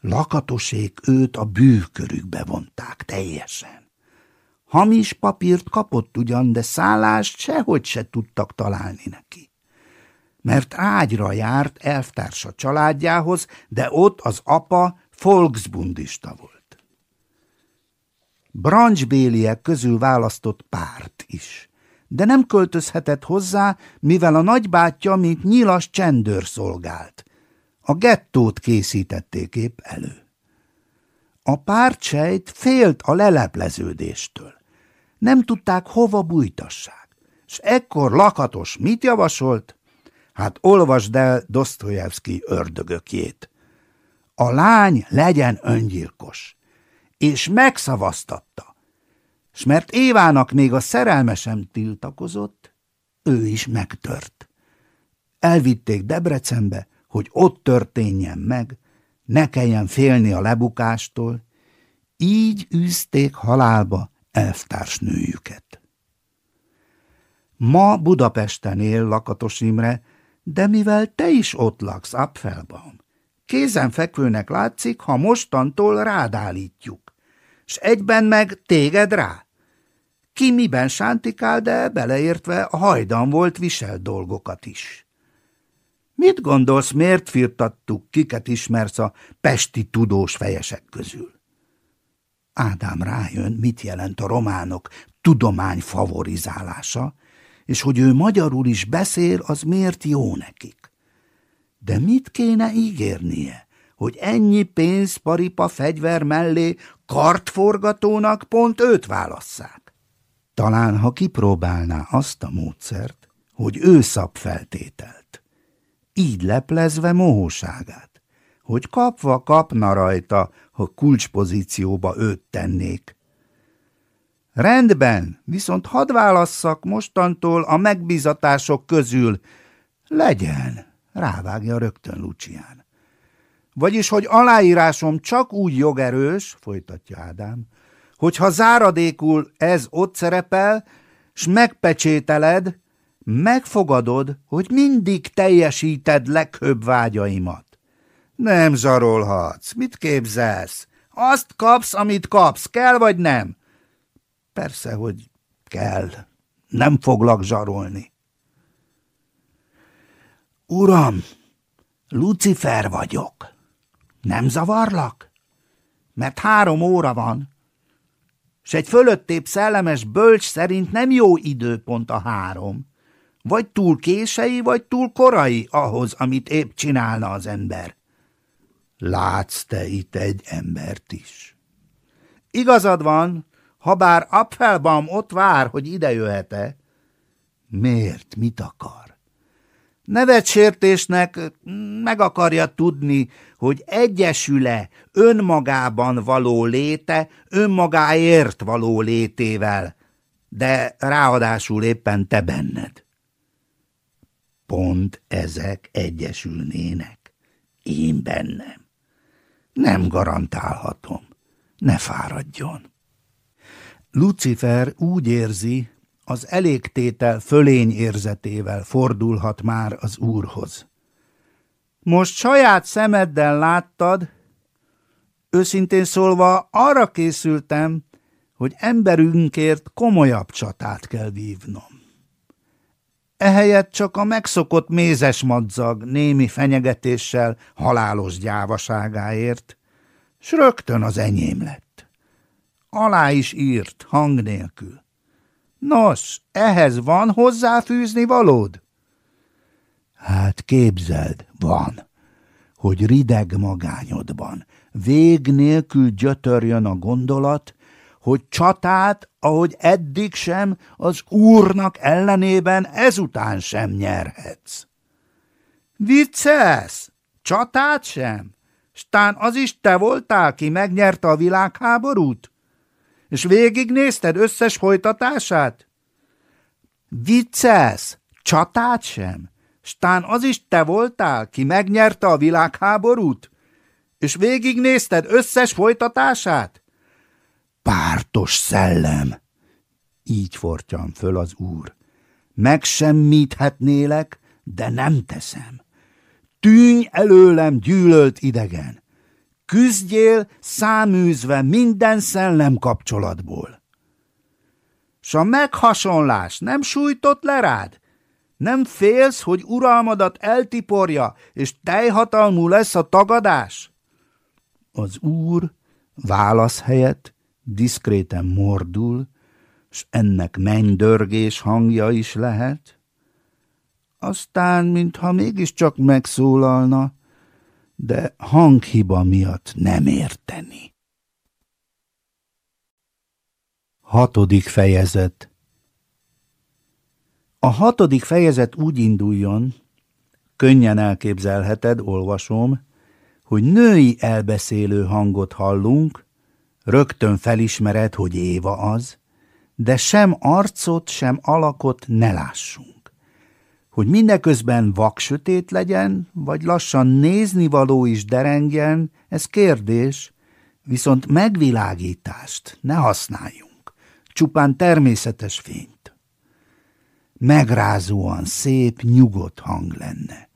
Lakatosék őt a bűvkörükbe vonták teljesen. Hamis papírt kapott ugyan, de szállást sehogy se tudtak találni neki. Mert ágyra járt elvtársa családjához, de ott az apa folksbundista volt. Brancsbéliek közül választott párt is, de nem költözhetett hozzá, mivel a nagybátyja, mint nyilas csendőr szolgált. A gettót készítették épp elő. A pártsejt félt a lelepleződéstől nem tudták, hova bújtassák. És ekkor lakatos mit javasolt? Hát olvasd el Dostoyevsky ördögökjét. A lány legyen öngyilkos. És megszavaztatta. S mert Évának még a szerelmesem tiltakozott, ő is megtört. Elvitték Debrecenbe, hogy ott történjen meg, ne kelljen félni a lebukástól, így űzték halálba elvtársnőjüket. Ma Budapesten él Lakatos Imre, de mivel te is ott laksz Apfelbaum, kézenfekvőnek látszik, ha mostantól rád állítjuk, s egyben meg téged rá. Ki miben sántikál, de beleértve a hajdan volt visel dolgokat is. Mit gondolsz, miért firtattuk, kiket ismersz a pesti tudós fejesek közül? Ádám rájön, mit jelent a románok tudomány favorizálása, és hogy ő magyarul is beszél, az miért jó nekik. De mit kéne ígérnie, hogy ennyi pénzparipa fegyver mellé kartforgatónak pont őt válasszák. Talán, ha kipróbálná azt a módszert, hogy ő szab feltételt, így leplezve mohóságát, hogy kapva kapna rajta, ha kulcspozícióba őt tennék. Rendben, viszont hadd válasszak mostantól a megbízatások közül. Legyen, rávágja rögtön Lucián. Vagyis, hogy aláírásom csak úgy jogerős, folytatja Ádám, hogyha záradékul ez ott szerepel, s megpecsételed, megfogadod, hogy mindig teljesíted leghőbb vágyaimat. Nem zsarolhatsz, mit képzelsz? Azt kapsz, amit kapsz, kell vagy nem? Persze, hogy kell. Nem foglak zsarolni. Uram, Lucifer vagyok. Nem zavarlak? Mert három óra van, s egy fölöttép szellemes bölcs szerint nem jó időpont a három. Vagy túl kései, vagy túl korai ahhoz, amit épp csinálna az ember. Látsz te itt egy embert is. Igazad van, ha bár Apfelbaum ott vár, hogy ide jöhet-e. Miért? Mit akar? Nevetsértésnek meg akarja tudni, hogy egyesüle önmagában való léte önmagáért való létével, de ráadásul éppen te benned. Pont ezek egyesülnének. Én bennem. Nem garantálhatom. Ne fáradjon. Lucifer úgy érzi, az elégtétel fölény érzetével fordulhat már az úrhoz. Most saját szemeddel láttad, őszintén szólva arra készültem, hogy emberünkért komolyabb csatát kell vívnom. Ehelyett csak a megszokott mézes madzag némi fenyegetéssel halálos gyávaságáért, s rögtön az enyém lett. Alá is írt, hang nélkül. Nos, ehhez van hozzáfűzni valód? Hát képzeld, van, hogy rideg magányodban, vég nélkül gyötörjön a gondolat, hogy csatát, ahogy eddig sem, az úrnak ellenében ezután sem nyerhetsz. Viccelsz? Csatát sem? Stán az is te voltál, ki megnyerte a világháborút? És végignézted összes folytatását? Viccelsz? Csatát sem? Stán az is te voltál, ki megnyerte a világháborút? És végignézted összes folytatását? Pártos szellem! Így fortyam föl az úr. Megsemmíthetnélek, de nem teszem. Tűnj előlem gyűlölt idegen. Küzdjél száműzve minden szellem kapcsolatból. S a meghasonlás nem sújtott le rád? Nem félsz, hogy uralmadat eltiporja, és teljhatalmú lesz a tagadás? Az úr válasz helyett diszkréten mordul, s ennek mennydörgés hangja is lehet. Aztán, mintha mégiscsak megszólalna, de hanghiba miatt nem érteni. Hatodik fejezet A hatodik fejezet úgy induljon, könnyen elképzelheted, olvasom, hogy női elbeszélő hangot hallunk, rögtön felismered, hogy Éva az, de sem arcot, sem alakot ne lássunk hogy mindeközben vaksötét legyen, vagy lassan nézni való is derengjen, ez kérdés, viszont megvilágítást ne használjunk, csupán természetes fényt. Megrázóan szép, nyugodt hang lenne.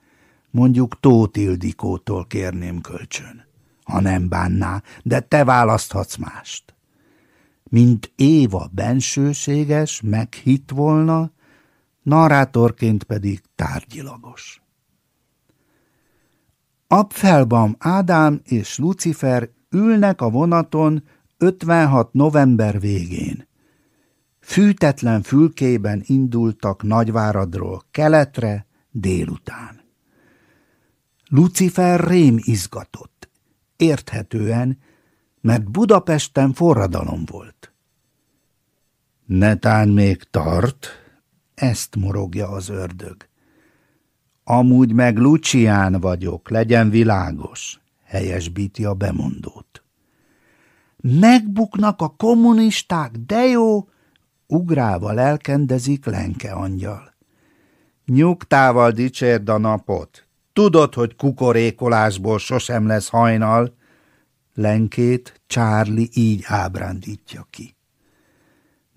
Mondjuk Tóth Ildikótól kérném kölcsön, ha nem bánná, de te választhatsz mást. Mint Éva bensőséges, meghitt volna, narrátorként pedig tárgyilagos. Apfelbam Ádám és Lucifer ülnek a vonaton 56 november végén. Fűtetlen fülkében indultak Nagyváradról keletre délután. Lucifer rém izgatott, Érthetően, mert Budapesten forradalom volt. Netán még tart, ezt morogja az ördög. Amúgy meg Lucián vagyok, legyen világos, helyesbíti a bemondót. Megbuknak a kommunisták, de jó, ugrával elkendezik Lenke angyal. Nyugtával dicsérd a napot. Tudod, hogy kukorékolásból sosem lesz hajnal. Lenkét Charlie így ábrándítja ki.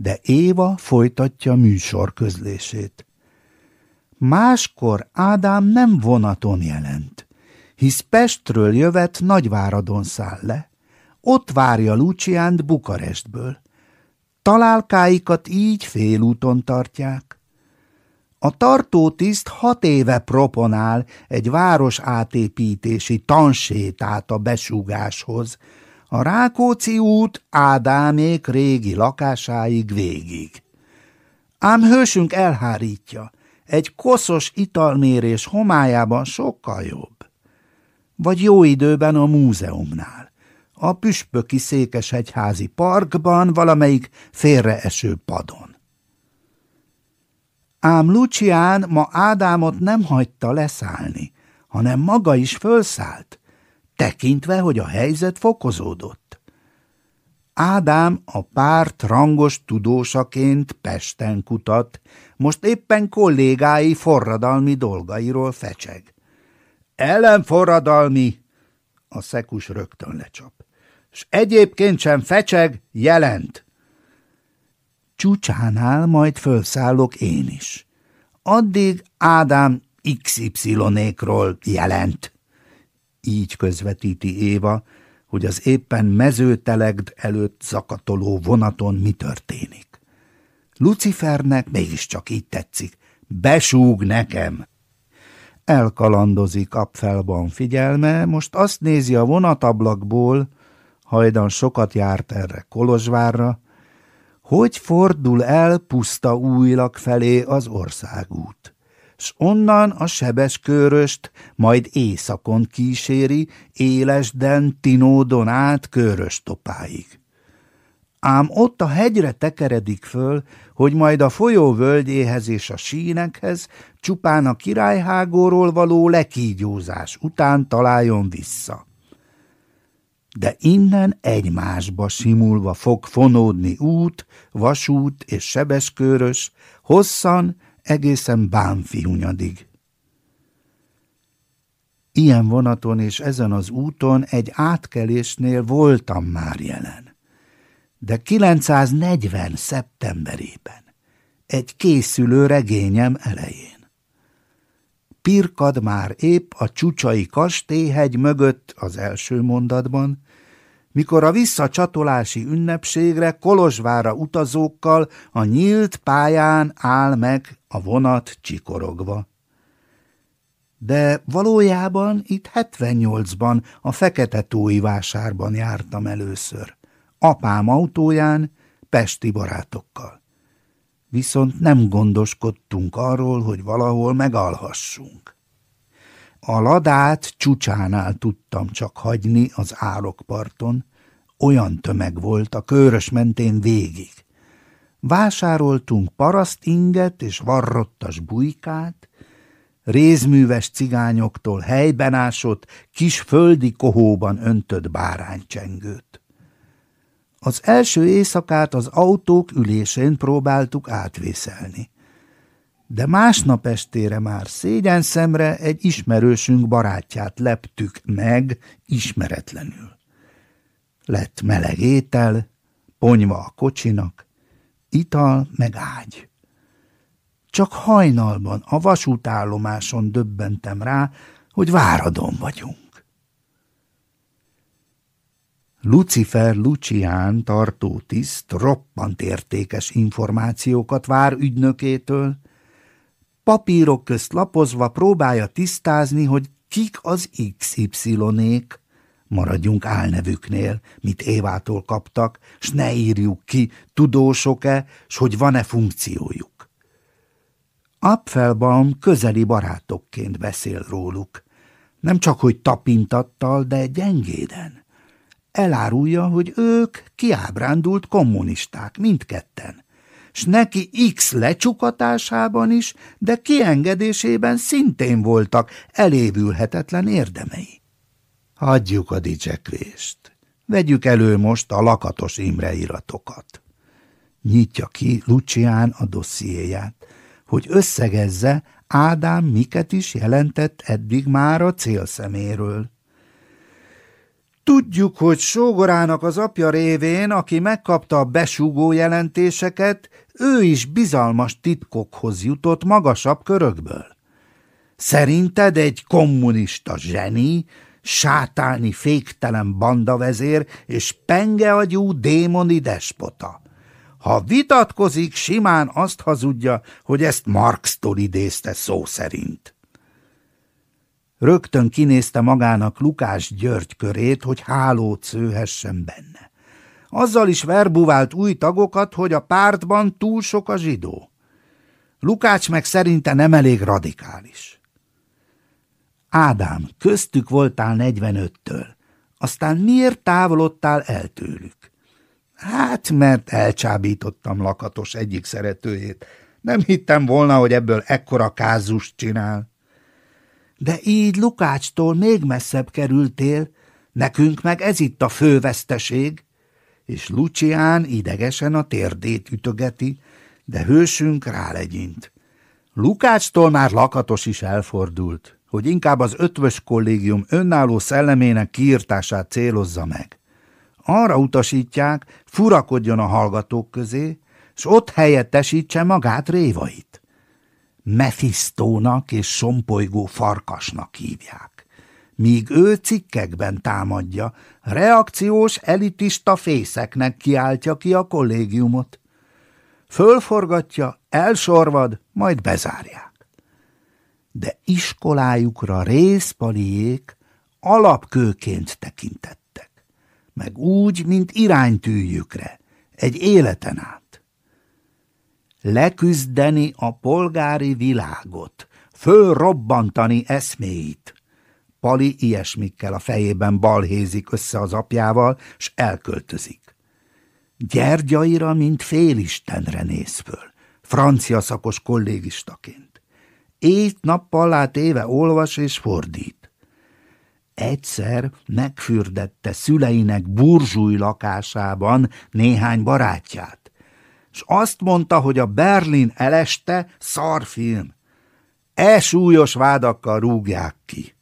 De Éva folytatja műsor közlését. Máskor Ádám nem vonaton jelent, hisz Pestről jövet Nagyváradon száll le. Ott várja Luciánt Bukarestből. Találkáikat így félúton tartják. A tartótiszt hat éve proponál egy város átépítési tansétát a besúgáshoz, a Rákóczi út Ádámék régi lakásáig végig. Ám hősünk elhárítja, egy koszos italmérés homályában sokkal jobb. Vagy jó időben a múzeumnál, a püspöki székeshegyházi parkban, valamelyik félreeső padon. Ám Lucián ma Ádámot nem hagyta leszállni, hanem maga is fölszállt, tekintve, hogy a helyzet fokozódott. Ádám a párt rangos tudósaként Pesten kutat, most éppen kollégái forradalmi dolgairól fecseg. Ellenforradalmi, a szekus rögtön lecsap. S egyébként sem fecseg, jelent. Csúcsánál majd fölszállok én is. Addig Ádám XY-ékról jelent. Így közvetíti Éva, hogy az éppen mezőtelegd előtt zakatoló vonaton mi történik. Lucifernek mégiscsak így tetszik. Besúg nekem! Elkalandozik Apfelban figyelme, most azt nézi a vonatablakból, hajdan sokat járt erre Kolozsvárra, hogy fordul el puszta újlak felé az országút, s onnan a sebesköröst majd éjszakon kíséri, élesden Tinódon át köröstopáig. Ám ott a hegyre tekeredik föl, hogy majd a folyó völgyéhez és a sínekhez csupán a királyhágóról való lekígyózás után találjon vissza de innen egymásba simulva fog fonódni út, vasút és sebeskörös, hosszan egészen bánfihunyadig. Ilyen vonaton és ezen az úton egy átkelésnél voltam már jelen. De 940. szeptemberében, egy készülő regényem elején. Pirkad már épp a csúcsai kastélyhegy mögött az első mondatban, mikor a visszacsatolási ünnepségre Kolozsvára utazókkal a nyílt pályán áll meg a vonat csikorogva. De valójában itt 78-ban a Fekete Tói vásárban jártam először. Apám autóján, pesti barátokkal. Viszont nem gondoskodtunk arról, hogy valahol megalhassunk. A ladát csúcsánál tudtam csak hagyni az árokparton, olyan tömeg volt a körös mentén végig. Vásároltunk parasztinget és varrottas bujkát, rézműves cigányoktól helyben ásott, kis földi kohóban öntött báránycsengőt. Az első éjszakát az autók ülésén próbáltuk átvészelni de másnap estére már szégyen szemre egy ismerősünk barátját leptük meg ismeretlenül. Lett meleg étel, ponyva a kocsinak, ital meg ágy. Csak hajnalban a vasútállomáson döbbentem rá, hogy váradon vagyunk. Lucifer Lucián tartó tiszt roppant értékes információkat vár ügynökétől, papírok közt lapozva próbálja tisztázni, hogy kik az XY-ék. Maradjunk álnevüknél, mit Évától kaptak, s ne írjuk ki, tudósok-e, s hogy van-e funkciójuk. Apfelbaum közeli barátokként beszél róluk. Nem csak, hogy tapintattal, de gyengéden. Elárulja, hogy ők kiábrándult kommunisták, mindketten, s neki X lecsukatásában is, de kiengedésében szintén voltak elévülhetetlen érdemei. Hagyjuk a dicsekvést. Vegyük elő most a lakatos Imre iratokat. Nyitja ki Lucián a dossziéját, hogy összegezze, Ádám miket is jelentett eddig már a célszeméről. Tudjuk, hogy sógorának az apja révén, aki megkapta a besúgó jelentéseket, ő is bizalmas titkokhoz jutott magasabb körökből. Szerinted egy kommunista zseni, sátáni féktelen bandavezér és pengeagyú démoni despota. Ha vitatkozik, simán azt hazudja, hogy ezt Marx-tól idézte szó szerint. Rögtön kinézte magának Lukás György körét, hogy hálót szőhessen benne. Azzal is verbuvált új tagokat, hogy a pártban túl sok a zsidó. Lukács meg szerinte nem elég radikális. Ádám, köztük voltál negyvenöttől, aztán miért távolodtál el tőlük? Hát, mert elcsábítottam lakatos egyik szeretőjét. Nem hittem volna, hogy ebből ekkora kázust csinál. De így Lukácstól még messzebb kerültél, nekünk meg ez itt a főveszteség. És Lucián idegesen a térdét ütögeti, de hősünk rálegyint. Lukácstól már lakatos is elfordult, hogy inkább az ötvös kollégium önálló szellemének kiirtását célozza meg. Arra utasítják, furakodjon a hallgatók közé, s ott helyettesítse magát révait. Mephistónak és sompolygó farkasnak hívják, míg ő cikkekben támadja, reakciós elitista fészeknek kiáltja ki a kollégiumot. Fölforgatja, elsorvad, majd bezárják. De iskolájukra részpaliék alapkőként tekintettek, meg úgy, mint iránytűjükre, egy életen át leküzdeni a polgári világot, fölrobbantani eszméit. Pali ilyesmikkel a fejében balhézik össze az apjával, s elköltözik. Gyergyaira, mint félistenre néz föl, francia szakos kollégistaként. Ét-nappal éve olvas és fordít. Egyszer megfürdette szüleinek burzsúj lakásában néhány barátját és azt mondta, hogy a Berlin eleste szarfilm. E súlyos vádakkal rúgják ki.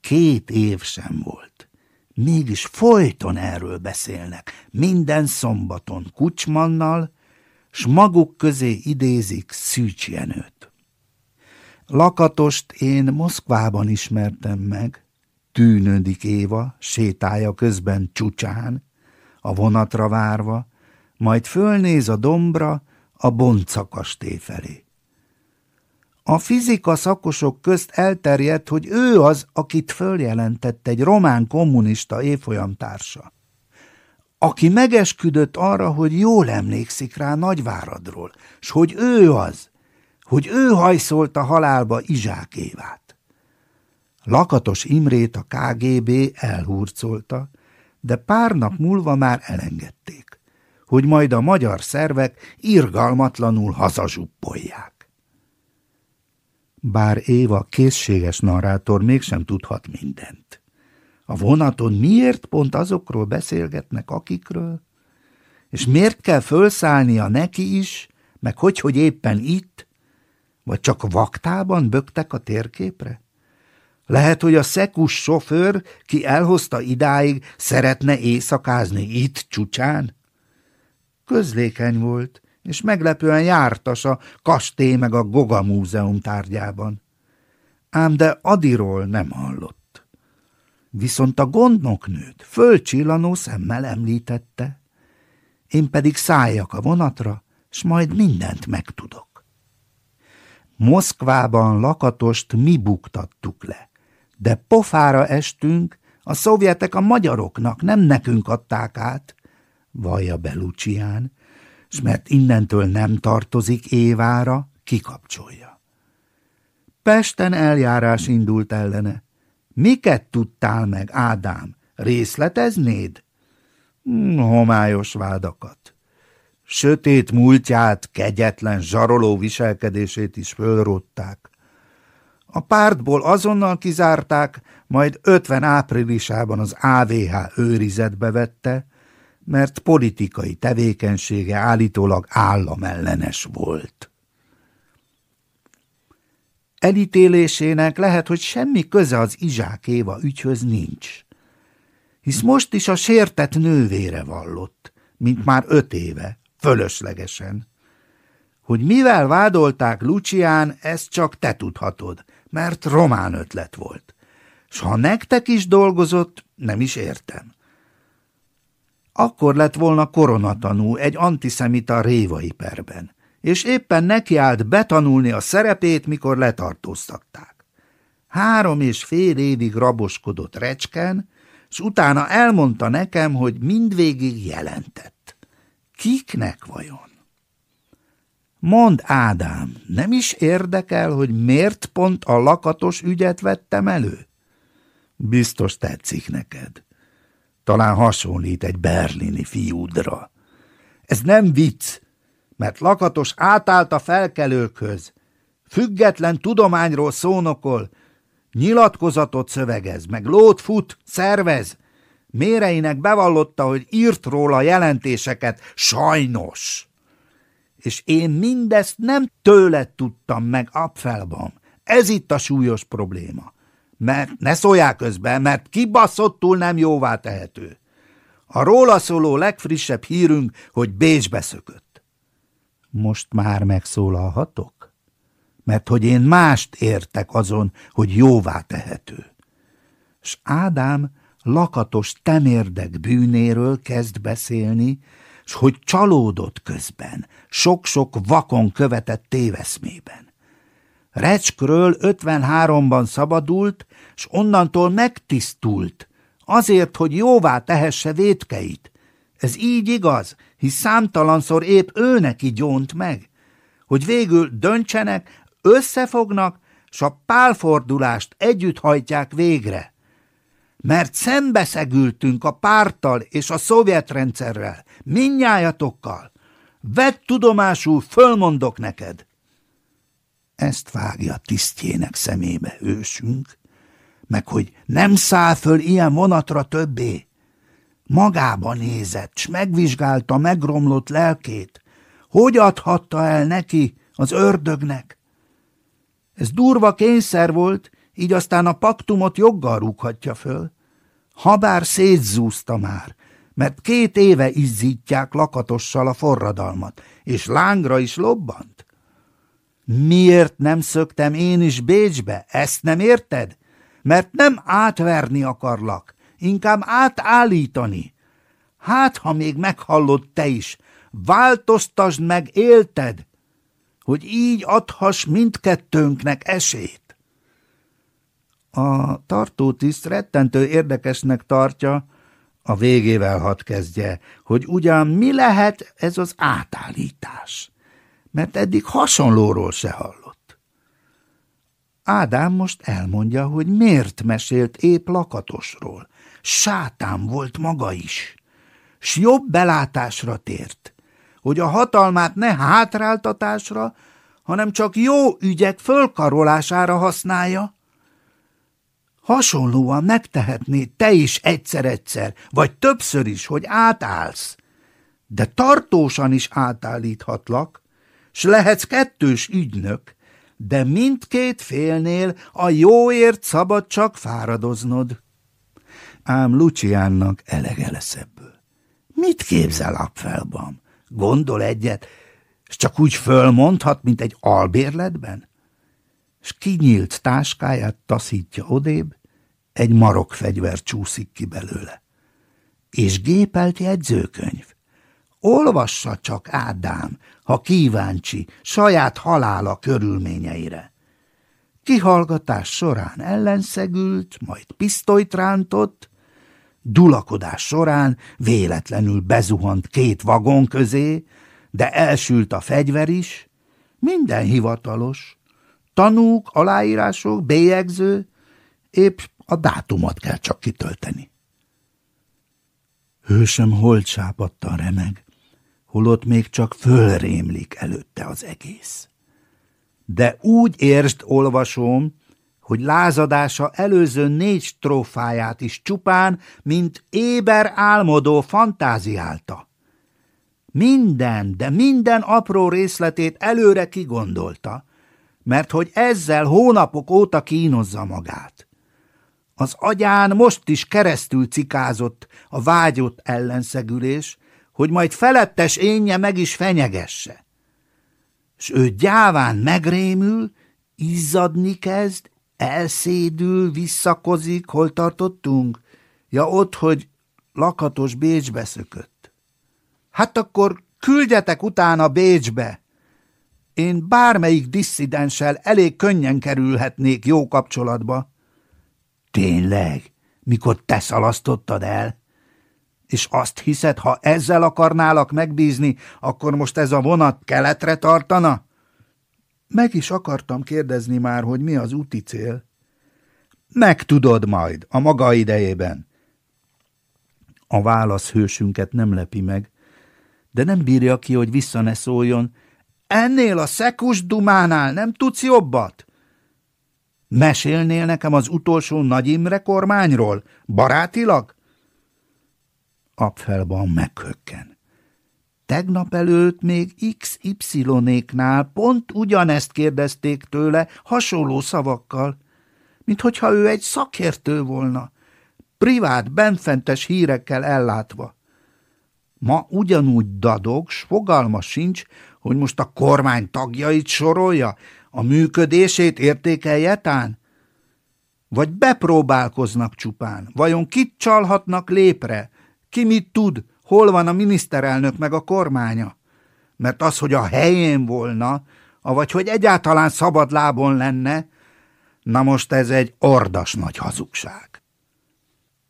Két év sem volt. Mégis folyton erről beszélnek, minden szombaton Kucsmannal, s maguk közé idézik Szűcs Jenőt. Lakatost én Moszkvában ismertem meg, tűnődik Éva, sétálja közben csúcsán, a vonatra várva, majd fölnéz a dombra a Bonca kastély felé. A fizika szakosok közt elterjedt, hogy ő az, akit följelentett egy román kommunista évfolyamtársa, aki megesküdött arra, hogy jól emlékszik rá Nagyváradról, s hogy ő az, hogy ő hajszolta halálba Izsák Évát. Lakatos Imrét a KGB elhurcolta, de pár nap múlva már elengedték hogy majd a magyar szervek irgalmatlanul hazazsuppolják. Bár Éva készséges narrátor mégsem tudhat mindent. A vonaton miért pont azokról beszélgetnek, akikről? És miért kell fölszállnia neki is, meg hogy, hogy éppen itt? Vagy csak vaktában bögtek a térképre? Lehet, hogy a szekus sofőr, ki elhozta idáig, szeretne éjszakázni itt csúcsán? Közlékeny volt, és meglepően jártas a kastély meg a Goga múzeum tárgyában. Ám de Adiról nem hallott. Viszont a gondnoknőt fölcsillanó szemmel említette. Én pedig szálljak a vonatra, s majd mindent megtudok. Moszkvában lakatost mi buktattuk le, de pofára estünk, a szovjetek a magyaroknak, nem nekünk adták át, vallja be Lucián, s mert innentől nem tartozik Évára, kikapcsolja. Pesten eljárás indult ellene, Miket tudtál meg, Ádám? Részleteznéd? Hmm, homályos vádakat. Sötét múltját, kegyetlen, zsaroló viselkedését is fölrották. A pártból azonnal kizárták, majd 50 áprilisában az AVH őrizetbe vette, mert politikai tevékenysége állítólag államellenes volt. Elítélésének lehet, hogy semmi köze az Izsák Éva ügyhöz nincs. Hisz most is a sértett nővére vallott, mint már öt éve, fölöslegesen. Hogy mivel vádolták Lucián, ezt csak te tudhatod, mert román ötlet volt. S ha nektek is dolgozott, nem is értem. Akkor lett volna koronatanú egy antiszemita révai perben, és éppen nekiállt betanulni a szerepét, mikor letartóztatták. Három és fél évig raboskodott recsken, s utána elmondta nekem, hogy mindvégig jelentett. Kiknek vajon? Mond Ádám, nem is érdekel, hogy miért pont a lakatos ügyet vettem elő? Biztos tetszik neked. Talán hasonlít egy berlini fiúdra. Ez nem vicc, mert lakatos átállt a felkelőkhöz. Független tudományról szónokol, nyilatkozatot szövegez, meg lót fut, szervez. Méreinek bevallotta, hogy írt róla jelentéseket, sajnos. És én mindezt nem tőled tudtam meg Apfelban. Ez itt a súlyos probléma mert ne szólják közben, mert kibaszottul nem jóvá tehető. A róla szóló legfrissebb hírünk, hogy Bécsbe szökött. Most már megszólalhatok? Mert hogy én mást értek azon, hogy jóvá tehető. S Ádám lakatos temérdek bűnéről kezd beszélni, s hogy csalódott közben, sok-sok vakon követett téveszmében. Recskről 53-ban szabadult, s onnantól megtisztult, azért, hogy jóvá tehesse vétkeit. Ez így igaz, hisz számtalanszor épp ő neki gyónt meg, hogy végül döntsenek, összefognak, s a pálfordulást együtt hajtják végre. Mert szembeszegültünk a párttal és a szovjet rendszerrel, minnyájatokkal. Vedd tudomásul, fölmondok neked. Ezt vágja tisztjének szemébe ősünk, meg hogy nem száll föl ilyen vonatra többé. Magába nézett, s megvizsgálta megromlott lelkét. Hogy adhatta el neki, az ördögnek? Ez durva kényszer volt, így aztán a paktumot joggal rúghatja föl. Habár szétzúzta már, mert két éve izzítják lakatossal a forradalmat, és lángra is lobbant. Miért nem szöktem én is Bécsbe? Ezt nem érted? Mert nem átverni akarlak, inkább átállítani. Hát, ha még meghallod te is, változtasd meg élted, hogy így adhass mindkettőnknek esét. A tartótiszt rettentő érdekesnek tartja, a végével hadd kezdje, hogy ugyan mi lehet ez az átállítás mert eddig hasonlóról se hallott. Ádám most elmondja, hogy miért mesélt épp lakatosról. Sátán volt maga is, s jobb belátásra tért, hogy a hatalmát ne hátráltatásra, hanem csak jó ügyek fölkarolására használja. Hasonlóan megtehetné te is egyszer-egyszer, vagy többször is, hogy átállsz, de tartósan is átállíthatlak, s lehetsz kettős ügynök, de mindkét félnél a jóért szabad csak fáradoznod. Ám Luciánnak elege lesz ebből. Mit képzel Apfelban? Gondol egyet, s csak úgy fölmondhat, mint egy albérletben? S kinyílt táskáját taszítja odébb, egy marokfegyver csúszik ki belőle. És gépelt jegyzőkönyv. Olvassa csak Ádám, ha kíváncsi, saját halála körülményeire. Kihallgatás során ellenszegült, majd pisztolyt rántott, dulakodás során véletlenül bezuhant két vagon közé, de elsült a fegyver is, minden hivatalos, tanúk, aláírások, bélyegző, épp A dátumot kell csak kitölteni. Hősöm holtsápadtan remeg, holott még csak fölrémlik előtte az egész. De úgy értsd, olvasom, hogy lázadása előző négy strófáját is csupán, mint éber álmodó fantáziálta. Minden, de minden apró részletét előre kigondolta, mert hogy ezzel hónapok óta kínozza magát. Az agyán most is keresztül cikázott a vágyott ellenszegülés, hogy majd felettes énje meg is fenyegesse. S ő gyáván megrémül, izzadni kezd, elszédül, visszakozik, hol tartottunk? Ja, ott, hogy lakatos Bécsbe szökött. Hát akkor küldjetek utána Bécsbe. Én bármelyik disszidenssel elég könnyen kerülhetnék jó kapcsolatba. Tényleg? Mikor te szalasztottad el? És azt hiszed, ha ezzel akarnálak megbízni, akkor most ez a vonat keletre tartana? Meg is akartam kérdezni már, hogy mi az úti cél. Megtudod majd, a maga idejében. A válasz hősünket nem lepi meg, de nem bírja ki, hogy vissza ne szóljon. Ennél a szekus dumánál nem tudsz jobbat? Mesélnél nekem az utolsó Nagy Imre kormányról, barátilag? Apfelban meghökken. Tegnap előtt még XY-éknál pont ugyanezt kérdezték tőle hasonló szavakkal, mint hogyha ő egy szakértő volna, privát, benfentes hírekkel ellátva. Ma ugyanúgy dadog, s fogalma sincs, hogy most a kormány tagjait sorolja, a működését értékelje tán? Vagy bepróbálkoznak csupán? Vajon kit csalhatnak lépre? Ki mit tud? Hol van a miniszterelnök meg a kormánya? Mert az, hogy a helyén volna, avagy hogy egyáltalán szabad lábon lenne, na most ez egy ordas nagy hazugság.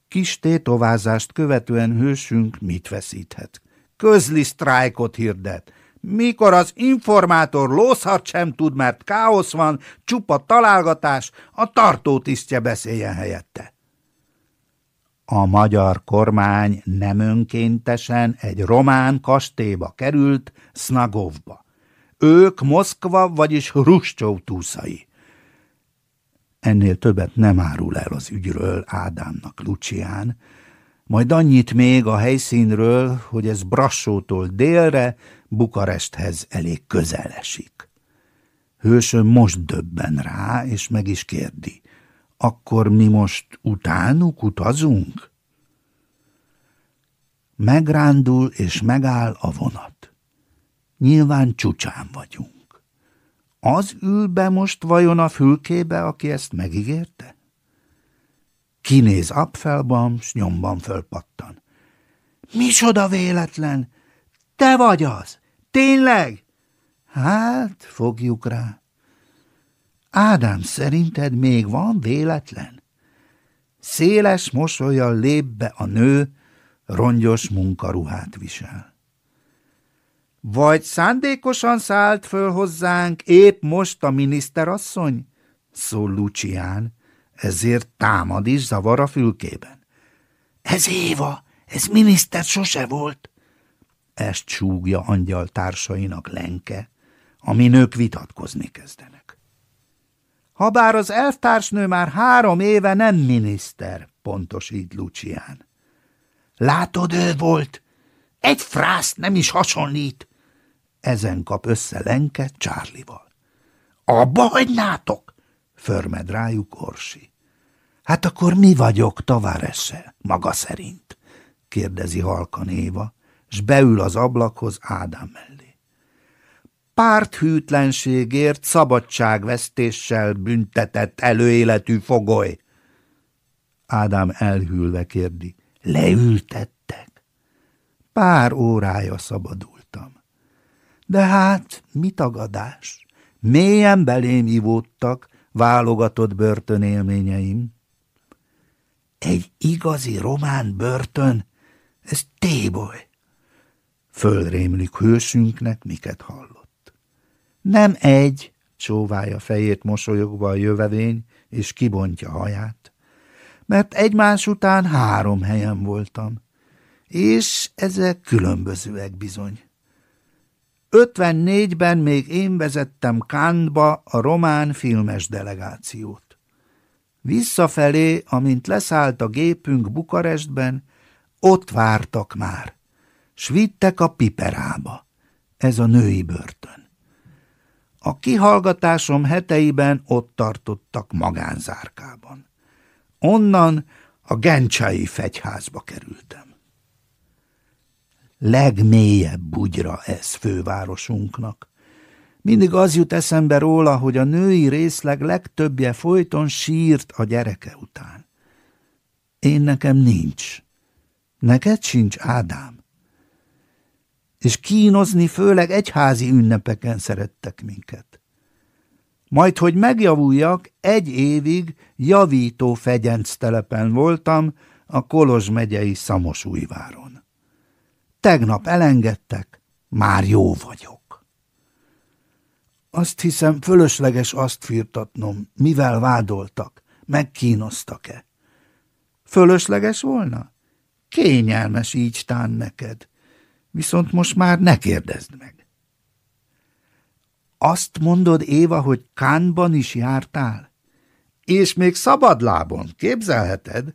Kis tétovázást követően hősünk mit veszíthet? Közli sztrájkot hirdet, mikor az informátor lószart sem tud, mert káosz van, csupa találgatás, a tartótisztje beszéljen helyette. A magyar kormány nem önkéntesen egy román kastélyba került, Snagovba. Ők Moszkva, vagyis Hruscsov túszai. Ennél többet nem árul el az ügyről Ádámnak Lucián, majd annyit még a helyszínről, hogy ez Brassótól délre, Bukaresthez elég közel esik. Hősön most döbben rá, és meg is kérdi. Akkor mi most utánuk utazunk? Megrándul és megáll a vonat. Nyilván csúcsán vagyunk. Az ül be most vajon a fülkébe, aki ezt megígérte? Kinéz Apfelban, s nyomban fölpattan. Micsoda véletlen! Te vagy az! Tényleg? Hát, fogjuk rá. Ádám, szerinted még van véletlen? Széles mosolyal lép be a nő, rongyos munkaruhát visel. Vagy szándékosan szállt föl hozzánk épp most a miniszterasszony? Szól Lucián, ezért támad is zavar a fülkében. Ez Éva, ez miniszter sose volt. Ezt súgja angyal társainak lenke, ami nők vitatkozni kezdenek. Habár az elvtársnő már három éve nem miniszter, pontosít Lucián. Látod, ő volt. Egy frászt nem is hasonlít. Ezen kap össze Lenke Csárlival. Abba hagynátok? Förmed rájuk Orsi. Hát akkor mi vagyok Tavarese, maga szerint? kérdezi halkan Éva, s beül az ablakhoz Ádám mellé. Párthűtlenségért szabadságvesztéssel büntetett előéletű fogoly. Ádám elhűlve kérdi, leültettek? Pár órája szabadultam. De hát, mi tagadás? Mélyen belém ivódtak válogatott börtönélményeim. Egy igazi román börtön? Ez téboly. Fölrémlik hősünknek, miket hallott. Nem egy, csóválja fejét mosolyogva a jövevény, és kibontja haját. mert egymás után három helyen voltam, és ezek különbözőek bizony. 54-ben még én vezettem Kántba a román filmes delegációt. Visszafelé, amint leszállt a gépünk Bukarestben, ott vártak már, s vittek a piperába. Ez a női börtön. A kihallgatásom heteiben ott tartottak magánzárkában. Onnan a Gencsai fegyházba kerültem. Legmélyebb bugyra ez fővárosunknak. Mindig az jut eszembe róla, hogy a női részleg legtöbbje folyton sírt a gyereke után. Én nekem nincs. Neked sincs, Ádám. És kínozni főleg egyházi ünnepeken szerettek minket. Majd, hogy megjavuljak, egy évig javító fegyenc telepen voltam a Kolozs megyei Szamosújváron. Tegnap elengedtek, már jó vagyok. Azt hiszem, fölösleges azt firtatnom, mivel vádoltak, megkínoztak-e. Fölösleges volna? Kényelmes így tán neked. Viszont most már ne kérdezd meg. Azt mondod, Éva, hogy Kánban is jártál? És még szabadlábon, képzelheted?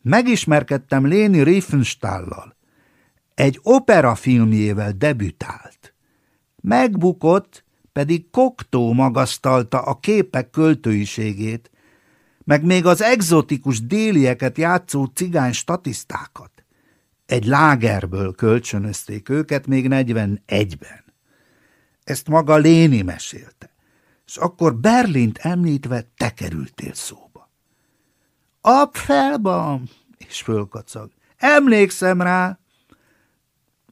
Megismerkedtem Léni Riefenstallal. Egy opera filmjével debütált. Megbukott, pedig Koktó magasztalta a képek költőiségét, meg még az egzotikus délieket játszó cigány statisztákat. Egy lágerből kölcsönözték őket még 41-ben. Ezt maga Léni mesélte, és akkor Berlint említve te kerültél szóba. Apfelban, és fölkacag. Emlékszem rá.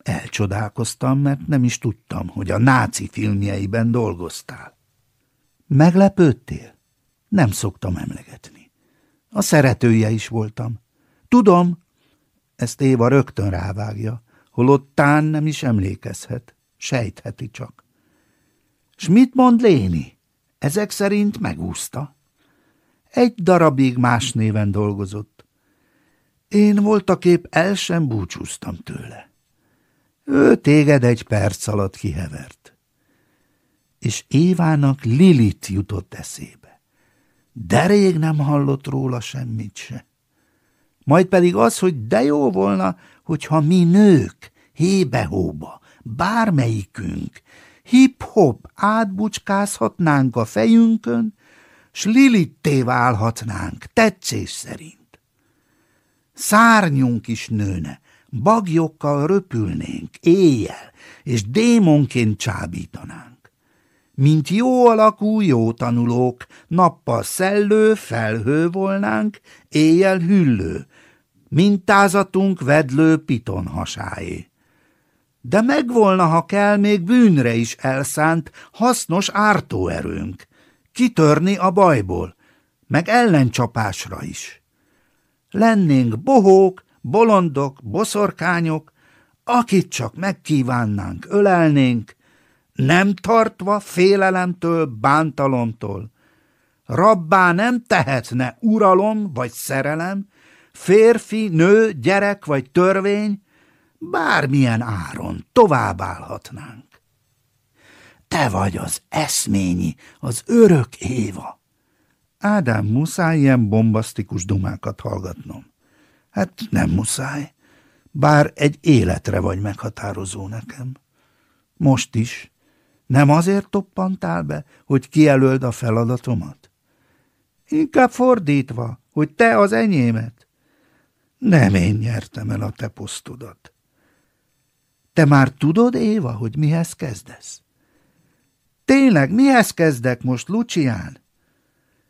Elcsodálkoztam, mert nem is tudtam, hogy a náci filmjeiben dolgoztál. Meglepődtél? Nem szoktam emlegetni. A szeretője is voltam. Tudom, ezt Éva rögtön rávágja, holott tán nem is emlékezhet, sejtheti csak. S mit mond Léni? Ezek szerint megúszta. Egy darabig más néven dolgozott. Én voltaképp el sem búcsúztam tőle. Ő téged egy perc alatt kihevert. És Évának Lilit jutott eszébe. De rég nem hallott róla semmit se. Majd pedig az, hogy de jó volna, hogyha mi nők, hébe-hóba, bármelyikünk, hip-hop átbucskázhatnánk a fejünkön, s Lilitté válhatnánk, tetszés szerint. Szárnyunk is nőne, bagyokkal röpülnénk éjjel, és démonként csábítanánk. Mint jó alakú jó tanulók, nappal szellő, felhő volnánk, éjjel hüllő, mintázatunk vedlő piton hasáé. De megvolna, ha kell, még bűnre is elszánt, hasznos ártóerőnk, kitörni a bajból, meg ellencsapásra is. Lennénk bohók, bolondok, boszorkányok, akit csak megkívánnánk, ölelnénk, nem tartva félelemtől, bántalomtól. Rabbá nem tehetne uralom vagy szerelem, férfi, nő, gyerek vagy törvény, bármilyen áron továbbállhatnánk. Te vagy az eszményi, az örök Éva. Ádám, muszáj ilyen bombasztikus dumákat hallgatnom. Hát nem muszáj, bár egy életre vagy meghatározó nekem. Most is. Nem azért toppantál be, hogy kijelöld a feladatomat? Inkább fordítva, hogy te az enyémet. Nem én nyertem el a te posztodat. Te már tudod, Éva, hogy mihez kezdesz? Tényleg, mihez kezdek most, Lucián?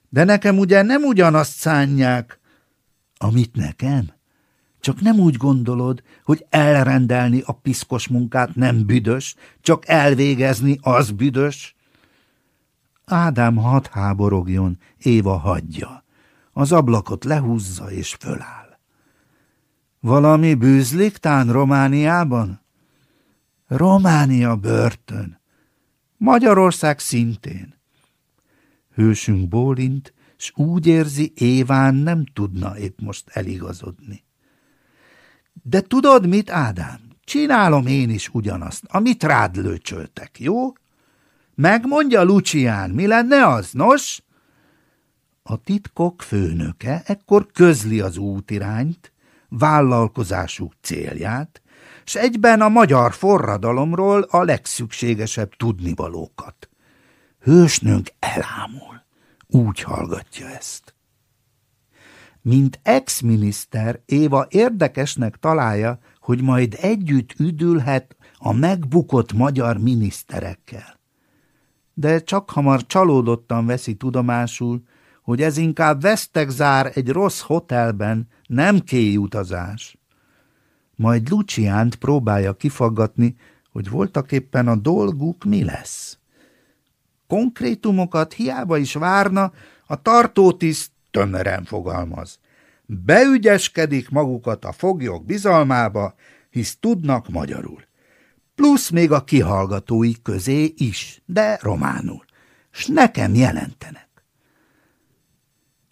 De nekem ugye nem ugyanazt szánják, amit nekem? Csak nem úgy gondolod, hogy elrendelni a piszkos munkát nem büdös, csak elvégezni az büdös? Ádám hadd háborogjon, Éva hagyja. Az ablakot lehúzza és föláll. Valami bűzlik tán Romániában? Románia börtön. Magyarország szintén. Hősünk bólint, s úgy érzi, Éván nem tudna épp most eligazodni. De tudod mit, Ádám? Csinálom én is ugyanazt, amit rád lőcsöltek, jó? Megmondja Lucián, mi lenne az, nos? A titkok főnöke ekkor közli az útirányt, vállalkozásuk célját, s egyben a magyar forradalomról a legszükségesebb tudnivalókat. Hősnőnk elámul, úgy hallgatja ezt. Mint ex-miniszter Éva érdekesnek találja, hogy majd együtt üdülhet a megbukott magyar miniszterekkel. De csak hamar csalódottan veszi tudomásul, hogy ez inkább vesztegzár egy rossz hotelben, nem utazás. Majd Luciánt próbálja kifaggatni, hogy voltaképpen a dolguk mi lesz. Konkrétumokat hiába is várna, a tartótiszt tömören fogalmaz. Beügyeskedik magukat a foglyok bizalmába, hisz tudnak magyarul. Plusz még a kihallgatói közé is, de románul. S nekem jelentenek.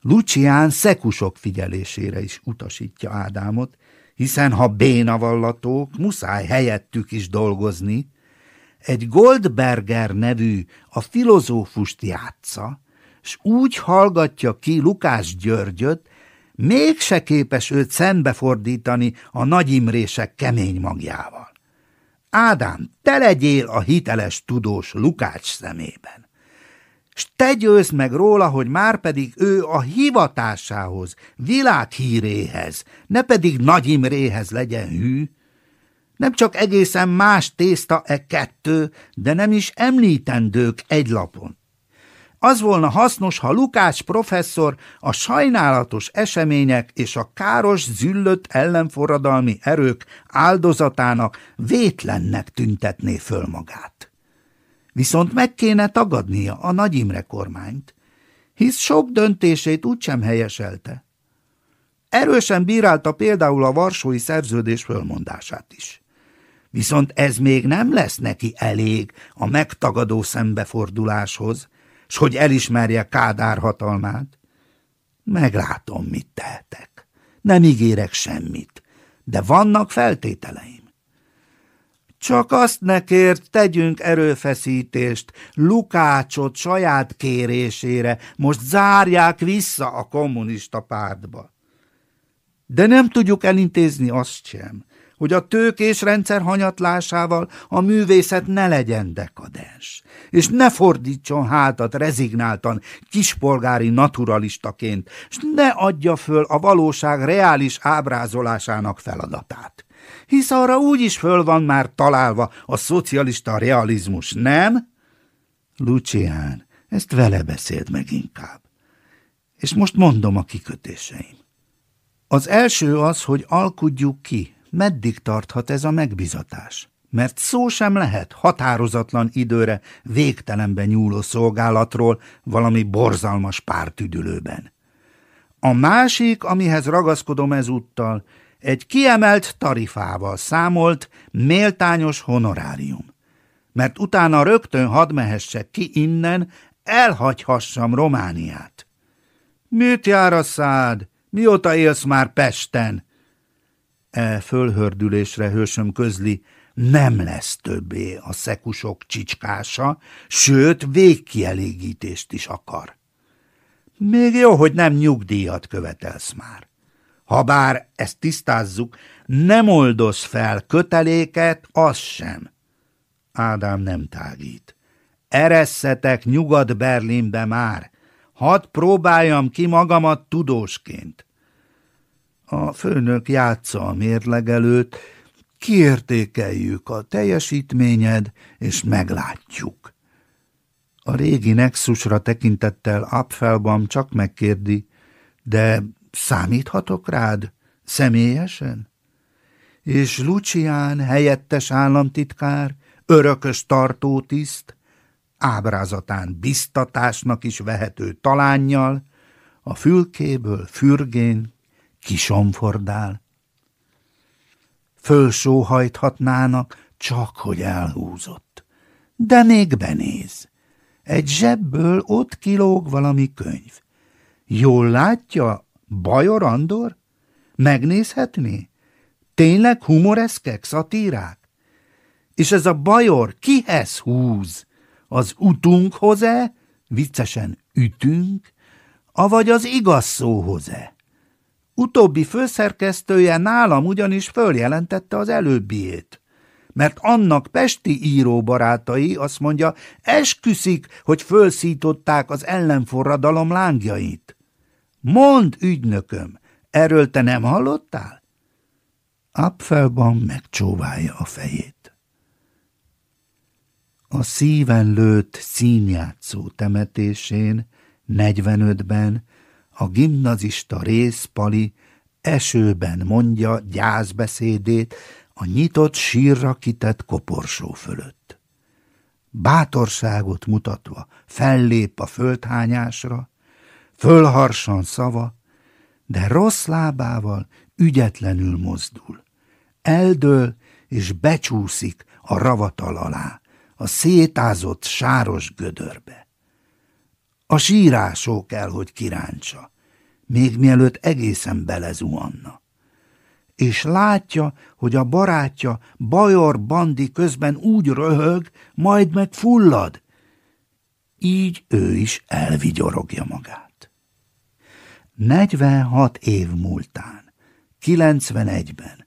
Lucián szekusok figyelésére is utasítja Ádámot, hiszen ha bénavallatók, muszáj helyettük is dolgozni. Egy Goldberger nevű a filozófust játsza, s úgy hallgatja ki Lukás Györgyöt, mégse képes őt szembefordítani a nagyimrések kemény magjával. Ádám, te legyél a hiteles tudós Lukács szemében s te győzd meg róla, hogy már pedig ő a hivatásához, világhíréhez, ne pedig Nagy Imréhez legyen hű. Nem csak egészen más tészta e kettő, de nem is említendők egy lapon. Az volna hasznos, ha Lukács professzor a sajnálatos események és a káros, züllött ellenforradalmi erők áldozatának vétlennek tüntetné föl magát. Viszont meg kéne tagadnia a Nagy Imre kormányt, hisz sok döntését úgysem helyeselte. Erősen bírálta például a Varsói Szerződés fölmondását is. Viszont ez még nem lesz neki elég a megtagadó szembeforduláshoz, s hogy elismerje Kádár hatalmát. Meglátom, mit tehetek. Nem ígérek semmit, de vannak feltételeim. Csak azt ne kért, tegyünk erőfeszítést, Lukácsot saját kérésére, most zárják vissza a kommunista pártba. De nem tudjuk elintézni azt sem, hogy a tőkés rendszer hanyatlásával a művészet ne legyen dekadens, és ne fordítson hátat rezignáltan, kispolgári naturalistaként, és ne adja föl a valóság reális ábrázolásának feladatát hisz arra úgy is föl van már találva a szocialista realizmus, nem? Lucián, ezt vele beszélt meg inkább. És most mondom a kikötéseim. Az első az, hogy alkudjuk ki, meddig tarthat ez a megbizatás. Mert szó sem lehet határozatlan időre végtelenben nyúló szolgálatról valami borzalmas pártüdülőben. A másik, amihez ragaszkodom ezúttal, egy kiemelt tarifával számolt méltányos honorárium, mert utána rögtön hadd mehessek ki innen, elhagyhassam Romániát. Mit jár a szád? Mióta élsz már Pesten? E fölhördülésre hősöm közli, nem lesz többé a szekusok csicskása, sőt, végkielégítést is akar. Még jó, hogy nem nyugdíjat követelsz már. Habár ezt tisztázzuk, nem oldoz fel köteléket, az sem. Ádám nem tágít. Eresszetek Nyugat-Berlinbe már, hadd próbáljam ki magamat tudósként. A főnök játsza a mérlegelőt, kiértékeljük a teljesítményed, és meglátjuk. A régi nexusra tekintettel Apfelbaum csak megkérdi, de Számíthatok rád? Személyesen? És Lucián helyettes államtitkár, örökös tartótiszt, ábrázatán biztatásnak is vehető talánnyal, a fülkéből fürgén kisomfordál. Fölsóhajthatnának, csak hogy elhúzott. De még benéz. Egy zsebből ott kilóg valami könyv Jól látja, Bajor Andor? Megnézhetné? Tényleg humoreszkek, szatírák? És ez a Bajor kihez húz? Az utunkhoz-e? Viccesen ütünk? Avagy az igaz szóhoz-e? Utóbbi főszerkesztője nálam ugyanis följelentette az előbbiét mert annak pesti író barátai azt mondja, esküszik, hogy fölszították az ellenforradalom lángjait. Mond, ügynököm, erről te nem hallottál? Apfelban megcsóválja a fejét. A szíven lőtt színjátszó temetésén, 45-ben, a gimnazista részpali esőben mondja gyászbeszédét a nyitott sírra kitett koporsó fölött. Bátorságot mutatva fellép a földhányásra, fölharsan szava, de rossz lábával ügyetlenül mozdul. Eldől és becsúszik a ravatal alá, a szétázott sáros gödörbe. A sírásó kell, hogy kiráncsa, még mielőtt egészen belezuhanna és látja, hogy a barátja Bajor Bandi közben úgy röhög, majd meg fullad. Így ő is elvigyorogja magát. 46 év múltán, 91-ben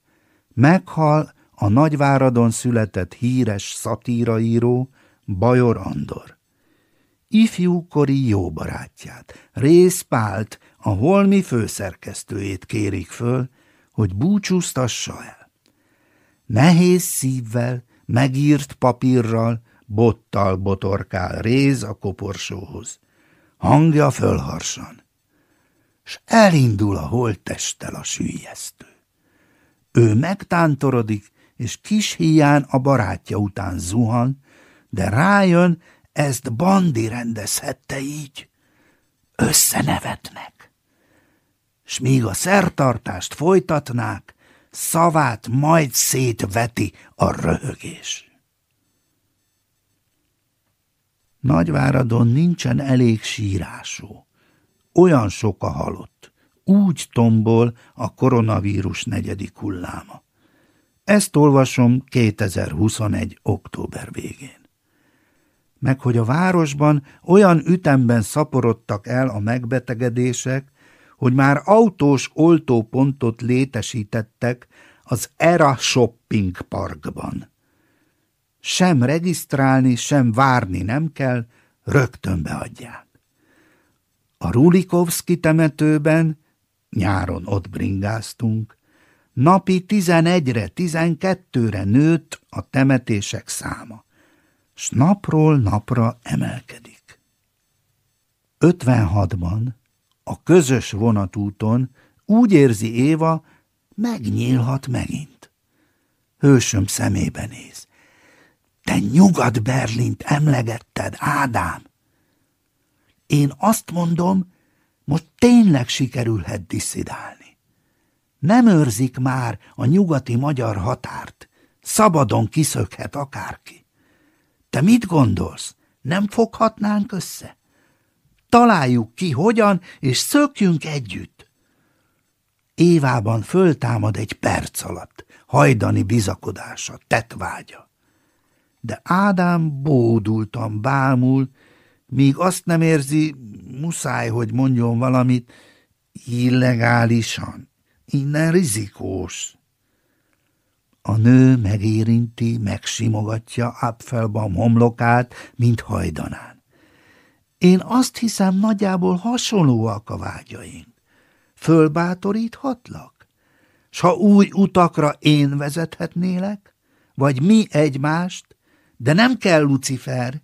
meghal a Nagyváradon született híres szatíraíró Bajor Andor. Ifjúkori jó barátját, Részpált, a holmi főszerkesztőjét kérik föl, hogy búcsúztassa el. Nehéz szívvel, megírt papírral, bottal botorkál réz a koporsóhoz. Hangja fölharsan, s elindul a holttesttel a sűjesztő. Ő megtántorodik, és kis híján a barátja után zuhan, de rájön, ezt Bandi rendezhette így. Összenevetnek s míg a szertartást folytatnák, szavát majd szétveti a röhögés. Nagyváradon nincsen elég sírásó. Olyan sok a halott. Úgy tombol a koronavírus negyedik hulláma. Ezt olvasom 2021. október végén. Meg hogy a városban olyan ütemben szaporodtak el a megbetegedések, hogy már autós oltópontot létesítettek az Era Shopping Parkban. Sem regisztrálni, sem várni nem kell, rögtön beadják. A Rulikovszki temetőben, nyáron ott bringáztunk, napi tizenegyre, tizenkettőre nőtt a temetések száma, s napról napra emelkedik. 56-ban a közös vonatúton úgy érzi Éva, megnyílhat megint. Hősöm szemébe néz. Te Nyugat-Berlint emlegetted, Ádám. Én azt mondom, most tényleg sikerülhet disszidálni. Nem őrzik már a nyugati magyar határt, szabadon kiszökhet akárki. Te mit gondolsz, nem foghatnánk össze? Találjuk ki, hogyan, és szökjünk együtt. Évában föltámad egy perc alatt, hajdani bizakodása, tetvágya. De Ádám bódultan bámul, míg azt nem érzi, muszáj, hogy mondjon valamit, illegálisan, innen rizikós. A nő megérinti, megsimogatja Apfelbaum homlokát, mint hajdanát. Én azt hiszem, nagyjából hasonlóak a vágyaink. Fölbátoríthatlak? S ha új utakra én vezethetnélek? Vagy mi egymást? De nem kell Lucifer.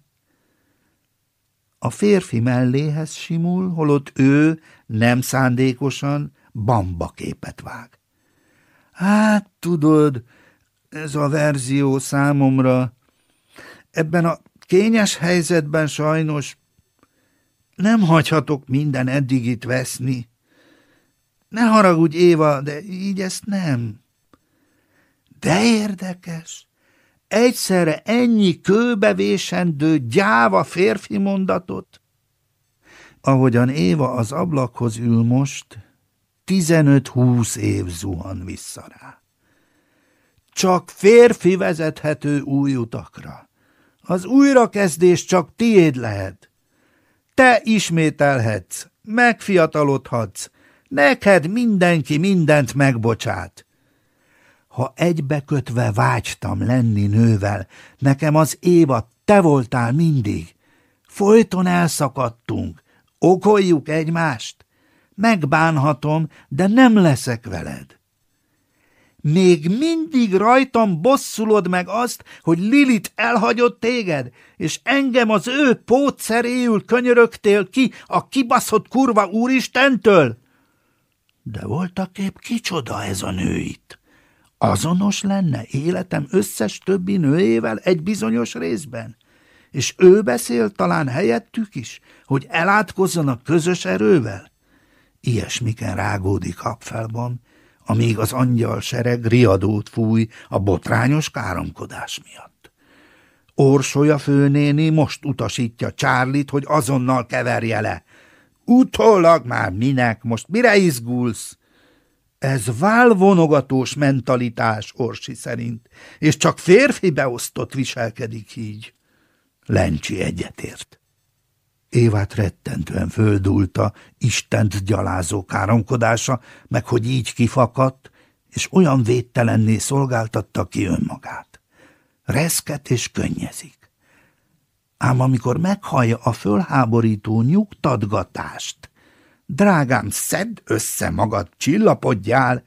A férfi melléhez simul, holott ő nem szándékosan bamba képet vág. Hát, tudod, ez a verzió számomra ebben a kényes helyzetben sajnos nem hagyhatok minden eddigit veszni. Ne haragudj, Éva, de így ezt nem. De érdekes. Egyszerre ennyi kőbevésendő gyáva férfi mondatot. ahogyan Éva az ablakhoz ül most, tizenöt-húsz év zuhan vissza rá. Csak férfi vezethető új utakra. Az újrakezdés csak tiéd lehet. Te ismételhetsz, megfiatalodhatsz, neked mindenki mindent megbocsát. Ha egybekötve vágytam lenni nővel, nekem az Éva te voltál mindig. Folyton elszakadtunk, okoljuk egymást. Megbánhatom, de nem leszek veled. Még mindig rajtam bosszulod meg azt, hogy Lilit elhagyott téged, és engem az ő pótszeréül könyörögtél ki a kibaszott kurva úristentől? De voltaképp kicsoda ez a nő itt? Azonos lenne életem összes többi nőjével egy bizonyos részben? És ő beszél talán helyettük is, hogy elátkozzanak közös erővel? Ilyesmiken rágódik Hapfelban, amíg az angyal sereg riadót fúj a botrányos káromkodás miatt. Orsolya főnéni most utasítja Csárlit, hogy azonnal keverje le. Utólag már minek, most mire izgulsz? Ez válvonogatós mentalitás Orsi szerint, és csak férfi beosztott viselkedik így. Lencsi egyetért. Évát rettentően földulta Istent gyalázó káromkodása, meg hogy így kifakadt, és olyan védtelenné szolgáltatta ki önmagát. Reszket és könnyezik. Ám amikor meghallja a fölháborító nyugtatgatást, drágám, szedd össze magad, csillapodjál,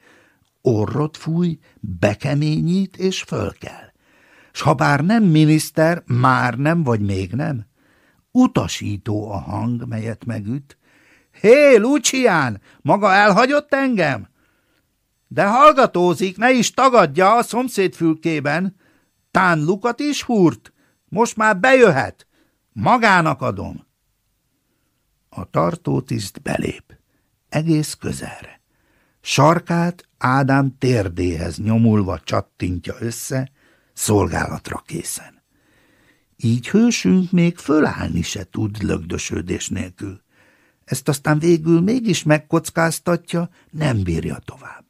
orrot fúj, bekeményít és fölkel. S ha bár nem miniszter, már nem vagy még nem, Utasító a hang, melyet megüt. Hé, Lucián, maga elhagyott engem? De hallgatózik, ne is tagadja a szomszéd fülkében. Tán lukat is húrt, most már bejöhet. Magának adom. A tartótiszt belép, egész közelre. Sarkát Ádám térdéhez nyomulva csattintja össze, szolgálatra készen. Így hősünk még fölállni se tud lögdösödés nélkül. Ezt aztán végül mégis megkockáztatja, nem bírja tovább.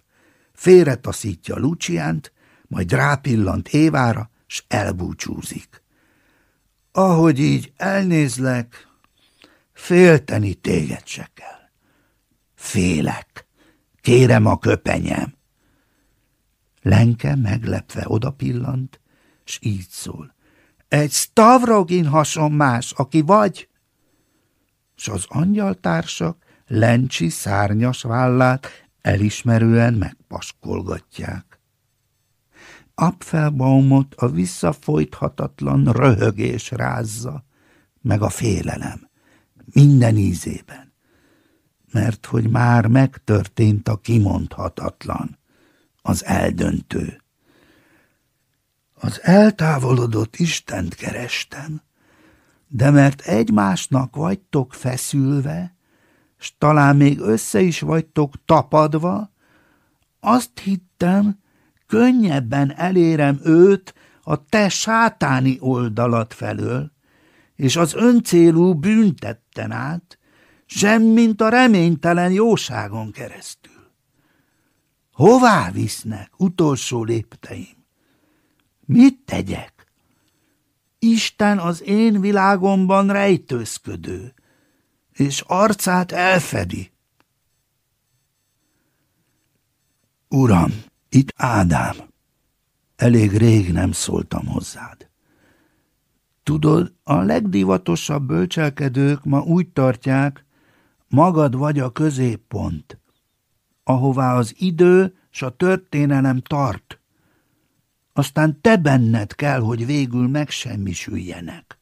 Félretaszítja Luciánt, majd rápillant Évára, s elbúcsúzik. Ahogy így elnézlek, félteni téged se kell. Félek, kérem a köpenyem. Lenke meglepve odapillant, s így szól. Egy Stavrogin hasonmás, aki vagy? S az angyaltársak Lencsi szárnyas vállát elismerően megpaskolgatják. Apfelbaumot a visszafolythatatlan röhögés rázza, meg a félelem, minden ízében, mert hogy már megtörtént a kimondhatatlan, az eldöntő. Az eltávolodott Istent kerestem, de mert egymásnak vagytok feszülve, s talán még össze is vagytok tapadva, azt hittem, könnyebben elérem őt a te sátáni oldalat felől, és az öncélú büntetten át, semmint a reménytelen jóságon keresztül. Hová visznek utolsó lépteim? Mit tegyek? Isten az én világomban rejtőzködő, és arcát elfedi. Uram, itt Ádám. Elég rég nem szóltam hozzád. Tudod, a legdivatosabb bölcselkedők ma úgy tartják, magad vagy a középpont, ahová az idő s a történelem tart aztán te benned kell, hogy végül megsemmisüljenek.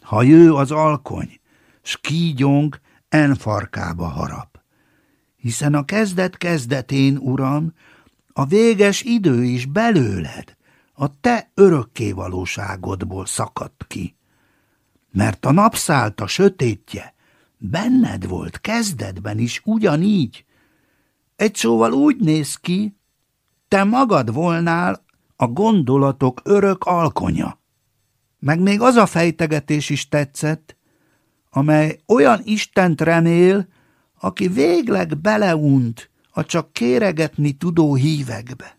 Ha jő az alkony, s kígyong enfarkába harap. Hiszen a kezdet kezdetén, uram, a véges idő is belőled, a te örökkévalóságodból szakadt ki. Mert a napszállt a sötétje benned volt kezdetben is ugyanígy. Egy szóval úgy néz ki, te magad volnál a gondolatok örök alkonya. Meg még az a fejtegetés is tetszett, amely olyan Istent remél, aki végleg beleunt a csak kéregetni tudó hívekbe,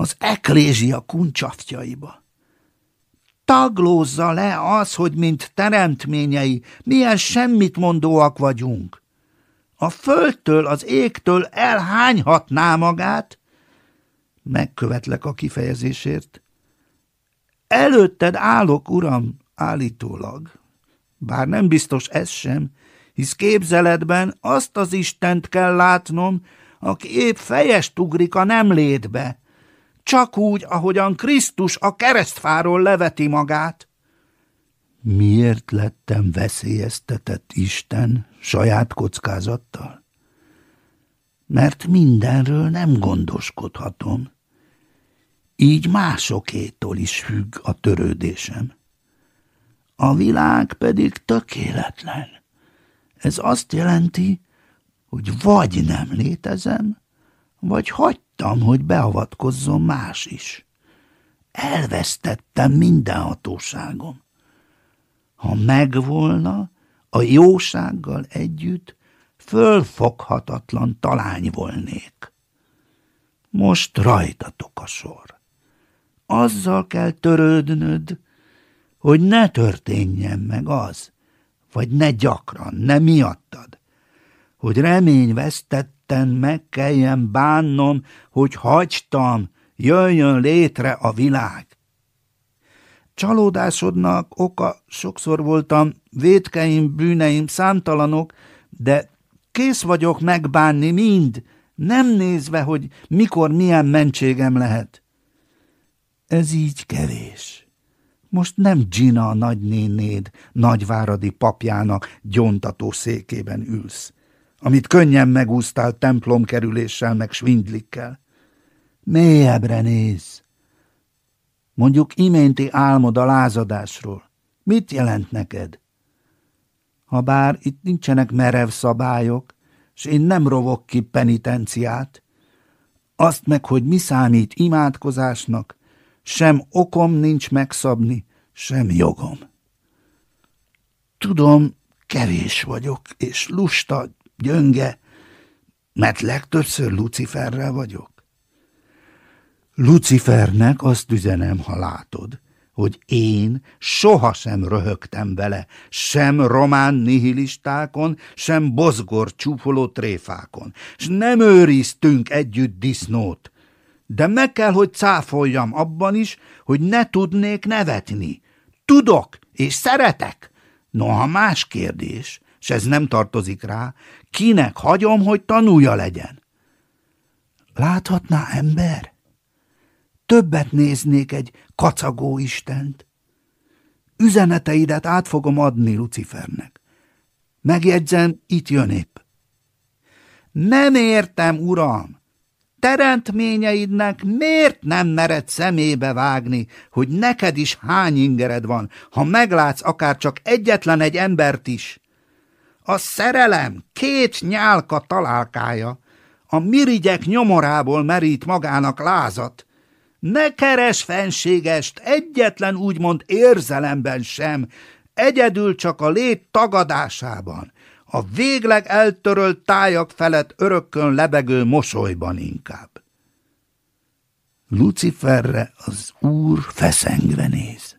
az eklézia kuncsaftjaiba. Taglózza le az, hogy mint teremtményei milyen semmit mondóak vagyunk. A földtől, az égtől elhányhatná magát, megkövetlek a kifejezésért. Előtted állok, uram, állítólag, bár nem biztos ez sem, hisz képzeletben azt az Istent kell látnom, aki épp fejest ugrik a nem létbe, csak úgy, ahogyan Krisztus a keresztfáról leveti magát. Miért lettem veszélyeztetett Isten saját kockázattal? Mert mindenről nem gondoskodhatom. Így másokétól is függ a törődésem. A világ pedig tökéletlen. Ez azt jelenti, hogy vagy nem létezem, vagy hagytam, hogy beavatkozzon más is. Elvesztettem minden hatóságom. Ha megvolna, a jósággal együtt fölfoghatatlan talány volnék. Most rajtatok a sor. Azzal kell törődnöd, hogy ne történjen meg az, vagy ne gyakran, ne miattad, hogy reményvesztetten meg kelljen bánnom, hogy hagytam, jöjjön létre a világ. Csalódásodnak oka sokszor voltam, védkeim, bűneim számtalanok, de kész vagyok megbánni mind, nem nézve, hogy mikor milyen mentségem lehet. Ez így kevés. Most nem Gina a nagynénéd, nagyváradi papjának gyontató székében ülsz, amit könnyen megúsztál templomkerüléssel meg svindlikkel. Mélyebbre néz. Mondjuk iménti álmod a lázadásról. Mit jelent neked? Habár itt nincsenek merev szabályok, s én nem rovok ki penitenciát, azt meg, hogy mi számít imádkozásnak, sem okom nincs megszabni, sem jogom. Tudom, kevés vagyok, és lusta, gyönge, mert legtöbbször Luciferrel vagyok. Lucifernek azt üzenem, ha látod, hogy én sohasem röhögtem vele, sem román nihilistákon, sem bozgor csúfoló tréfákon, s nem őriztünk együtt disznót, de meg kell, hogy cáfoljam abban is, hogy ne tudnék nevetni. Tudok, és szeretek. Noha más kérdés, s ez nem tartozik rá, kinek hagyom, hogy tanulja legyen. Láthatná ember? Többet néznék egy kacagó Istent. Üzeneteidet át fogom adni Lucifernek. Megjegyzem, itt jön épp. Nem értem, uram, teremtményeidnek miért nem mered szemébe vágni, hogy neked is hány ingered van, ha meglátsz akár csak egyetlen egy embert is? A szerelem két nyálka találkája, a mirigyek nyomorából merít magának lázat. Ne keres fenségest egyetlen úgymond érzelemben sem, egyedül csak a lét tagadásában, a végleg eltörölt tájak felett örökkön lebegő mosolyban inkább. Luciferre az úr feszengve néz.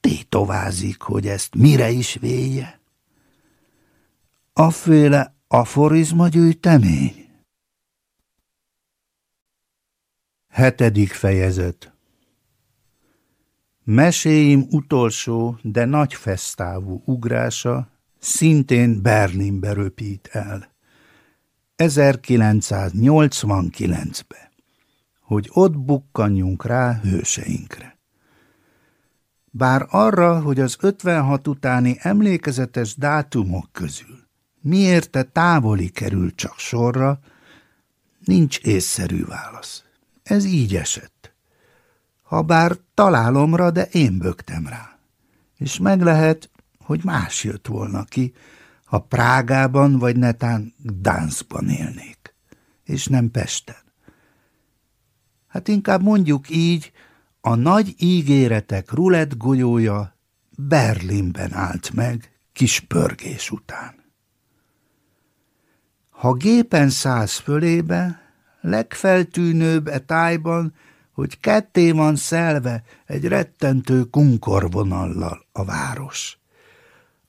Tétovázik, hogy ezt mire is véje. Aféle aforizma gyűjtemény. Hetedik fejezet Meséim utolsó, de nagy fesztávú ugrása szintén Berlinbe röpít el. 1989-be, hogy ott bukkanjunk rá hőseinkre. Bár arra, hogy az 56 utáni emlékezetes dátumok közül miért te távoli kerül csak sorra, nincs észszerű válasz. Ez így esett. Habár találomra, de én bögtem rá. És meg lehet, hogy más jött volna ki, ha Prágában vagy netán Gdanskban élnék, és nem Pesten. Hát inkább mondjuk így, a nagy ígéretek rulett golyója Berlinben állt meg kis pörgés után. Ha gépen szállsz fölébe, legfeltűnőbb e tájban, hogy ketté van szelve egy rettentő kunkorvonallal a város.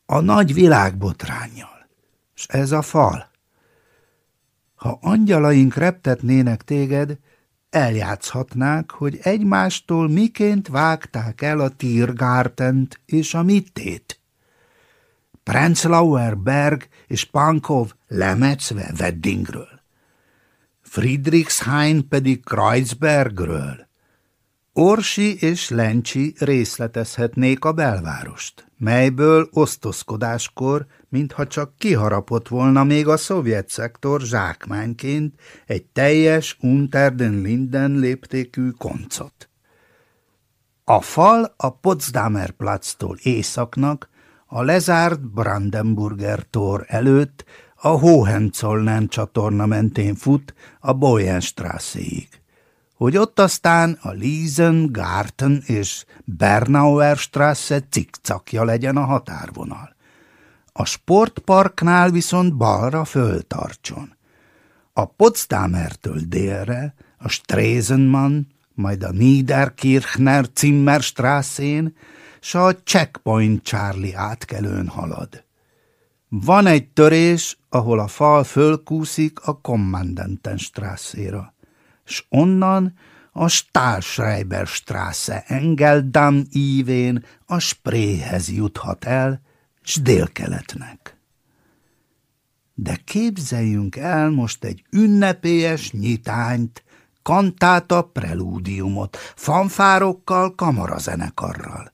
A nagy világbotrányjal. S ez a fal. Ha angyalaink reptetnének téged, eljátszhatnák, hogy egymástól miként vágták el a Tiergartent és a Mittét. Prenzlauer Berg és Pankov lemecve Weddingről. Friedrichshain pedig Kreuzbergről. Orsi és Lencsi részletezhetnék a belvárost, melyből osztozkodáskor, mintha csak kiharapott volna még a szovjet szektor zsákmányként egy teljes Unter den Linden léptékű koncot. A fal a Potsdamer Platztól északnak, a lezárt Brandenburger tor előtt a Hohenzollern csatorna mentén fut a Boyenstrasséig, hogy ott aztán a Liesen, Garten és Bernauer Strasse cikcakja legyen a határvonal. A sportparknál viszont balra föltartson. A Potsdamertől délre, a Stresenmann, majd a Niederkirchner Zimmerstrasszén, s a Checkpoint Charlie átkelőn halad. Van egy törés, ahol a fal fölkúszik a Kommandantenstrászéra, s onnan a Stahlschreiberstrasse Engeldam ívén a Spréhez juthat el, s délkeletnek. De képzeljünk el most egy ünnepélyes nyitányt, kantáta prelúdiumot, fanfárokkal, kamarazenekarral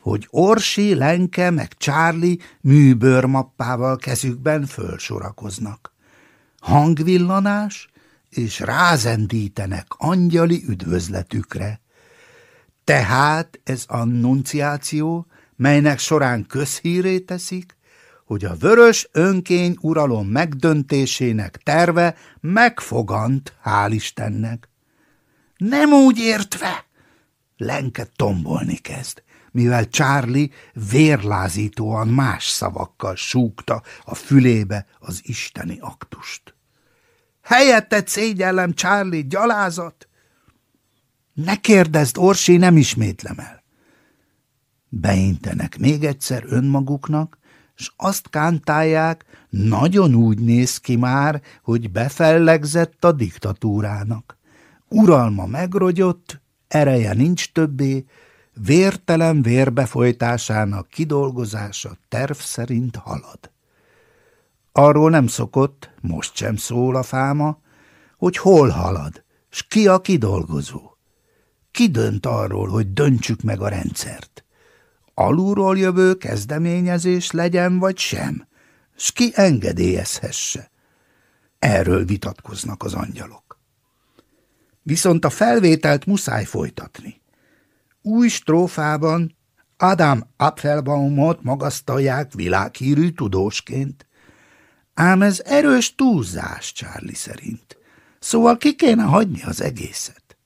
hogy Orsi, Lenke meg Charlie műbőrmappával kezükben fölsorakoznak. Hangvillanás, és rázendítenek angyali üdvözletükre. Tehát ez annunciáció, melynek során közhíré teszik, hogy a vörös önkény uralom megdöntésének terve megfogant, hál' Istennek. Nem úgy értve! Lenke tombolni kezd mivel Charlie vérlázítóan más szavakkal súgta a fülébe az isteni aktust. Helyetted szégyellem, Charlie, gyalázat! Ne kérdezd, Orsi, nem ismétlem el. Beintenek még egyszer önmaguknak, s azt kántálják, nagyon úgy néz ki már, hogy befellegzett a diktatúrának. Uralma megrogyott, ereje nincs többé, vértelen vérbefolytásának kidolgozása terv szerint halad. Arról nem szokott, most sem szól a fáma, hogy hol halad, s ki a kidolgozó. Ki dönt arról, hogy döntsük meg a rendszert? Alulról jövő kezdeményezés legyen vagy sem, s ki engedélyezhesse? Erről vitatkoznak az angyalok. Viszont a felvételt muszáj folytatni új strófában Adam Apfelbaumot magasztalják világhírű tudósként. Ám ez erős túlzás, Charlie szerint. Szóval ki kéne hagyni az egészet.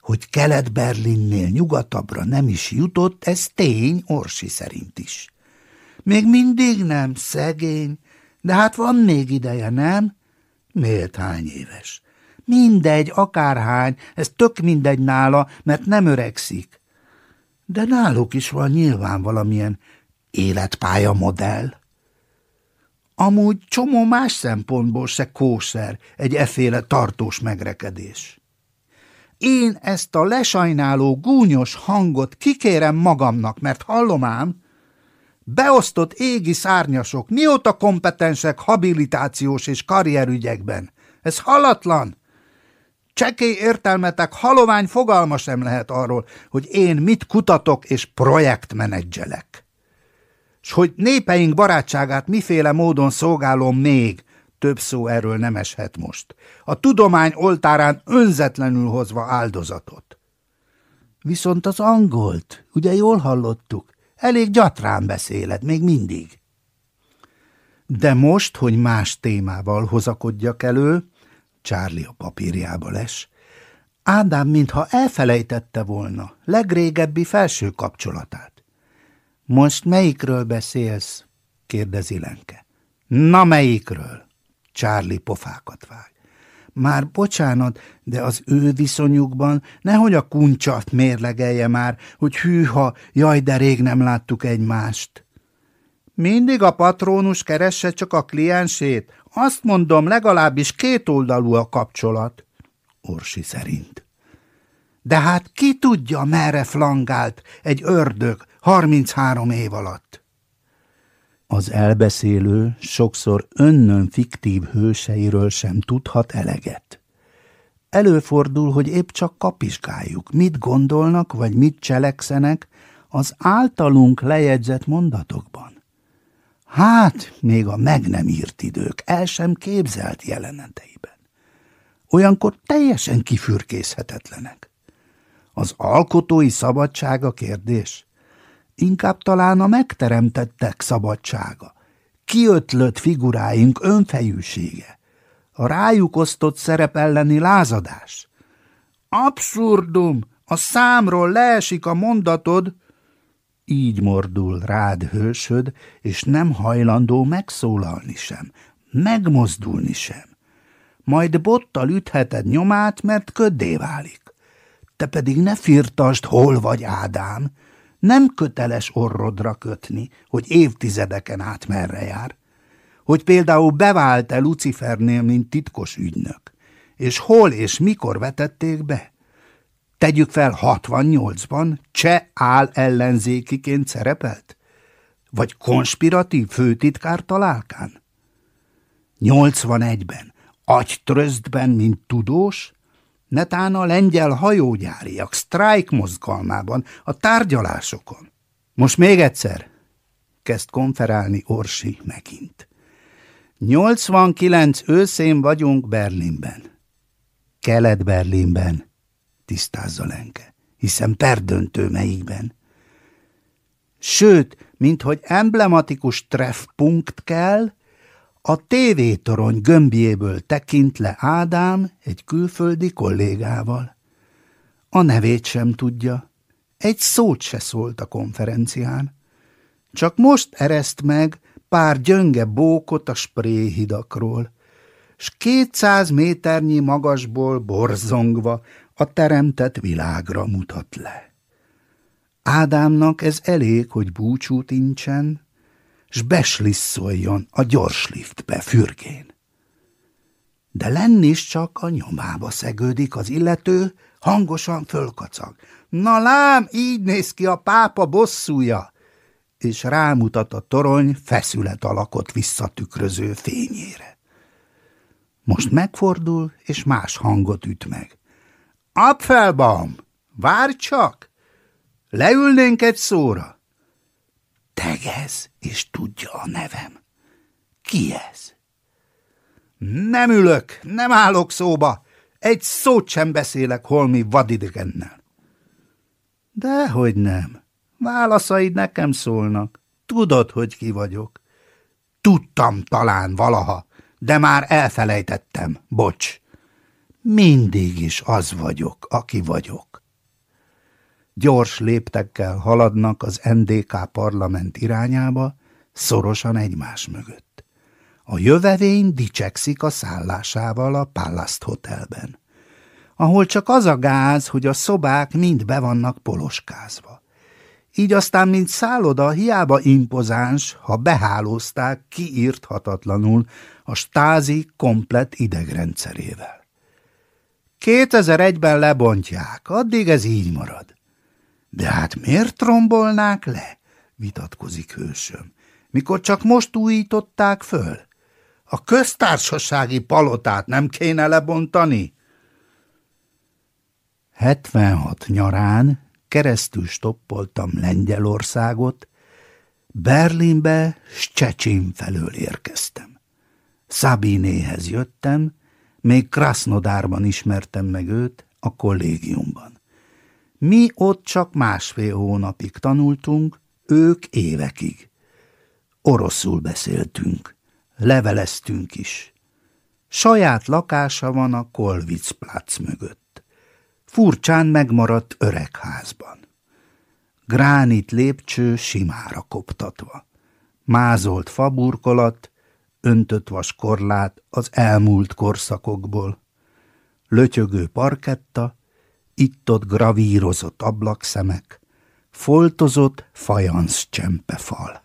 Hogy Kelet-Berlinnél nyugatabbra nem is jutott, ez tény Orsi szerint is. Még mindig nem, szegény, de hát van még ideje, nem? Miért hány éves? Mindegy, akárhány, ez tök mindegy nála, mert nem öregszik. De náluk is van nyilván valamilyen életpálya modell. Amúgy csomó más szempontból se kószer egy eféle tartós megrekedés. Én ezt a lesajnáló, gúnyos hangot kikérem magamnak, mert hallom ám, beosztott égi szárnyasok, mióta kompetensek habilitációs és karrierügyekben. Ez halatlan, Csekély értelmetek halovány fogalma sem lehet arról, hogy én mit kutatok és projektmenedzselek. S hogy népeink barátságát miféle módon szolgálom még, több szó erről nem eshet most. A tudomány oltárán önzetlenül hozva áldozatot. Viszont az angolt, ugye jól hallottuk, elég gyatrán beszéled, még mindig. De most, hogy más témával hozakodjak elő, Charlie a papírjába les. Ádám, mintha elfelejtette volna legrégebbi felső kapcsolatát. Most melyikről beszélsz? kérdezi Lenke. Na melyikről? Charlie pofákat vág. Már bocsánat, de az ő viszonyukban nehogy a kuncsat mérlegelje már, hogy hűha, jaj, de rég nem láttuk egymást. Mindig a patrónus keresse csak a kliensét. Azt mondom, legalábbis kétoldalú a kapcsolat. Orsi szerint. De hát ki tudja, merre flangált egy ördög 33 év alatt? Az elbeszélő sokszor önnön fiktív hőseiről sem tudhat eleget. Előfordul, hogy épp csak kapizsgáljuk, mit gondolnak vagy mit cselekszenek az általunk lejegyzett mondatokban. Hát, még a meg nem írt idők, el sem képzelt jeleneteiben. Olyankor teljesen kifürkészhetetlenek. Az alkotói szabadság a kérdés. Inkább talán a megteremtettek szabadsága, kiötlött figuráink önfejűsége, a rájuk osztott szerep elleni lázadás. Abszurdum, a számról leesik a mondatod, így mordul rád hősöd, és nem hajlandó megszólalni sem, megmozdulni sem. Majd bottal ütheted nyomát, mert köddé válik. Te pedig ne firtasd, hol vagy Ádám, nem köteles orrodra kötni, hogy évtizedeken át merre jár. Hogy például bevált-e Lucifernél, mint titkos ügynök, és hol és mikor vetették be. Tegyük fel 68-ban cseh áll ellenzékiként szerepelt? Vagy konspiratív főtitkár találkán? 81-ben agytrözdben, mint tudós? Netán a lengyel hajógyáriak sztrájk mozgalmában, a tárgyalásokon. Most még egyszer, kezd konferálni Orsi megint. 89 őszén vagyunk Berlinben. Kelet-Berlinben, tisztázza Lenke, hiszen perdöntő melyikben. Sőt, minthogy emblematikus treffpunkt kell, a tévétorony gömbjéből tekint le Ádám egy külföldi kollégával. A nevét sem tudja. Egy szót se szólt a konferencián. Csak most ereszt meg pár gyönge bókot a spréhidakról, s kétszáz méternyi magasból borzongva a teremtett világra mutat le. Ádámnak ez elég, hogy búcsút incsen, s beslisszoljon a gyors liftbe fürgén. De lenni is csak a nyomába szegődik az illető, hangosan fölkacag. Na lám, így néz ki a pápa bosszúja! És rámutat a torony feszület alakot visszatükröző fényére. Most megfordul, és más hangot üt meg. Apfelbaum, várj csak! Leülnénk egy szóra? Tegez, és tudja a nevem. Ki ez? Nem ülök, nem állok szóba, egy szót sem beszélek holmi vadidegennel. Dehogy nem. Válaszaid nekem szólnak. Tudod, hogy ki vagyok. Tudtam talán valaha, de már elfelejtettem, bocs. Mindig is az vagyok, aki vagyok. Gyors léptekkel haladnak az NDK parlament irányába, szorosan egymás mögött. A jövevény dicsekszik a szállásával a Palace Hotelben, ahol csak az a gáz, hogy a szobák mind be vannak poloskázva. Így aztán, mint szálloda, hiába impozáns, ha behálózták kiírthatatlanul a stázi komplet idegrendszerével. 2001-ben lebontják, addig ez így marad. De hát miért rombolnák le? vitatkozik hősöm. Mikor csak most újították föl? A köztársasági palotát nem kéne lebontani? 76 nyarán keresztül stoppoltam Lengyelországot, Berlinbe, Szczecin felől érkeztem. Szabinéhez jöttem, még Krasnodárban ismertem meg őt, a kollégiumban. Mi ott csak másfél hónapig tanultunk, ők évekig. Oroszul beszéltünk, leveleztünk is. Saját lakása van a Kolvitzplatz mögött. Furcsán megmaradt öregházban. gránit lépcső simára koptatva. Mázolt faburkolat, öntött vas korlát az elmúlt korszakokból. Lötyögő parketta, itt-ott gravírozott ablakszemek, foltozott fajansz csempefal.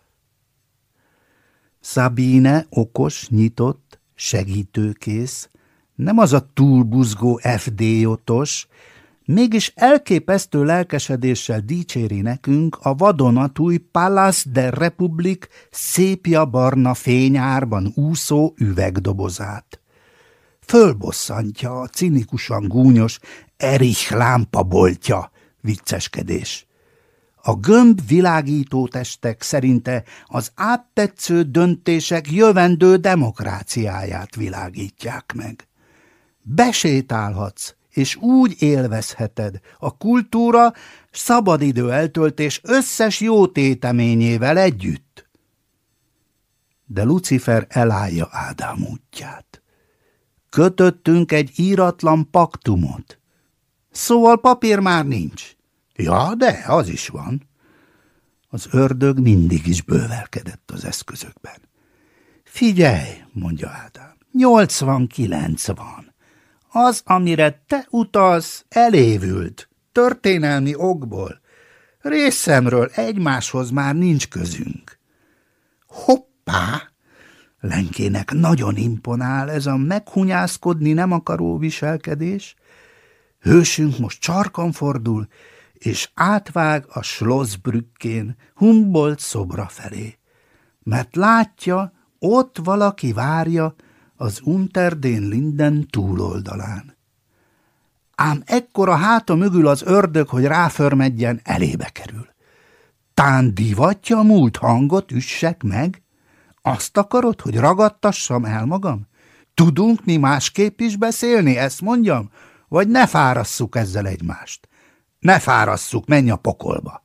Szabine okos, nyitott, segítőkész, nem az a túlbuzgó FD-otos, mégis elképesztő lelkesedéssel dicséri nekünk a vadonatúj Palace de Republic szépja barna fényárban úszó üvegdobozát. Fölbosszantja a cinikusan gúnyos Erich lámpaboltja vicceskedés. A gömb világító testek szerinte az áttetsző döntések jövendő demokráciáját világítják meg. Besétálhatsz, és úgy élvezheted a kultúra szabadidő eltöltés összes jó téteményével együtt. De Lucifer elállja Ádám útját. Kötöttünk egy íratlan paktumot. Szóval papír már nincs. Ja, de az is van. Az ördög mindig is bővelkedett az eszközökben. Figyelj, mondja Ádám, 89 van. Az, amire te utalsz, elévült, történelmi okból. Részemről egymáshoz már nincs közünk. Hoppá! Lenkének nagyon imponál ez a meghunyászkodni nem akaró viselkedés. Hősünk most csarkon fordul, és átvág a Schlossbrückén Humboldt szobra felé, mert látja, ott valaki várja az Unter den Linden túloldalán. Ám ekkor a háta mögül az ördög, hogy ráförmedjen, elébe kerül. Tán divatja a múlt hangot üssek meg? Azt akarod, hogy ragadtassam el magam? Tudunk mi másképp is beszélni, ezt mondjam? Vagy ne fárasszuk ezzel egymást? Ne fárasszuk, menj a pokolba!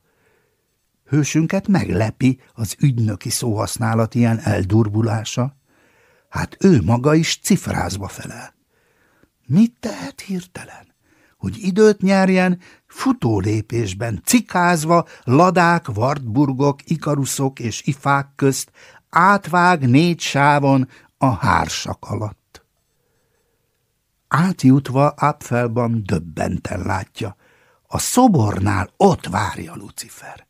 Hősünket meglepi az ügynöki szóhasználat ilyen eldurbulása. Hát ő maga is cifrázba felel. Mit tehet hirtelen? Hogy időt nyerjen, futólépésben, cikázva, ladák, vartburgok, ikaruszok és ifák közt, átvág négy sávon a hársak alatt. Átjutva Apfelban döbbenten látja, a szobornál ott várja Lucifer.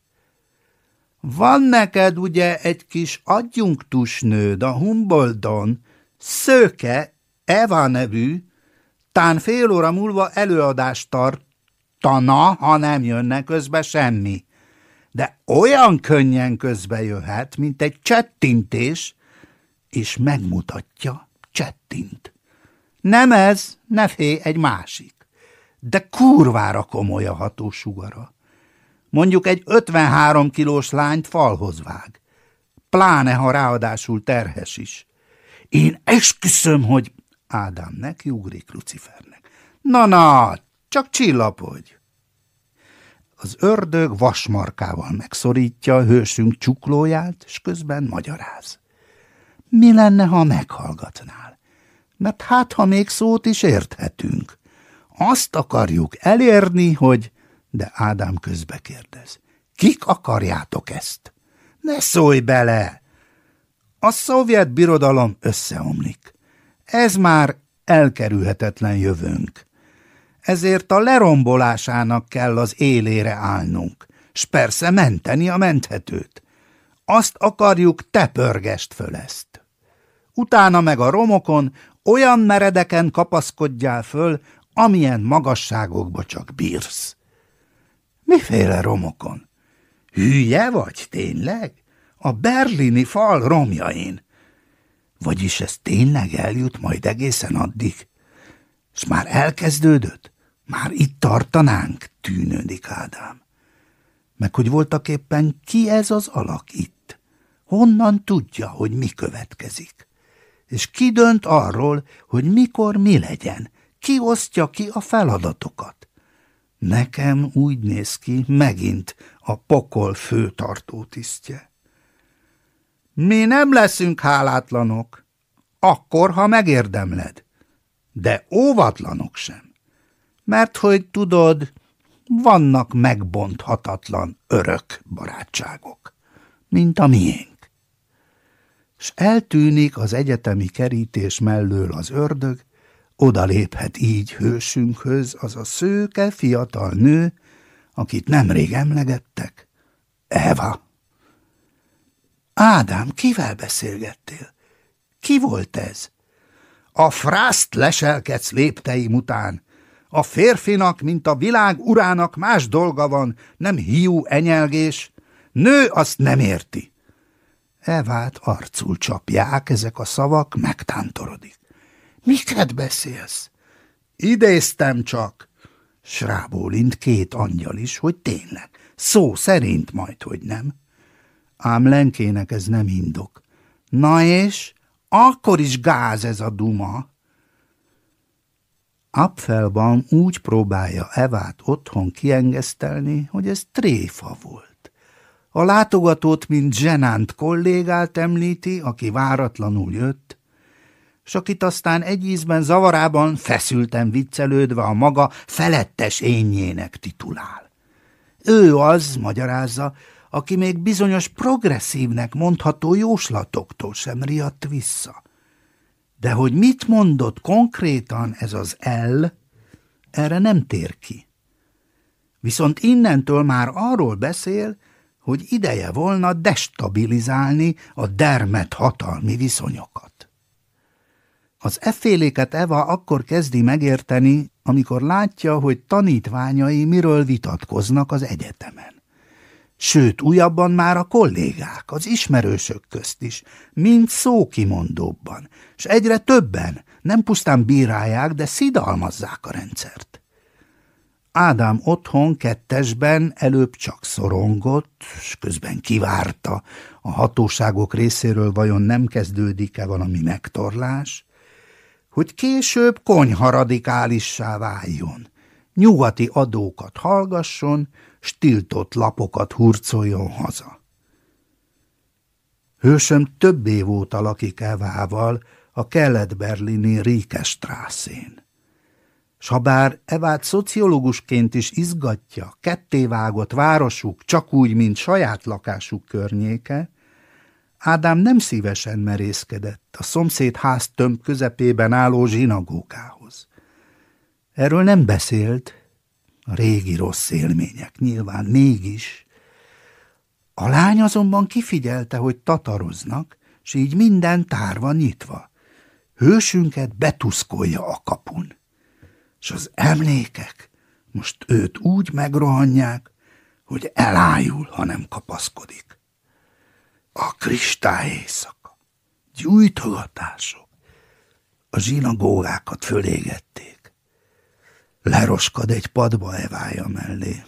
Van neked ugye egy kis adjunktus nőd a Humboldton, Szőke, Eva nevű, tán fél óra múlva előadást tartana, ha nem jönne közbe semmi. De olyan könnyen közbe jöhet, mint egy csettintés, és megmutatja, csettint. Nem ez, ne félj, egy másik de kurvára komoly a hatósugara. Mondjuk egy 53 kilós lányt falhoz vág. Pláne, ha ráadásul terhes is. Én esküszöm, hogy Ádám neki Lucifernek. Na-na, csak csillapodj! Az ördög vasmarkával megszorítja a hősünk csuklóját, és közben magyaráz. Mi lenne, ha meghallgatnál? Mert hát, ha még szót is érthetünk. Azt akarjuk elérni, hogy... De Ádám közbe kérdez. Kik akarjátok ezt? Ne szólj bele! A szovjet birodalom összeomlik. Ez már elkerülhetetlen jövőnk. Ezért a lerombolásának kell az élére állnunk, s persze menteni a menthetőt. Azt akarjuk, te pörgest föl ezt. Utána meg a romokon olyan meredeken kapaszkodjál föl, amilyen magasságokba csak bírsz. Miféle romokon? Hülye vagy tényleg? A berlini fal romjain. Vagyis ez tényleg eljut majd egészen addig? És már elkezdődött? Már itt tartanánk, tűnődik Ádám. Meg hogy voltak éppen ki ez az alak itt? Honnan tudja, hogy mi következik? És ki dönt arról, hogy mikor mi legyen, ki osztja ki a feladatokat? Nekem úgy néz ki megint a pokol főtartó tisztje. Mi nem leszünk hálátlanok, akkor, ha megérdemled, de óvatlanok sem. Mert hogy tudod, vannak megbonthatatlan örök barátságok, mint a miénk. S eltűnik az egyetemi kerítés mellől az ördög, odaléphet így hősünkhöz az a szőke fiatal nő, akit nemrég emlegettek, Eva. Ádám, kivel beszélgettél? Ki volt ez? A frászt leselkedsz lépteim után. A férfinak, mint a világ urának más dolga van, nem hiú enyelgés. Nő azt nem érti. Evát arcul csapják, ezek a szavak megtántorodik. Miket beszélsz? Idéztem csak. Srábólint két angyal is, hogy tényleg. Szó szerint majd, hogy nem. Ám lenkének ez nem indok. Na és? Akkor is gáz ez a duma. Apfelban úgy próbálja Evát otthon kiengesztelni, hogy ez tréfa volt. A látogatót, mint zsenánt kollégát említi, aki váratlanul jött, s akit aztán egy ízben zavarában feszülten viccelődve a maga felettes énjének titulál. Ő az, magyarázza, aki még bizonyos progresszívnek mondható jóslatoktól sem riadt vissza. De hogy mit mondott konkrétan ez az L, erre nem tér ki. Viszont innentől már arról beszél, hogy ideje volna destabilizálni a dermet hatalmi viszonyokat. Az efféléket Eva akkor kezdi megérteni, amikor látja, hogy tanítványai miről vitatkoznak az egyetemen. Sőt, újabban már a kollégák, az ismerősök közt is, mind szókimondóbban, s egyre többen nem pusztán bírálják, de szidalmazzák a rendszert. Ádám otthon kettesben előbb csak szorongott, s közben kivárta, a hatóságok részéről vajon nem kezdődik-e valami megtorlás, hogy később konyha radikálissá váljon, nyugati adókat hallgasson, stiltott lapokat hurcoljon haza. Hősöm több év óta lakik Evával a kelet-berlini Ríkestrászén. S ha bár Evát szociológusként is izgatja, kettévágott városuk csak úgy, mint saját lakásuk környéke, Ádám nem szívesen merészkedett a szomszéd ház tömb közepében álló zsinagókához. Erről nem beszélt, a régi rossz élmények nyilván mégis. A lány azonban kifigyelte, hogy tataroznak, s így minden tárva nyitva. Hősünket betuszkolja a kapun. S az emlékek most őt úgy megrohanják, hogy elájul, ha nem kapaszkodik. A kristály éjszaka, gyújtogatások, a zsinagógákat fölégették leroskad egy padba evája mellé,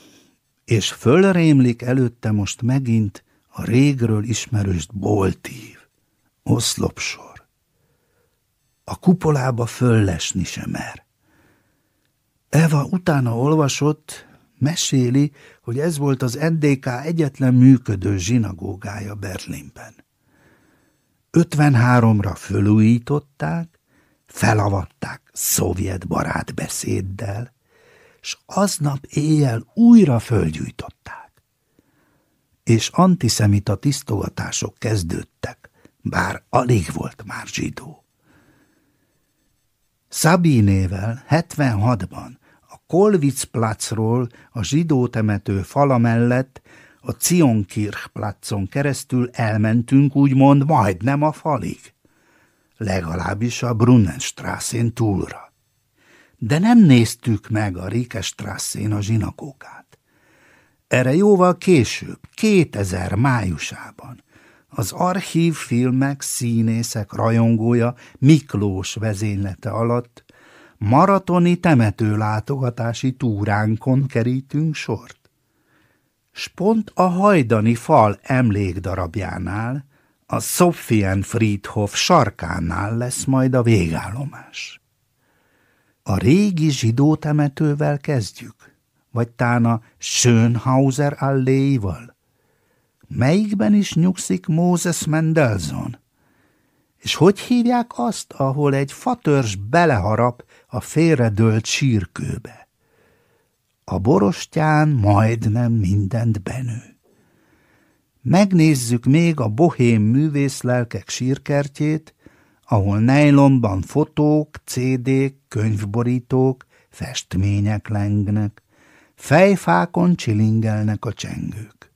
és fölrémlik előtte most megint a régről ismerős boltív, oszlopsor. A kupolába föllesni sem mer. Eva utána olvasott, meséli, hogy ez volt az NDK egyetlen működő zsinagógája Berlinben. 53-ra fölújították, felavatták szovjet barát beszéddel, s aznap éjjel újra fölgyújtották. És antiszemita tisztogatások kezdődtek, bár alig volt már zsidó. Szabinével 76-ban a Kolwitzplatzról a zsidó temető fala mellett a Zionkirchplatzon keresztül elmentünk úgymond majdnem a falig legalábbis a Brunnenstrasszén túlra. De nem néztük meg a Rikestrasszén a zsinagógát. Erre jóval később, 2000 májusában, az archív filmek színészek rajongója Miklós vezénylete alatt maratoni temetőlátogatási túránkon kerítünk sort. S pont a hajdani fal emlékdarabjánál a Sophian Friedhof sarkánál lesz majd a végállomás. A régi zsidó temetővel kezdjük, vagy tán a Schönhauser alléival? Melyikben is nyugszik Moses Mendelssohn? És hogy hívják azt, ahol egy fatörzs beleharap a félredőlt sírkőbe? a borostyán majdnem mindent benő. Megnézzük még a bohém művészlelkek sírkertjét, ahol nejlomban fotók, CD-k, könyvborítók, festmények lengnek, fejfákon csilingelnek a csengők.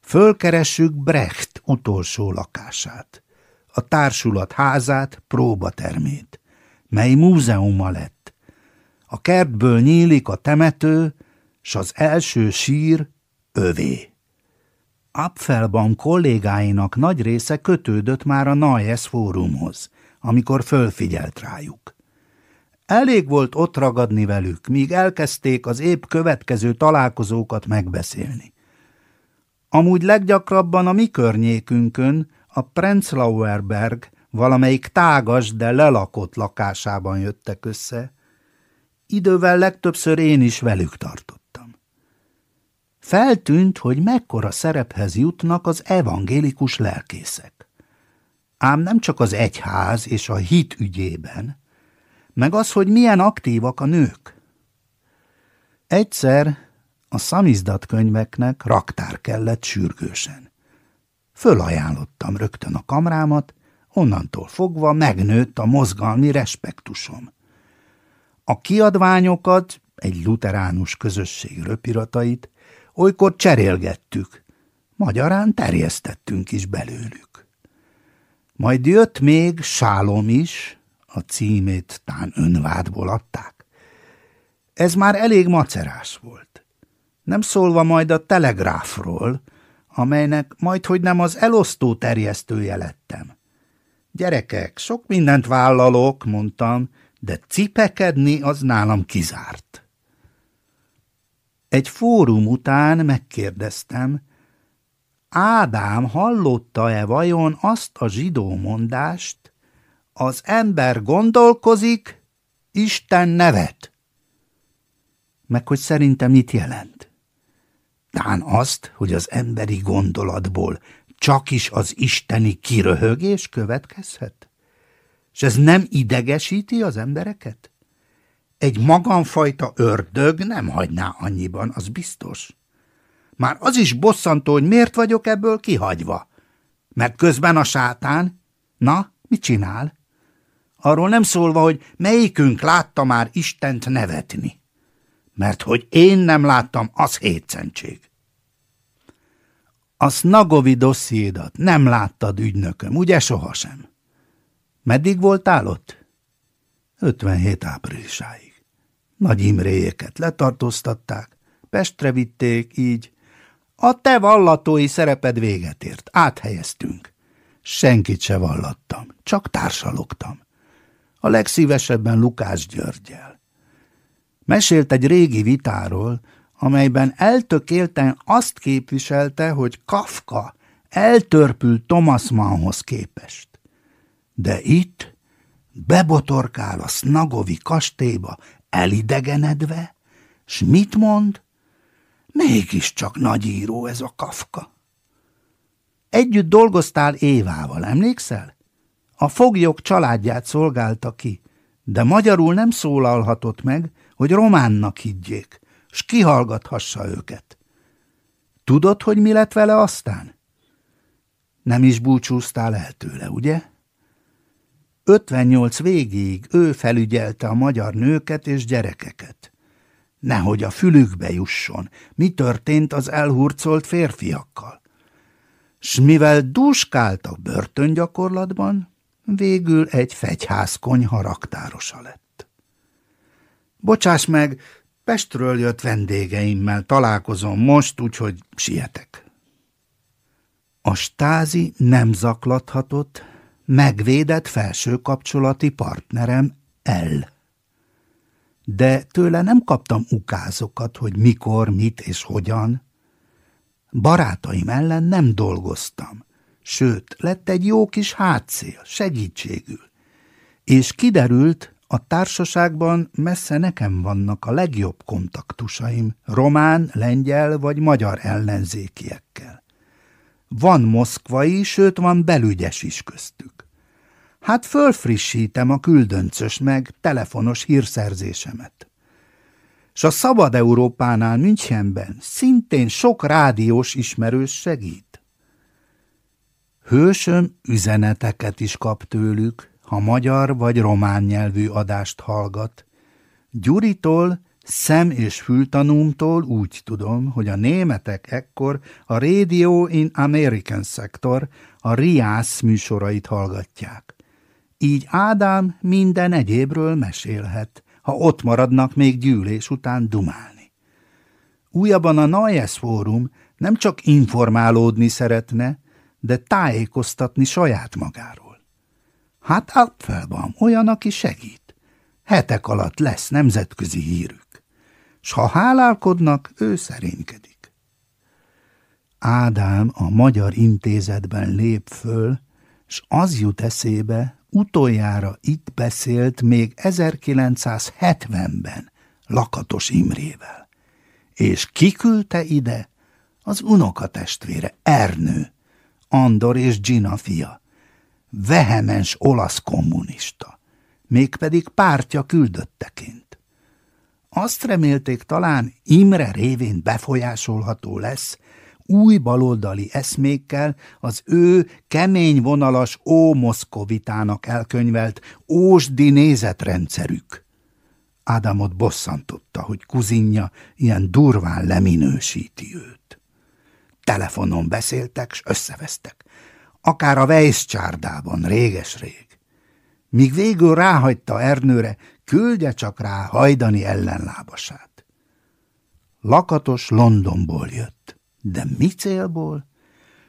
Fölkeressük Brecht utolsó lakását, a társulat házát, próbatermét, mely múzeuma lett. A kertből nyílik a temető, s az első sír övé. Apfelbaum kollégáinak nagy része kötődött már a Nayes fórumhoz, amikor fölfigyelt rájuk. Elég volt ott ragadni velük, míg elkezdték az épp következő találkozókat megbeszélni. Amúgy leggyakrabban a mi környékünkön, a Prenzlauerberg valamelyik tágas, de lelakott lakásában jöttek össze. Idővel legtöbbször én is velük tartottam. Feltűnt, hogy mekkora szerephez jutnak az evangélikus lelkészek. Ám nem csak az egyház és a hit ügyében, meg az, hogy milyen aktívak a nők. Egyszer a szamizdat könyveknek raktár kellett sürgősen. Fölajánlottam rögtön a kamrámat, onnantól fogva megnőtt a mozgalmi respektusom. A kiadványokat, egy luteránus közösség röpiratait, olykor cserélgettük, magyarán terjesztettünk is belőlük. Majd jött még Sálom is, a címét tán önvádból adták. Ez már elég macerás volt. Nem szólva majd a telegráfról, amelynek majd hogy nem az elosztó terjesztője lettem. Gyerekek, sok mindent vállalok, mondtam, de cipekedni az nálam kizárt. Egy fórum után megkérdeztem, Ádám hallotta-e vajon azt a zsidó mondást, az ember gondolkozik, Isten nevet? Meg hogy szerintem mit jelent? Tán azt, hogy az emberi gondolatból csak is az isteni kiröhögés következhet? És ez nem idegesíti az embereket? Egy magamfajta ördög nem hagyná annyiban, az biztos. Már az is bosszantó, hogy miért vagyok ebből kihagyva. Mert közben a sátán, na, mit csinál? Arról nem szólva, hogy melyikünk látta már Istent nevetni. Mert hogy én nem láttam, az hétszentség. A Snagovi dossziédat nem láttad, ügynököm, ugye sohasem? Meddig voltál ott? 57 áprilisáig. Nagy Imréjéket letartóztatták, Pestre vitték, így. A te vallatói szereped véget ért, áthelyeztünk. Senkit se vallattam, csak társalogtam. A legszívesebben Lukás Györgyel. Mesélt egy régi vitáról, amelyben eltökélten azt képviselte, hogy Kafka eltörpül Thomas Mannhoz képest. De itt bebotorkál a Snagovi kastélyba elidegenedve, s mit mond? Mégiscsak nagy író ez a Kafka. Együtt dolgoztál Évával, emlékszel? A foglyok családját szolgálta ki, de magyarul nem szólalhatott meg, hogy románnak higgyék s kihallgathassa őket. Tudod, hogy mi lett vele aztán? Nem is búcsúztál el tőle, ugye? 58 végéig ő felügyelte a magyar nőket és gyerekeket. Nehogy a fülükbe jusson, mi történt az elhurcolt férfiakkal. S mivel dúskáltak börtöngyakorlatban, végül egy fegyházkonyha raktárosa lett. Bocsáss meg, Pestről jött vendégeimmel találkozom most, úgyhogy sietek. A stázi nem zaklathatott, megvédett felső kapcsolati partnerem el. De tőle nem kaptam ukázokat, hogy mikor, mit és hogyan. Barátaim ellen nem dolgoztam, sőt, lett egy jó kis hátszél, segítségül. És kiderült, a társaságban messze nekem vannak a legjobb kontaktusaim, román, lengyel vagy magyar ellenzékiekkel. Van moszkvai, sőt van belügyes is köztük. Hát fölfrissítem a küldöncös meg telefonos hírszerzésemet. s a Szabad Európánál Münchenben szintén sok rádiós ismerős segít. Hősöm üzeneteket is kap tőlük, ha magyar vagy román nyelvű adást hallgat. Gyuritól, szem- és fültanúmtól úgy tudom, hogy a németek ekkor a Radio in American Sector, a RIAS műsorait hallgatják. Így Ádám minden egyébről mesélhet, ha ott maradnak még gyűlés után dumálni. Újabban a Nayes Fórum nem csak informálódni szeretne, de tájékoztatni saját magáról. Hát Apfelbaum olyan, aki segít. Hetek alatt lesz nemzetközi hírük. S ha hálálkodnak, ő szerénykedik. Ádám a Magyar Intézetben lép föl, s az jut eszébe, utoljára itt beszélt még 1970-ben Lakatos Imrével. És kiküldte ide az unokatestvére Ernő, Andor és Gina fia, vehemens olasz kommunista, mégpedig pártja küldötteként. Azt remélték talán Imre révén befolyásolható lesz, új baloldali eszmékkel az ő kemény vonalas ó Moszkovitának elkönyvelt ósdi nézetrendszerük. Ádámot bosszantotta, hogy kuzinja ilyen durván leminősíti őt. Telefonon beszéltek, s összevesztek. Akár a Weiss réges-rég. Míg végül ráhagyta Ernőre, küldje csak rá hajdani ellenlábasát. Lakatos Londonból jött. De mi célból?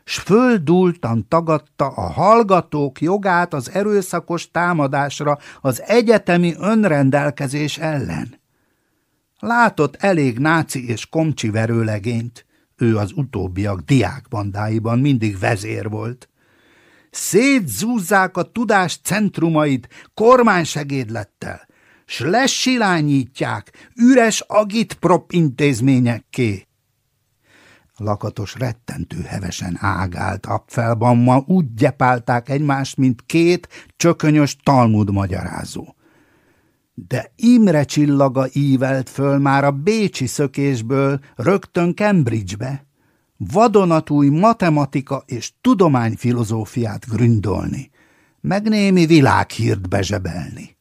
S földultan tagadta a hallgatók jogát az erőszakos támadásra az egyetemi önrendelkezés ellen. Látott elég náci és komcsi verőlegényt, ő az utóbbiak diákbandáiban mindig vezér volt. Szétzúzzák a tudás centrumait kormánysegédlettel, s lesilányítják üres agitprop intézményekké. Lakatos rettentő hevesen ágált Apfelban, ma úgy gyepálták egymást, mint két csökönyös Talmud magyarázó. De Imre csillaga ívelt föl már a bécsi szökésből rögtön Cambridgebe, vadonatúj matematika és tudományfilozófiát gründolni, meg némi világhírt bezsebelni.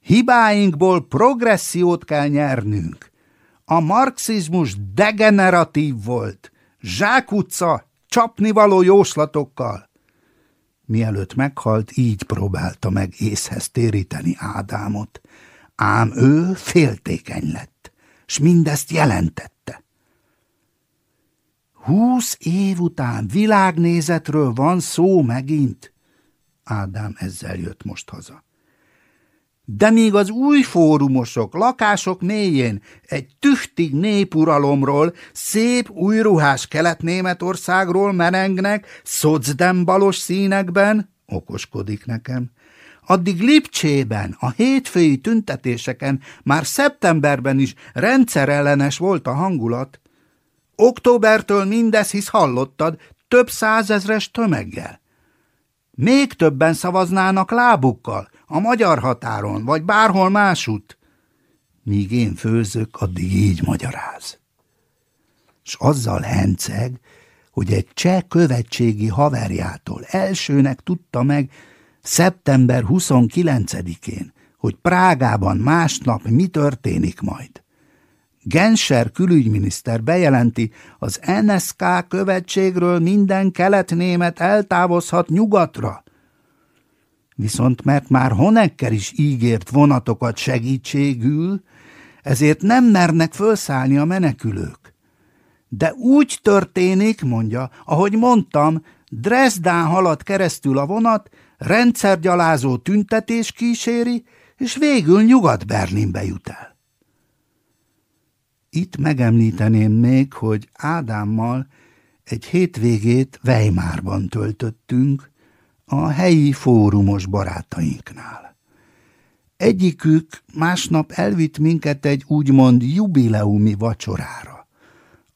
Hibáinkból progressziót kell nyernünk, a marxizmus degeneratív volt, zsákutca, csapnivaló jóslatokkal. Mielőtt meghalt, így próbálta meg észhez téríteni Ádámot, ám ő féltékeny lett, s mindezt jelentette. Húsz év után világnézetről van szó megint? Ádám ezzel jött most haza de míg az új fórumosok lakások mélyén egy tüchtig népuralomról, szép új ruhás kelet-németországról merengnek szocdembalos színekben, okoskodik nekem, addig Lipcsében, a hétfői tüntetéseken már szeptemberben is rendszerellenes volt a hangulat. Októbertől mindez hisz hallottad, több százezres tömeggel. Még többen szavaznának lábukkal, a magyar határon, vagy bárhol másút. Míg én főzök, addig így magyaráz. S azzal henceg, hogy egy cseh követségi haverjától elsőnek tudta meg szeptember 29-én, hogy Prágában másnap mi történik majd. Genscher külügyminiszter bejelenti, az NSK követségről minden kelet-német eltávozhat nyugatra, Viszont mert már Honecker is ígért vonatokat segítségül, ezért nem mernek felszállni a menekülők. De úgy történik, mondja, ahogy mondtam, Dresdán halad keresztül a vonat, rendszergyalázó tüntetés kíséri, és végül Nyugat-Berlinbe jut el. Itt megemlíteném még, hogy Ádámmal egy hétvégét Weimarban töltöttünk, a helyi fórumos barátainknál. Egyikük másnap elvitt minket egy úgymond jubileumi vacsorára,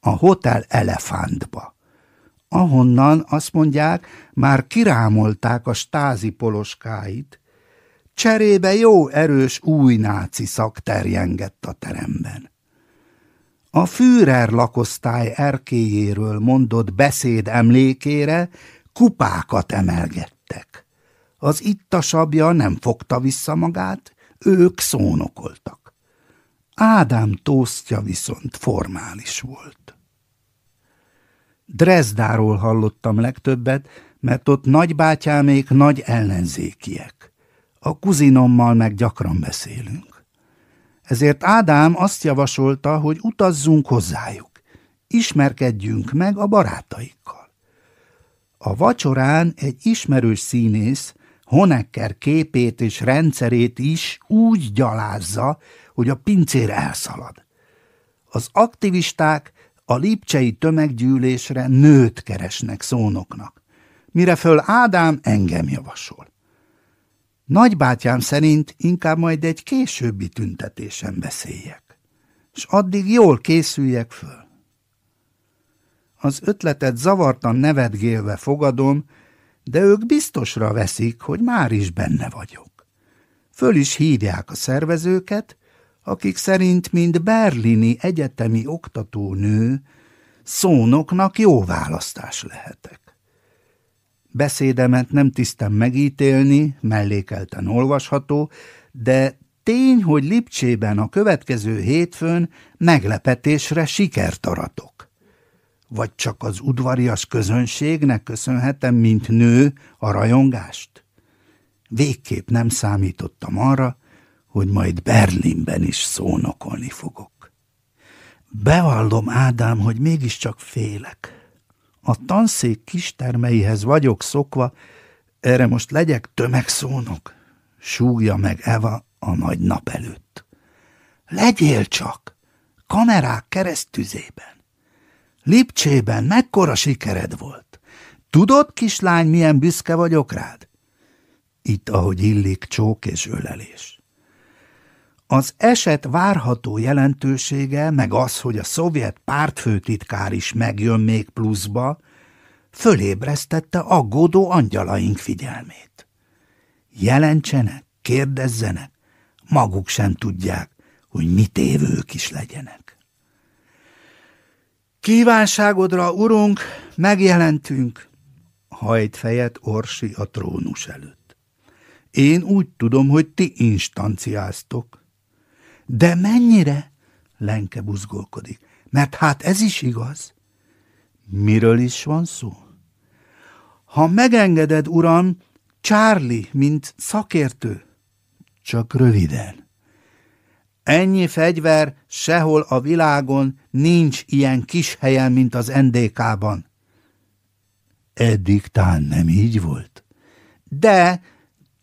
a Hotel Elefántba, ahonnan azt mondják, már kirámolták a stázi poloskáit, Cserébe jó erős új náci szak terjengett a teremben. A Führer lakosztály erkéjéről mondott beszéd emlékére kupákat emelgettek. Az ittasabja nem fogta vissza magát, ők szónokoltak. Ádám tósztja viszont formális volt. Dresdáról hallottam legtöbbet, mert ott nagybátyámék nagy ellenzékiek. A kuzinommal meg gyakran beszélünk. Ezért Ádám azt javasolta, hogy utazzunk hozzájuk, ismerkedjünk meg a barátaikkal. A vacsorán egy ismerős színész Honecker képét és rendszerét is úgy gyalázza, hogy a pincér elszalad. Az aktivisták a lipcsei tömeggyűlésre nőt keresnek szónoknak, mire föl Ádám engem javasol. Nagybátyám szerint inkább majd egy későbbi tüntetésen beszéljek, és addig jól készüljek föl. Az ötletet zavartan nevetgélve fogadom, de ők biztosra veszik, hogy már is benne vagyok. Föl is hívják a szervezőket, akik szerint, mint berlini egyetemi oktatónő, szónoknak jó választás lehetek. Beszédemet nem tisztem megítélni, mellékelten olvasható, de tény, hogy Lipcsében a következő hétfőn meglepetésre sikert aratok. Vagy csak az udvarias közönségnek köszönhetem, mint nő, a rajongást? Végképp nem számítottam arra, hogy majd Berlinben is szónokolni fogok. Bevallom, Ádám, hogy mégiscsak félek. A tanszék kistermeihez vagyok szokva, erre most legyek tömegszónok, súgja meg Eva a nagy nap előtt. Legyél csak, kamerák keresztüzében. Lipcsében mekkora sikered volt. Tudod, kislány, milyen büszke vagyok rád? Itt, ahogy illik, csók és ölelés. Az eset várható jelentősége, meg az, hogy a szovjet pártfőtitkár is megjön még pluszba, fölébresztette aggódó angyalaink figyelmét. Jelentsenek, kérdezzenek, maguk sem tudják, hogy mit évők is legyenek. Kívánságodra, urunk, megjelentünk, hajt fejet Orsi a trónus előtt. Én úgy tudom, hogy ti instanciáztok, de mennyire? Lenke buzgolkodik. Mert hát ez is igaz. Miről is van szó? Ha megengeded, uram, Charlie, mint szakértő. Csak röviden. Ennyi fegyver sehol a világon nincs ilyen kis helyen, mint az NDK-ban. Eddig tán nem így volt. De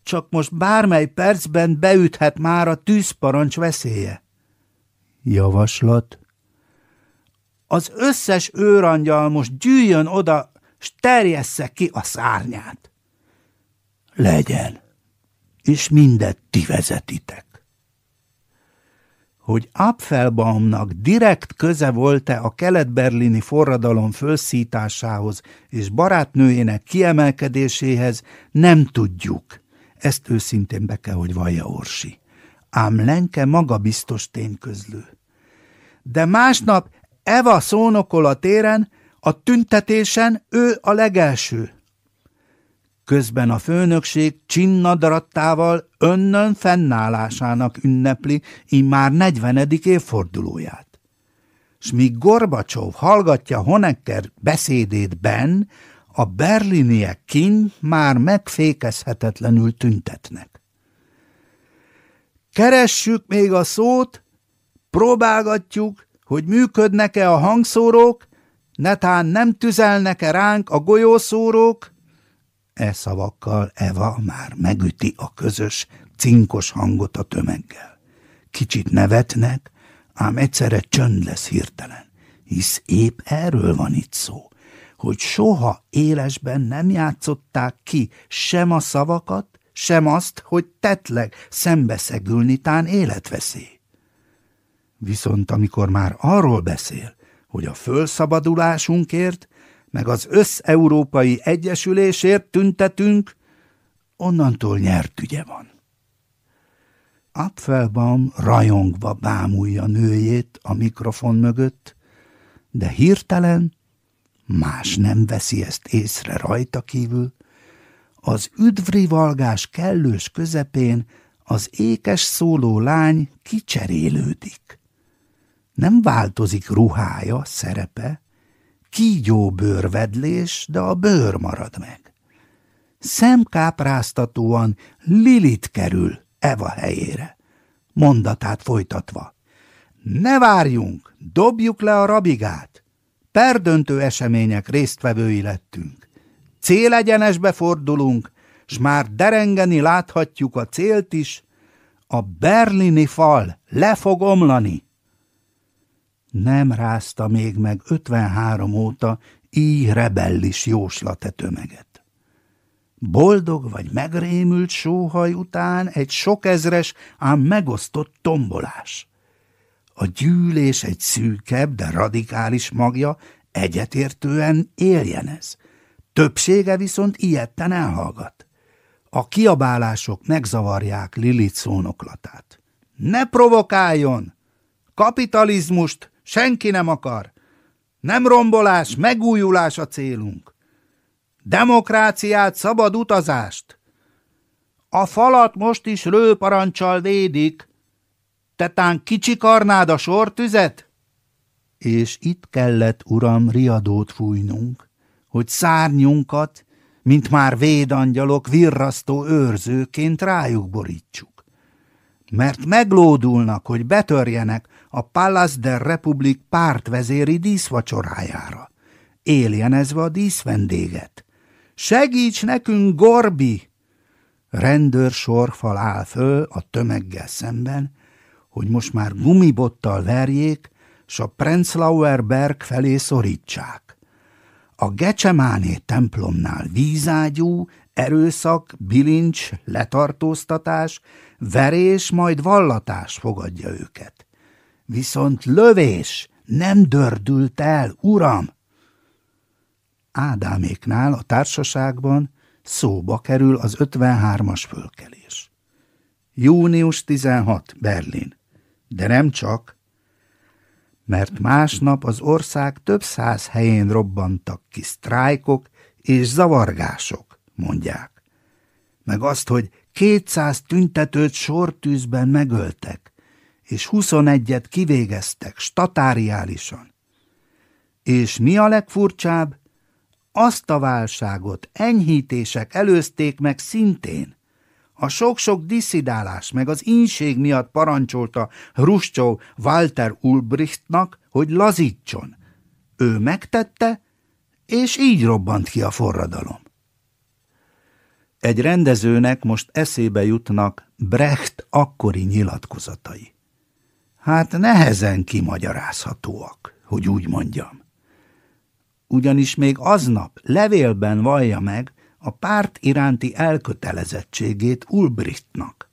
csak most bármely percben beüthet már a tűzparancs veszélye. Javaslat? Az összes őrangyal most gyűjjön oda, s terjessze ki a szárnyát. Legyen, és mindet ti vezetitek. Hogy Apfelbaumnak direkt köze volt-e a kelet-berlini forradalom fölszításához és barátnőjének kiemelkedéséhez, nem tudjuk ezt őszintén be kell, hogy vallja Orsi. Ám Lenke magabiztos tényközlő. De másnap Eva szónokol a téren, a tüntetésen ő a legelső. Közben a főnökség csinnadarattával önnön fennállásának ünnepli immár 40. évfordulóját. S míg Gorbacsov hallgatja Honecker beszédét Ben, a berliniek kin már megfékezhetetlenül tüntetnek. Keressük még a szót, próbálgatjuk, hogy működnek-e a hangszórók, netán nem tüzelnek-e ránk a golyószórók, e szavakkal Eva már megüti a közös, cinkos hangot a tömeggel. Kicsit nevetnek, ám egyszerre csönd lesz hirtelen, hisz épp erről van itt szó hogy soha élesben nem játszották ki sem a szavakat, sem azt, hogy tetleg szembeszegülni tán életveszély. Viszont amikor már arról beszél, hogy a fölszabadulásunkért, meg az összeurópai egyesülésért tüntetünk, onnantól nyert ügye van. Apfelbaum rajongva bámulja nőjét a mikrofon mögött, de hirtelen más nem veszi ezt észre rajta kívül, az üdvrivalgás kellős közepén az ékes szóló lány kicserélődik. Nem változik ruhája, szerepe, kígyó bőrvedlés, de a bőr marad meg. Szemkápráztatóan Lilit kerül Eva helyére, mondatát folytatva. Ne várjunk, dobjuk le a rabigát! Perdöntő események résztvevői lettünk. Célegyenesbe fordulunk, s már derengeni láthatjuk a célt is, a berlini fal le fog omlani. Nem rázta még meg 53 óta így rebellis jóslate tömeget. Boldog vagy megrémült sóhaj után egy sokezres, ám megosztott tombolás. A gyűlés egy szűkebb, de radikális magja egyetértően éljenez. Többsége viszont ilyetten elhallgat. A kiabálások megzavarják Lilith szónoklatát. Ne provokáljon! Kapitalizmust senki nem akar. Nem rombolás, megújulás a célunk. Demokráciát, szabad utazást. A falat most is lőparancsal védik. Te tán kicsikarnád a sortüzet? És itt kellett, uram, riadót fújnunk, hogy szárnyunkat, mint már védangyalok virrasztó őrzőként rájuk borítsuk. Mert meglódulnak, hogy betörjenek a Palace der Republik pártvezéri díszvacsorájára, éljenezve a díszvendéget. Segíts nekünk, Gorbi! Rendőr sorfal áll föl a tömeggel szemben, hogy most már gumibottal verjék, s a Prenzlauer berg felé szorítsák. A Gecsemáné templomnál vízágyú, erőszak, bilincs, letartóztatás, verés, majd vallatás fogadja őket. Viszont lövés nem dördült el, uram! Ádáméknál a társaságban szóba kerül az 53-as fölkelés. Június 16, Berlin. De nem csak, mert másnap az ország több száz helyén robbantak ki sztrájkok és zavargások, mondják. Meg azt, hogy kétszáz tüntetőt sortűzben megöltek, és huszonegyet kivégeztek statáriálisan. És mi a legfurcsább? Azt a válságot enyhítések előzték meg szintén. A sok-sok disszidálás meg az ínség miatt parancsolta Ruscsó Walter Ulbrichtnak, hogy lazítson. Ő megtette, és így robbant ki a forradalom. Egy rendezőnek most eszébe jutnak Brecht akkori nyilatkozatai. Hát nehezen kimagyarázhatóak, hogy úgy mondjam. Ugyanis még aznap levélben vallja meg, a párt iránti elkötelezettségét Ulbrichtnak.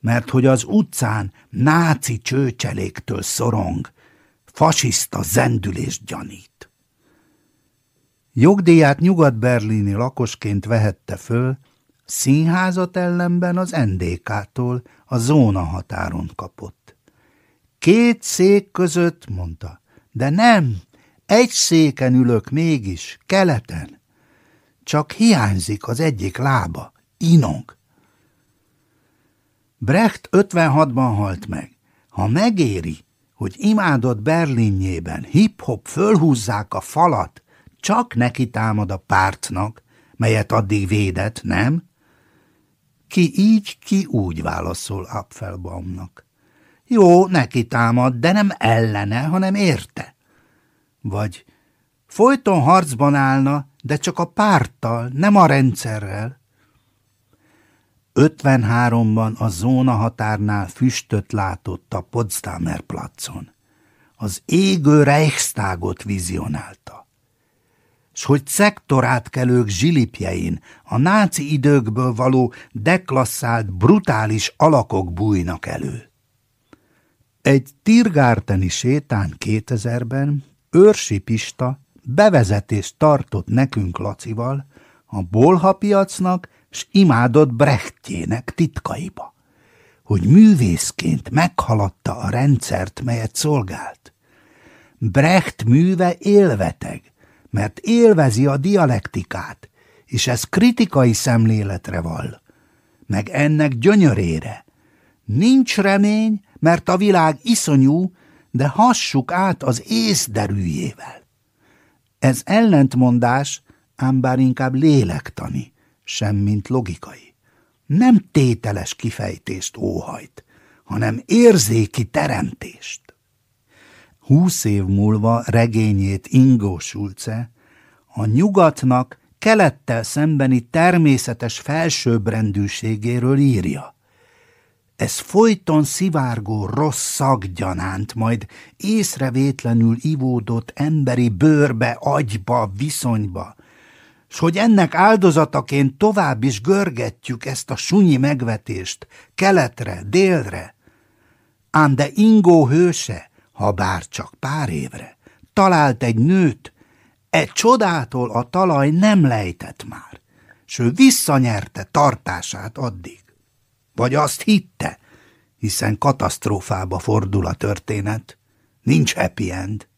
Mert hogy az utcán náci csőcseléktől szorong, fasiszta zendülés gyanít. Jogdíját nyugat-berlini lakosként vehette föl, színházat ellenben az NDK-tól a zóna határon kapott. Két szék között, mondta, de nem, egy széken ülök mégis, keleten. Csak hiányzik az egyik lába, inog. Brecht 56-ban halt meg. Ha megéri, hogy imádott Berlinjében hip-hop fölhúzzák a falat, csak neki támad a pártnak, melyet addig védett, nem? Ki így, ki úgy válaszol Apfelbaumnak. Jó, neki támad, de nem ellene, hanem érte. Vagy folyton harcban állna, de csak a párttal, nem a rendszerrel. 53-ban a zóna határnál füstöt látott a Potsdamer placon. Az égő Reichstagot vizionálta. S hogy szektorátkelők zsilipjein a náci időkből való deklasszált, brutális alakok bújnak elő. Egy Tirgárteni sétán 2000-ben Őrsi Pista bevezetést tartott nekünk Lacival a bolha piacnak s imádott Brechtjének titkaiba. hogy művészként meghaladta a rendszert, melyet szolgált. Brecht műve élveteg, mert élvezi a dialektikát, és ez kritikai szemléletre vall, meg ennek gyönyörére. Nincs remény, mert a világ iszonyú, de hassuk át az észderűjével. Ez ellentmondás, ám bár inkább lélektani, semmint logikai. Nem tételes kifejtést óhajt, hanem érzéki teremtést. Húsz év múlva regényét Ingo Schulze a nyugatnak kelettel szembeni természetes felsőbbrendűségéről írja. Ez folyton szivárgó rossz szaggyanánt, majd észrevétlenül ivódott emberi bőrbe, agyba, viszonyba, s hogy ennek áldozataként tovább is görgetjük ezt a sunyi megvetést, keletre, délre. Ám de Ingó hőse, ha bár csak pár évre, talált egy nőt, egy csodától a talaj nem lejtett már, s ő visszanyerte tartását addig. Vagy azt hitte, hiszen katasztrófába fordul a történet. Nincs happy end.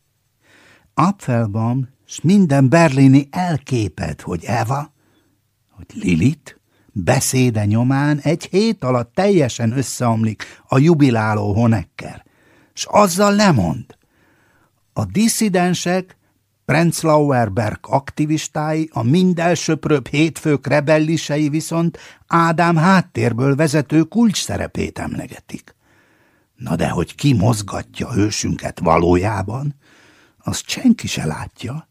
Apfelbaum s minden berlini elképed, hogy Eva, hogy Lilit, beszéde nyomán egy hét alatt teljesen összeomlik a jubiláló Honecker, s azzal lemond. A disszidensek Prenzlauer Berg aktivistái, a mindelsöprőbb hétfők rebellisei viszont Ádám háttérből vezető kulcs szerepét emlegetik. Na de hogy ki mozgatja hősünket valójában, azt senki se látja,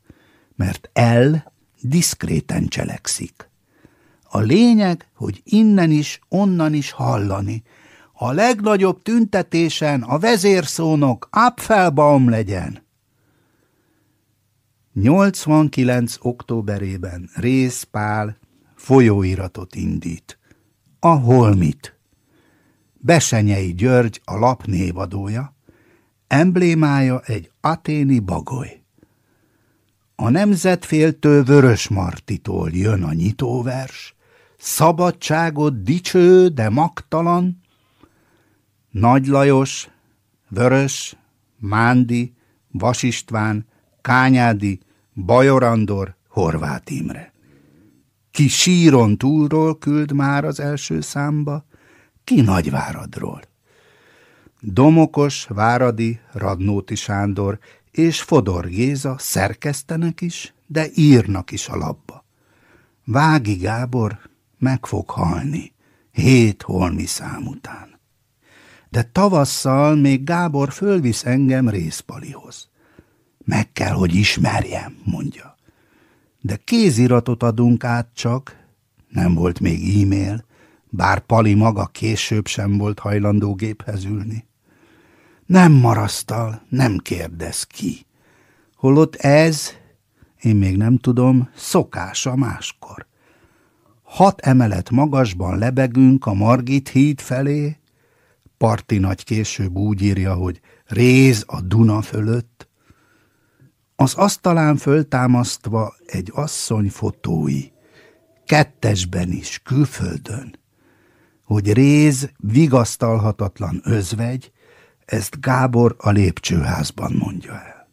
mert el diszkréten cselekszik. A lényeg, hogy innen is, onnan is hallani. A legnagyobb tüntetésen a vezérszónok Apfelbaum legyen. 89. októberében Rész Pál folyóiratot indít. A Holmit. Besenyei György a lap névadója, emblémája egy aténi bagoly. A nemzetféltő Vörös Martitól jön a nyitóvers, szabadságot dicső, de magtalan. Nagy Lajos, Vörös, Mándi, Vasistván, Kányádi, Bajor Andor, Horváth Imre. Ki síron túlról küld már az első számba, ki Nagyváradról. Domokos, Váradi, Radnóti Sándor és Fodor Géza szerkesztenek is, de írnak is a labba. Vági Gábor meg fog halni, hét holmi szám után. De tavasszal még Gábor fölvisz engem részpalihoz. Meg kell, hogy ismerjem, mondja. De kéziratot adunk át csak, nem volt még e-mail, bár Pali maga később sem volt hajlandó géphez ülni. Nem marasztal, nem kérdez ki. Holott ez, én még nem tudom, szokása máskor. Hat emelet magasban lebegünk a Margit híd felé, Parti nagy később úgy írja, hogy réz a Duna fölött, az asztalán föltámasztva egy asszony fotói, kettesben is, külföldön, hogy réz vigasztalhatatlan özvegy, ezt Gábor a lépcsőházban mondja el.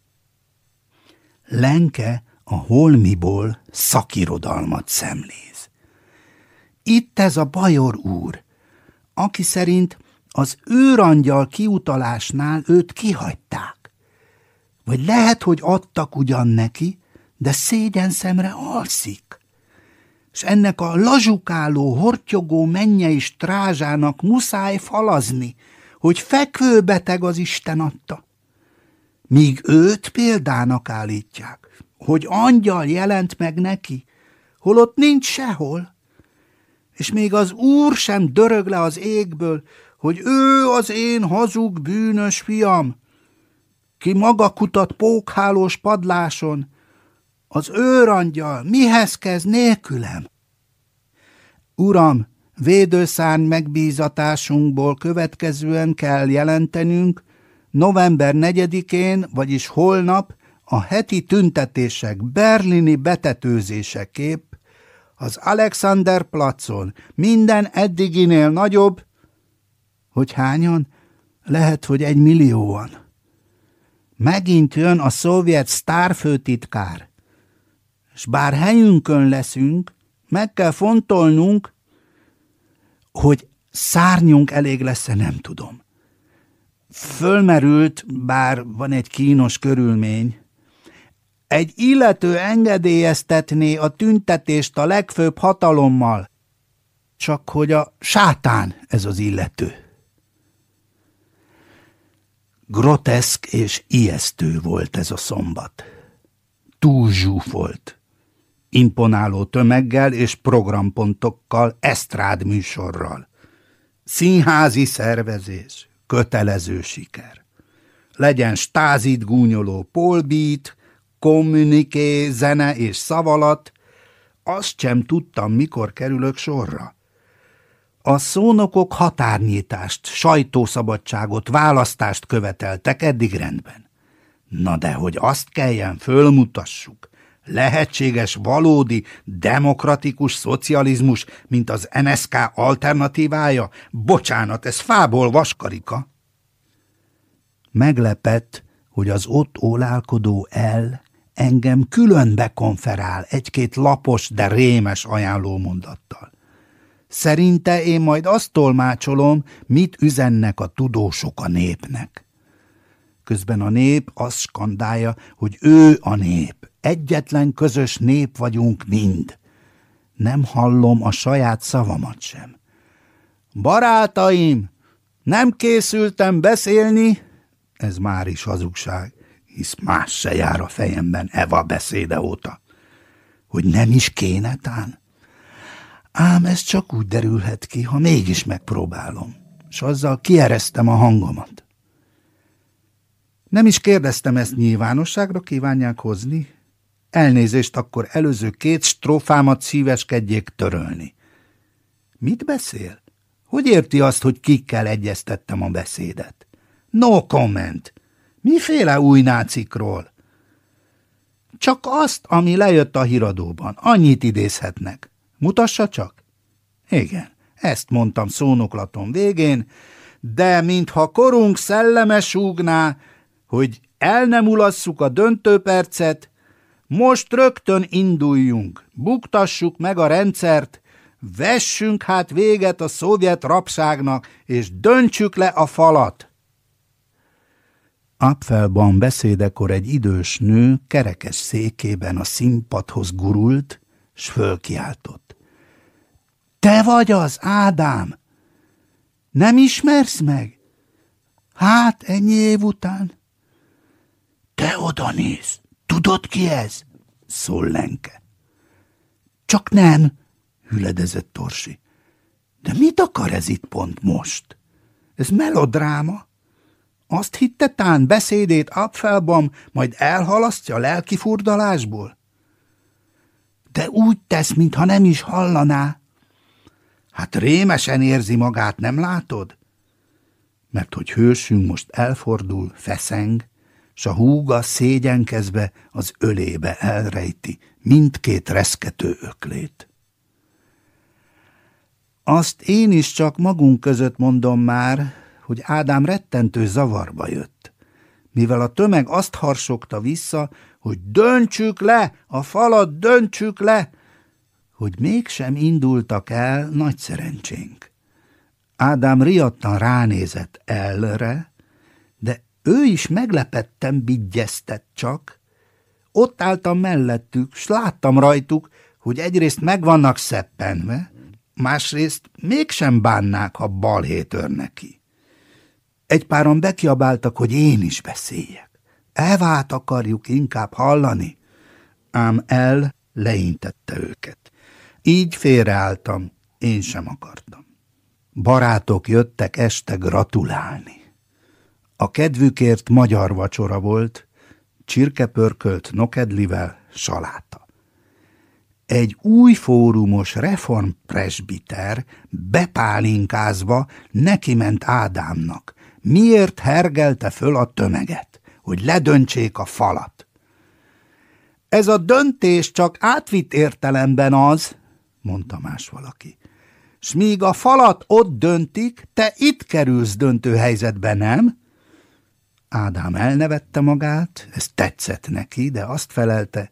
Lenke a holmiból szakirodalmat szemléz. Itt ez a bajor úr, aki szerint az őrangyal kiutalásnál őt kihagyták. Vagy lehet, hogy adtak ugyan neki, de szégyen szemre alszik. És ennek a lazsukáló, hortyogó mennyei strázsának muszáj falazni, hogy fekvőbeteg az Isten adta. Míg őt példának állítják, hogy angyal jelent meg neki, holott nincs sehol. És még az úr sem dörög le az égből, hogy ő az én hazug bűnös fiam, ki maga kutat pókhálós padláson, az őrangyal mihez kezd nélkülem? Uram, védőszárny megbízatásunkból következően kell jelentenünk, november 4-én, vagyis holnap a heti tüntetések berlini betetőzésekép az Alexander placon minden eddiginél nagyobb Hogy hányan? Lehet, hogy egy millióan. Megint jön a szovjet sztárfőtitkár. S bár helyünkön leszünk, meg kell fontolnunk, hogy szárnyunk elég lesz-e, nem tudom. Fölmerült, bár van egy kínos körülmény, egy illető engedélyeztetné a tüntetést a legfőbb hatalommal, csak hogy a sátán ez az illető. Groteszk és ijesztő volt ez a szombat. Túl zsúfolt. Imponáló tömeggel és programpontokkal, esztrád műsorral. Színházi szervezés, kötelező siker. Legyen stázit gúnyoló polbít, kommuniké, zene és szavalat, azt sem tudtam, mikor kerülök sorra. A szónokok határnyítást, sajtószabadságot, választást követeltek eddig rendben. Na de hogy azt kelljen fölmutassuk, lehetséges valódi demokratikus szocializmus, mint az NSK alternatívája? Bocsánat, ez fából vaskarika. Meglepett, hogy az ott ólálkodó el engem külön bekonferál egy-két lapos, de rémes ajánlómondattal. Szerinte én majd azt tolmácsolom, mit üzennek a tudósok a népnek. Közben a nép azt skandálja, hogy ő a nép. Egyetlen közös nép vagyunk mind. Nem hallom a saját szavamat sem. Barátaim, nem készültem beszélni, ez már is hazugság, hisz más se jár a fejemben Eva beszéde óta. Hogy nem is kéne tán? Ám ez csak úgy derülhet ki, ha mégis megpróbálom, és azzal kieresztem a hangomat. Nem is kérdeztem ezt nyilvánosságra kívánják hozni? Elnézést, akkor előző két strófámat szíveskedjék törölni. Mit beszél? Hogy érti azt, hogy kikkel egyeztettem a beszédet? No comment. Miféle új nácikról? Csak azt, ami lejött a híradóban. Annyit idézhetnek. Mutassa csak? Igen, ezt mondtam szónoklatom végén, de mintha korunk szelleme súgná, hogy el nem ulasszuk a döntőpercet, most rögtön induljunk, buktassuk meg a rendszert, vessünk hát véget a szovjet rabságnak, és döntsük le a falat. Apfelban beszédekor egy idős nő kerekes székében a színpadhoz gurult, s fölkiáltott. Te vagy az, Ádám! Nem ismersz meg? Hát, ennyi év után? Te oda néz, tudod ki ez? Szól Lenke. Csak nem, hüledezett Torsi. De mit akar ez itt pont most? Ez melodráma? Azt hitte tán beszédét Apfelbaum majd elhalasztja lelki furdalásból? De úgy tesz, mintha nem is hallaná. Hát rémesen érzi magát, nem látod? Mert hogy hősünk most elfordul, feszeng, s a húga szégyenkezve az ölébe elrejti mindkét reszkető öklét. Azt én is csak magunk között mondom már, hogy Ádám rettentő zavarba jött, mivel a tömeg azt harsogta vissza, hogy döntsük le, a falat döntsük le, hogy mégsem indultak el, nagy szerencsénk. Ádám riadtan ránézett elre, de ő is meglepettem bigyeztett csak. Ott álltam mellettük, s láttam rajtuk, hogy egyrészt meg vannak szeppenve, másrészt mégsem bánnák, ha balhé tör neki. Egy páron bekiabáltak, hogy én is beszéljek. Evát akarjuk inkább hallani. Ám el leintette őket. Így félreálltam, én sem akartam. Barátok jöttek este gratulálni. A kedvükért magyar vacsora volt, csirkepörkölt nokedlivel, saláta. Egy új fórumos reformpresbiter bepálinkázva neki ment Ádámnak, miért hergelte föl a tömeget, hogy ledöntsék a falat. Ez a döntés csak átvitt értelemben az, mondta más valaki. s míg a falat ott döntik, te itt kerülsz döntő helyzetbe, nem? Ádám elnevette magát, ez tetszett neki, de azt felelte,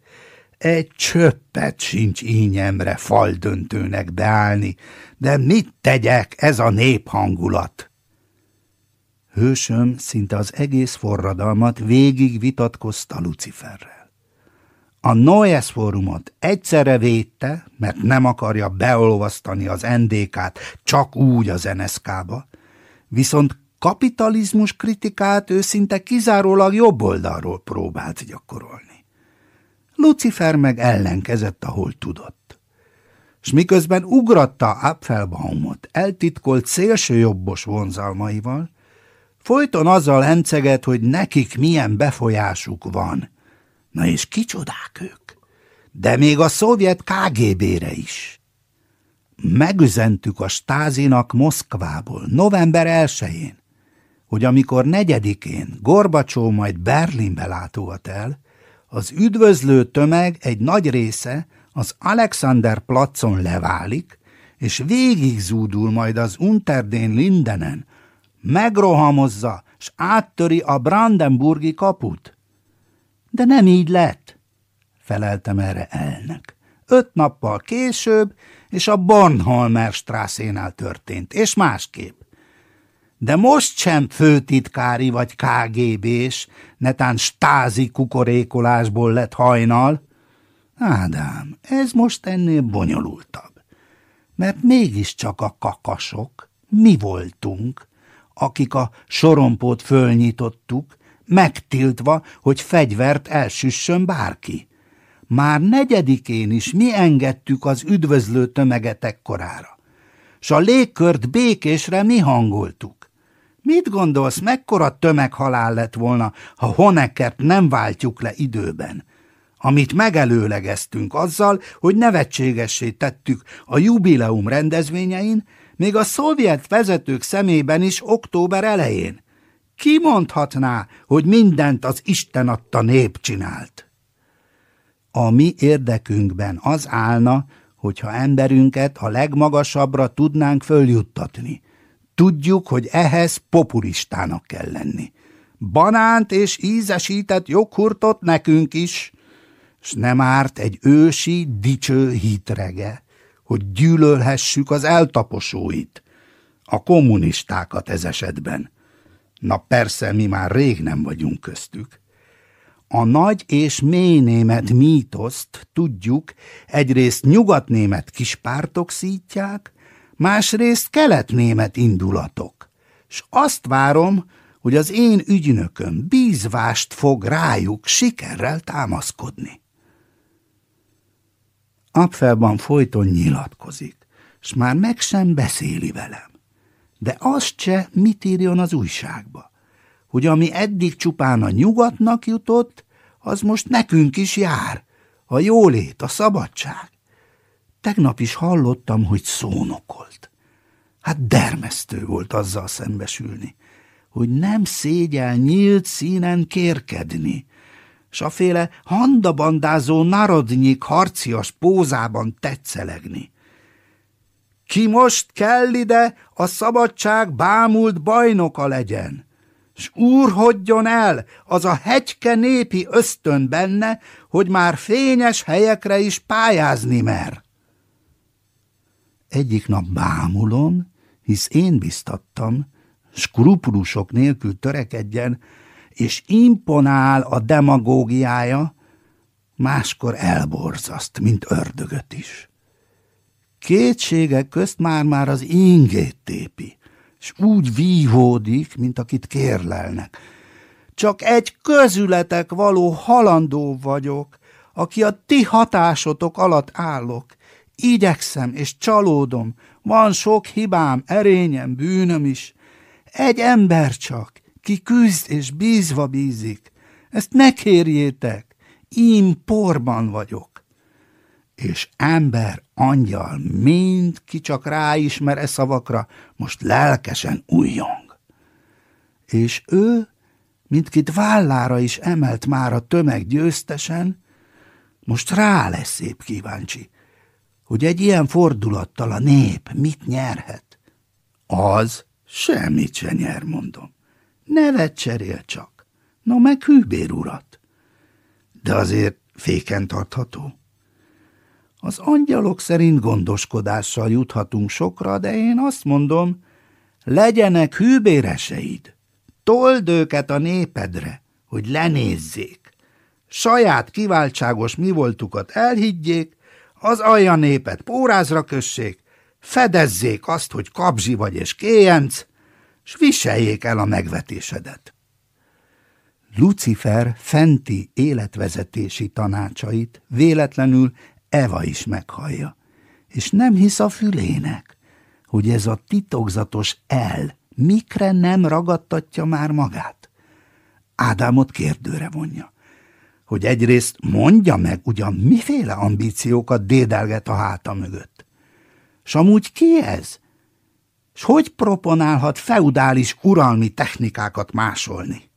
egy csöppet sincs ínyemre faldöntőnek beállni, de mit tegyek, ez a néphangulat? Hősöm szinte az egész forradalmat végig vitatkozta Luciferrel. A Noyes fórumot egyszerre védte, mert nem akarja beolvasztani az NDK-t csak úgy az NSK-ba, viszont kapitalizmus kritikát ő szinte kizárólag jobb oldalról próbált gyakorolni. Lucifer meg ellenkezett, ahol tudott. S miközben ugratta Apfelbaumot eltitkolt szélsőjobbos vonzalmaival, folyton azzal henceget, hogy nekik milyen befolyásuk van. Na és kicsodák ők? De még a szovjet KGB-re is. Megüzentük a stázinak Moszkvából november 1-én, hogy amikor negyedikén Gorbacsó majd Berlinbe látogat el, az üdvözlő tömeg egy nagy része az Alexander placon leválik, és végig zúdul majd az Unterdén Lindenen, megrohamozza, s áttöri a Brandenburgi kaput. De nem így lett, feleltem erre elnek. Öt nappal később, és a Bornholmer strászénál történt, és másképp de most sem főtitkári vagy KGB-s, netán stázi kukorékolásból lett hajnal. Ádám, ez most ennél bonyolultabb, mert mégiscsak a kakasok, mi voltunk, akik a sorompót fölnyitottuk, megtiltva, hogy fegyvert elsüssön bárki. Már negyedikén is mi engedtük az üdvözlő tömeget ekkorára, s a légkört békésre mi hangoltuk. Mit gondolsz, mekkora tömeghalál lett volna, ha Honeckert nem váltjuk le időben? Amit megelőlegeztünk azzal, hogy nevetségessé tettük a jubileum rendezvényein, még a szovjet vezetők szemében is október elején. Ki mondhatná, hogy mindent az Isten adta nép csinált? A mi érdekünkben az állna, hogyha emberünket a legmagasabbra tudnánk följuttatni – Tudjuk, hogy ehhez populistának kell lenni. Banánt és ízesített joghurtot nekünk is, s nem árt egy ősi, dicső hitrege, hogy gyűlölhessük az eltaposóit, a kommunistákat ez esetben. Na persze, mi már rég nem vagyunk köztük. A nagy és mély német mítoszt, tudjuk, egyrészt nyugatnémet kispártok szítják, másrészt keletnémet indulatok, s azt várom, hogy az én ügynököm bízvást fog rájuk sikerrel támaszkodni. Apfelban folyton nyilatkozik, s már meg sem beszéli velem. De azt se mit írjon az újságba, hogy ami eddig csupán a nyugatnak jutott, az most nekünk is jár, a jólét, a szabadság. Tegnap is hallottam, hogy szónokolt. Hát dermesztő volt azzal szembesülni, hogy nem szégyel nyílt színen kérkedni, s a féle handabandázó narodnyik harcias pózában tetszelegni. Ki most kell ide, a szabadság bámult bajnoka legyen, s úrhodjon el az a hegyke népi ösztön benne, hogy már fényes helyekre is pályázni mer. Egyik nap bámulom, hisz én biztattam, skrupulusok nélkül törekedjen, és imponál a demagógiája, máskor elborzaszt, mint ördögöt is. Kétségek közt már-már az ingét tépi, és úgy vívódik, mint akit kérlelnek. Csak egy közületek való halandó vagyok, aki a ti hatásotok alatt állok, Igyekszem és csalódom, van sok hibám, erényem, bűnöm is. Egy ember csak, ki küzd és bízva bízik. Ezt ne kérjétek, én porban vagyok. És ember, angyal, mind ki csak ráismer e szavakra, most lelkesen újjong. És ő, mindkit vállára is emelt már a tömeg győztesen, most rá lesz szép kíváncsi, hogy egy ilyen fordulattal a nép mit nyerhet. Az semmit se nyer, mondom. Nevet cserél csak. No meg hűbér urat. De azért féken tartható. Az angyalok szerint gondoskodással juthatunk sokra, de én azt mondom, legyenek hűbéreseid. Told őket a népedre, hogy lenézzék. Saját kiváltságos mi voltukat elhiggyék, az alja népet pórázra kössék, fedezzék azt, hogy kabzsi vagy és kéjenc, s viseljék el a megvetésedet. Lucifer fenti életvezetési tanácsait véletlenül Eva is meghallja, és nem hisz a fülének, hogy ez a titokzatos el mikre nem ragadtatja már magát. Ádámot kérdőre vonja, hogy egyrészt mondja meg ugyan miféle ambíciókat dédelget a háta mögött. S amúgy ki ez? S hogy proponálhat feudális uralmi technikákat másolni?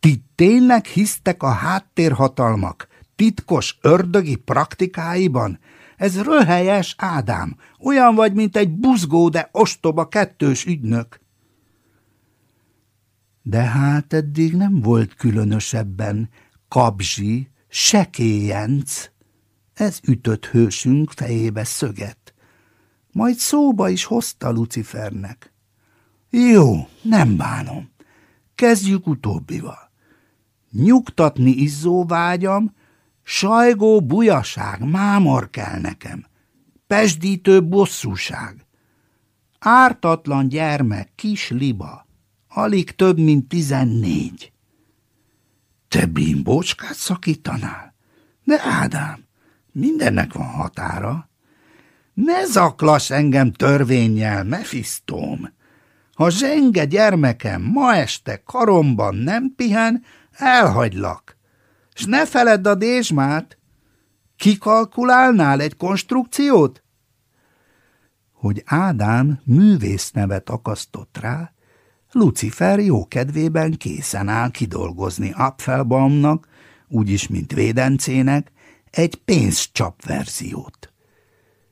Ti tényleg hisztek a háttérhatalmak titkos ördögi praktikáiban? Ez röhelyes, Ádám, olyan vagy, mint egy buzgó, de ostoba kettős ügynök. De hát eddig nem volt különösebben kabzsi, sekéjenc. Ez ütött hősünk fejébe szöget. Majd szóba is hozta Lucifernek. Jó, nem bánom. Kezdjük utóbbival. Nyugtatni izzó vágyam, sajgó bujaság, mámor kell nekem, pesdítő bosszúság. Ártatlan gyermek, kis liba, alig több, mint tizennégy. Te bimbócskát szakítanál? De Ádám, mindennek van határa. Ne zaklas engem törvényjel, Mefisztóm! Ha zsenge gyermekem ma este karomban nem pihen, elhagylak. S ne feledd a dézsmát. Kikalkulálnál egy konstrukciót? Hogy Ádám művész nevet akasztott rá, Lucifer jó kedvében készen áll kidolgozni Apfelbaumnak, úgyis mint védencének, egy pénzcsap verziót.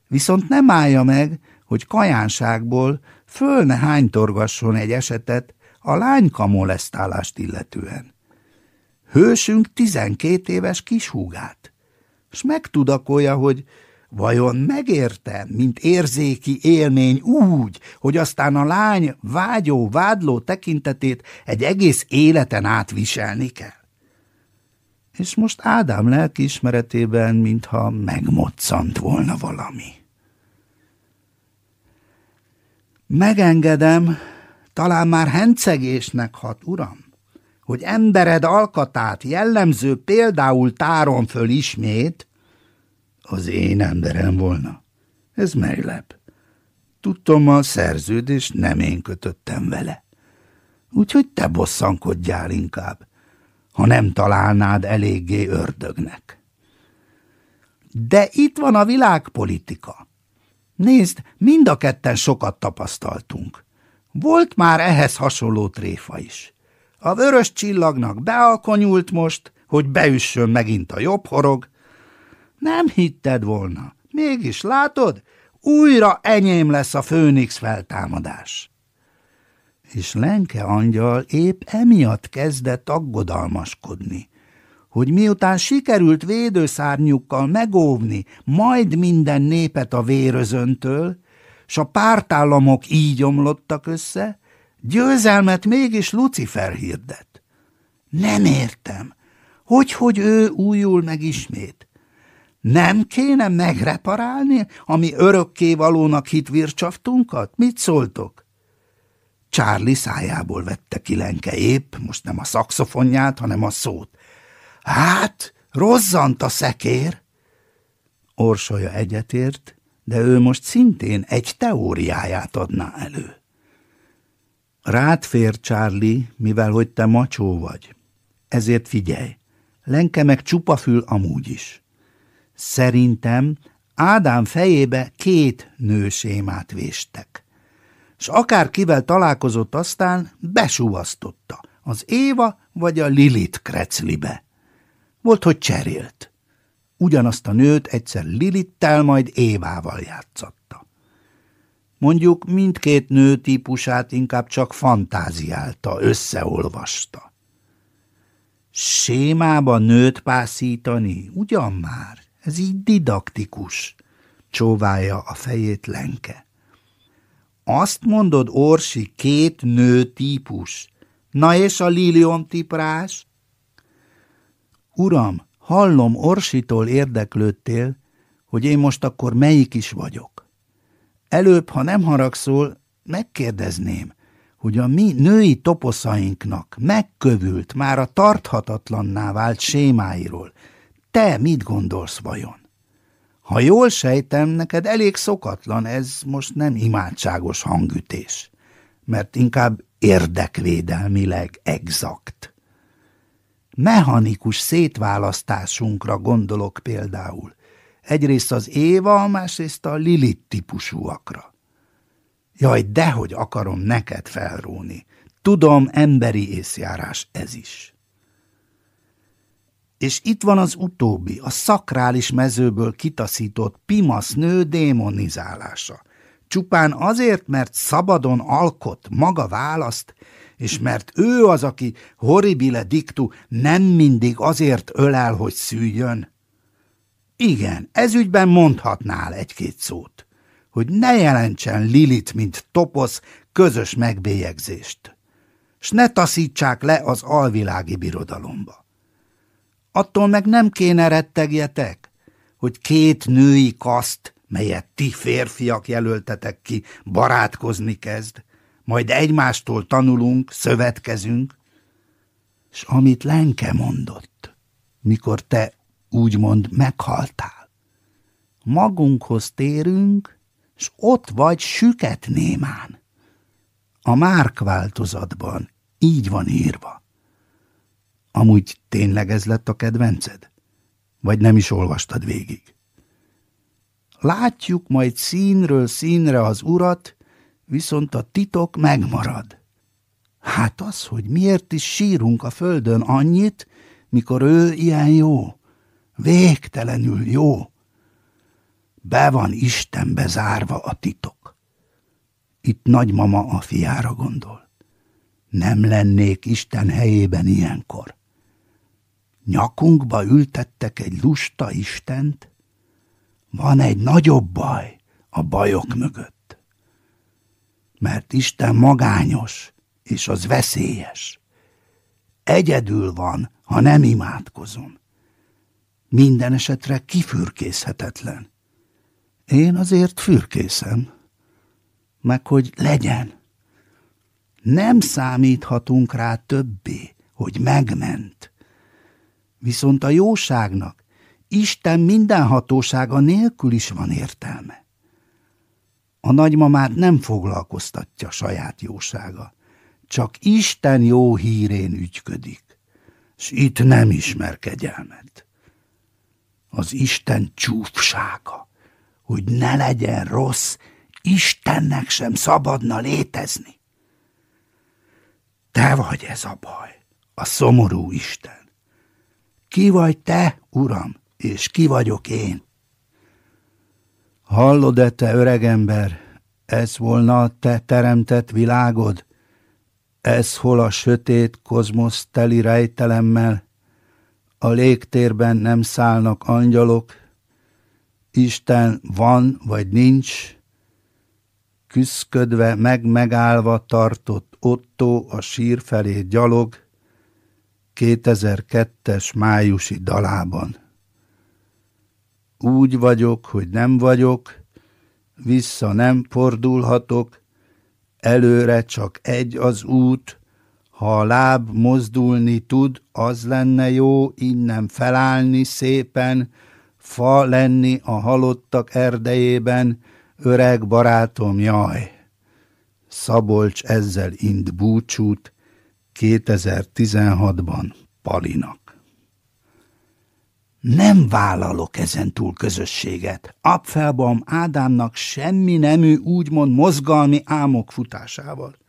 Viszont nem állja meg, hogy kajánságból föl ne hánytorgasson egy esetet a lányka molesztálást illetően. Hősünk tizenkét éves kishúgát, s megtudakolja, hogy Vajon megérte, mint érzéki élmény úgy, hogy aztán a lány vágyó, vádló tekintetét egy egész életen átviselni kell? És most Ádám lelkiismeretében, mintha megmoccant volna valami. Megengedem, talán már hencegésnek hat, uram, hogy embered alkatát jellemző például táron föl ismét, az én emberem volna. Ez meglep. Tudtam, a szerződést nem én kötöttem vele. Úgyhogy te bosszankodjál inkább, ha nem találnád eléggé ördögnek. De itt van a világpolitika. Nézd, mind a ketten sokat tapasztaltunk. Volt már ehhez hasonló tréfa is. A vörös csillagnak bealkonyult most, hogy beüssön megint a jobb horog, nem hitted volna. Mégis látod, újra enyém lesz a főnix feltámadás. És Lenke angyal épp emiatt kezdett aggodalmaskodni, hogy miután sikerült védőszárnyukkal megóvni majd minden népet a vérözöntől, s a pártállamok így omlottak össze, győzelmet mégis Lucifer hirdet. Nem értem, hogy, hogy ő újul meg ismét. Nem kéne megreparálni, ami örökké valónak hit vircsaftunkat? Mit szóltok? Charlie szájából vette ki Lenke épp, most nem a szakszofonját, hanem a szót. Hát, rozzant a szekér! Orsolya egyetért, de ő most szintén egy teóriáját adná elő. Rád fér, Charlie, mivel hogy te macsó vagy. Ezért figyelj, Lenke meg csupafül amúgy is. Szerintem Ádám fejébe két nősémát véstek. S akárkivel találkozott aztán, besúvasztotta, az Éva vagy a Lilit kreclibe. Volt, hogy cserélt. ugyanazt a nőt egyszer Lilittel, majd Évával játszatta. Mondjuk mindkét nő típusát inkább csak fantáziálta, összeolvasta. Sémába nőt pászítani, ugyan már, ez így didaktikus, csóválja a fejét Lenke. Azt mondod, Orsi, két nő típus. Na és a Lilion tiprás? Uram, hallom, Orsitól érdeklődtél, hogy én most akkor melyik is vagyok. Előbb, ha nem haragszol, megkérdezném, hogy a mi női toposzainknak megkövült, már a tarthatatlanná vált sémáiról. Te mit gondolsz vajon? Ha jól sejtem, neked elég szokatlan, ez most nem imádságos hangütés, mert inkább érdekvédelmileg exakt. Mechanikus szétválasztásunkra gondolok például. Egyrészt az Éva, másrészt a Lilith típusúakra. Jaj, dehogy akarom neked felróni. Tudom, emberi észjárás ez is. És itt van az utóbbi, a szakrális mezőből kitaszított pimasz nő démonizálása. Csupán azért, mert szabadon alkot, maga választ, és mert ő az, aki horribile dictu nem mindig azért ölel, hogy szűjjön. Igen, ezügyben mondhatnál egy-két szót, hogy ne jelentsen Lilit, mint toposz, közös megbélyegzést, s ne taszítsák le az alvilági birodalomba. Attól meg nem kéne rettegjetek, hogy két női kaszt, melyet ti férfiak jelöltetek ki, barátkozni kezd, majd egymástól tanulunk, szövetkezünk, és amit Lenke mondott, mikor te úgymond meghaltál. Magunkhoz térünk, s ott vagy süket némán. A Márk változatban így van írva. Amúgy tényleg ez lett a kedvenced? Vagy nem is olvastad végig? Látjuk majd színről színre az urat, viszont a titok megmarad. Hát az, hogy miért is sírunk a földön annyit, mikor ő ilyen jó, végtelenül jó. Be van Istenbe zárva a titok. Itt nagymama a fiára gondol. Nem lennék Isten helyében ilyenkor. Nyakunkba ültettek egy lusta Istent, van egy nagyobb baj a bajok mögött. Mert Isten magányos, és az veszélyes. Egyedül van, ha nem imádkozom. Minden esetre kifürkészhetetlen. Én azért fürkészem, meg hogy legyen. Nem számíthatunk rá többé, hogy megment. Viszont a jóságnak Isten mindenhatósága nélkül is van értelme. A nagymamát nem foglalkoztatja saját jósága, csak Isten jó hírén ügyködik, s itt nem ismer kegyelmet. Az Isten csúfsága, hogy ne legyen rossz, Istennek sem szabadna létezni. Te vagy ez a baj, a szomorú Isten. Ki vagy te, Uram, és ki vagyok én? Hallod-e, te öregember, ez volna a te teremtett világod? Ez hol a sötét kozmosz teli rejtelemmel? A légtérben nem szállnak angyalok? Isten van vagy nincs? Küszködve, meg-megállva tartott Otto a sír felé gyalog, 2002-es májusi dalában. Úgy vagyok, hogy nem vagyok, vissza nem fordulhatok, előre csak egy az út, ha a láb mozdulni tud, az lenne jó innen felállni szépen, fa lenni a halottak erdejében, öreg barátom, jaj! Szabolcs ezzel ind búcsút 2016-ban Palinak. Nem vállalok ezen túl közösséget. Apfelbaum Ádámnak semmi nemű úgymond mozgalmi álmok futásával.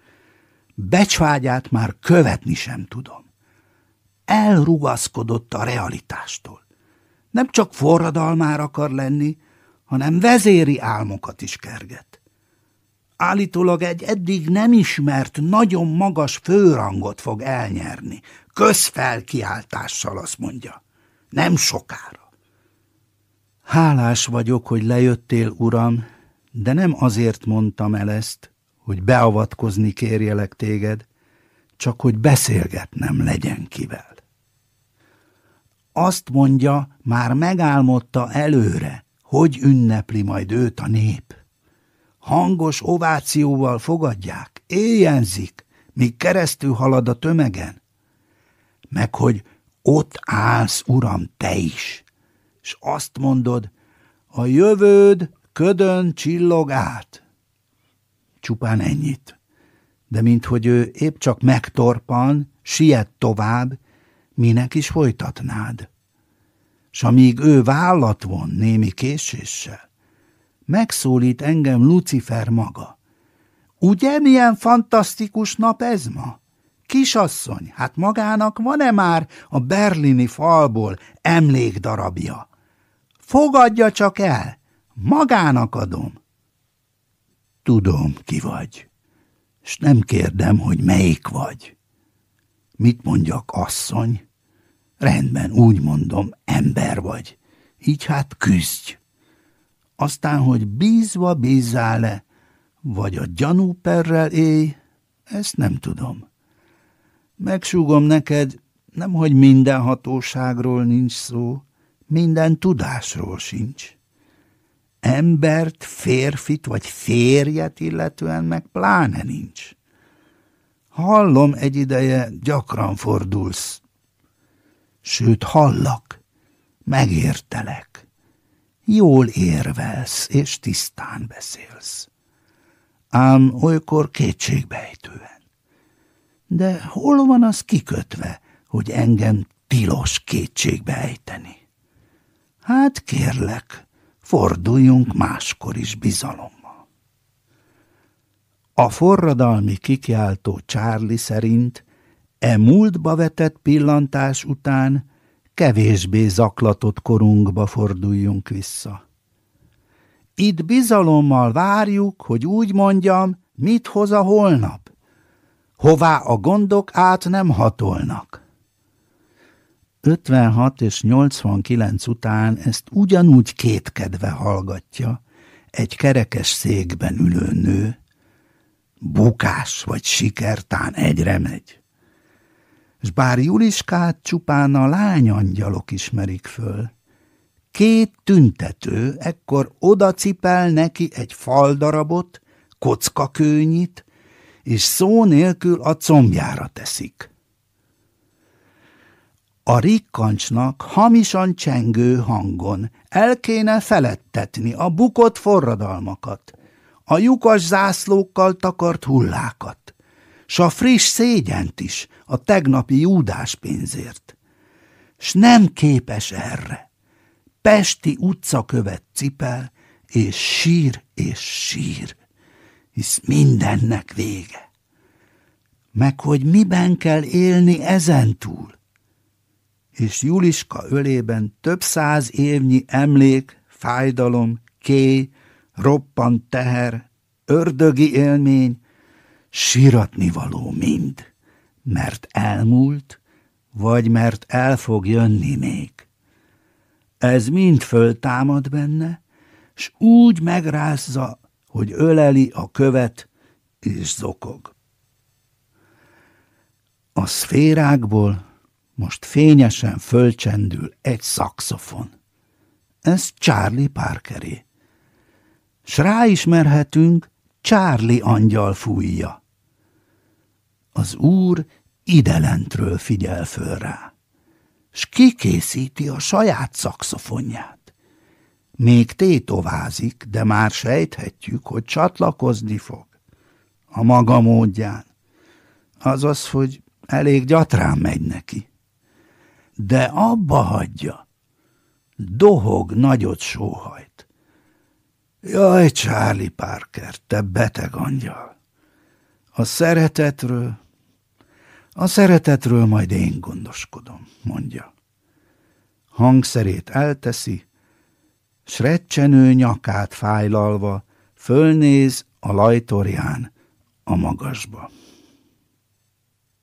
Becsvágyát már követni sem tudom. Elrugaszkodott a realitástól. Nem csak forradalmár akar lenni, hanem vezéri álmokat is kerget. Állítólag egy eddig nem ismert, nagyon magas főrangot fog elnyerni. Közfelkiáltással azt mondja. Nem sokára. Hálás vagyok, hogy lejöttél, uram, de nem azért mondtam el ezt, hogy beavatkozni kérjelek téged, csak hogy beszélgetnem legyen kivel. Azt mondja, már megálmodta előre, hogy ünnepli majd őt a nép. Hangos ovációval fogadják, éjjenzik, míg keresztül halad a tömegen. Meg hogy ott állsz, uram, te is, és azt mondod, a jövőd ködön csillog át. Csupán ennyit. De minthogy ő épp csak megtorpan, siet tovább, minek is folytatnád? S amíg ő vállat von némi késéssel, megszólít engem Lucifer maga. Ugye milyen fantasztikus nap ez ma? Kisasszony, hát magának van-e már a berlini falból emlékdarabja? Fogadja csak el, magának adom. Tudom, ki vagy, és nem kérdem, hogy melyik vagy. Mit mondjak, asszony? Rendben, úgy mondom, ember vagy. Így hát küzdj. Aztán, hogy bízva bízzál-e, vagy a gyanúperrel élj, ezt nem tudom. Megsúgom neked, nem hogy minden hatóságról nincs szó, minden tudásról sincs. Embert, férfit vagy férjet illetően meg pláne nincs. Hallom egy ideje, gyakran fordulsz. Sőt, hallak, megértelek. Jól érvelsz, és tisztán beszélsz. Ám olykor kétségbejtően. De hol van az kikötve, hogy engem tilos kétségbe ejteni? Hát kérlek, forduljunk máskor is bizalommal. A forradalmi kikiáltó Charlie szerint e múltba vetett pillantás után kevésbé zaklatott korunkba forduljunk vissza. Itt bizalommal várjuk, hogy úgy mondjam, mit hoz a holnap, hová a gondok át nem hatolnak. 56 és 89 után ezt ugyanúgy kétkedve hallgatja egy kerekes székben ülő nő. Bukás vagy sikertán egyre megy. S bár Juliskát csupán a lányangyalok ismerik föl, két tüntető ekkor odacipel neki egy faldarabot, kockakőnyit, és szó nélkül a combjára teszik. A rikkancsnak hamisan csengő hangon el kéne felettetni a bukott forradalmakat, a lyukas zászlókkal takart hullákat, s a friss szégyent is a tegnapi júdás pénzért. S nem képes erre. Pesti utcakövet cipel, és sír és sír, hisz mindennek vége. Meg hogy miben kell élni ezentúl? És Juliska ölében több száz évnyi emlék, fájdalom, ké, roppant teher, ördögi élmény, síratni való mind, mert elmúlt, vagy mert el fog jönni még. Ez mind föltámad benne, s úgy megrázza, hogy öleli a követ és zokog. A szférákból most fényesen fölcsendül egy szakszofon. Ez Charlie Parkeré. S ráismerhetünk, Charlie angyal fújja. Az úr idelentről figyel föl rá, s kikészíti a saját szakszofonját. Még tétovázik, de már sejthetjük, hogy csatlakozni fog. A maga módján. Azaz, hogy elég gyatrán megy neki de abba hagyja. Dohog, nagyot sóhajt. Jaj, Charlie Parker, te beteg angyal! A szeretetről, a szeretetről majd én gondoskodom, mondja. hangszerét elteszi, s recsenő nyakát fájlalva fölnéz a lajtorján a magasba.